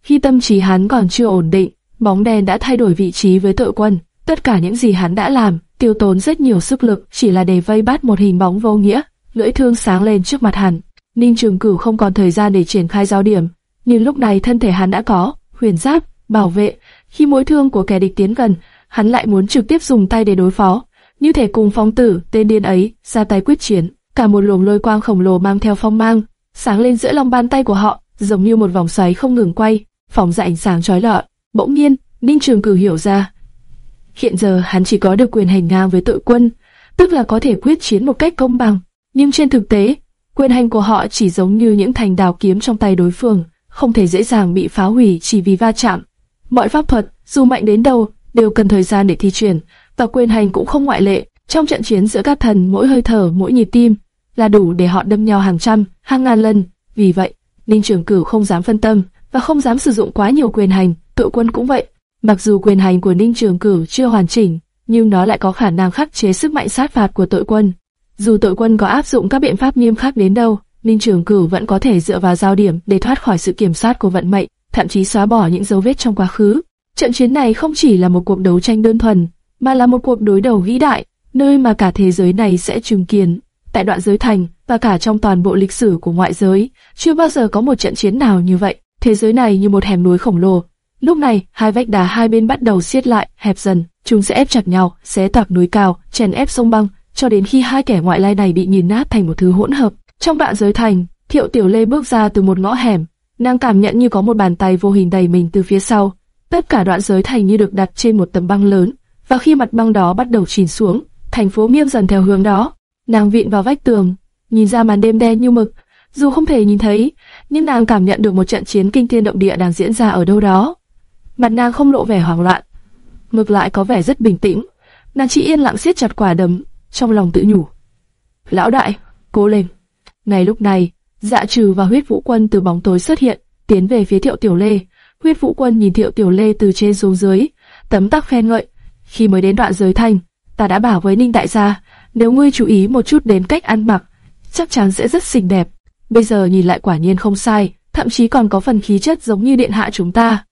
Khi tâm trí hắn còn chưa ổn định, bóng đen đã thay đổi vị trí với tội quân. Tất cả những gì hắn đã làm, tiêu tốn rất nhiều sức lực, chỉ là để vây bắt một hình bóng vô nghĩa. Lưỡi thương sáng lên trước mặt hắn. Ninh Trường Cửu không còn thời gian để triển khai giao điểm, nhưng lúc này thân thể hắn đã có huyền giáp, bảo vệ. Khi mũi thương của kẻ địch tiến gần, hắn lại muốn trực tiếp dùng tay để đối phó, như thể cùng phong tử tên điên ấy ra tay quyết chiến. Cả một luồng lôi quang khổng lồ mang theo phong mang, sáng lên giữa lòng bàn tay của họ, giống như một vòng xoáy không ngừng quay, phóng ra ánh sáng chói lọi. Bỗng nhiên, Ninh Trường Cửu hiểu ra, hiện giờ hắn chỉ có được quyền hành ngang với tội quân, tức là có thể quyết chiến một cách công bằng. Nhưng trên thực tế, quyền hành của họ chỉ giống như những thành đào kiếm trong tay đối phương, không thể dễ dàng bị phá hủy chỉ vì va chạm. Mọi pháp thuật, dù mạnh đến đâu, đều cần thời gian để thi triển, và quyền hành cũng không ngoại lệ. Trong trận chiến giữa các thần, mỗi hơi thở, mỗi nhịp tim là đủ để họ đâm nhau hàng trăm, hàng ngàn lần. Vì vậy, Ninh Trường Cửu không dám phân tâm và không dám sử dụng quá nhiều quyền hành tội quân cũng vậy. Mặc dù quyền hành của Ninh Trường Cửu chưa hoàn chỉnh, nhưng nó lại có khả năng khắc chế sức mạnh sát phạt của tội quân. Dù tội quân có áp dụng các biện pháp nghiêm khắc đến đâu, Ninh Trường Cửu vẫn có thể dựa vào giao điểm để thoát khỏi sự kiểm soát của vận mệnh, thậm chí xóa bỏ những dấu vết trong quá khứ. Trận chiến này không chỉ là một cuộc đấu tranh đơn thuần, mà là một cuộc đối đầu vĩ đại, nơi mà cả thế giới này sẽ chứng kiến. Tại đoạn giới thành và cả trong toàn bộ lịch sử của ngoại giới, chưa bao giờ có một trận chiến nào như vậy. Thế giới này như một hẻm núi khổng lồ. Lúc này, hai vách đá hai bên bắt đầu siết lại, hẹp dần, chúng sẽ ép chặt nhau, xé toạc núi cao, chèn ép sông băng, cho đến khi hai kẻ ngoại lai này bị nghiền nát thành một thứ hỗn hợp. Trong đoạn giới thành, Thiệu Tiểu Lê bước ra từ một ngõ hẻm, nàng cảm nhận như có một bàn tay vô hình đầy mình từ phía sau. Tất cả đoạn giới thành như được đặt trên một tấm băng lớn, và khi mặt băng đó bắt đầu chìm xuống, thành phố nghiêng dần theo hướng đó. Nàng vịn vào vách tường, nhìn ra màn đêm đen như mực. Dù không thể nhìn thấy, nhưng nàng cảm nhận được một trận chiến kinh thiên động địa đang diễn ra ở đâu đó. Mặt nàng không lộ vẻ hoảng loạn, ngược lại có vẻ rất bình tĩnh. Nàng chỉ yên lặng siết chặt quả đấm, trong lòng tự nhủ. Lão đại, cố lên. Ngay lúc này, dạ trừ và huyết vũ quân từ bóng tối xuất hiện, tiến về phía thiệu tiểu lê. Huyết vũ quân nhìn thiệu tiểu lê từ trên xuống dưới, tấm tắc khen ngợi. Khi mới đến đoạn giới thanh, ta đã bảo với ninh đại gia, nếu ngươi chú ý một chút đến cách ăn mặc, chắc chắn sẽ rất xinh đẹp. Bây giờ nhìn lại quả nhiên không sai, thậm chí còn có phần khí chất giống như điện hạ chúng ta.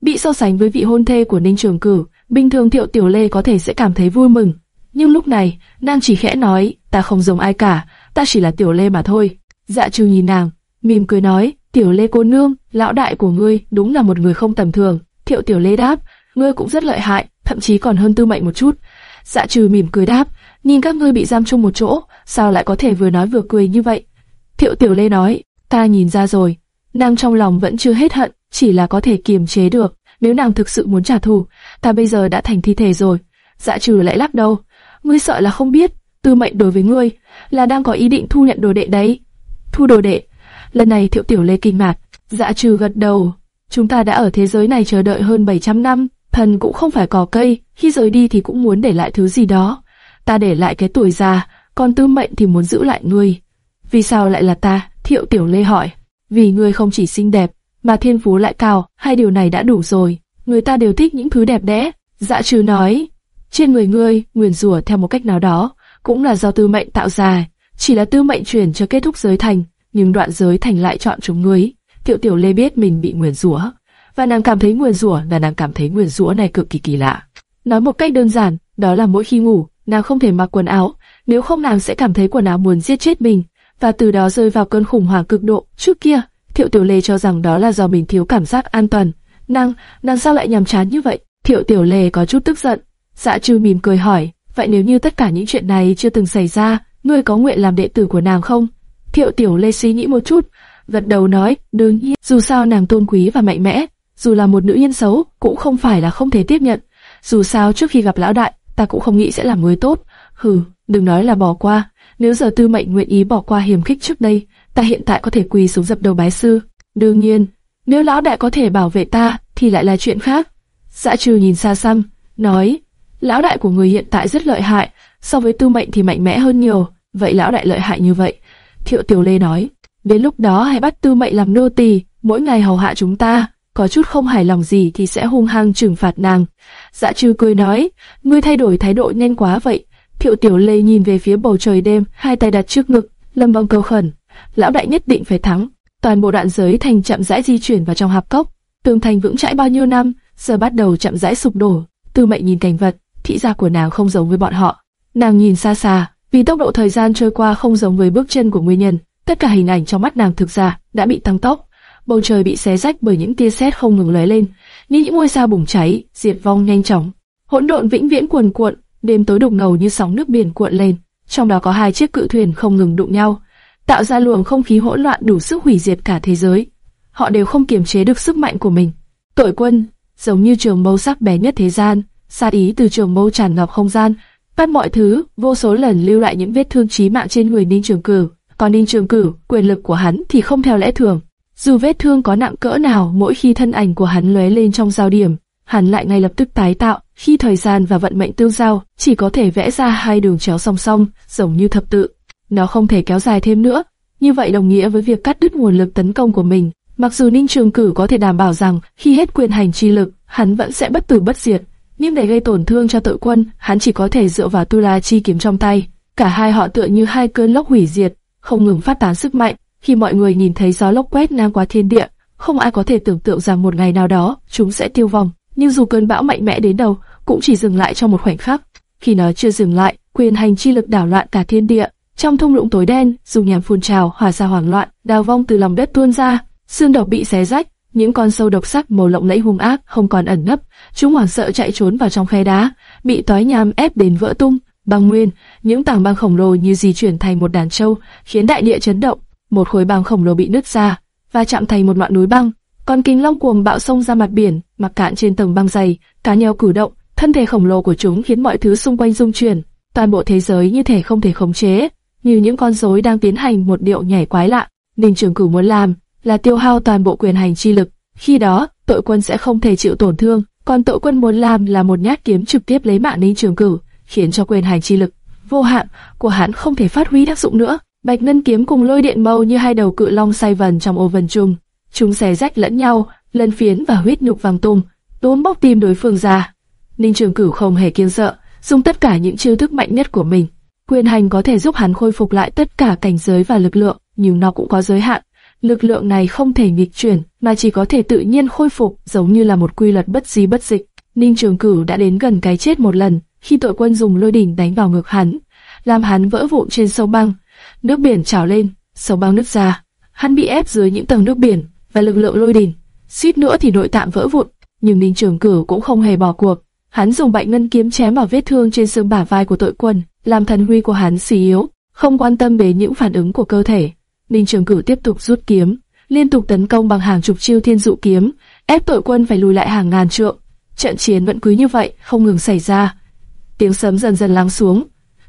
Bị so sánh với vị hôn thê của Ninh Trường Cử, bình thường Thiệu Tiểu Lê có thể sẽ cảm thấy vui mừng. Nhưng lúc này, nàng chỉ khẽ nói, ta không giống ai cả, ta chỉ là Tiểu Lê mà thôi. Dạ trừ nhìn nàng, mỉm cười nói, Tiểu Lê cô nương, lão đại của ngươi đúng là một người không tầm thường. Thiệu Tiểu Lê đáp, ngươi cũng rất lợi hại, thậm chí còn hơn Tư Mệnh một chút. Dạ trừ mỉm cười đáp, nhìn các ngươi bị giam chung một chỗ, sao lại có thể vừa nói vừa cười như vậy? Thiệu Tiểu Lê nói, ta nhìn ra rồi, nàng trong lòng vẫn chưa hết hận, chỉ là có thể kiềm chế được. Nếu nàng thực sự muốn trả thù, ta bây giờ đã thành thi thể rồi. Dạ trừ lại lắc đầu, ngươi sợ là không biết, Tư Mệnh đối với ngươi là đang có ý định thu nhận đồ đệ đấy. Thu đồ đệ? Lần này Thiệu Tiểu Lê kinh ngạc, dạ trừ gật đầu. Chúng ta đã ở thế giới này chờ đợi hơn 700 năm, thần cũng không phải cỏ cây, khi rời đi thì cũng muốn để lại thứ gì đó. Ta để lại cái tuổi già, còn tư mệnh thì muốn giữ lại ngươi. Vì sao lại là ta? Thiệu Tiểu Lê hỏi. Vì ngươi không chỉ xinh đẹp, mà thiên phú lại cao, hai điều này đã đủ rồi. Người ta đều thích những thứ đẹp đẽ. Dạ trừ nói, trên người ngươi, nguyền rủa theo một cách nào đó, cũng là do tư mệnh tạo ra, chỉ là tư mệnh chuyển cho kết thúc giới thành, nhưng đoạn giới thành lại chọn chúng ngươi. tiểu Tiểu Lê biết mình bị nguyền rủa, và nàng cảm thấy nguyền rủa là nàng cảm thấy nguyền rủa này cực kỳ kỳ lạ. Nói một cách đơn giản, đó là mỗi khi ngủ, nàng không thể mặc quần áo, nếu không nàng sẽ cảm thấy quần áo muốn giết chết mình, và từ đó rơi vào cơn khủng hoảng cực độ. Trước kia, Thiệu Tiểu Lê cho rằng đó là do mình thiếu cảm giác an toàn. Nàng, nàng sao lại nhàm chán như vậy? Thiệu Tiểu Lê có chút tức giận. Dạ Trư mỉm cười hỏi, vậy nếu như tất cả những chuyện này chưa từng xảy ra, ngươi có nguyện làm đệ tử của nàng không? Thiệu Tiểu Lê suy nghĩ một chút, gật đầu nói, đương nhiên, dù sao nàng tôn quý và mạnh mẽ, dù là một nữ nhân xấu, cũng không phải là không thể tiếp nhận. Dù sao trước khi gặp lão đại, ta cũng không nghĩ sẽ làm người tốt. Hừ, đừng nói là bỏ qua. Nếu giờ tư mệnh nguyện ý bỏ qua hiểm khích trước đây, ta hiện tại có thể quỳ xuống dập đầu bái sư. Đương nhiên, nếu lão đại có thể bảo vệ ta, thì lại là chuyện khác. Dạ trừ nhìn xa xăm, nói, lão đại của người hiện tại rất lợi hại, so với tư mệnh thì mạnh mẽ hơn nhiều. Vậy lão đại lợi hại như vậy. Thiệu Tiểu Lê nói, đến lúc đó hãy bắt tư mệnh làm nô tỳ, mỗi ngày hầu hạ chúng ta có chút không hài lòng gì thì sẽ hung hăng trừng phạt nàng. Dạ trừ cười nói, ngươi thay đổi thái độ nhanh quá vậy. Thiệu tiểu lê nhìn về phía bầu trời đêm, hai tay đặt trước ngực, lâm vong cầu khẩn. Lão đại nhất định phải thắng. Toàn bộ đoạn giới thành chậm rãi di chuyển vào trong hạp cốc. Tường thành vững chãi bao nhiêu năm, giờ bắt đầu chậm rãi sụp đổ. Tư mệnh nhìn cảnh vật, thị giác của nàng không giống với bọn họ. Nàng nhìn xa xa, vì tốc độ thời gian trôi qua không giống với bước chân của nguyên nhân, tất cả hình ảnh trong mắt nàng thực ra đã bị tăng tốc bầu trời bị xé rách bởi những tia sét không ngừng lóe lên, như những ngôi sao bùng cháy, diệt vong nhanh chóng. Hỗn độn vĩnh viễn cuồn cuộn, đêm tối đục ngầu như sóng nước biển cuộn lên, trong đó có hai chiếc cự thuyền không ngừng đụng nhau, tạo ra luồng không khí hỗn loạn đủ sức hủy diệt cả thế giới. Họ đều không kiềm chế được sức mạnh của mình. Tội quân, giống như trường mâu sắc bé nhất thế gian, sát ý từ trường mâu tràn ngập không gian, bắt mọi thứ, vô số lần lưu lại những vết thương chí mạng trên người Ninh Trường Cửu. Còn Ninh Trường Cửu, quyền lực của hắn thì không theo lẽ thường, dù vết thương có nặng cỡ nào, mỗi khi thân ảnh của hắn lóe lên trong giao điểm, hắn lại ngay lập tức tái tạo. Khi thời gian và vận mệnh tương giao, chỉ có thể vẽ ra hai đường chéo song song, giống như thập tự. Nó không thể kéo dài thêm nữa. Như vậy đồng nghĩa với việc cắt đứt nguồn lực tấn công của mình. Mặc dù Ninh Trường Cử có thể đảm bảo rằng khi hết quyền hành chi lực, hắn vẫn sẽ bất tử bất diệt, nhưng để gây tổn thương cho tội quân, hắn chỉ có thể dựa vào Tu La chi kiếm trong tay. Cả hai họ tựa như hai cơn lốc hủy diệt, không ngừng phát tán sức mạnh, khi mọi người nhìn thấy gió lốc quét ngang qua thiên địa, không ai có thể tưởng tượng rằng một ngày nào đó chúng sẽ tiêu vong. Nhưng dù cơn bão mạnh mẽ đến đâu, cũng chỉ dừng lại trong một khoảnh khắc. Khi nó chưa dừng lại, quyền hành chi lực đảo loạn cả thiên địa. Trong thung lũng tối đen, dùng nhằm phun trào, hỏa ra hoảng loạn, đào vong từ lòng đất tuôn ra, xương độc bị xé rách, những con sâu độc sắc màu lộng lẫy hung ác không còn ẩn nấp, chúng hoảng sợ chạy trốn vào trong khe đá, bị tói nham ép đến vỡ tung. Băng nguyên, những tảng băng khổng lồ như di chuyển thành một đàn trâu, khiến đại địa chấn động. Một khối băng khổng lồ bị nứt ra và chạm thành một ngọn núi băng. Còn kinh long cuồng bạo sông ra mặt biển, mặc cạn trên tầng băng dày, cá nheo cử động, thân thể khổng lồ của chúng khiến mọi thứ xung quanh rung chuyển, toàn bộ thế giới như thể không thể khống chế, như những con rối đang tiến hành một điệu nhảy quái lạ. Ninh Trường Cửu muốn làm là tiêu hao toàn bộ quyền hành chi lực, khi đó tội quân sẽ không thể chịu tổn thương, còn tội quân muốn làm là một nhát kiếm trực tiếp lấy mạng Ninh Trường Cửu, khiến cho quyền hành chi lực vô hạn của hắn không thể phát huy tác dụng nữa. Bạch ngân kiếm cùng lôi điện mâu như hai đầu cự long say vần trong ô vần chung. Chúng xé rách lẫn nhau, lân phiến và huyết nhục vàng tung, tốn bóc tim đối phương ra. Ninh Trường Cửu không hề kiêng sợ, dùng tất cả những chiêu thức mạnh nhất của mình. Quyền hành có thể giúp hắn khôi phục lại tất cả cảnh giới và lực lượng, nhưng nó cũng có giới hạn. Lực lượng này không thể nghịch chuyển, mà chỉ có thể tự nhiên khôi phục, giống như là một quy luật bất di bất dịch. Ninh Trường Cửu đã đến gần cái chết một lần, khi tội quân dùng lôi đỉnh đánh vào ngực hắn, làm hắn vỡ vụn trên sông băng. Nước biển trào lên, sông băng nứt ra, hắn bị ép dưới những tầng nước biển và lực lượng lôi đỉnh, suýt nữa thì nội tạng vỡ vụn. Nhưng Ninh Trường Cửu cũng không hề bỏ cuộc, hắn dùng bạch ngân kiếm chém vào vết thương trên xương bả vai của tội quân, làm thần huy của hắn suy yếu, không quan tâm đến những phản ứng của cơ thể. Ninh Trường Cửu tiếp tục rút kiếm, liên tục tấn công bằng hàng chục chiêu thiên dụ kiếm, ép tội quân phải lùi lại hàng ngàn trượng. Trận chiến vẫn cứ như vậy, không ngừng xảy ra. Tiếng sấm dần dần lắng xuống.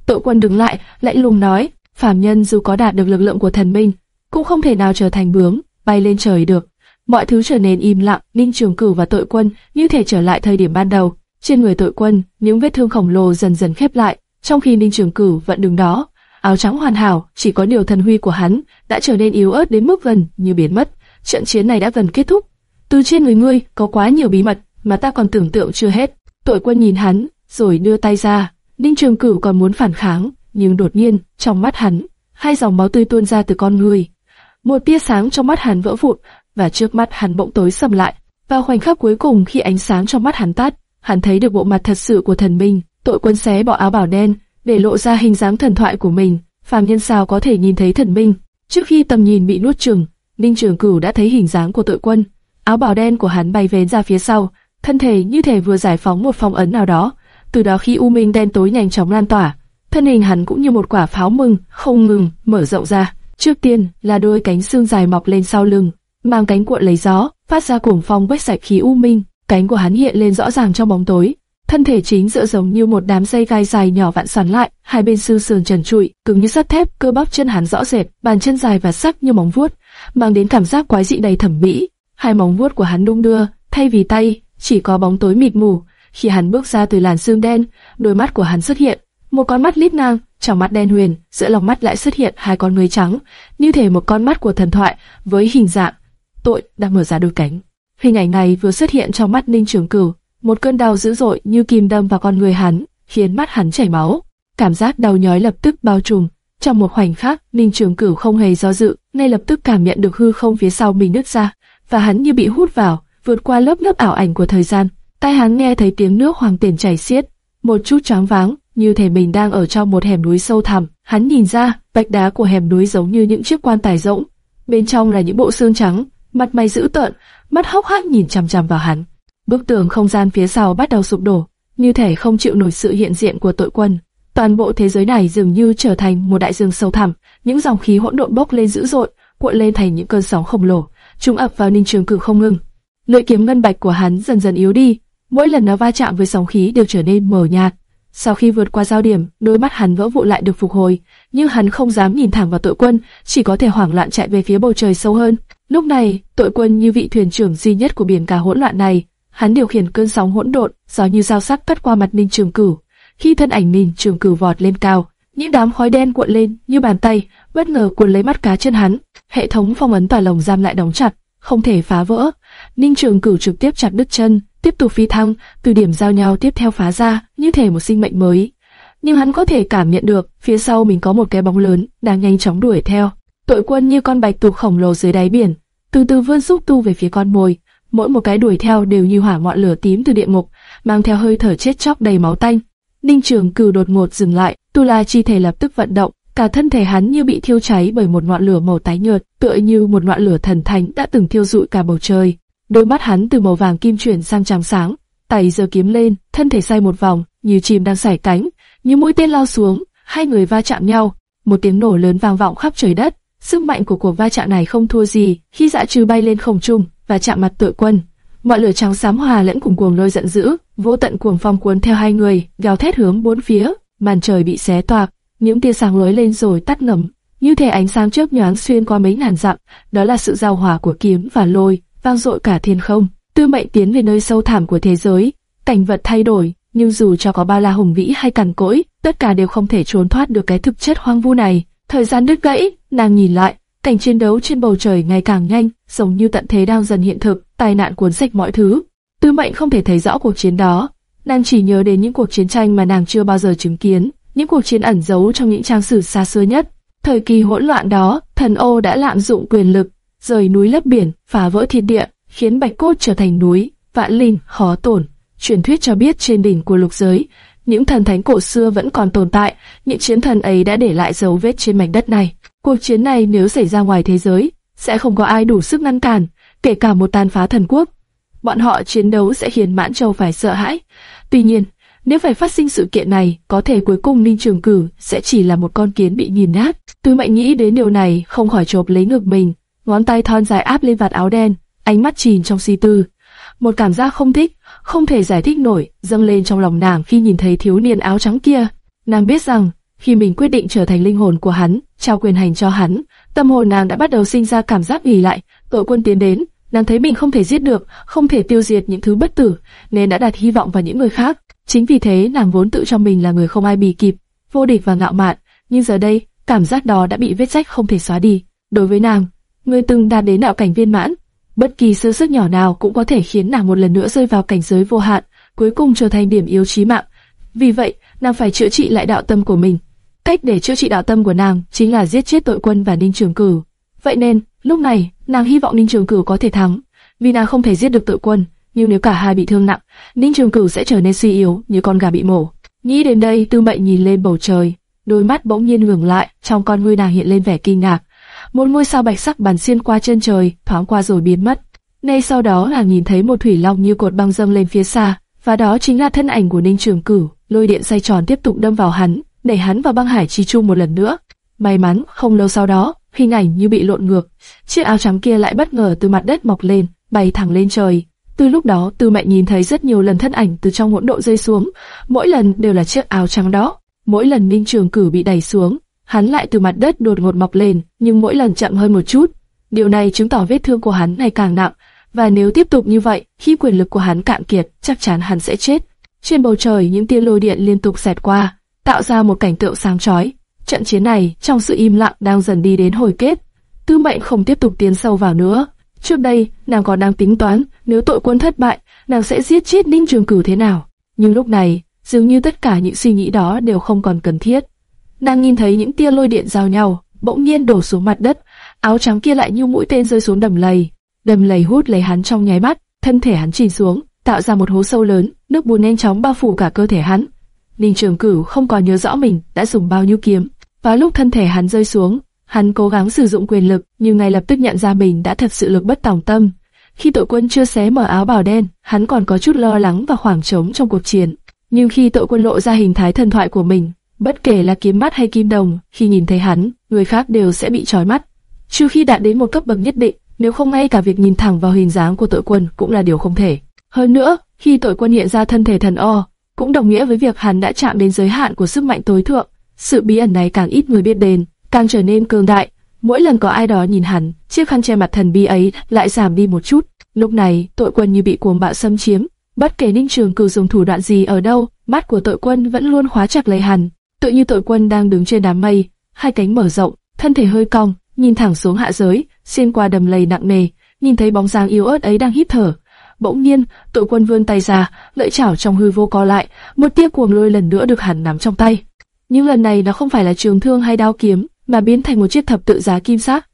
Tội quân đứng lại, lạnh lùng nói, phàm nhân dù có đạt được lực lượng của thần minh, cũng không thể nào trở thành bướm, bay lên trời được. Mọi thứ trở nên im lặng, Ninh Trường Cửu và tội quân như thể trở lại thời điểm ban đầu. Trên người tội quân, những vết thương khổng lồ dần dần khép lại, trong khi Ninh Trường Cửu vẫn đứng đó, áo trắng hoàn hảo, chỉ có điều thần huy của hắn đã trở nên yếu ớt đến mức gần như biến mất. Trận chiến này đã gần kết thúc. Từ trên người ngươi có quá nhiều bí mật mà ta còn tưởng tượng chưa hết. Tội quân nhìn hắn, rồi đưa tay ra. Ninh Trường Cửu còn muốn phản kháng, nhưng đột nhiên, trong mắt hắn, hai dòng máu tươi tuôn ra từ con người. Một tia sáng trong mắt hắn vỡ vụn, và trước mắt hắn bỗng tối sầm lại. Vào khoảnh khắc cuối cùng khi ánh sáng trong mắt hắn tắt, hắn thấy được bộ mặt thật sự của thần minh. Tội quân xé bỏ áo bảo đen, để lộ ra hình dáng thần thoại của mình. Phàm nhân sao có thể nhìn thấy thần minh? Trước khi tầm nhìn bị nuốt chửng. Ninh Trường Cửu đã thấy hình dáng của tội quân. Áo bảo đen của hắn bay vén ra phía sau, thân thể như thể vừa giải phóng một phong ấn nào đó. Từ đó khi u minh đen tối nhanh chóng lan tỏa, thân hình hắn cũng như một quả pháo mừng, không ngừng mở rộng ra. Trước tiên là đôi cánh xương dài mọc lên sau lưng, mang cánh cuộn lấy gió, phát ra cuồng phong quét sạch khí u minh. Cánh của hắn hiện lên rõ ràng trong bóng tối, thân thể chính dựa giống như một đám dây gai dài nhỏ vặn xoắn lại, hai bên xương sườn trần trụi, cứng như sắt thép, cơ bắp chân hắn rõ rệt, bàn chân dài và sắc như móng vuốt, mang đến cảm giác quái dị đầy thẩm mỹ. Hai móng vuốt của hắn đung đưa, thay vì tay, chỉ có bóng tối mịt mù. Khi hắn bước ra từ làn xương đen, đôi mắt của hắn xuất hiện, một con mắt lít nang, trong mắt đen huyền, giữa lòng mắt lại xuất hiện hai con người trắng, như thể một con mắt của thần thoại với hình dạng tội đang mở ra đôi cánh. Hình ảnh này vừa xuất hiện trong mắt Ninh Trường Cửu, một cơn đau dữ dội như kim đâm vào con người hắn, khiến mắt hắn chảy máu. Cảm giác đau nhói lập tức bao trùm. Trong một khoảnh khắc, Ninh Trường Cửu không hề do dự, ngay lập tức cảm nhận được hư không phía sau mình nứt ra, và hắn như bị hút vào, vượt qua lớp lớp ảo ảnh của thời gian. Tai hắn nghe thấy tiếng nước hoàng tiền chảy xiết, một chút choáng váng, như thể mình đang ở trong một hẻm núi sâu thẳm. Hắn nhìn ra, vách đá của hẻm núi giống như những chiếc quan tài rỗng, bên trong là những bộ xương trắng, mặt mày dữ tợn, mắt hốc hác nhìn chằm chằm vào hắn. Bức tường không gian phía sau bắt đầu sụp đổ, như thể không chịu nổi sự hiện diện của tội quân. Toàn bộ thế giới này dường như trở thành một đại dương sâu thẳm, những dòng khí hỗn độn bốc lên dữ dội, cuộn lên thành những cơn sóng khổng lồ, chúng ập vào Ninh Trường Cửu không ngừng. Lưỡi kiếm ngân bạch của hắn dần dần yếu đi, mỗi lần nó va chạm với sóng khí đều trở nên mờ nhạt. Sau khi vượt qua giao điểm, đôi mắt hắn vỡ vụn lại được phục hồi, nhưng hắn không dám nhìn thẳng vào tội quân, chỉ có thể hoảng loạn chạy về phía bầu trời sâu hơn. Lúc này, tội quân như vị thuyền trưởng duy nhất của biển cả hỗn loạn này, hắn điều khiển cơn sóng hỗn độn, gió như dao sắc cắt qua mặt Ninh Trường Cửu. Khi thân ảnh Ninh Trường Cửu vọt lên cao, những đám khói đen cuộn lên như bàn tay, bất ngờ cuốn lấy mắt cá chân hắn. Hệ thống phong ấn tỏa lồng giam lại đóng chặt, không thể phá vỡ. Ninh Trường Cửu trực tiếp chặt đứt chân, tiếp tục phi thăng, từ điểm giao nhau tiếp theo phá ra, như thể một sinh mệnh mới. Nhưng hắn có thể cảm nhận được, phía sau mình có một cái bóng lớn đang nhanh chóng đuổi theo. Tội quân như con bạch tuộc khổng lồ dưới đáy biển, từ từ vươn xúc tu về phía con mồi. Mỗi một cái đuổi theo đều như hỏa ngọn lửa tím từ địa ngục, mang theo hơi thở chết chóc đầy máu tanh. Ninh Trường Cửu đột ngột dừng lại, Tu La chi thể lập tức vận động, cả thân thể hắn như bị thiêu cháy bởi một ngọn lửa màu tái nhợt, tựa như một ngọn lửa thần thánh đã từng thiêu rụi cả bầu trời. Đôi mắt hắn từ màu vàng kim chuyển sang trắng sáng, tay giơ kiếm lên, thân thể xoay một vòng, như chim đang sải cánh, như mũi tên lao xuống, hai người va chạm nhau, một tiếng nổ lớn vang vọng khắp trời đất. Sức mạnh của cuộc va chạm này không thua gì khi dạ trừ bay lên không trung và chạm mặt tội quân. Mọi lửa trắng xám hòa lẫn cùng cuồng lôi giận dữ, vô tận cuồng phong cuốn theo hai người, gào thét hướng bốn phía, màn trời bị xé toạc, những tia sáng lóe lên rồi tắt ngầm, như thể ánh sáng chớp nhoáng xuyên qua mấy ngàn dặm, đó là sự giao hòa của kiếm và lôi, vang dội cả thiên không. Tư mệnh tiến về nơi sâu thẳm của thế giới, cảnh vật thay đổi, nhưng dù cho có bao la hùng vĩ hay cằn cỗi, tất cả đều không thể trốn thoát được cái thực chất hoang vu này. Thời gian đứt gãy, nàng nhìn lại, cảnh chiến đấu trên bầu trời ngày càng nhanh, giống như tận thế đang dần hiện thực, tai nạn cuốn sạch mọi thứ. Tư mệnh không thể thấy rõ cuộc chiến đó, nàng chỉ nhớ đến những cuộc chiến tranh mà nàng chưa bao giờ chứng kiến, những cuộc chiến ẩn giấu trong những trang sử xa xưa nhất. Thời kỳ hỗn loạn đó, thần ô đã lạm dụng quyền lực, rời núi lấp biển, phá vỡ thiên địa, khiến bạch cốt trở thành núi, vạn linh, khó tổn. Truyền thuyết cho biết trên đỉnh của lục giới, những thần thánh cổ xưa vẫn còn tồn tại, những chiến thần ấy đã để lại dấu vết trên mảnh đất này. Cuộc chiến này nếu xảy ra ngoài thế giới, sẽ không có ai đủ sức ngăn cản, kể cả một tàn phá thần quốc. Bọn họ chiến đấu sẽ khiến Mãn Châu phải sợ hãi. Tuy nhiên, nếu phải phát sinh sự kiện này, có thể cuối cùng Ninh Trường Cử sẽ chỉ là một con kiến bị nghiền nát. Tư Mệnh nghĩ đến điều này, không khỏi chộp lấy ngực mình, ngón tay thon dài áp lên vạt áo đen, ánh mắt chìm trong suy tư. Một cảm giác không thích, không thể giải thích nổi, dâng lên trong lòng nàng khi nhìn thấy thiếu niên áo trắng kia. Nàng biết rằng, khi mình quyết định trở thành linh hồn của hắn, trao quyền hành cho hắn, tâm hồn nàng đã bắt đầu sinh ra cảm giác nghỉ lại. Tội quân tiến đến, nàng thấy mình không thể giết được, không thể tiêu diệt những thứ bất tử, nên đã đặt hy vọng vào những người khác. Chính vì thế nàng vốn tự cho mình là người không ai bì kịp, vô địch và ngạo mạn, nhưng giờ đây, cảm giác đó đã bị vết rách không thể xóa đi. Đối với nàng, người từng đạt đến đạo cảnh viên mãn, bất kỳ sơ suất nhỏ nào cũng có thể khiến nàng một lần nữa rơi vào cảnh giới vô hạn, cuối cùng trở thành điểm yếu chí mạng. Vì vậy, nàng phải chữa trị lại đạo tâm của mình. Cách để chữa trị đạo tâm của nàng chính là giết chết tội quân và Ninh Trường Cửu. Vậy nên, lúc này, nàng hy vọng Ninh Trường Cửu có thể thắng, vì nàng không thể giết được tội quân, nhưng nếu cả hai bị thương nặng, Ninh Trường Cửu sẽ trở nên suy yếu như con gà bị mổ. Nghĩ đến đây, Tư Mệnh nhìn lên bầu trời, đôi mắt bỗng nhiên ngừng lại, trong con ngươi nàng hiện lên vẻ kinh ngạc. Một ngôi sao bạch sắc bắn xuyên qua chân trời, thoáng qua rồi biến mất. Ngay sau đó là nhìn thấy một thủy long như cột băng dâng lên phía xa, và đó chính là thân ảnh của Ninh Trường Cửu. Lôi điện xoay tròn tiếp tục đâm vào hắn, đẩy hắn vào băng hải chi chu một lần nữa. May mắn, không lâu sau đó, hình ảnh như bị lộn ngược, chiếc áo trắng kia lại bất ngờ từ mặt đất mọc lên, bay thẳng lên trời. Từ lúc đó, Tư Mệnh nhìn thấy rất nhiều lần thân ảnh từ trong hỗn độn rơi xuống, mỗi lần đều là chiếc áo trắng đó. Mỗi lần Ninh Trường Cử bị đẩy xuống, hắn lại từ mặt đất đột ngột mọc lên, nhưng mỗi lần chậm hơn một chút. Điều này chứng tỏ vết thương của hắn ngày càng nặng, và nếu tiếp tục như vậy, khi quyền lực của hắn cạn kiệt, chắc chắn hắn sẽ chết. Trên bầu trời, những tia lôi điện liên tục xẹt qua, tạo ra một cảnh tượng sáng chói. Trận chiến này, trong sự im lặng đang dần đi đến hồi kết. Tư Mệnh không tiếp tục tiến sâu vào nữa. Trước đây, nàng còn đang tính toán, nếu tội quân thất bại, nàng sẽ giết chết Ninh Trường Cửu thế nào. Nhưng lúc này, dường như tất cả những suy nghĩ đó đều không còn cần thiết. Nàng nhìn thấy những tia lôi điện giao nhau, bỗng nhiên đổ xuống mặt đất, áo trắng kia lại như mũi tên rơi xuống đầm lầy. Đầm lầy hút lấy hắn trong nháy mắt, thân thể hắn chìm xuống, tạo ra một hố sâu lớn, nước bùn nhanh chóng bao phủ cả cơ thể hắn. Ninh Trường Cửu không còn nhớ rõ mình đã dùng bao nhiêu kiếm. Và lúc thân thể hắn rơi xuống, hắn cố gắng sử dụng quyền lực, nhưng ngay lập tức nhận ra mình đã thật sự lực bất tòng tâm. Khi tội quân chưa xé mở áo bào đen, hắn còn có chút lo lắng và khoảng trống trong cuộc chiến. Nhưng khi tội quân lộ ra hình thái thần thoại của mình, bất kể là kiếm mắt hay kim đồng, khi nhìn thấy hắn, người khác đều sẽ bị trói mắt. Trừ khi đạt đến một cấp bậc nhất định, nếu không ngay cả việc nhìn thẳng vào hình dáng của tội quân cũng là điều không thể. Hơn nữa, khi tội quân hiện ra thân thể thần o, cũng đồng nghĩa với việc hắn đã chạm đến giới hạn của sức mạnh tối thượng. Sự bí ẩn này càng ít người biết đến, càng trở nên cường đại. Mỗi lần có ai đó nhìn hắn, chiếc khăn che mặt thần bí ấy lại giảm đi một chút. Lúc này, tội quân như bị cuồng bạo xâm chiếm. Bất kể Ninh Trường cử dùng thủ đoạn gì ở đâu, mắt của tội quân vẫn luôn khóa chặt lấy hắn. Tự như tội quân đang đứng trên đám mây, hai cánh mở rộng, thân thể hơi cong, nhìn thẳng xuống hạ giới, xuyên qua đầm lầy nặng nề, nhìn thấy bóng dáng yếu ớt ấy đang hít thở. Bỗng nhiên, tội quân vươn tay ra, lợi chảo trong hư vô co lại, một tia cuồng lôi lần nữa được hắn nắm trong tay. Nhưng lần này nó không phải là trường thương hay đao kiếm, mà biến thành một chiếc thập tự giá kim sắc.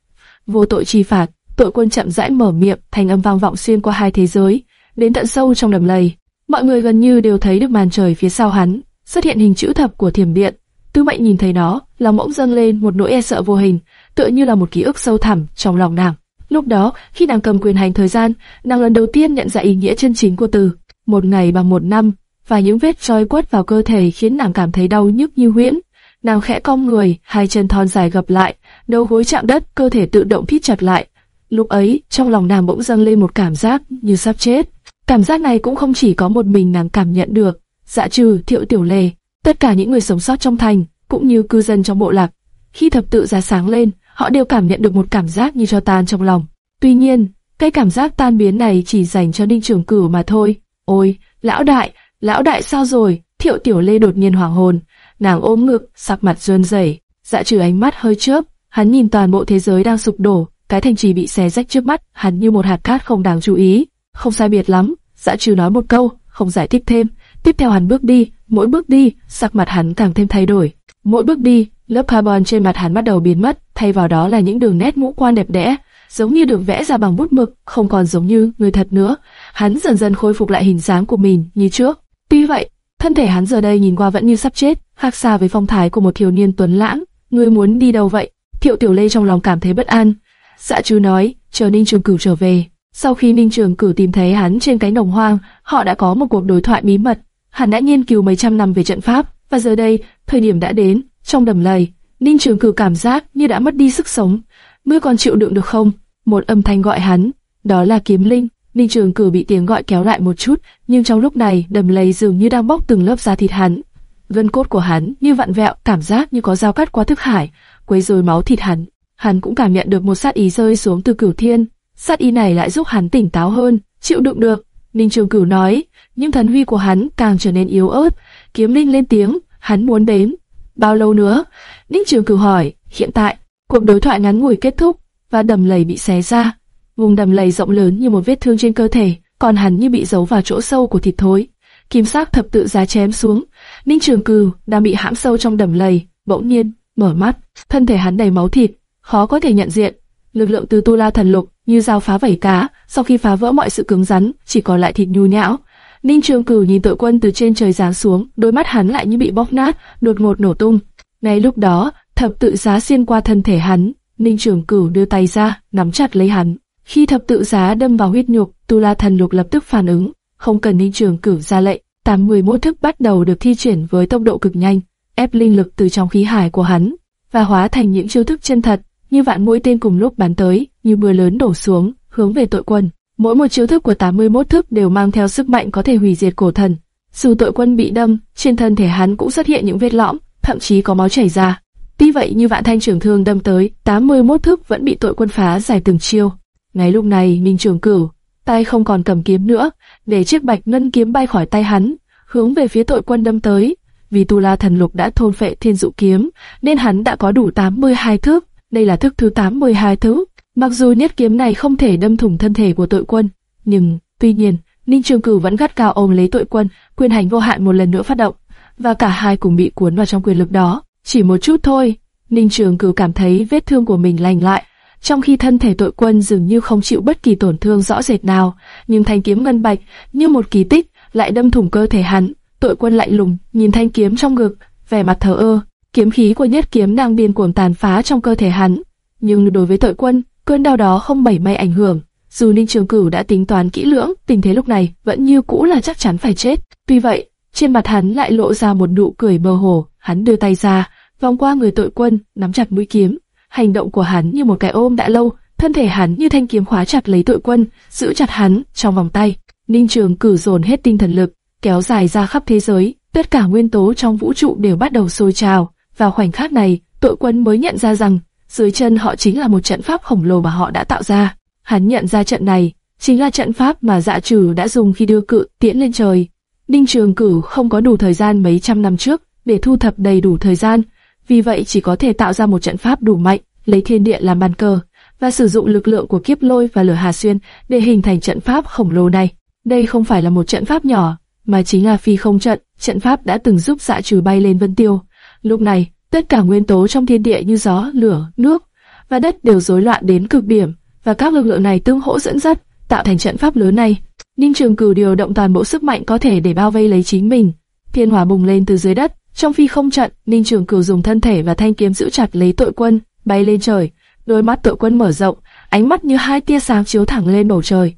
Vô tội trì phạt, tội quân chậm rãi mở miệng, thành âm vang vọng xuyên qua hai thế giới, đến tận sâu trong đầm lầy. Mọi người gần như đều thấy được màn trời phía sau hắn, xuất hiện hình chữ thập của thiểm điện. Tư Mệnh nhìn thấy nó, lòng bỗng dâng lên một nỗi e sợ vô hình, tựa như là một ký ức sâu thẳm trong lòng nàng. Lúc đó, khi nàng cầm quyền hành thời gian, nàng lần đầu tiên nhận ra ý nghĩa chân chính của từ một ngày bằng một năm, và những vết roi quất vào cơ thể khiến nàng cảm thấy đau nhức như huyễn. Nàng khẽ cong người, hai chân thon dài gập lại, đầu gối chạm đất, cơ thể tự động thít chặt lại. Lúc ấy, trong lòng nàng bỗng dâng lên một cảm giác như sắp chết. Cảm giác này cũng không chỉ có một mình nàng cảm nhận được. Dạ trừ, thiệu tiểu lề, tất cả những người sống sót trong thành, cũng như cư dân trong bộ lạc. Khi thập tự ra sáng lên, họ đều cảm nhận được một cảm giác như cho tan trong lòng. Tuy nhiên, cái cảm giác tan biến này chỉ dành cho Ninh Trường Cửu mà thôi. Ôi, lão đại, lão đại sao rồi? Thiệu Tiểu Lê đột nhiên hoảng hồn, nàng ôm ngực, sắc mặt run rẩy, dạ trừ ánh mắt hơi chớp, hắn nhìn toàn bộ thế giới đang sụp đổ, cái thành trì bị xé rách trước mắt, hắn như một hạt cát không đáng chú ý. Không sai biệt lắm, dạ trừ nói một câu, không giải thích thêm. Tiếp theo hắn bước đi, mỗi bước đi, sắc mặt hắn càng thêm thay đổi. Mỗi bước đi, lớp carbon trên mặt hắn bắt đầu biến mất, thay vào đó là những đường nét ngũ quan đẹp đẽ, giống như được vẽ ra bằng bút mực, không còn giống như người thật nữa. Hắn dần dần khôi phục lại hình dáng của mình như trước. Tuy vậy, thân thể hắn giờ đây nhìn qua vẫn như sắp chết, khác xa với phong thái của một thiếu niên tuấn lãng. Ngươi muốn đi đâu vậy? Thiệu Tiểu Lê trong lòng cảm thấy bất an. Dạ chú nói, chờ Ninh Trường Cửu trở về. Sau khi Ninh Trường Cửu tìm thấy hắn trên cánh đồng hoang, họ đã có một cuộc đối thoại bí mật. Hắn đã nghiên cứu mấy trăm năm về trận pháp, và giờ đây, thời điểm đã đến. Trong đầm lầy, Ninh Trường Cửu cảm giác như đã mất đi sức sống. Ngươi còn chịu đựng được không? Một âm thanh gọi hắn, đó là Kiếm Linh. Ninh Trường Cửu bị tiếng gọi kéo lại một chút, nhưng trong lúc này, đầm lầy dường như đang bóc từng lớp da thịt hắn. Gân cốt của hắn như vặn vẹo, cảm giác như có dao cắt qua thức hải, quấy rối máu thịt hắn. Hắn cũng cảm nhận được một sát ý rơi xuống từ Cửu Thiên. Sát ý này lại giúp hắn tỉnh táo hơn, chịu đựng được. Ninh Trường Cửu nói, nhưng thần huy của hắn càng trở nên yếu ớt. Kiếm Linh lên tiếng, hắn muốn đếm. Bao lâu nữa? Ninh Trường Cửu hỏi, hiện tại, cuộc đối thoại ngắn ngủi kết thúc, và đầm lầy bị xé ra. Vùng đầm lầy rộng lớn như một vết thương trên cơ thể, còn hắn như bị giấu vào chỗ sâu của thịt thối. Kim sắc thập tự giá chém xuống, Ninh Trường Cửu đang bị hãm sâu trong đầm lầy, bỗng nhiên mở mắt, thân thể hắn đầy máu thịt, khó có thể nhận diện. Lực lượng từ Tu La Thần Lục như dao phá vảy cá, sau khi phá vỡ mọi sự cứng rắn, chỉ còn lại thịt nhu nhão. Ninh Trường Cửu nhìn tội quân từ trên trời giáng xuống, đôi mắt hắn lại như bị bóp nát, đột ngột nổ tung. Ngay lúc đó, thập tự giá xuyên qua thân thể hắn, Ninh Trường Cửu đưa tay ra, nắm chặt lấy hắn. Khi thập tự giá đâm vào huyết nhục, Tu La Thần Lục lập tức phản ứng, không cần Ninh Trường Cửu ra lệnh, 81 thức bắt đầu được thi triển với tốc độ cực nhanh, ép linh lực từ trong khí hải của hắn và hóa thành những chiêu thức chân thật, như vạn mũi tên cùng lúc bắn tới, như mưa lớn đổ xuống, hướng về tội quân. Mỗi một chiêu thức của 81 thức đều mang theo sức mạnh có thể hủy diệt cổ thần. Dù tội quân bị đâm, trên thân thể hắn cũng xuất hiện những vết lõm, thậm chí có máu chảy ra. Tuy vậy như vạn thanh trưởng thương đâm tới, 81 thức vẫn bị tội quân phá giải từng chiêu. Ngay lúc này, Minh Trường Cửu, tay không còn cầm kiếm nữa, để chiếc bạch ngân kiếm bay khỏi tay hắn, hướng về phía tội quân đâm tới. Vì Tu La Thần Lục đã thôn phệ thiên dụ kiếm, nên hắn đã có đủ 82 thước. Đây là thức thứ 82 thứ. Mặc dù nhất kiếm này không thể đâm thủng thân thể của tội quân, nhưng tuy nhiên, Ninh Trường Cửu vẫn gắt cao ôm lấy tội quân, quyền hành vô hạn một lần nữa phát động, và cả hai cùng bị cuốn vào trong quyền lực đó. Chỉ một chút thôi, Ninh Trường Cửu cảm thấy vết thương của mình lành lại, trong khi thân thể tội quân dường như không chịu bất kỳ tổn thương rõ rệt nào, nhưng thanh kiếm ngân bạch như một kỳ tích lại đâm thủng cơ thể hắn. Tội quân lạnh lùng nhìn thanh kiếm trong ngực, vẻ mặt thờ ơ. Kiếm khí của nhất kiếm đang biên cuồng tàn phá trong cơ thể hắn, nhưng đối với tội quân, cơn đau đó không bảy may ảnh hưởng. Dù Ninh Trường Cửu đã tính toán kỹ lưỡng, tình thế lúc này vẫn như cũ là chắc chắn phải chết. Tuy vậy, trên mặt hắn lại lộ ra một nụ cười mơ hồ. Hắn đưa tay ra, vòng qua người tội quân, nắm chặt mũi kiếm. Hành động của hắn như một cái ôm đã lâu, thân thể hắn như thanh kiếm khóa chặt lấy tội quân, giữ chặt hắn trong vòng tay. Ninh Trường cử dồn hết tinh thần lực, kéo dài ra khắp thế giới, tất cả nguyên tố trong vũ trụ đều bắt đầu sôi trào. Vào khoảnh khắc này, tội quân mới nhận ra rằng dưới chân họ chính là một trận pháp khổng lồ mà họ đã tạo ra. Hắn nhận ra trận này chính là trận pháp mà Dạ Trừ đã dùng khi đưa cự tiễn lên trời. Ninh Trường Cử không có đủ thời gian mấy trăm năm trước để thu thập đầy đủ thời gian, vì vậy chỉ có thể tạo ra một trận pháp đủ mạnh, lấy thiên địa làm bàn cờ và sử dụng lực lượng của kiếp lôi và lửa hà xuyên để hình thành trận pháp khổng lồ này. Đây không phải là một trận pháp nhỏ, mà chính là phi không trận, trận pháp đã từng giúp Dạ Trừ bay lên vân tiêu. Lúc này, tất cả nguyên tố trong thiên địa như gió, lửa, nước và đất đều rối loạn đến cực điểm, và các lực lượng này tương hỗ dẫn dắt, tạo thành trận pháp lớn này. Ninh Trường Cửu điều động toàn bộ sức mạnh có thể để bao vây lấy chính mình. Thiên hỏa bùng lên từ dưới đất, trong phi không trận, Ninh Trường Cửu dùng thân thể và thanh kiếm giữ chặt lấy tội quân, bay lên trời. Đôi mắt tội quân mở rộng, ánh mắt như hai tia sáng chiếu thẳng lên bầu trời.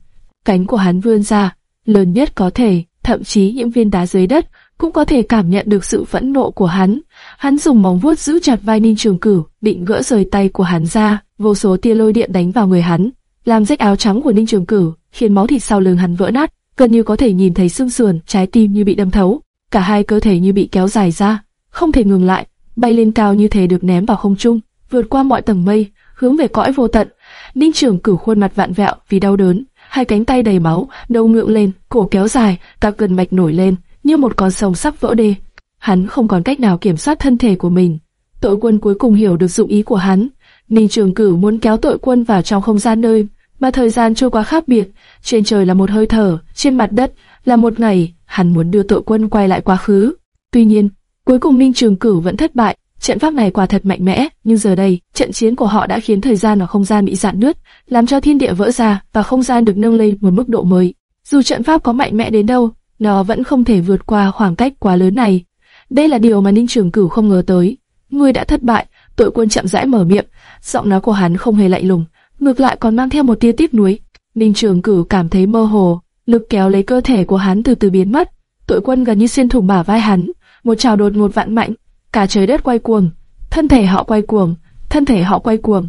Cánh của hắn vươn ra, lớn nhất có thể, thậm chí những viên đá dưới đất cũng có thể cảm nhận được sự phẫn nộ của hắn. Hắn dùng móng vuốt giữ chặt vai Ninh Trường Cửu, định gỡ rời tay của hắn ra. Vô số tia lôi điện đánh vào người hắn, làm rách áo trắng của Ninh Trường Cửu, khiến máu thịt sau lưng hắn vỡ nát, gần như có thể nhìn thấy xương sườn, trái tim như bị đâm thấu, cả hai cơ thể như bị kéo dài ra, không thể ngừng lại, bay lên cao như thể được ném vào không trung, vượt qua mọi tầng mây, hướng về cõi vô tận. Ninh Trường Cửu khuôn mặt vạn vẹo vì đau đớn, hai cánh tay đầy máu, đầu ngượng lên, cổ kéo dài, các gần mạch nổi lên, như một con sông sắp vỡ đê. Hắn không còn cách nào kiểm soát thân thể của mình. Tội quân cuối cùng hiểu được dụng ý của hắn. Ninh Trường Cửu muốn kéo tội quân vào trong không gian nơi mà thời gian trôi qua khác biệt. Trên trời là một hơi thở, trên mặt đất là một ngày. Hắn muốn đưa tội quân quay lại quá khứ. Tuy nhiên, cuối cùng Ninh Trường Cửu vẫn thất bại. Trận pháp này quả thật mạnh mẽ, nhưng giờ đây, trận chiến của họ đã khiến thời gian và không gian bị dạn nứt, làm cho thiên địa vỡ ra và không gian được nâng lên một mức độ mới. Dù trận pháp có mạnh mẽ đến đâu, nó vẫn không thể vượt qua khoảng cách quá lớn này. Đây là điều mà Ninh Trường Cửu không ngờ tới. Ngươi đã thất bại, tội quân chậm rãi mở miệng, giọng nói của hắn không hề lạnh lùng, ngược lại còn mang theo một tia tiếc nuối. Ninh Trường Cửu cảm thấy mơ hồ, lực kéo lấy cơ thể của hắn từ từ biến mất. Tội quân gần như xuyên thủng bả vai hắn, một trào đột ngột vạn mạnh, cả trời đất quay cuồng, thân thể họ quay cuồng, thân thể họ quay cuồng,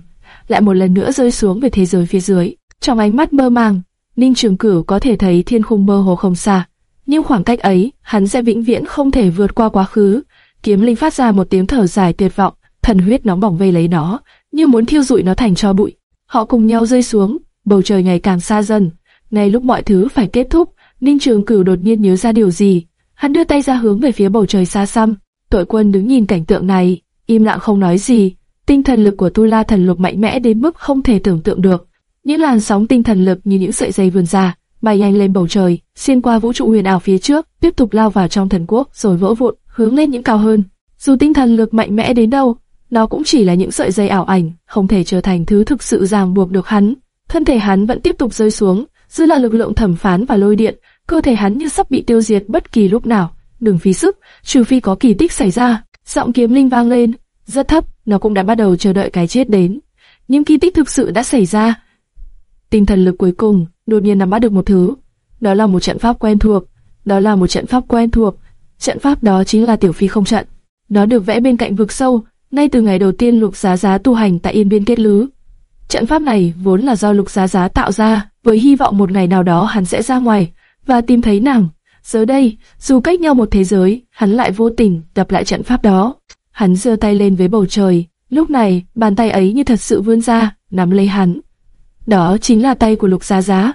lại một lần nữa rơi xuống về thế giới phía dưới. Trong ánh mắt mơ màng, Ninh Trường Cửu có thể thấy thiên khung mơ hồ không xa, nhưng khoảng cách ấy, hắn sẽ vĩnh viễn không thể vượt qua quá khứ. Kiếm linh phát ra một tiếng thở dài tuyệt vọng, thần huyết nóng bỏng vây lấy nó, như muốn thiêu rụi nó thành tro bụi. Họ cùng nhau rơi xuống, bầu trời ngày càng xa dần. Ngay lúc mọi thứ phải kết thúc, Ninh Trường Cửu đột nhiên nhớ ra điều gì. Hắn đưa tay ra hướng về phía bầu trời xa xăm. Tội quân đứng nhìn cảnh tượng này, im lặng không nói gì. Tinh thần lực của Tu La thần lục mạnh mẽ đến mức không thể tưởng tượng được. Những làn sóng tinh thần lực như những sợi dây vươn ra, bay nhanh lên bầu trời, xuyên qua vũ trụ huyền ảo phía trước, tiếp tục lao vào trong thần quốc, rồi vỡ vụn, hướng lên những cao hơn. Dù tinh thần lực mạnh mẽ đến đâu, nó cũng chỉ là những sợi dây ảo ảnh, không thể trở thành thứ thực sự ràng buộc được hắn. Thân thể hắn vẫn tiếp tục rơi xuống, dư là lực lượng thẩm phán và lôi điện, cơ thể hắn như sắp bị tiêu diệt bất kỳ lúc nào. Đừng phí sức, trừ phi có kỳ tích xảy ra. Giọng kiếm linh vang lên, rất thấp, nó cũng đã bắt đầu chờ đợi cái chết đến. Nhưng kỳ tích thực sự đã xảy ra. Tinh thần lực cuối cùng đột nhiên nắm bắt được một thứ, đó là một trận pháp quen thuộc, đó là một trận pháp quen thuộc. Trận pháp đó chính là Tiểu Phi không trận. Nó được vẽ bên cạnh vực sâu, ngay từ ngày đầu tiên Lục Giá Giá tu hành tại Yên Biên Kết Lứ. Trận pháp này vốn là do Lục Giá Giá tạo ra, với hy vọng một ngày nào đó hắn sẽ ra ngoài và tìm thấy nàng. Giờ đây, dù cách nhau một thế giới, hắn lại vô tình đập lại trận pháp đó. Hắn giơ tay lên với bầu trời, lúc này bàn tay ấy như thật sự vươn ra, nắm lấy hắn. Đó chính là tay của Lục Giá Giá.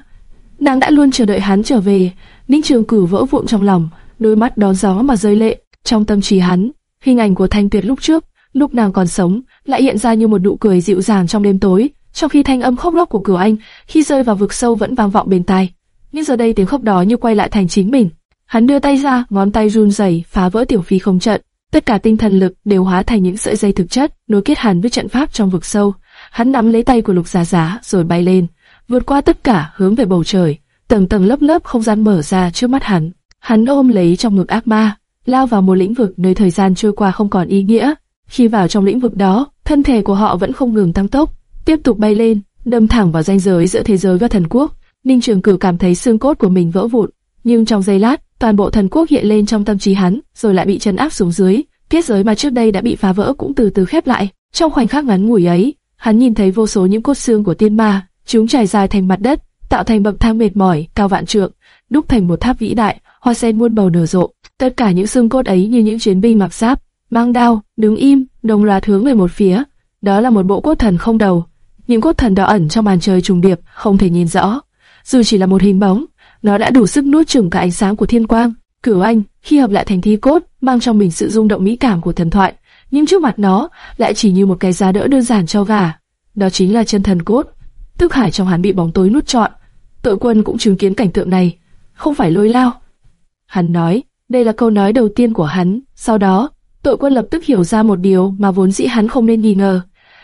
Nàng đã luôn chờ đợi hắn trở về. Ninh Trường Cửu vỡ vụn trong lòng, đôi mắt đón gió mà rơi lệ. Trong tâm trí hắn, hình ảnh của Thanh Tuyệt lúc trước, lúc nàng còn sống, lại hiện ra như một nụ cười dịu dàng trong đêm tối, trong khi thanh âm khóc lóc của Cửu Anh khi rơi vào vực sâu vẫn vang vọng bên tai. Nhưng giờ đây tiếng khóc đó như quay lại thành chính mình. Hắn đưa tay ra, ngón tay run rẩy phá vỡ tiểu phi không trận. Tất cả tinh thần lực đều hóa thành những sợi dây thực chất, nối kết hắn với trận pháp trong vực sâu. Hắn nắm lấy tay của Lục Giá Giá rồi bay lên, vượt qua tất cả hướng về bầu trời. Tầng tầng lớp lớp không gian mở ra trước mắt hắn. Hắn ôm lấy trong ngực ác ma, lao vào một lĩnh vực nơi thời gian trôi qua không còn ý nghĩa. Khi vào trong lĩnh vực đó, thân thể của họ vẫn không ngừng tăng tốc, tiếp tục bay lên, đâm thẳng vào ranh giới giữa thế giới và thần quốc. Ninh Trường Cửu cảm thấy xương cốt của mình vỡ vụn, nhưng trong giây lát, toàn bộ thần quốc hiện lên trong tâm trí hắn, rồi lại bị chấn áp xuống dưới. Kết giới mà trước đây đã bị phá vỡ cũng từ từ khép lại. Trong khoảnh khắc ngắn ngủi ấy, hắn nhìn thấy vô số những cốt xương của tiên ma, chúng trải dài thành mặt đất, tạo thành bậc thang mệt mỏi, cao vạn trượng, đúc thành một tháp vĩ đại, hoa sen muôn bầu nở rộ. Tất cả những xương cốt ấy như những chiến binh mặc giáp, mang đao, đứng im, đồng loạt hướng về một phía. Đó là một bộ cốt thần không đầu. Những cốt thần đó ẩn trong màn trời trùng điệp, không thể nhìn rõ. Dù chỉ là một hình bóng, nó đã đủ sức nuốt chửng cả ánh sáng của thiên quang. Cửu Anh khi hợp lại thành thi cốt, mang trong mình sự rung động mỹ cảm của thần thoại, nhưng trước mặt nó lại chỉ như một cái giá đỡ đơn giản cho gà. Đó chính là chân thần cốt. Tức hải trong hắn bị bóng tối nuốt trọn. Tội quân cũng chứng kiến cảnh tượng này, không phải lôi lao. Hắn nói, đây là câu nói đầu tiên của hắn. Sau đó, tội quân lập tức hiểu ra một điều mà vốn dĩ hắn không nên nghi ngờ.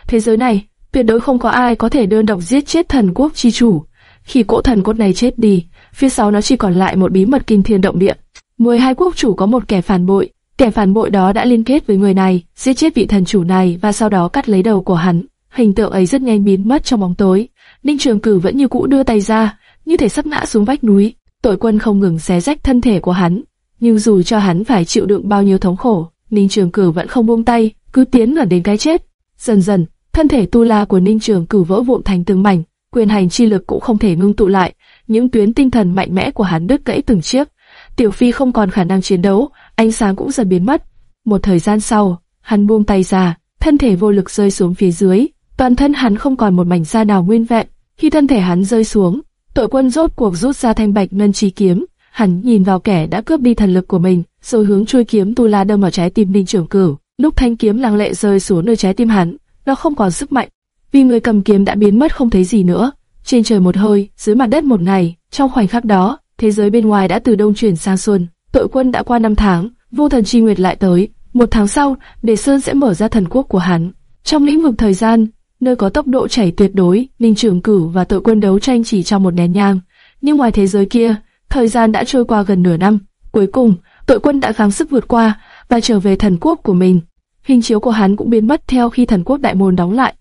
Thế giới này, tuyệt đối không có ai có thể đơn độc giết chết thần quốc chi chủ. Khi cỗ thần cốt này chết đi, phía sau nó chỉ còn lại một bí mật kinh thiên động địa. 12 quốc chủ có một kẻ phản bội, kẻ phản bội đó đã liên kết với người này, giết chết vị thần chủ này và sau đó cắt lấy đầu của hắn. Hình tượng ấy rất nhanh biến mất trong bóng tối. Ninh Trường Cử vẫn như cũ đưa tay ra, như thể sắp ngã xuống vách núi. Tội quân không ngừng xé rách thân thể của hắn, nhưng dù cho hắn phải chịu đựng bao nhiêu thống khổ, Ninh Trường Cử vẫn không buông tay, cứ tiến gần đến cái chết. Dần dần, thân thể tu la của Ninh Trường Cử vỡ vụn thành từng mảnh, quyền hành chi lực cũng không thể ngưng tụ lại, những tuyến tinh thần mạnh mẽ của hắn đứt gãy từng chiếc. Tiểu Phi không còn khả năng chiến đấu, ánh sáng cũng dần biến mất. Một thời gian sau, hắn buông tay ra, thân thể vô lực rơi xuống phía dưới, toàn thân hắn không còn một mảnh da nào nguyên vẹn. Khi thân thể hắn rơi xuống, tội quân rốt cuộc rút ra thanh bạch ngân chi kiếm, hắn nhìn vào kẻ đã cướp đi thần lực của mình, rồi hướng chuôi kiếm tu la đâm vào trái tim Ninh Trường Cửu. Lúc thanh kiếm lăng lệ rơi xuống nơi trái tim hắn, nó không còn sức mạnh, vì người cầm kiếm đã biến mất không thấy gì nữa. Trên trời một hơi, dưới mặt đất một ngày, trong khoảnh khắc đó, thế giới bên ngoài đã từ đông chuyển sang xuân. Tội quân đã qua năm tháng, vô thần chi nguyệt lại tới. Một tháng sau, Đề Sơn sẽ mở ra thần quốc của hắn. Trong lĩnh vực thời gian, nơi có tốc độ chảy tuyệt đối, Ninh Trường Cửu và tội quân đấu tranh chỉ trong một nén nhang. Nhưng ngoài thế giới kia, thời gian đã trôi qua gần nửa năm. Cuối cùng, tội quân đã gắng sức vượt qua và trở về thần quốc của mình. Hình chiếu của hắn cũng biến mất theo khi thần quốc đại môn đóng lại.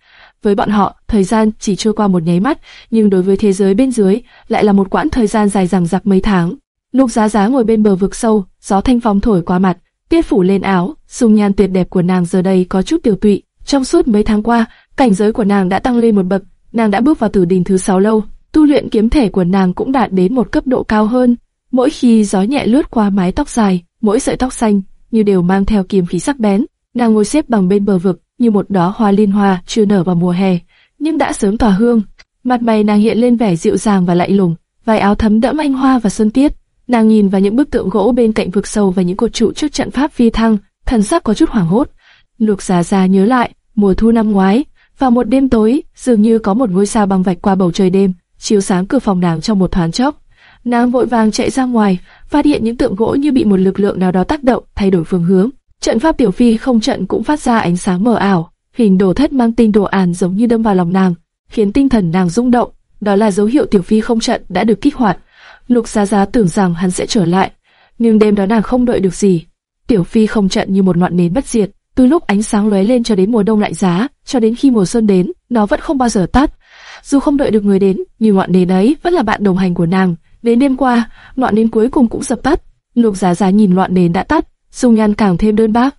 Với bọn họ, thời gian chỉ trôi qua một nháy mắt, nhưng đối với thế giới bên dưới lại là một quãng thời gian dài dằng dặc mấy tháng. Lục Giá Giá ngồi bên bờ vực sâu, gió thanh phong thổi qua mặt, tiết phủ lên áo, dung nhan tuyệt đẹp của nàng giờ đây có chút tiểu tụy. Trong suốt mấy tháng qua, cảnh giới của nàng đã tăng lên một bậc, nàng đã bước vào tử đình thứ sáu lâu, tu luyện kiếm thể của nàng cũng đạt đến một cấp độ cao hơn. Mỗi khi gió nhẹ lướt qua mái tóc dài, mỗi sợi tóc xanh như đều mang theo kiếm khí sắc bén. Nàng ngồi xếp bằng bên bờ vực, như một đóa hoa liên hoa chưa nở vào mùa hè, nhưng đã sớm tỏa hương. Mặt mày nàng hiện lên vẻ dịu dàng và lạnh lùng, vài áo thấm đẫm anh hoa và xuân tiết. Nàng nhìn vào những bức tượng gỗ bên cạnh vực sâu và những cột trụ trước trận pháp phi thăng, thần sắc có chút hoảng hốt. Lục Giá Giá nhớ lại, mùa thu năm ngoái, vào một đêm tối, dường như có một ngôi sao băng vạch qua bầu trời đêm, chiếu sáng cửa phòng nàng trong một thoáng chốc. Nàng vội vàng chạy ra ngoài, phát hiện những tượng gỗ như bị một lực lượng nào đó tác động, thay đổi phương hướng. Trận pháp tiểu phi không trận cũng phát ra ánh sáng mờ ảo, hình đồ thất mang tinh đồ àn giống như đâm vào lòng nàng, khiến tinh thần nàng rung động. Đó là dấu hiệu tiểu phi không trận đã được kích hoạt. Lục Giá Giá tưởng rằng hắn sẽ trở lại, nhưng đêm đó nàng không đợi được gì. Tiểu phi không trận như một ngọn nến bất diệt, từ lúc ánh sáng lóe lên cho đến mùa đông lạnh giá, cho đến khi mùa xuân đến, nó vẫn không bao giờ tắt. Dù không đợi được người đến, nhưng ngọn nến ấy vẫn là bạn đồng hành của nàng. Đến đêm qua, ngọn nến cuối cùng cũng dập tắt. Lục Giá Giá nhìn ngọn nến đã tắt, dung nhan càng thêm đơn bác.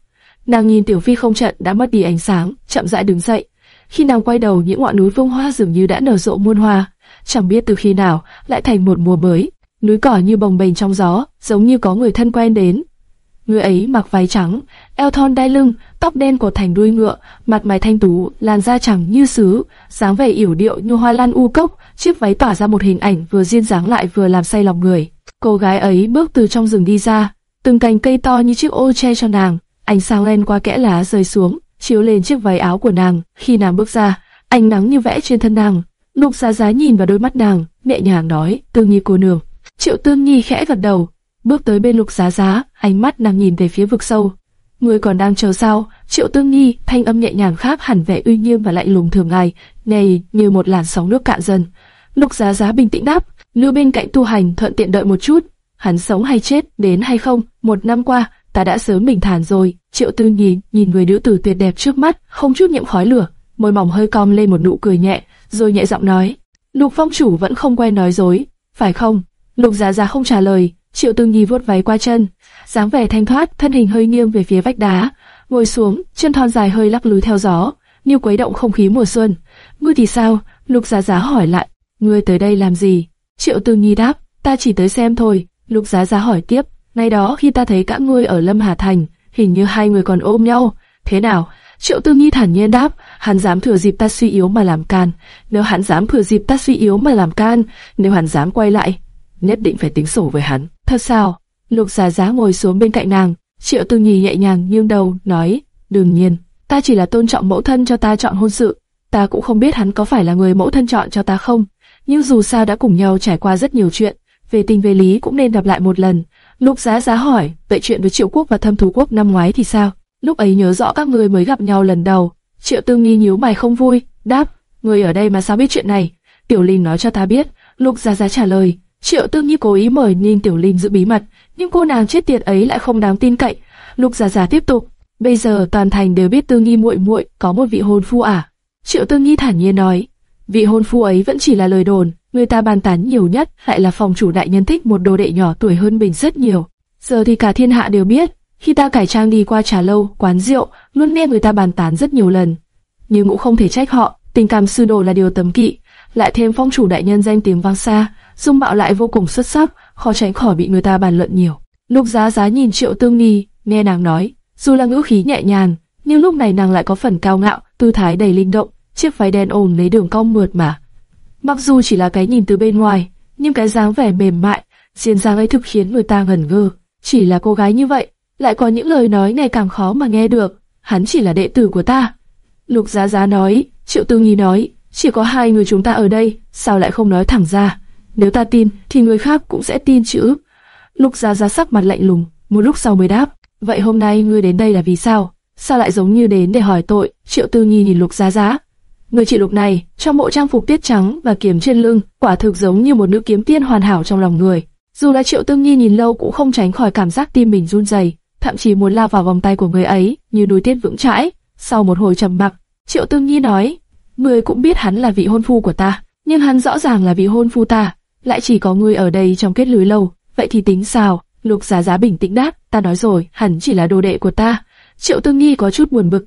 Nàng nhìn Tiểu Phi không trận đã mất đi ánh sáng, chậm rãi đứng dậy. Khi nàng quay đầu, những ngọn núi vương hoa dường như đã nở rộ muôn hoa, chẳng biết từ khi nào lại thành một mùa mới. Núi cỏ như bồng bềnh trong gió, giống như có người thân quen đến. Người ấy mặc váy trắng, eo thon đai lưng, tóc đen cột thành đuôi ngựa, mặt mày thanh tú, làn da trắng như sứ, dáng vẻ yểu điệu như hoa lan u cốc, chiếc váy tỏa ra một hình ảnh vừa duyên dáng lại vừa làm say lòng người. Cô gái ấy bước từ trong rừng đi ra, từng cành cây to như chiếc ô che cho nàng, ánh sáng len qua kẽ lá rơi xuống, chiếu lên chiếc váy áo của nàng. Khi nàng bước ra, ánh nắng như vẽ trên thân nàng. Lục Giá Giá nhìn vào đôi mắt nàng, nhẹ nhàng nói, "Tương Nhi cô nương." Triệu Tương Nhi khẽ gật đầu, bước tới bên Lục Giá Giá, ánh mắt nàng nhìn về phía vực sâu. "Ngươi còn đang chờ sao?" Triệu Tương Nhi thanh âm nhẹ nhàng khác hẳn vẻ uy nghiêm và lạnh lùng thường ngày, này như một làn sóng nước cạn dần. Lục Giá Giá bình tĩnh đáp, "Lưu bên cạnh tu hành thuận tiện đợi một chút." hắn sống hay chết, đến hay không, một năm qua, ta đã sớm bình thản rồi. Triệu Tư nhi nhìn người nữ tử tuyệt đẹp trước mắt, không chút nhiễm khói lửa, môi mỏng hơi cong lên một nụ cười nhẹ, rồi nhẹ giọng nói: Lục Phong chủ vẫn không quen nói dối, phải không? Lục Giá Giá không trả lời, Triệu Tư Nhi vuốt váy qua chân, dáng vẻ thanh thoát, thân hình hơi nghiêng về phía vách đá, ngồi xuống, chân thon dài hơi lắc lư theo gió, như quấy động không khí mùa xuân. Ngươi thì sao? Lục Giá Giá hỏi lại. Ngươi tới đây làm gì? Triệu Tư Nhi đáp, ta chỉ tới xem thôi. Lục Giá Giá hỏi tiếp, ngày đó khi ta thấy cả ngươi ở Lâm Hà Thành, hình như hai người còn ôm nhau, thế nào? Triệu Tư Nhi thản nhiên đáp, hắn dám thừa dịp ta suy yếu mà làm can, nếu hắn dám thừa dịp ta suy yếu mà làm can, nếu hắn dám quay lại, nhất định phải tính sổ với hắn. Thật sao? Lục Giá Giá ngồi xuống bên cạnh nàng, Triệu Tư Nhi nhẹ nhàng nghiêng đầu, nói, đương nhiên, ta chỉ là tôn trọng mẫu thân cho ta chọn hôn sự, ta cũng không biết hắn có phải là người mẫu thân chọn cho ta không, nhưng dù sao đã cùng nhau trải qua rất nhiều chuyện, về tình về lý cũng nên gặp lại một lần. Lục Giá Giá hỏi, vậy chuyện với Triệu Quốc và Thâm Thú Quốc năm ngoái thì sao? Lúc ấy nhớ rõ các người mới gặp nhau lần đầu. Triệu Tư Nghi nhíu mày không vui, đáp, người ở đây mà sao biết chuyện này? Tiểu Linh nói cho ta biết. Lục Giá Giá trả lời, Triệu Tư Nhi cố ý mời Ninh Tiểu Linh giữ bí mật, nhưng cô nàng chết tiệt ấy lại không đáng tin cậy. Lục Gia Gia tiếp tục, bây giờ toàn thành đều biết Tư Nghi muội muội có một vị hôn phu à? Triệu Tư Nghi thản nhiên nói, vị hôn phu ấy vẫn chỉ là lời đồn, người ta bàn tán nhiều nhất lại là phòng chủ đại nhân thích một đồ đệ nhỏ tuổi hơn mình rất nhiều. Giờ thì cả thiên hạ đều biết, khi ta cải trang đi qua trà lâu, quán rượu, luôn nghe người ta bàn tán rất nhiều lần. Nhưng cũng không thể trách họ, tình cảm sư đồ là điều tấm kỵ, lại thêm phong chủ đại nhân danh tiếng vang xa, dung mạo lại vô cùng xuất sắc, khó tránh khỏi bị người ta bàn luận nhiều. Lục Giá Giá nhìn Triệu Tương Nhi, nghe nàng nói, dù là ngữ khí nhẹ nhàng, nhưng lúc này nàng lại có phần cao ngạo, tư thái đầy linh động, chiếc váy đen ồn lấy đường cong mượt mà, Mặc dù chỉ là cái nhìn từ bên ngoài, nhưng cái dáng vẻ mềm mại, xiên dáng ấy thực khiến người ta ngẩn ngơ. Chỉ là cô gái như vậy, lại có những lời nói ngày càng khó mà nghe được. Hắn chỉ là đệ tử của ta. Lục Giá Giá nói, Triệu Tư Nghi nói, chỉ có hai người chúng ta ở đây, sao lại không nói thẳng ra? Nếu ta tin, thì người khác cũng sẽ tin chứ. Lục Giá Giá sắc mặt lạnh lùng, một lúc sau mới đáp, vậy hôm nay ngươi đến đây là vì sao? Sao lại giống như đến để hỏi tội? Triệu Tư Nhi nhìn Lục Giá Giá. Người chị Lục này, trong bộ trang phục tiết trắng và kiếm trên lưng, quả thực giống như một nữ kiếm tiên hoàn hảo trong lòng người. Dù là Triệu Tư Nhi nhìn lâu cũng không tránh khỏi cảm giác tim mình run rẩy, thậm chí muốn lao vào vòng tay của người ấy, như núi tiết vững chãi. Sau một hồi trầm mặc, Triệu Tư Nhi nói: "Ngươi cũng biết hắn là vị hôn phu của ta, nhưng hắn rõ ràng là vị hôn phu ta, lại chỉ có ngươi ở đây trong kết lưới lâu, vậy thì tính sao?" Lục Giá Giá bình tĩnh đáp: "Ta nói rồi, hắn chỉ là đồ đệ của ta." Triệu tương nghi có chút buồn bực.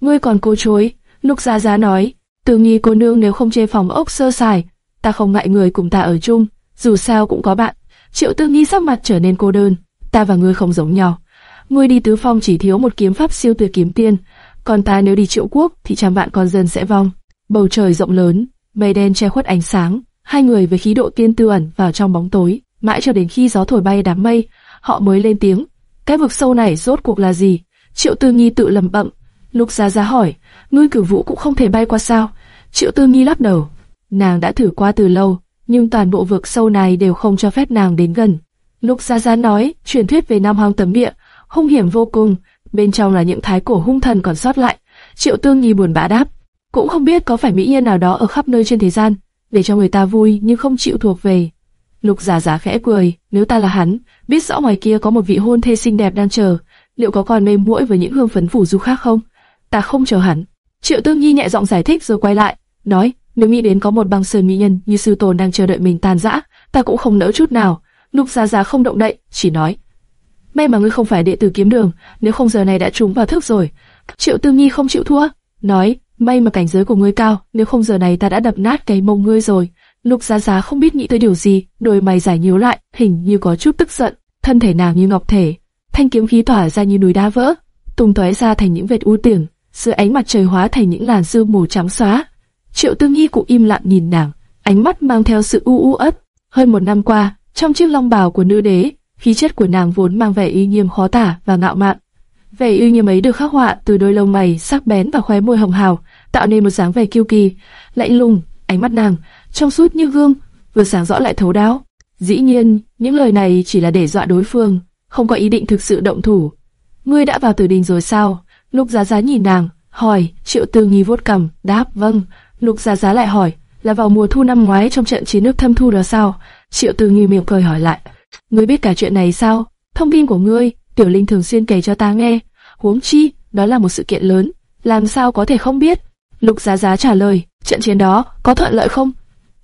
"Ngươi còn cố chối?" Lục Giá Giá nói: tương nghi cô nương nếu không chê phòng ốc sơ sài, ta không ngại người cùng ta ở chung, dù sao cũng có bạn." Triệu tương nghi sắc mặt trở nên cô đơn. "Ta và ngươi không giống nhau. Ngươi đi tứ phong chỉ thiếu một kiếm pháp siêu tuyệt kiếm tiên, còn ta nếu đi triệu quốc thì trăm vạn con dân sẽ vong." Bầu trời rộng lớn, mây đen che khuất ánh sáng, hai người với khí độ tiên tư ẩn vào trong bóng tối, mãi cho đến khi gió thổi bay đám mây, họ mới lên tiếng. Cái vực sâu này rốt cuộc là gì? Triệu Tư nghi tự lầm bậm. Lục Giá Giá hỏi, ngươi cửu vũ cũng không thể bay qua sao? Triệu Tư nghi lắc đầu. Nàng đã thử qua từ lâu, nhưng toàn bộ vực sâu này đều không cho phép nàng đến gần. Lục Giá Giá nói, truyền thuyết về Nam Hoang tấm địa, hung hiểm vô cùng, bên trong là những thái cổ hung thần còn sót lại. Triệu Tư Nhi buồn bã đáp, cũng không biết có phải mỹ nhân nào đó ở khắp nơi trên thế gian, để cho người ta vui nhưng không chịu thuộc về. Lục giả giả khẽ cười, nếu ta là hắn, biết rõ ngoài kia có một vị hôn thê xinh đẹp đang chờ, liệu có còn mê muội với những hương phấn phủ du khác không? Ta không chờ hắn. Triệu Tương Nhi nhẹ giọng giải thích rồi quay lại, nói, nếu nghĩ đến có một băng sơn mỹ nhân như sư tôn đang chờ đợi mình tàn rã, ta cũng không nỡ chút nào. Lục giả giả không động đậy, chỉ nói, may mà ngươi không phải đệ tử kiếm đường, nếu không giờ này đã trúng vào thức rồi. Triệu Tương Nhi không chịu thua, nói, may mà cảnh giới của ngươi cao, nếu không giờ này ta đã đập nát cái mông ngươi rồi. Lục Giá Giá không biết nghĩ tới điều gì, đôi mày giải nhíu lại, hình như có chút tức giận, thân thể nàng như ngọc thể, thanh kiếm khí tỏa ra như núi đá vỡ, tung tóe ra thành những vệt u tiềm, dưới ánh mặt trời hóa thành những làn sương mù trắng xóa. Triệu Tương Nhi cũng im lặng nhìn nàng, ánh mắt mang theo sự u u ất. Hơn một năm qua, trong chiếc long bào của nữ đế, khí chất của nàng vốn mang vẻ uy nghiêm khó tả và ngạo mạn. Vẻ uy nghiêm ấy được khắc họa từ đôi lông mày sắc bén và khóe môi hồng hào, tạo nên một dáng vẻ kiêu kỳ, lạnh lùng. Ánh mắt nàng trong suốt như gương, vừa sáng rõ lại thấu đáo. Dĩ nhiên, những lời này chỉ là để dọa đối phương, không có ý định thực sự động thủ. Ngươi đã vào tử đình rồi sao? Lục Giá Giá nhìn nàng, hỏi. Triệu Tư Nghi vuốt cằm, đáp vâng. Lục Giá Giá lại hỏi, là vào mùa thu năm ngoái trong trận chiến nước thâm thu đó sao? Triệu Tư Nghi mỉm cười hỏi lại, ngươi biết cả chuyện này sao? Thông tin của ngươi, Tiểu Linh thường xuyên kể cho ta nghe. Huống chi, đó là một sự kiện lớn, làm sao có thể không biết? Lục Giá Giá trả lời, trận chiến đó có thuận lợi không?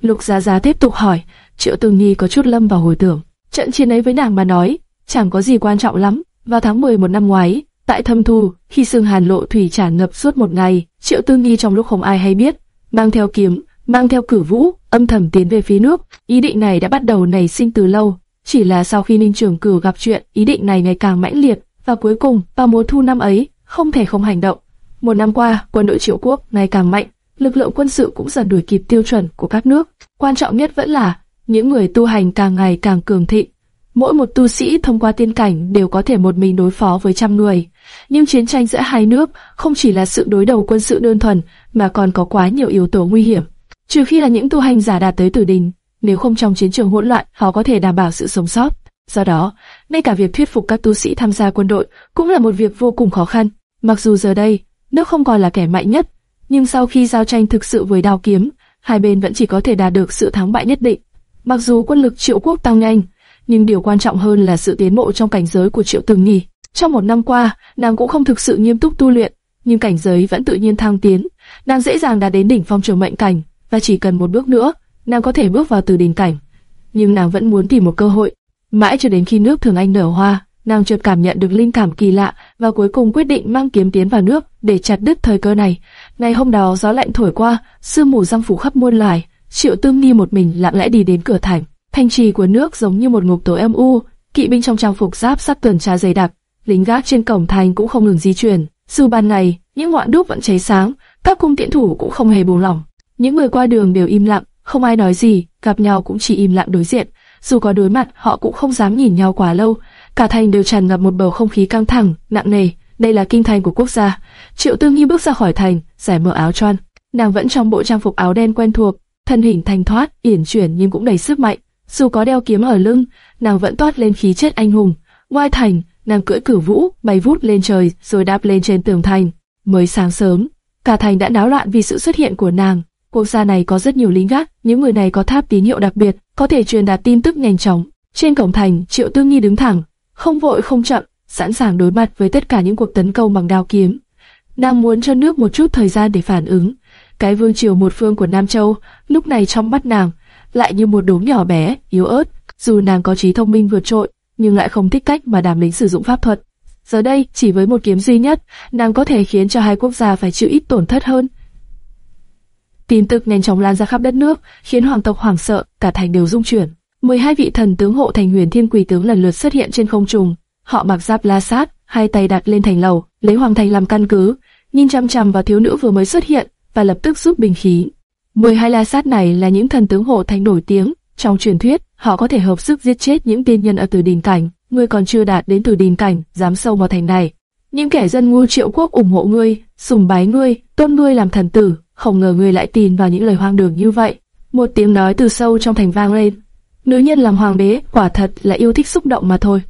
Lục Giá Giá tiếp tục hỏi, Triệu Tường Nhi có chút lâm vào hồi tưởng. Trận chiến ấy với nàng mà nói, chẳng có gì quan trọng lắm. Vào tháng 10 một năm ngoái, tại Thâm Thu, khi sương hàn lộ thủy tràn ngập suốt một ngày, Triệu Tương Nhi trong lúc không ai hay biết, mang theo kiếm, mang theo cử vũ, âm thầm tiến về phía nước. Ý định này đã bắt đầu nảy sinh từ lâu, chỉ là sau khi Ninh Trường Cửu gặp chuyện, ý định này ngày càng mãnh liệt, và cuối cùng, vào mùa thu năm ấy, không thể không hành động. Một năm qua, quân đội Triệu Quốc ngày càng mạnh, lực lượng quân sự cũng dần đuổi kịp tiêu chuẩn của các nước. Quan trọng nhất vẫn là những người tu hành càng ngày càng cường thịnh. Mỗi một tu sĩ thông qua tiên cảnh đều có thể một mình đối phó với trăm người. Nhưng chiến tranh giữa hai nước không chỉ là sự đối đầu quân sự đơn thuần, mà còn có quá nhiều yếu tố nguy hiểm. Trừ khi là những tu hành giả đạt tới tử đình, nếu không trong chiến trường hỗn loạn, họ có thể đảm bảo sự sống sót. Do đó, ngay cả việc thuyết phục các tu sĩ tham gia quân đội cũng là một việc vô cùng khó khăn. Mặc dù giờ đây, nước không còn là kẻ mạnh nhất, nhưng sau khi giao tranh thực sự với đao kiếm, hai bên vẫn chỉ có thể đạt được sự thắng bại nhất định. Mặc dù quân lực triệu quốc tăng nhanh, nhưng điều quan trọng hơn là sự tiến bộ trong cảnh giới của triệu từng nghỉ. Trong một năm qua, nàng cũng không thực sự nghiêm túc tu luyện, nhưng cảnh giới vẫn tự nhiên thăng tiến. Nàng dễ dàng đạt đến đỉnh phong trường mệnh cảnh, và chỉ cần một bước nữa, nàng có thể bước vào từ đình cảnh. Nhưng nàng vẫn muốn tìm một cơ hội. Mãi cho đến khi nước thường anh nở hoa, nàng chợt cảm nhận được linh cảm kỳ lạ và cuối cùng quyết định mang kiếm tiến vào nước để chặt đứt thời cơ này. Ngày hôm đó gió lạnh thổi qua, sương mù răng phủ khắp muôn loài. Triệu Tương Nhi một mình lặng lẽ đi đến cửa thành. Thành trì của nước giống như một ngục tối âm u, kỵ binh trong trang phục giáp sắt tuần tra dày đặc, lính gác trên cổng thành cũng không ngừng di chuyển. Dù ban ngày, những ngọn đuốc vẫn cháy sáng, các cung tiễn thủ cũng không hề buông lỏng. Những người qua đường đều im lặng, không ai nói gì, gặp nhau cũng chỉ im lặng đối diện. Dù có đối mặt, họ cũng không dám nhìn nhau quá lâu. Cả thành đều tràn ngập một bầu không khí căng thẳng, nặng nề. Đây là kinh thành của quốc gia. Triệu tư nghi bước ra khỏi thành, giải mở áo choàng. Nàng vẫn trong bộ trang phục áo đen quen thuộc, thân hình thanh thoát, yển chuyển nhưng cũng đầy sức mạnh. Dù có đeo kiếm ở lưng, nàng vẫn toát lên khí chất anh hùng. Ngoài thành, nàng cưỡi cửu vũ, bay vút lên trời, rồi đáp lên trên tường thành. Mới sáng sớm, cả thành đã náo loạn vì sự xuất hiện của nàng. Quốc gia này có rất nhiều lính gác, những người này có tháp tín hiệu đặc biệt, có thể truyền đạt tin tức nhanh chóng. Trên cổng thành, Triệu Tương nghi đứng thẳng, không vội không chậm, sẵn sàng đối mặt với tất cả những cuộc tấn công bằng đao kiếm. Nàng muốn cho nước một chút thời gian để phản ứng. Cái vương triều một phương của Nam Châu, lúc này trong mắt nàng, lại như một đốm nhỏ bé, yếu ớt. Dù nàng có trí thông minh vượt trội, nhưng lại không thích cách mà đàm lính sử dụng pháp thuật. Giờ đây, chỉ với một kiếm duy nhất, nàng có thể khiến cho hai quốc gia phải chịu ít tổn thất hơn. Tin tức nhanh chóng lan ra khắp đất nước, khiến hoàng tộc hoảng sợ, cả thành đều rung chuyển. 12 vị thần tướng hộ thành huyền thiên quỷ tướng lần lượt xuất hiện trên không trung. Họ mặc giáp la sát, hai tay đặt lên thành lầu, lấy hoàng thành làm căn cứ, nhìn chăm chăm vào thiếu nữ vừa mới xuất hiện và lập tức giúp bình khí. 12 la sát này là những thần tướng hộ thành nổi tiếng, trong truyền thuyết, họ có thể hợp sức giết chết những tiên nhân ở Tử Đình cảnh, ngươi còn chưa đạt đến Tử Đình cảnh, dám sâu vào thành này. Những kẻ dân ngu triệu quốc ủng hộ ngươi, sùng bái ngươi, tôn ngươi làm thần tử, không ngờ ngươi lại tin vào những lời hoang đường như vậy. Một tiếng nói từ sâu trong thành vang lên. Nữ nhân làm hoàng đế, quả thật là yêu thích xúc động mà thôi.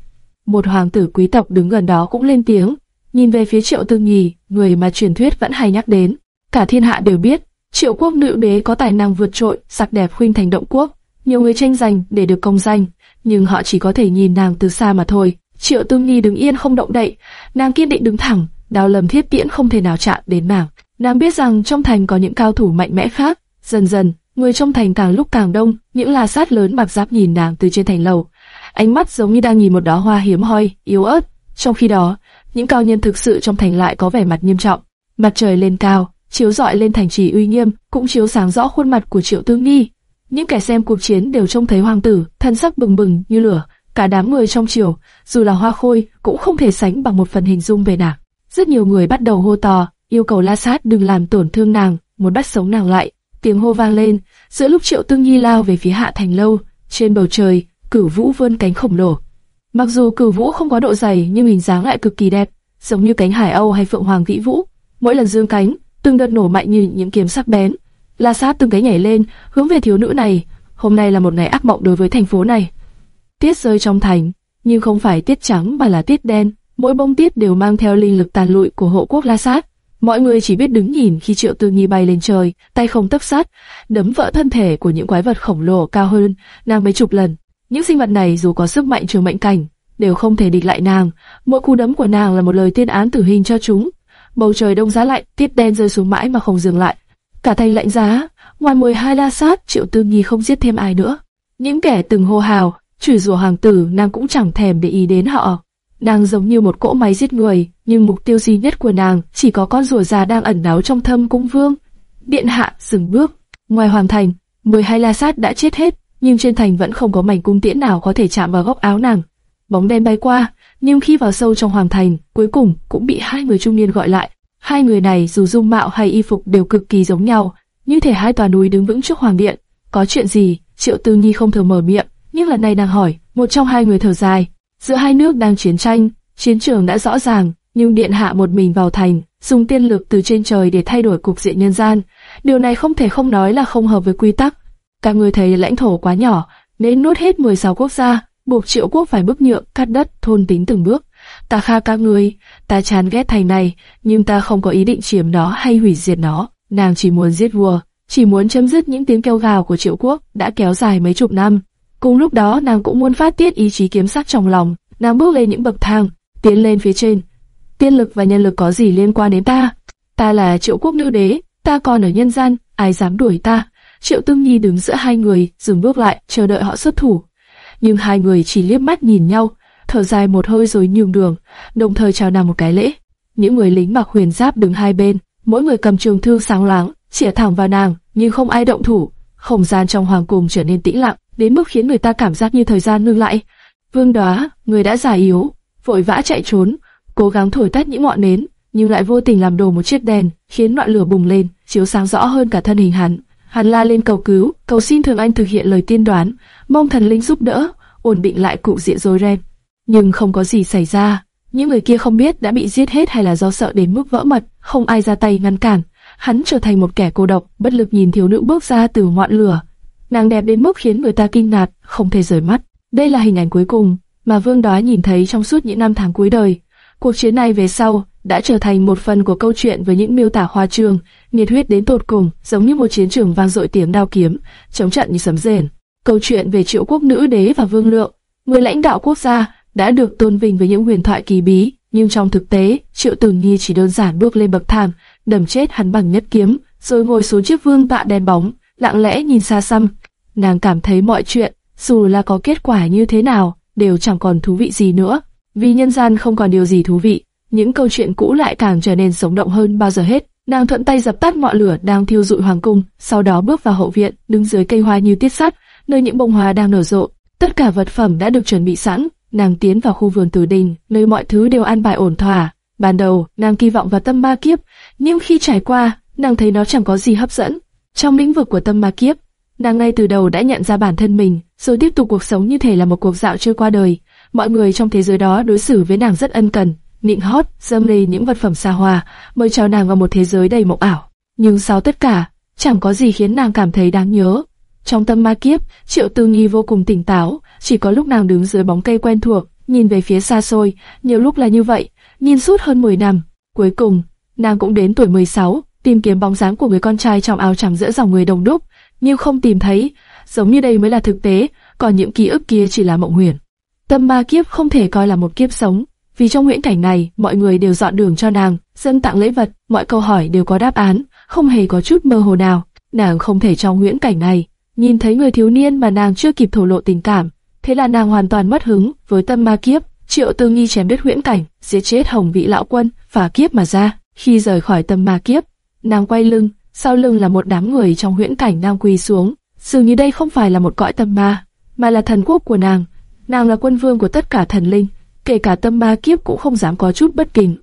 Một hoàng tử quý tộc đứng gần đó cũng lên tiếng, nhìn về phía Triệu Tư Nhì, người mà truyền thuyết vẫn hay nhắc đến. Cả thiên hạ đều biết, Triệu quốc nữ đế có tài năng vượt trội, sắc đẹp khuynh thành động quốc, nhiều người tranh giành để được công danh, nhưng họ chỉ có thể nhìn nàng từ xa mà thôi. Triệu tương nhì đứng yên không động đậy, nàng kiên định đứng thẳng, đao lầm thiết tiễn không thể nào chạm đến nàng. Nàng biết rằng trong thành có những cao thủ mạnh mẽ khác. Dần dần, người trong thành càng lúc càng đông, những là sát lớn mặc giáp nhìn nàng từ trên thành lầu, ánh mắt giống như đang nhìn một đóa hoa hiếm hoi, yếu ớt. Trong khi đó, những cao nhân thực sự trong thành lại có vẻ mặt nghiêm trọng. Mặt trời lên cao, chiếu rọi lên thành trì uy nghiêm, cũng chiếu sáng rõ khuôn mặt của Triệu Tư Nghi. Những kẻ xem cuộc chiến đều trông thấy hoàng tử, thân sắc bừng bừng như lửa. Cả đám người trong triều, dù là hoa khôi, cũng không thể sánh bằng một phần hình dung về nàng. Rất nhiều người bắt đầu hô to, yêu cầu La Sát đừng làm tổn thương nàng, muốn bắt sống nàng lại. Tiếng hô vang lên, giữa lúc Triệu Tương Nhi lao về phía hạ thành lâu, trên bầu trời, Cửu Vũ vươn cánh khổng lồ. Mặc dù Cửu Vũ không có độ dày nhưng hình dáng lại cực kỳ đẹp, giống như cánh hải âu hay phượng hoàng vĩ vũ. Mỗi lần dương cánh, từng đợt nổ mạnh như những kiếm sắc bén. La Sát từng cái nhảy lên, hướng về thiếu nữ này. Hôm nay là một ngày ác mộng đối với thành phố này. Tiết rơi trong thành, nhưng không phải tiết trắng mà là tiết đen. Mỗi bông tiết đều mang theo linh lực tàn lụi của hộ quốc La Sát. Mọi người chỉ biết đứng nhìn khi Triệu Tư Nhi bay lên trời, tay không tấp sát, đấm vỡ thân thể của những quái vật khổng lồ cao hơn nàng mấy chục lần. Những sinh vật này dù có sức mạnh trường mệnh cảnh, đều không thể địch lại nàng. Mỗi cú đấm của nàng là một lời tiên án tử hình cho chúng. Bầu trời đông giá lạnh, tiết đen rơi xuống mãi mà không dừng lại. Cả thành lạnh giá, ngoài mười hai la sát, Triệu Tư Nhi không giết thêm ai nữa. Những kẻ từng hô hào, chửi rủa hoàng tử, nàng cũng chẳng thèm để ý đến họ. Nàng giống như một cỗ máy giết người, nhưng mục tiêu duy nhất của nàng chỉ có con rùa già đang ẩn náu trong thâm cung vương. Điện hạ dừng bước. Ngoài hoàng thành, 12 la sát đã chết hết, nhưng trên thành vẫn không có mảnh cung tiễn nào có thể chạm vào góc áo nàng. Bóng đen bay qua, nhưng khi vào sâu trong hoàng thành, cuối cùng cũng bị hai người trung niên gọi lại. Hai người này dù dung mạo hay y phục đều cực kỳ giống nhau, như thể hai tòa núi đứng vững trước hoàng điện. Có chuyện gì? Triệu Tư Nhi không thừa mở miệng, nhưng lần này nàng hỏi, một trong hai người thở dài. Giữa hai nước đang chiến tranh, chiến trường đã rõ ràng, nhưng điện hạ một mình vào thành, dùng tiên lực từ trên trời để thay đổi cục diện nhân gian. Điều này không thể không nói là không hợp với quy tắc. Các người thấy lãnh thổ quá nhỏ, nên nuốt hết 16 quốc gia, buộc triệu quốc phải bước nhượng, cắt đất, thôn tính từng bước. Ta kha các người, ta chán ghét thành này, nhưng ta không có ý định chiếm nó hay hủy diệt nó. Nàng chỉ muốn giết vua, chỉ muốn chấm dứt những tiếng kêu gào của triệu quốc đã kéo dài mấy chục năm. Cùng lúc đó nàng cũng muốn phát tiết ý chí kiếm sắc trong lòng, nàng bước lên những bậc thang, tiến lên phía trên. Tiên lực và nhân lực có gì liên quan đến ta? Ta là triệu quốc nữ đế, ta còn ở nhân gian, ai dám đuổi ta? Triệu Tương Nhi đứng giữa hai người, dừng bước lại, chờ đợi họ xuất thủ. Nhưng hai người chỉ liếc mắt nhìn nhau, thở dài một hơi rồi nhường đường, đồng thời chào nàng một cái lễ. Những người lính mặc huyền giáp đứng hai bên, mỗi người cầm trường thương sáng láng, chĩa thẳng vào nàng, nhưng không ai động thủ. Không gian trong hoàng cung trở nên tĩnh lặng, đến mức khiến người ta cảm giác như thời gian ngưng lại. Vương Đóa, người đã già yếu, vội vã chạy trốn, cố gắng thổi tắt những ngọn nến, nhưng lại vô tình làm đổ một chiếc đèn, khiến ngọn lửa bùng lên, chiếu sáng rõ hơn cả thân hình hắn. Hắn la lên cầu cứu, cầu xin Thường Anh thực hiện lời tiên đoán, mong thần linh giúp đỡ, ổn định lại cụ diện rối ren. Nhưng không có gì xảy ra, những người kia không biết đã bị giết hết hay là do sợ đến mức vỡ mật, không ai ra tay ngăn cản. Hắn trở thành một kẻ cô độc, bất lực nhìn thiếu nữ bước ra từ ngọn lửa. Nàng đẹp đến mức khiến người ta kinh ngạc, không thể rời mắt. Đây là hình ảnh cuối cùng mà Vương Đóa nhìn thấy trong suốt những năm tháng cuối đời. Cuộc chiến này về sau đã trở thành một phần của câu chuyện với những miêu tả hoa trương, nhiệt huyết đến tột cùng, giống như một chiến trường vang dội tiếng đao kiếm, chống trận như sấm rền. Câu chuyện về triệu quốc nữ đế và vương lượng, người lãnh đạo quốc gia, đã được tôn vinh với những huyền thoại kỳ bí, nhưng trong thực tế, triệu tử nhi chỉ đơn giản bước lên bậc thang, đầm chết hắn bằng nhất kiếm, rồi ngồi xuống chiếc vương tạ đen bóng, lặng lẽ nhìn xa xăm. Nàng cảm thấy mọi chuyện, dù là có kết quả như thế nào, đều chẳng còn thú vị gì nữa. Vì nhân gian không còn điều gì thú vị, những câu chuyện cũ lại càng trở nên sống động hơn bao giờ hết. Nàng thuận tay dập tắt ngọn lửa đang thiêu rụi hoàng cung, sau đó bước vào hậu viện, đứng dưới cây hoa như tiết sắt, nơi những bông hoa đang nở rộ. Tất cả vật phẩm đã được chuẩn bị sẵn, nàng tiến vào khu vườn tử đình, nơi mọi thứ đều an bài ổn thỏa. Ban đầu, nàng kỳ vọng vào tâm ma kiếp, nhưng khi trải qua, nàng thấy nó chẳng có gì hấp dẫn. Trong lĩnh vực của tâm ma kiếp, nàng ngay từ đầu đã nhận ra bản thân mình, rồi tiếp tục cuộc sống như thể là một cuộc dạo chơi qua đời. Mọi người trong thế giới đó đối xử với nàng rất ân cần, nịnh hót, dâng đầy những vật phẩm xa hoa, mời chào nàng vào một thế giới đầy mộng ảo. Nhưng sau tất cả, chẳng có gì khiến nàng cảm thấy đáng nhớ. Trong tâm ma kiếp, Triệu Tư Nghi vô cùng tỉnh táo, chỉ có lúc nàng đứng dưới bóng cây quen thuộc, nhìn về phía xa xôi, nhiều lúc là như vậy, nhìn suốt hơn 10 năm. Cuối cùng, nàng cũng đến tuổi 16, tìm kiếm bóng dáng của người con trai trong áo trắng giữa dòng người đông đúc, nhưng không tìm thấy, giống như đây mới là thực tế, còn những ký ức kia chỉ là mộng huyền. Tâm ma kiếp không thể coi là một kiếp sống, vì trong huyễn cảnh này, mọi người đều dọn đường cho nàng, dâng tặng lễ vật, mọi câu hỏi đều có đáp án, không hề có chút mơ hồ nào. Nàng không thể trong huyễn cảnh này, nhìn thấy người thiếu niên mà nàng chưa kịp thổ lộ tình cảm, thế là nàng hoàn toàn mất hứng với tâm ma kiếp. Triệu Tư Nghi chém đứt huyễn cảnh, giết chết Hồng Vị lão quân, phá kiếp mà ra. Khi rời khỏi tâm ma kiếp, nàng quay lưng, sau lưng là một đám người trong huyễn cảnh đang quỳ xuống. Dường như đây không phải là một cõi tâm ma, mà là thần quốc của nàng. Nàng là quân vương của tất cả thần linh, kể cả tâm ma kiếp cũng không dám có chút bất kính.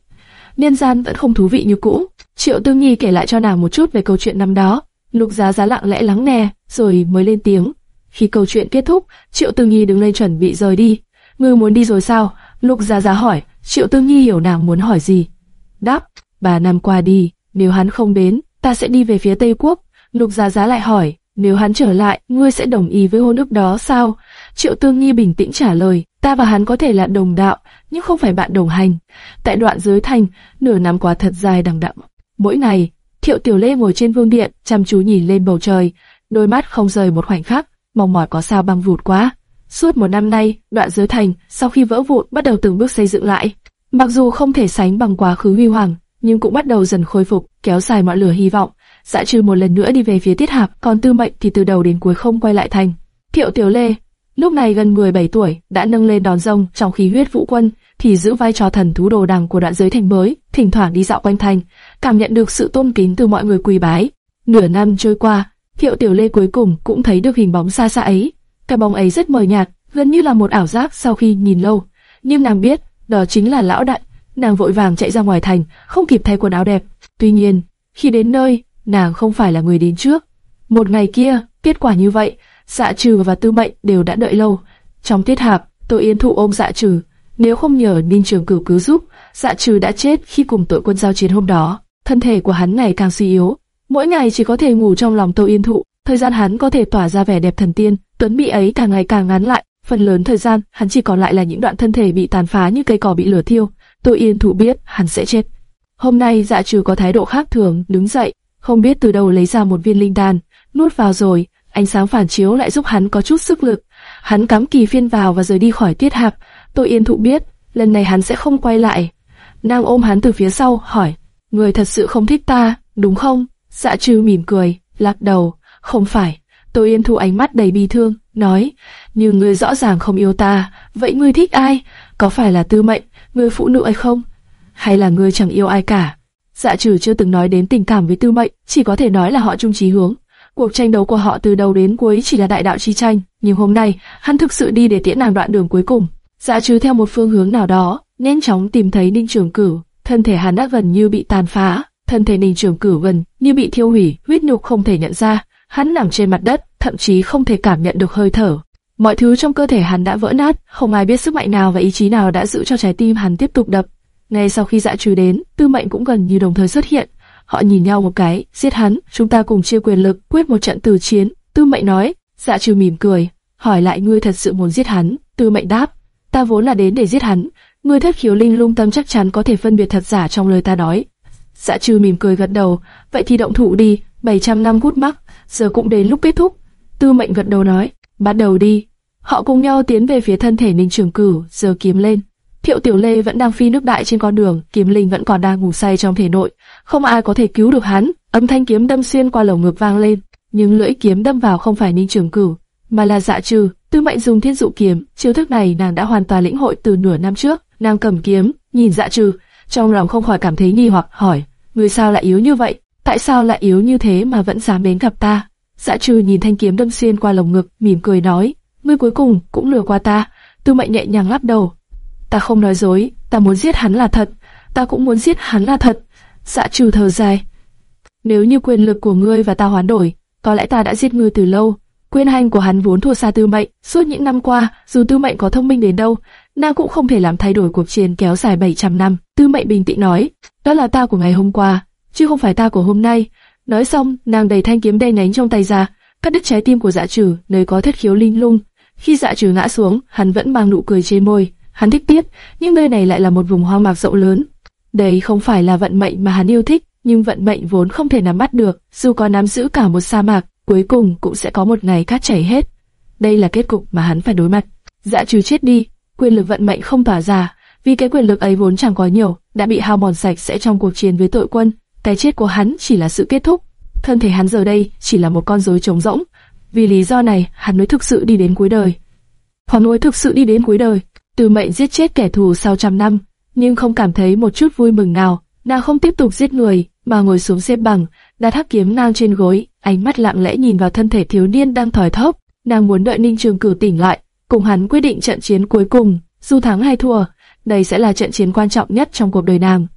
Nhân gian vẫn không thú vị như cũ. Triệu Tương Nhi kể lại cho nàng một chút về câu chuyện năm đó. Lục Giá Giá lặng lẽ lắng nghe, rồi mới lên tiếng. Khi câu chuyện kết thúc, Triệu Tương Nhi đứng lên chuẩn bị rời đi. Ngươi muốn đi rồi sao? Lục Giá Giá hỏi. Triệu Tương Nhi hiểu nàng muốn hỏi gì. Đáp, bà năm qua đi, nếu hắn không đến, ta sẽ đi về phía Tây Quốc. Lục Giá Giá lại hỏi, nếu hắn trở lại, ngươi sẽ đồng ý với hôn ước đó sao? Triệu Tương Nhi bình tĩnh trả lời, ta và hắn có thể là đồng đạo, nhưng không phải bạn đồng hành. Tại đoạn dưới thành, nửa năm qua thật dài đằng đẵng. Mỗi ngày, Thiệu Tiểu Lê ngồi trên vương điện, chăm chú nhìn lên bầu trời, đôi mắt không rời một khoảnh khắc, mong mỏi có sao băng vụt quá. Suốt một năm nay, đoạn giới thành, sau khi vỡ vụn bắt đầu từng bước xây dựng lại. Mặc dù không thể sánh bằng quá khứ huy hoàng, nhưng cũng bắt đầu dần khôi phục, kéo dài mọi lửa hy vọng. Dạ trừ một lần nữa đi về phía tiết hạp, còn tư mệnh thì từ đầu đến cuối không quay lại thành. Thiệu Tiểu Lê, lúc này gần 17 tuổi, đã nâng lên đòn rông trong khí huyết vũ quân, thì giữ vai trò thần thú đồ đằng của đoạn giới thành mới, thỉnh thoảng đi dạo quanh thành, cảm nhận được sự tôn kính từ mọi người quỳ bái. Nửa năm trôi qua, Thiệu Tiểu Lê cuối cùng cũng thấy được hình bóng xa xa ấy. Cái bóng ấy rất mờ nhạt, gần như là một ảo giác sau khi nhìn lâu. Nhưng nàng biết, đó chính là lão đại. Nàng vội vàng chạy ra ngoài thành, không kịp thay quần áo đẹp. Tuy nhiên, khi đến nơi, nàng không phải là người đến trước. Một ngày kia, kết quả như vậy, Dạ Trừ và Tư Mệnh đều đã đợi lâu. Trong tiết hạp, Tô Yên Thụ ôm Dạ Trừ, nếu không nhờ Ninh Trường Cửu cứu giúp, Dạ Trừ đã chết khi cùng tội quân giao chiến hôm đó. Thân thể của hắn ngày càng suy yếu, mỗi ngày chỉ có thể ngủ trong lòng Tô Yên Thụ. Thời gian hắn có thể tỏa ra vẻ đẹp thần tiên, tuấn mỹ ấy càng ngày càng ngắn lại. Phần lớn thời gian, hắn chỉ còn lại là những đoạn thân thể bị tàn phá như cây cỏ bị lửa thiêu. Tô Yên Thụ biết hắn sẽ chết. Hôm nay Dạ Trừ có thái độ khác thường, đứng dậy, không biết từ đâu lấy ra một viên linh đan, nuốt vào rồi, ánh sáng phản chiếu lại giúp hắn có chút sức lực. Hắn cắm kỳ phiên vào và rời đi khỏi tiết hạp. Tô Yên Thụ biết, lần này hắn sẽ không quay lại. Nàng ôm hắn từ phía sau, hỏi, người thật sự không thích ta, đúng không? Dạ trừ mỉm cười, lắc đầu, không phải. Tô Yên thu ánh mắt đầy bi thương, nói, như người rõ ràng không yêu ta, vậy ngươi thích ai? Có phải là tư mệnh, người phụ nữ hay không? Hay là ngươi chẳng yêu ai cả? Dạ trừ chưa từng nói đến tình cảm với tư mệnh, chỉ có thể nói là họ chung chí hướng. Cuộc tranh đấu của họ từ đầu đến cuối chỉ là đại đạo chi tranh, nhưng hôm nay, hắn thực sự đi để tiễn nàng đoạn đường cuối cùng. Dạ trừ theo một phương hướng nào đó, nhanh chóng tìm thấy Ninh Trường Cửu, thân thể hắn đã gần như bị tàn phá, thân thể Ninh Trường Cửu gần như bị thiêu hủy, huyết nhục không thể nhận ra, hắn nằm trên mặt đất, thậm chí không thể cảm nhận được hơi thở. Mọi thứ trong cơ thể hắn đã vỡ nát, không ai biết sức mạnh nào và ý chí nào đã giữ cho trái tim hắn tiếp tục đập. Ngay sau khi dạ trừ đến, tư mệnh cũng gần như đồng thời xuất hiện. Họ nhìn nhau một cái, giết hắn, chúng ta cùng chia quyền lực, quyết một trận tử chiến. Tư mệnh nói, dạ trừ mỉm cười, hỏi lại ngươi thật sự muốn giết hắn. Tư mệnh đáp, ta vốn là đến để giết hắn. Ngươi thất khiếu linh lung tâm chắc chắn có thể phân biệt thật giả trong lời ta nói. Dạ trừ mỉm cười gật đầu, vậy thì động thủ đi, 700 năm gút mắc, giờ cũng đến lúc kết thúc. Tư mệnh gật đầu nói, bắt đầu đi. Họ cùng nhau tiến về phía thân thể Ninh Trường Cửu, giờ kiếm lên. Thiệu Tiểu Lê vẫn đang phi nước đại trên con đường, kiếm linh vẫn còn đang ngủ say trong thể nội, không ai có thể cứu được hắn. Âm thanh kiếm đâm xuyên qua lồng ngực vang lên, nhưng lưỡi kiếm đâm vào không phải Ninh Trường Cửu, mà là Dạ Trừ. Tư Mệnh dùng Thiên Dụ kiếm, chiêu thức này nàng đã hoàn toàn lĩnh hội từ nửa năm trước. Nàng cầm kiếm, nhìn Dạ Trừ, trong lòng không khỏi cảm thấy nghi hoặc, hỏi: người sao lại yếu như vậy? Tại sao lại yếu như thế mà vẫn dám đến gặp ta?" Dạ Trừ nhìn thanh kiếm đâm xuyên qua lồng ngực, mỉm cười nói: "Ngươi cuối cùng cũng lừa qua ta." Tư Mệnh nhẹ nhàng lắc đầu, ta không nói dối, ta muốn giết hắn là thật, ta cũng muốn giết hắn là thật. Dạ trừ thở dài. Nếu như quyền lực của ngươi và ta hoán đổi, có lẽ ta đã giết ngươi từ lâu. Quyền hành của hắn vốn thua xa tư mệnh, suốt những năm qua, dù tư mệnh có thông minh đến đâu, nàng cũng không thể làm thay đổi cuộc chiến kéo dài 700 năm. Tư mệnh bình tĩnh nói, đó là ta của ngày hôm qua, chứ không phải ta của hôm nay. Nói xong, nàng đẩy thanh kiếm đen nhánh trong tay ra, cắt đứt trái tim của dạ trừ, nơi có thất khiếu linh lung. Khi dạ trừ ngã xuống, hắn vẫn mang nụ cười trên môi, Hắn thích tiếp, nhưng nơi này lại là một vùng hoang mạc rộng lớn. Đây không phải là vận mệnh mà hắn yêu thích, nhưng vận mệnh vốn không thể nắm bắt được, dù có nắm giữ cả một sa mạc, cuối cùng cũng sẽ có một ngày cát chảy hết. Đây là kết cục mà hắn phải đối mặt. Dạ trừ chết đi, quyền lực vận mệnh không tỏa ra, vì cái quyền lực ấy vốn chẳng có nhiều, đã bị hao mòn sạch sẽ trong cuộc chiến với tội quân. Cái chết của hắn chỉ là sự kết thúc, thân thể hắn giờ đây chỉ là một con rối trống rỗng. Vì lý do này, hắn mới thực sự đi đến cuối đời. Hắn mới thực sự đi đến cuối đời. Từ mệnh giết chết kẻ thù sau trăm năm, nhưng không cảm thấy một chút vui mừng nào. Nàng không tiếp tục giết người, mà ngồi xuống xếp bằng, đặt hắc kiếm nang trên gối, ánh mắt lặng lẽ nhìn vào thân thể thiếu niên đang thòi thóp. Nàng muốn đợi Ninh Trường Cửu tỉnh lại, cùng hắn quyết định trận chiến cuối cùng, dù thắng hay thua, đây sẽ là trận chiến quan trọng nhất trong cuộc đời nàng.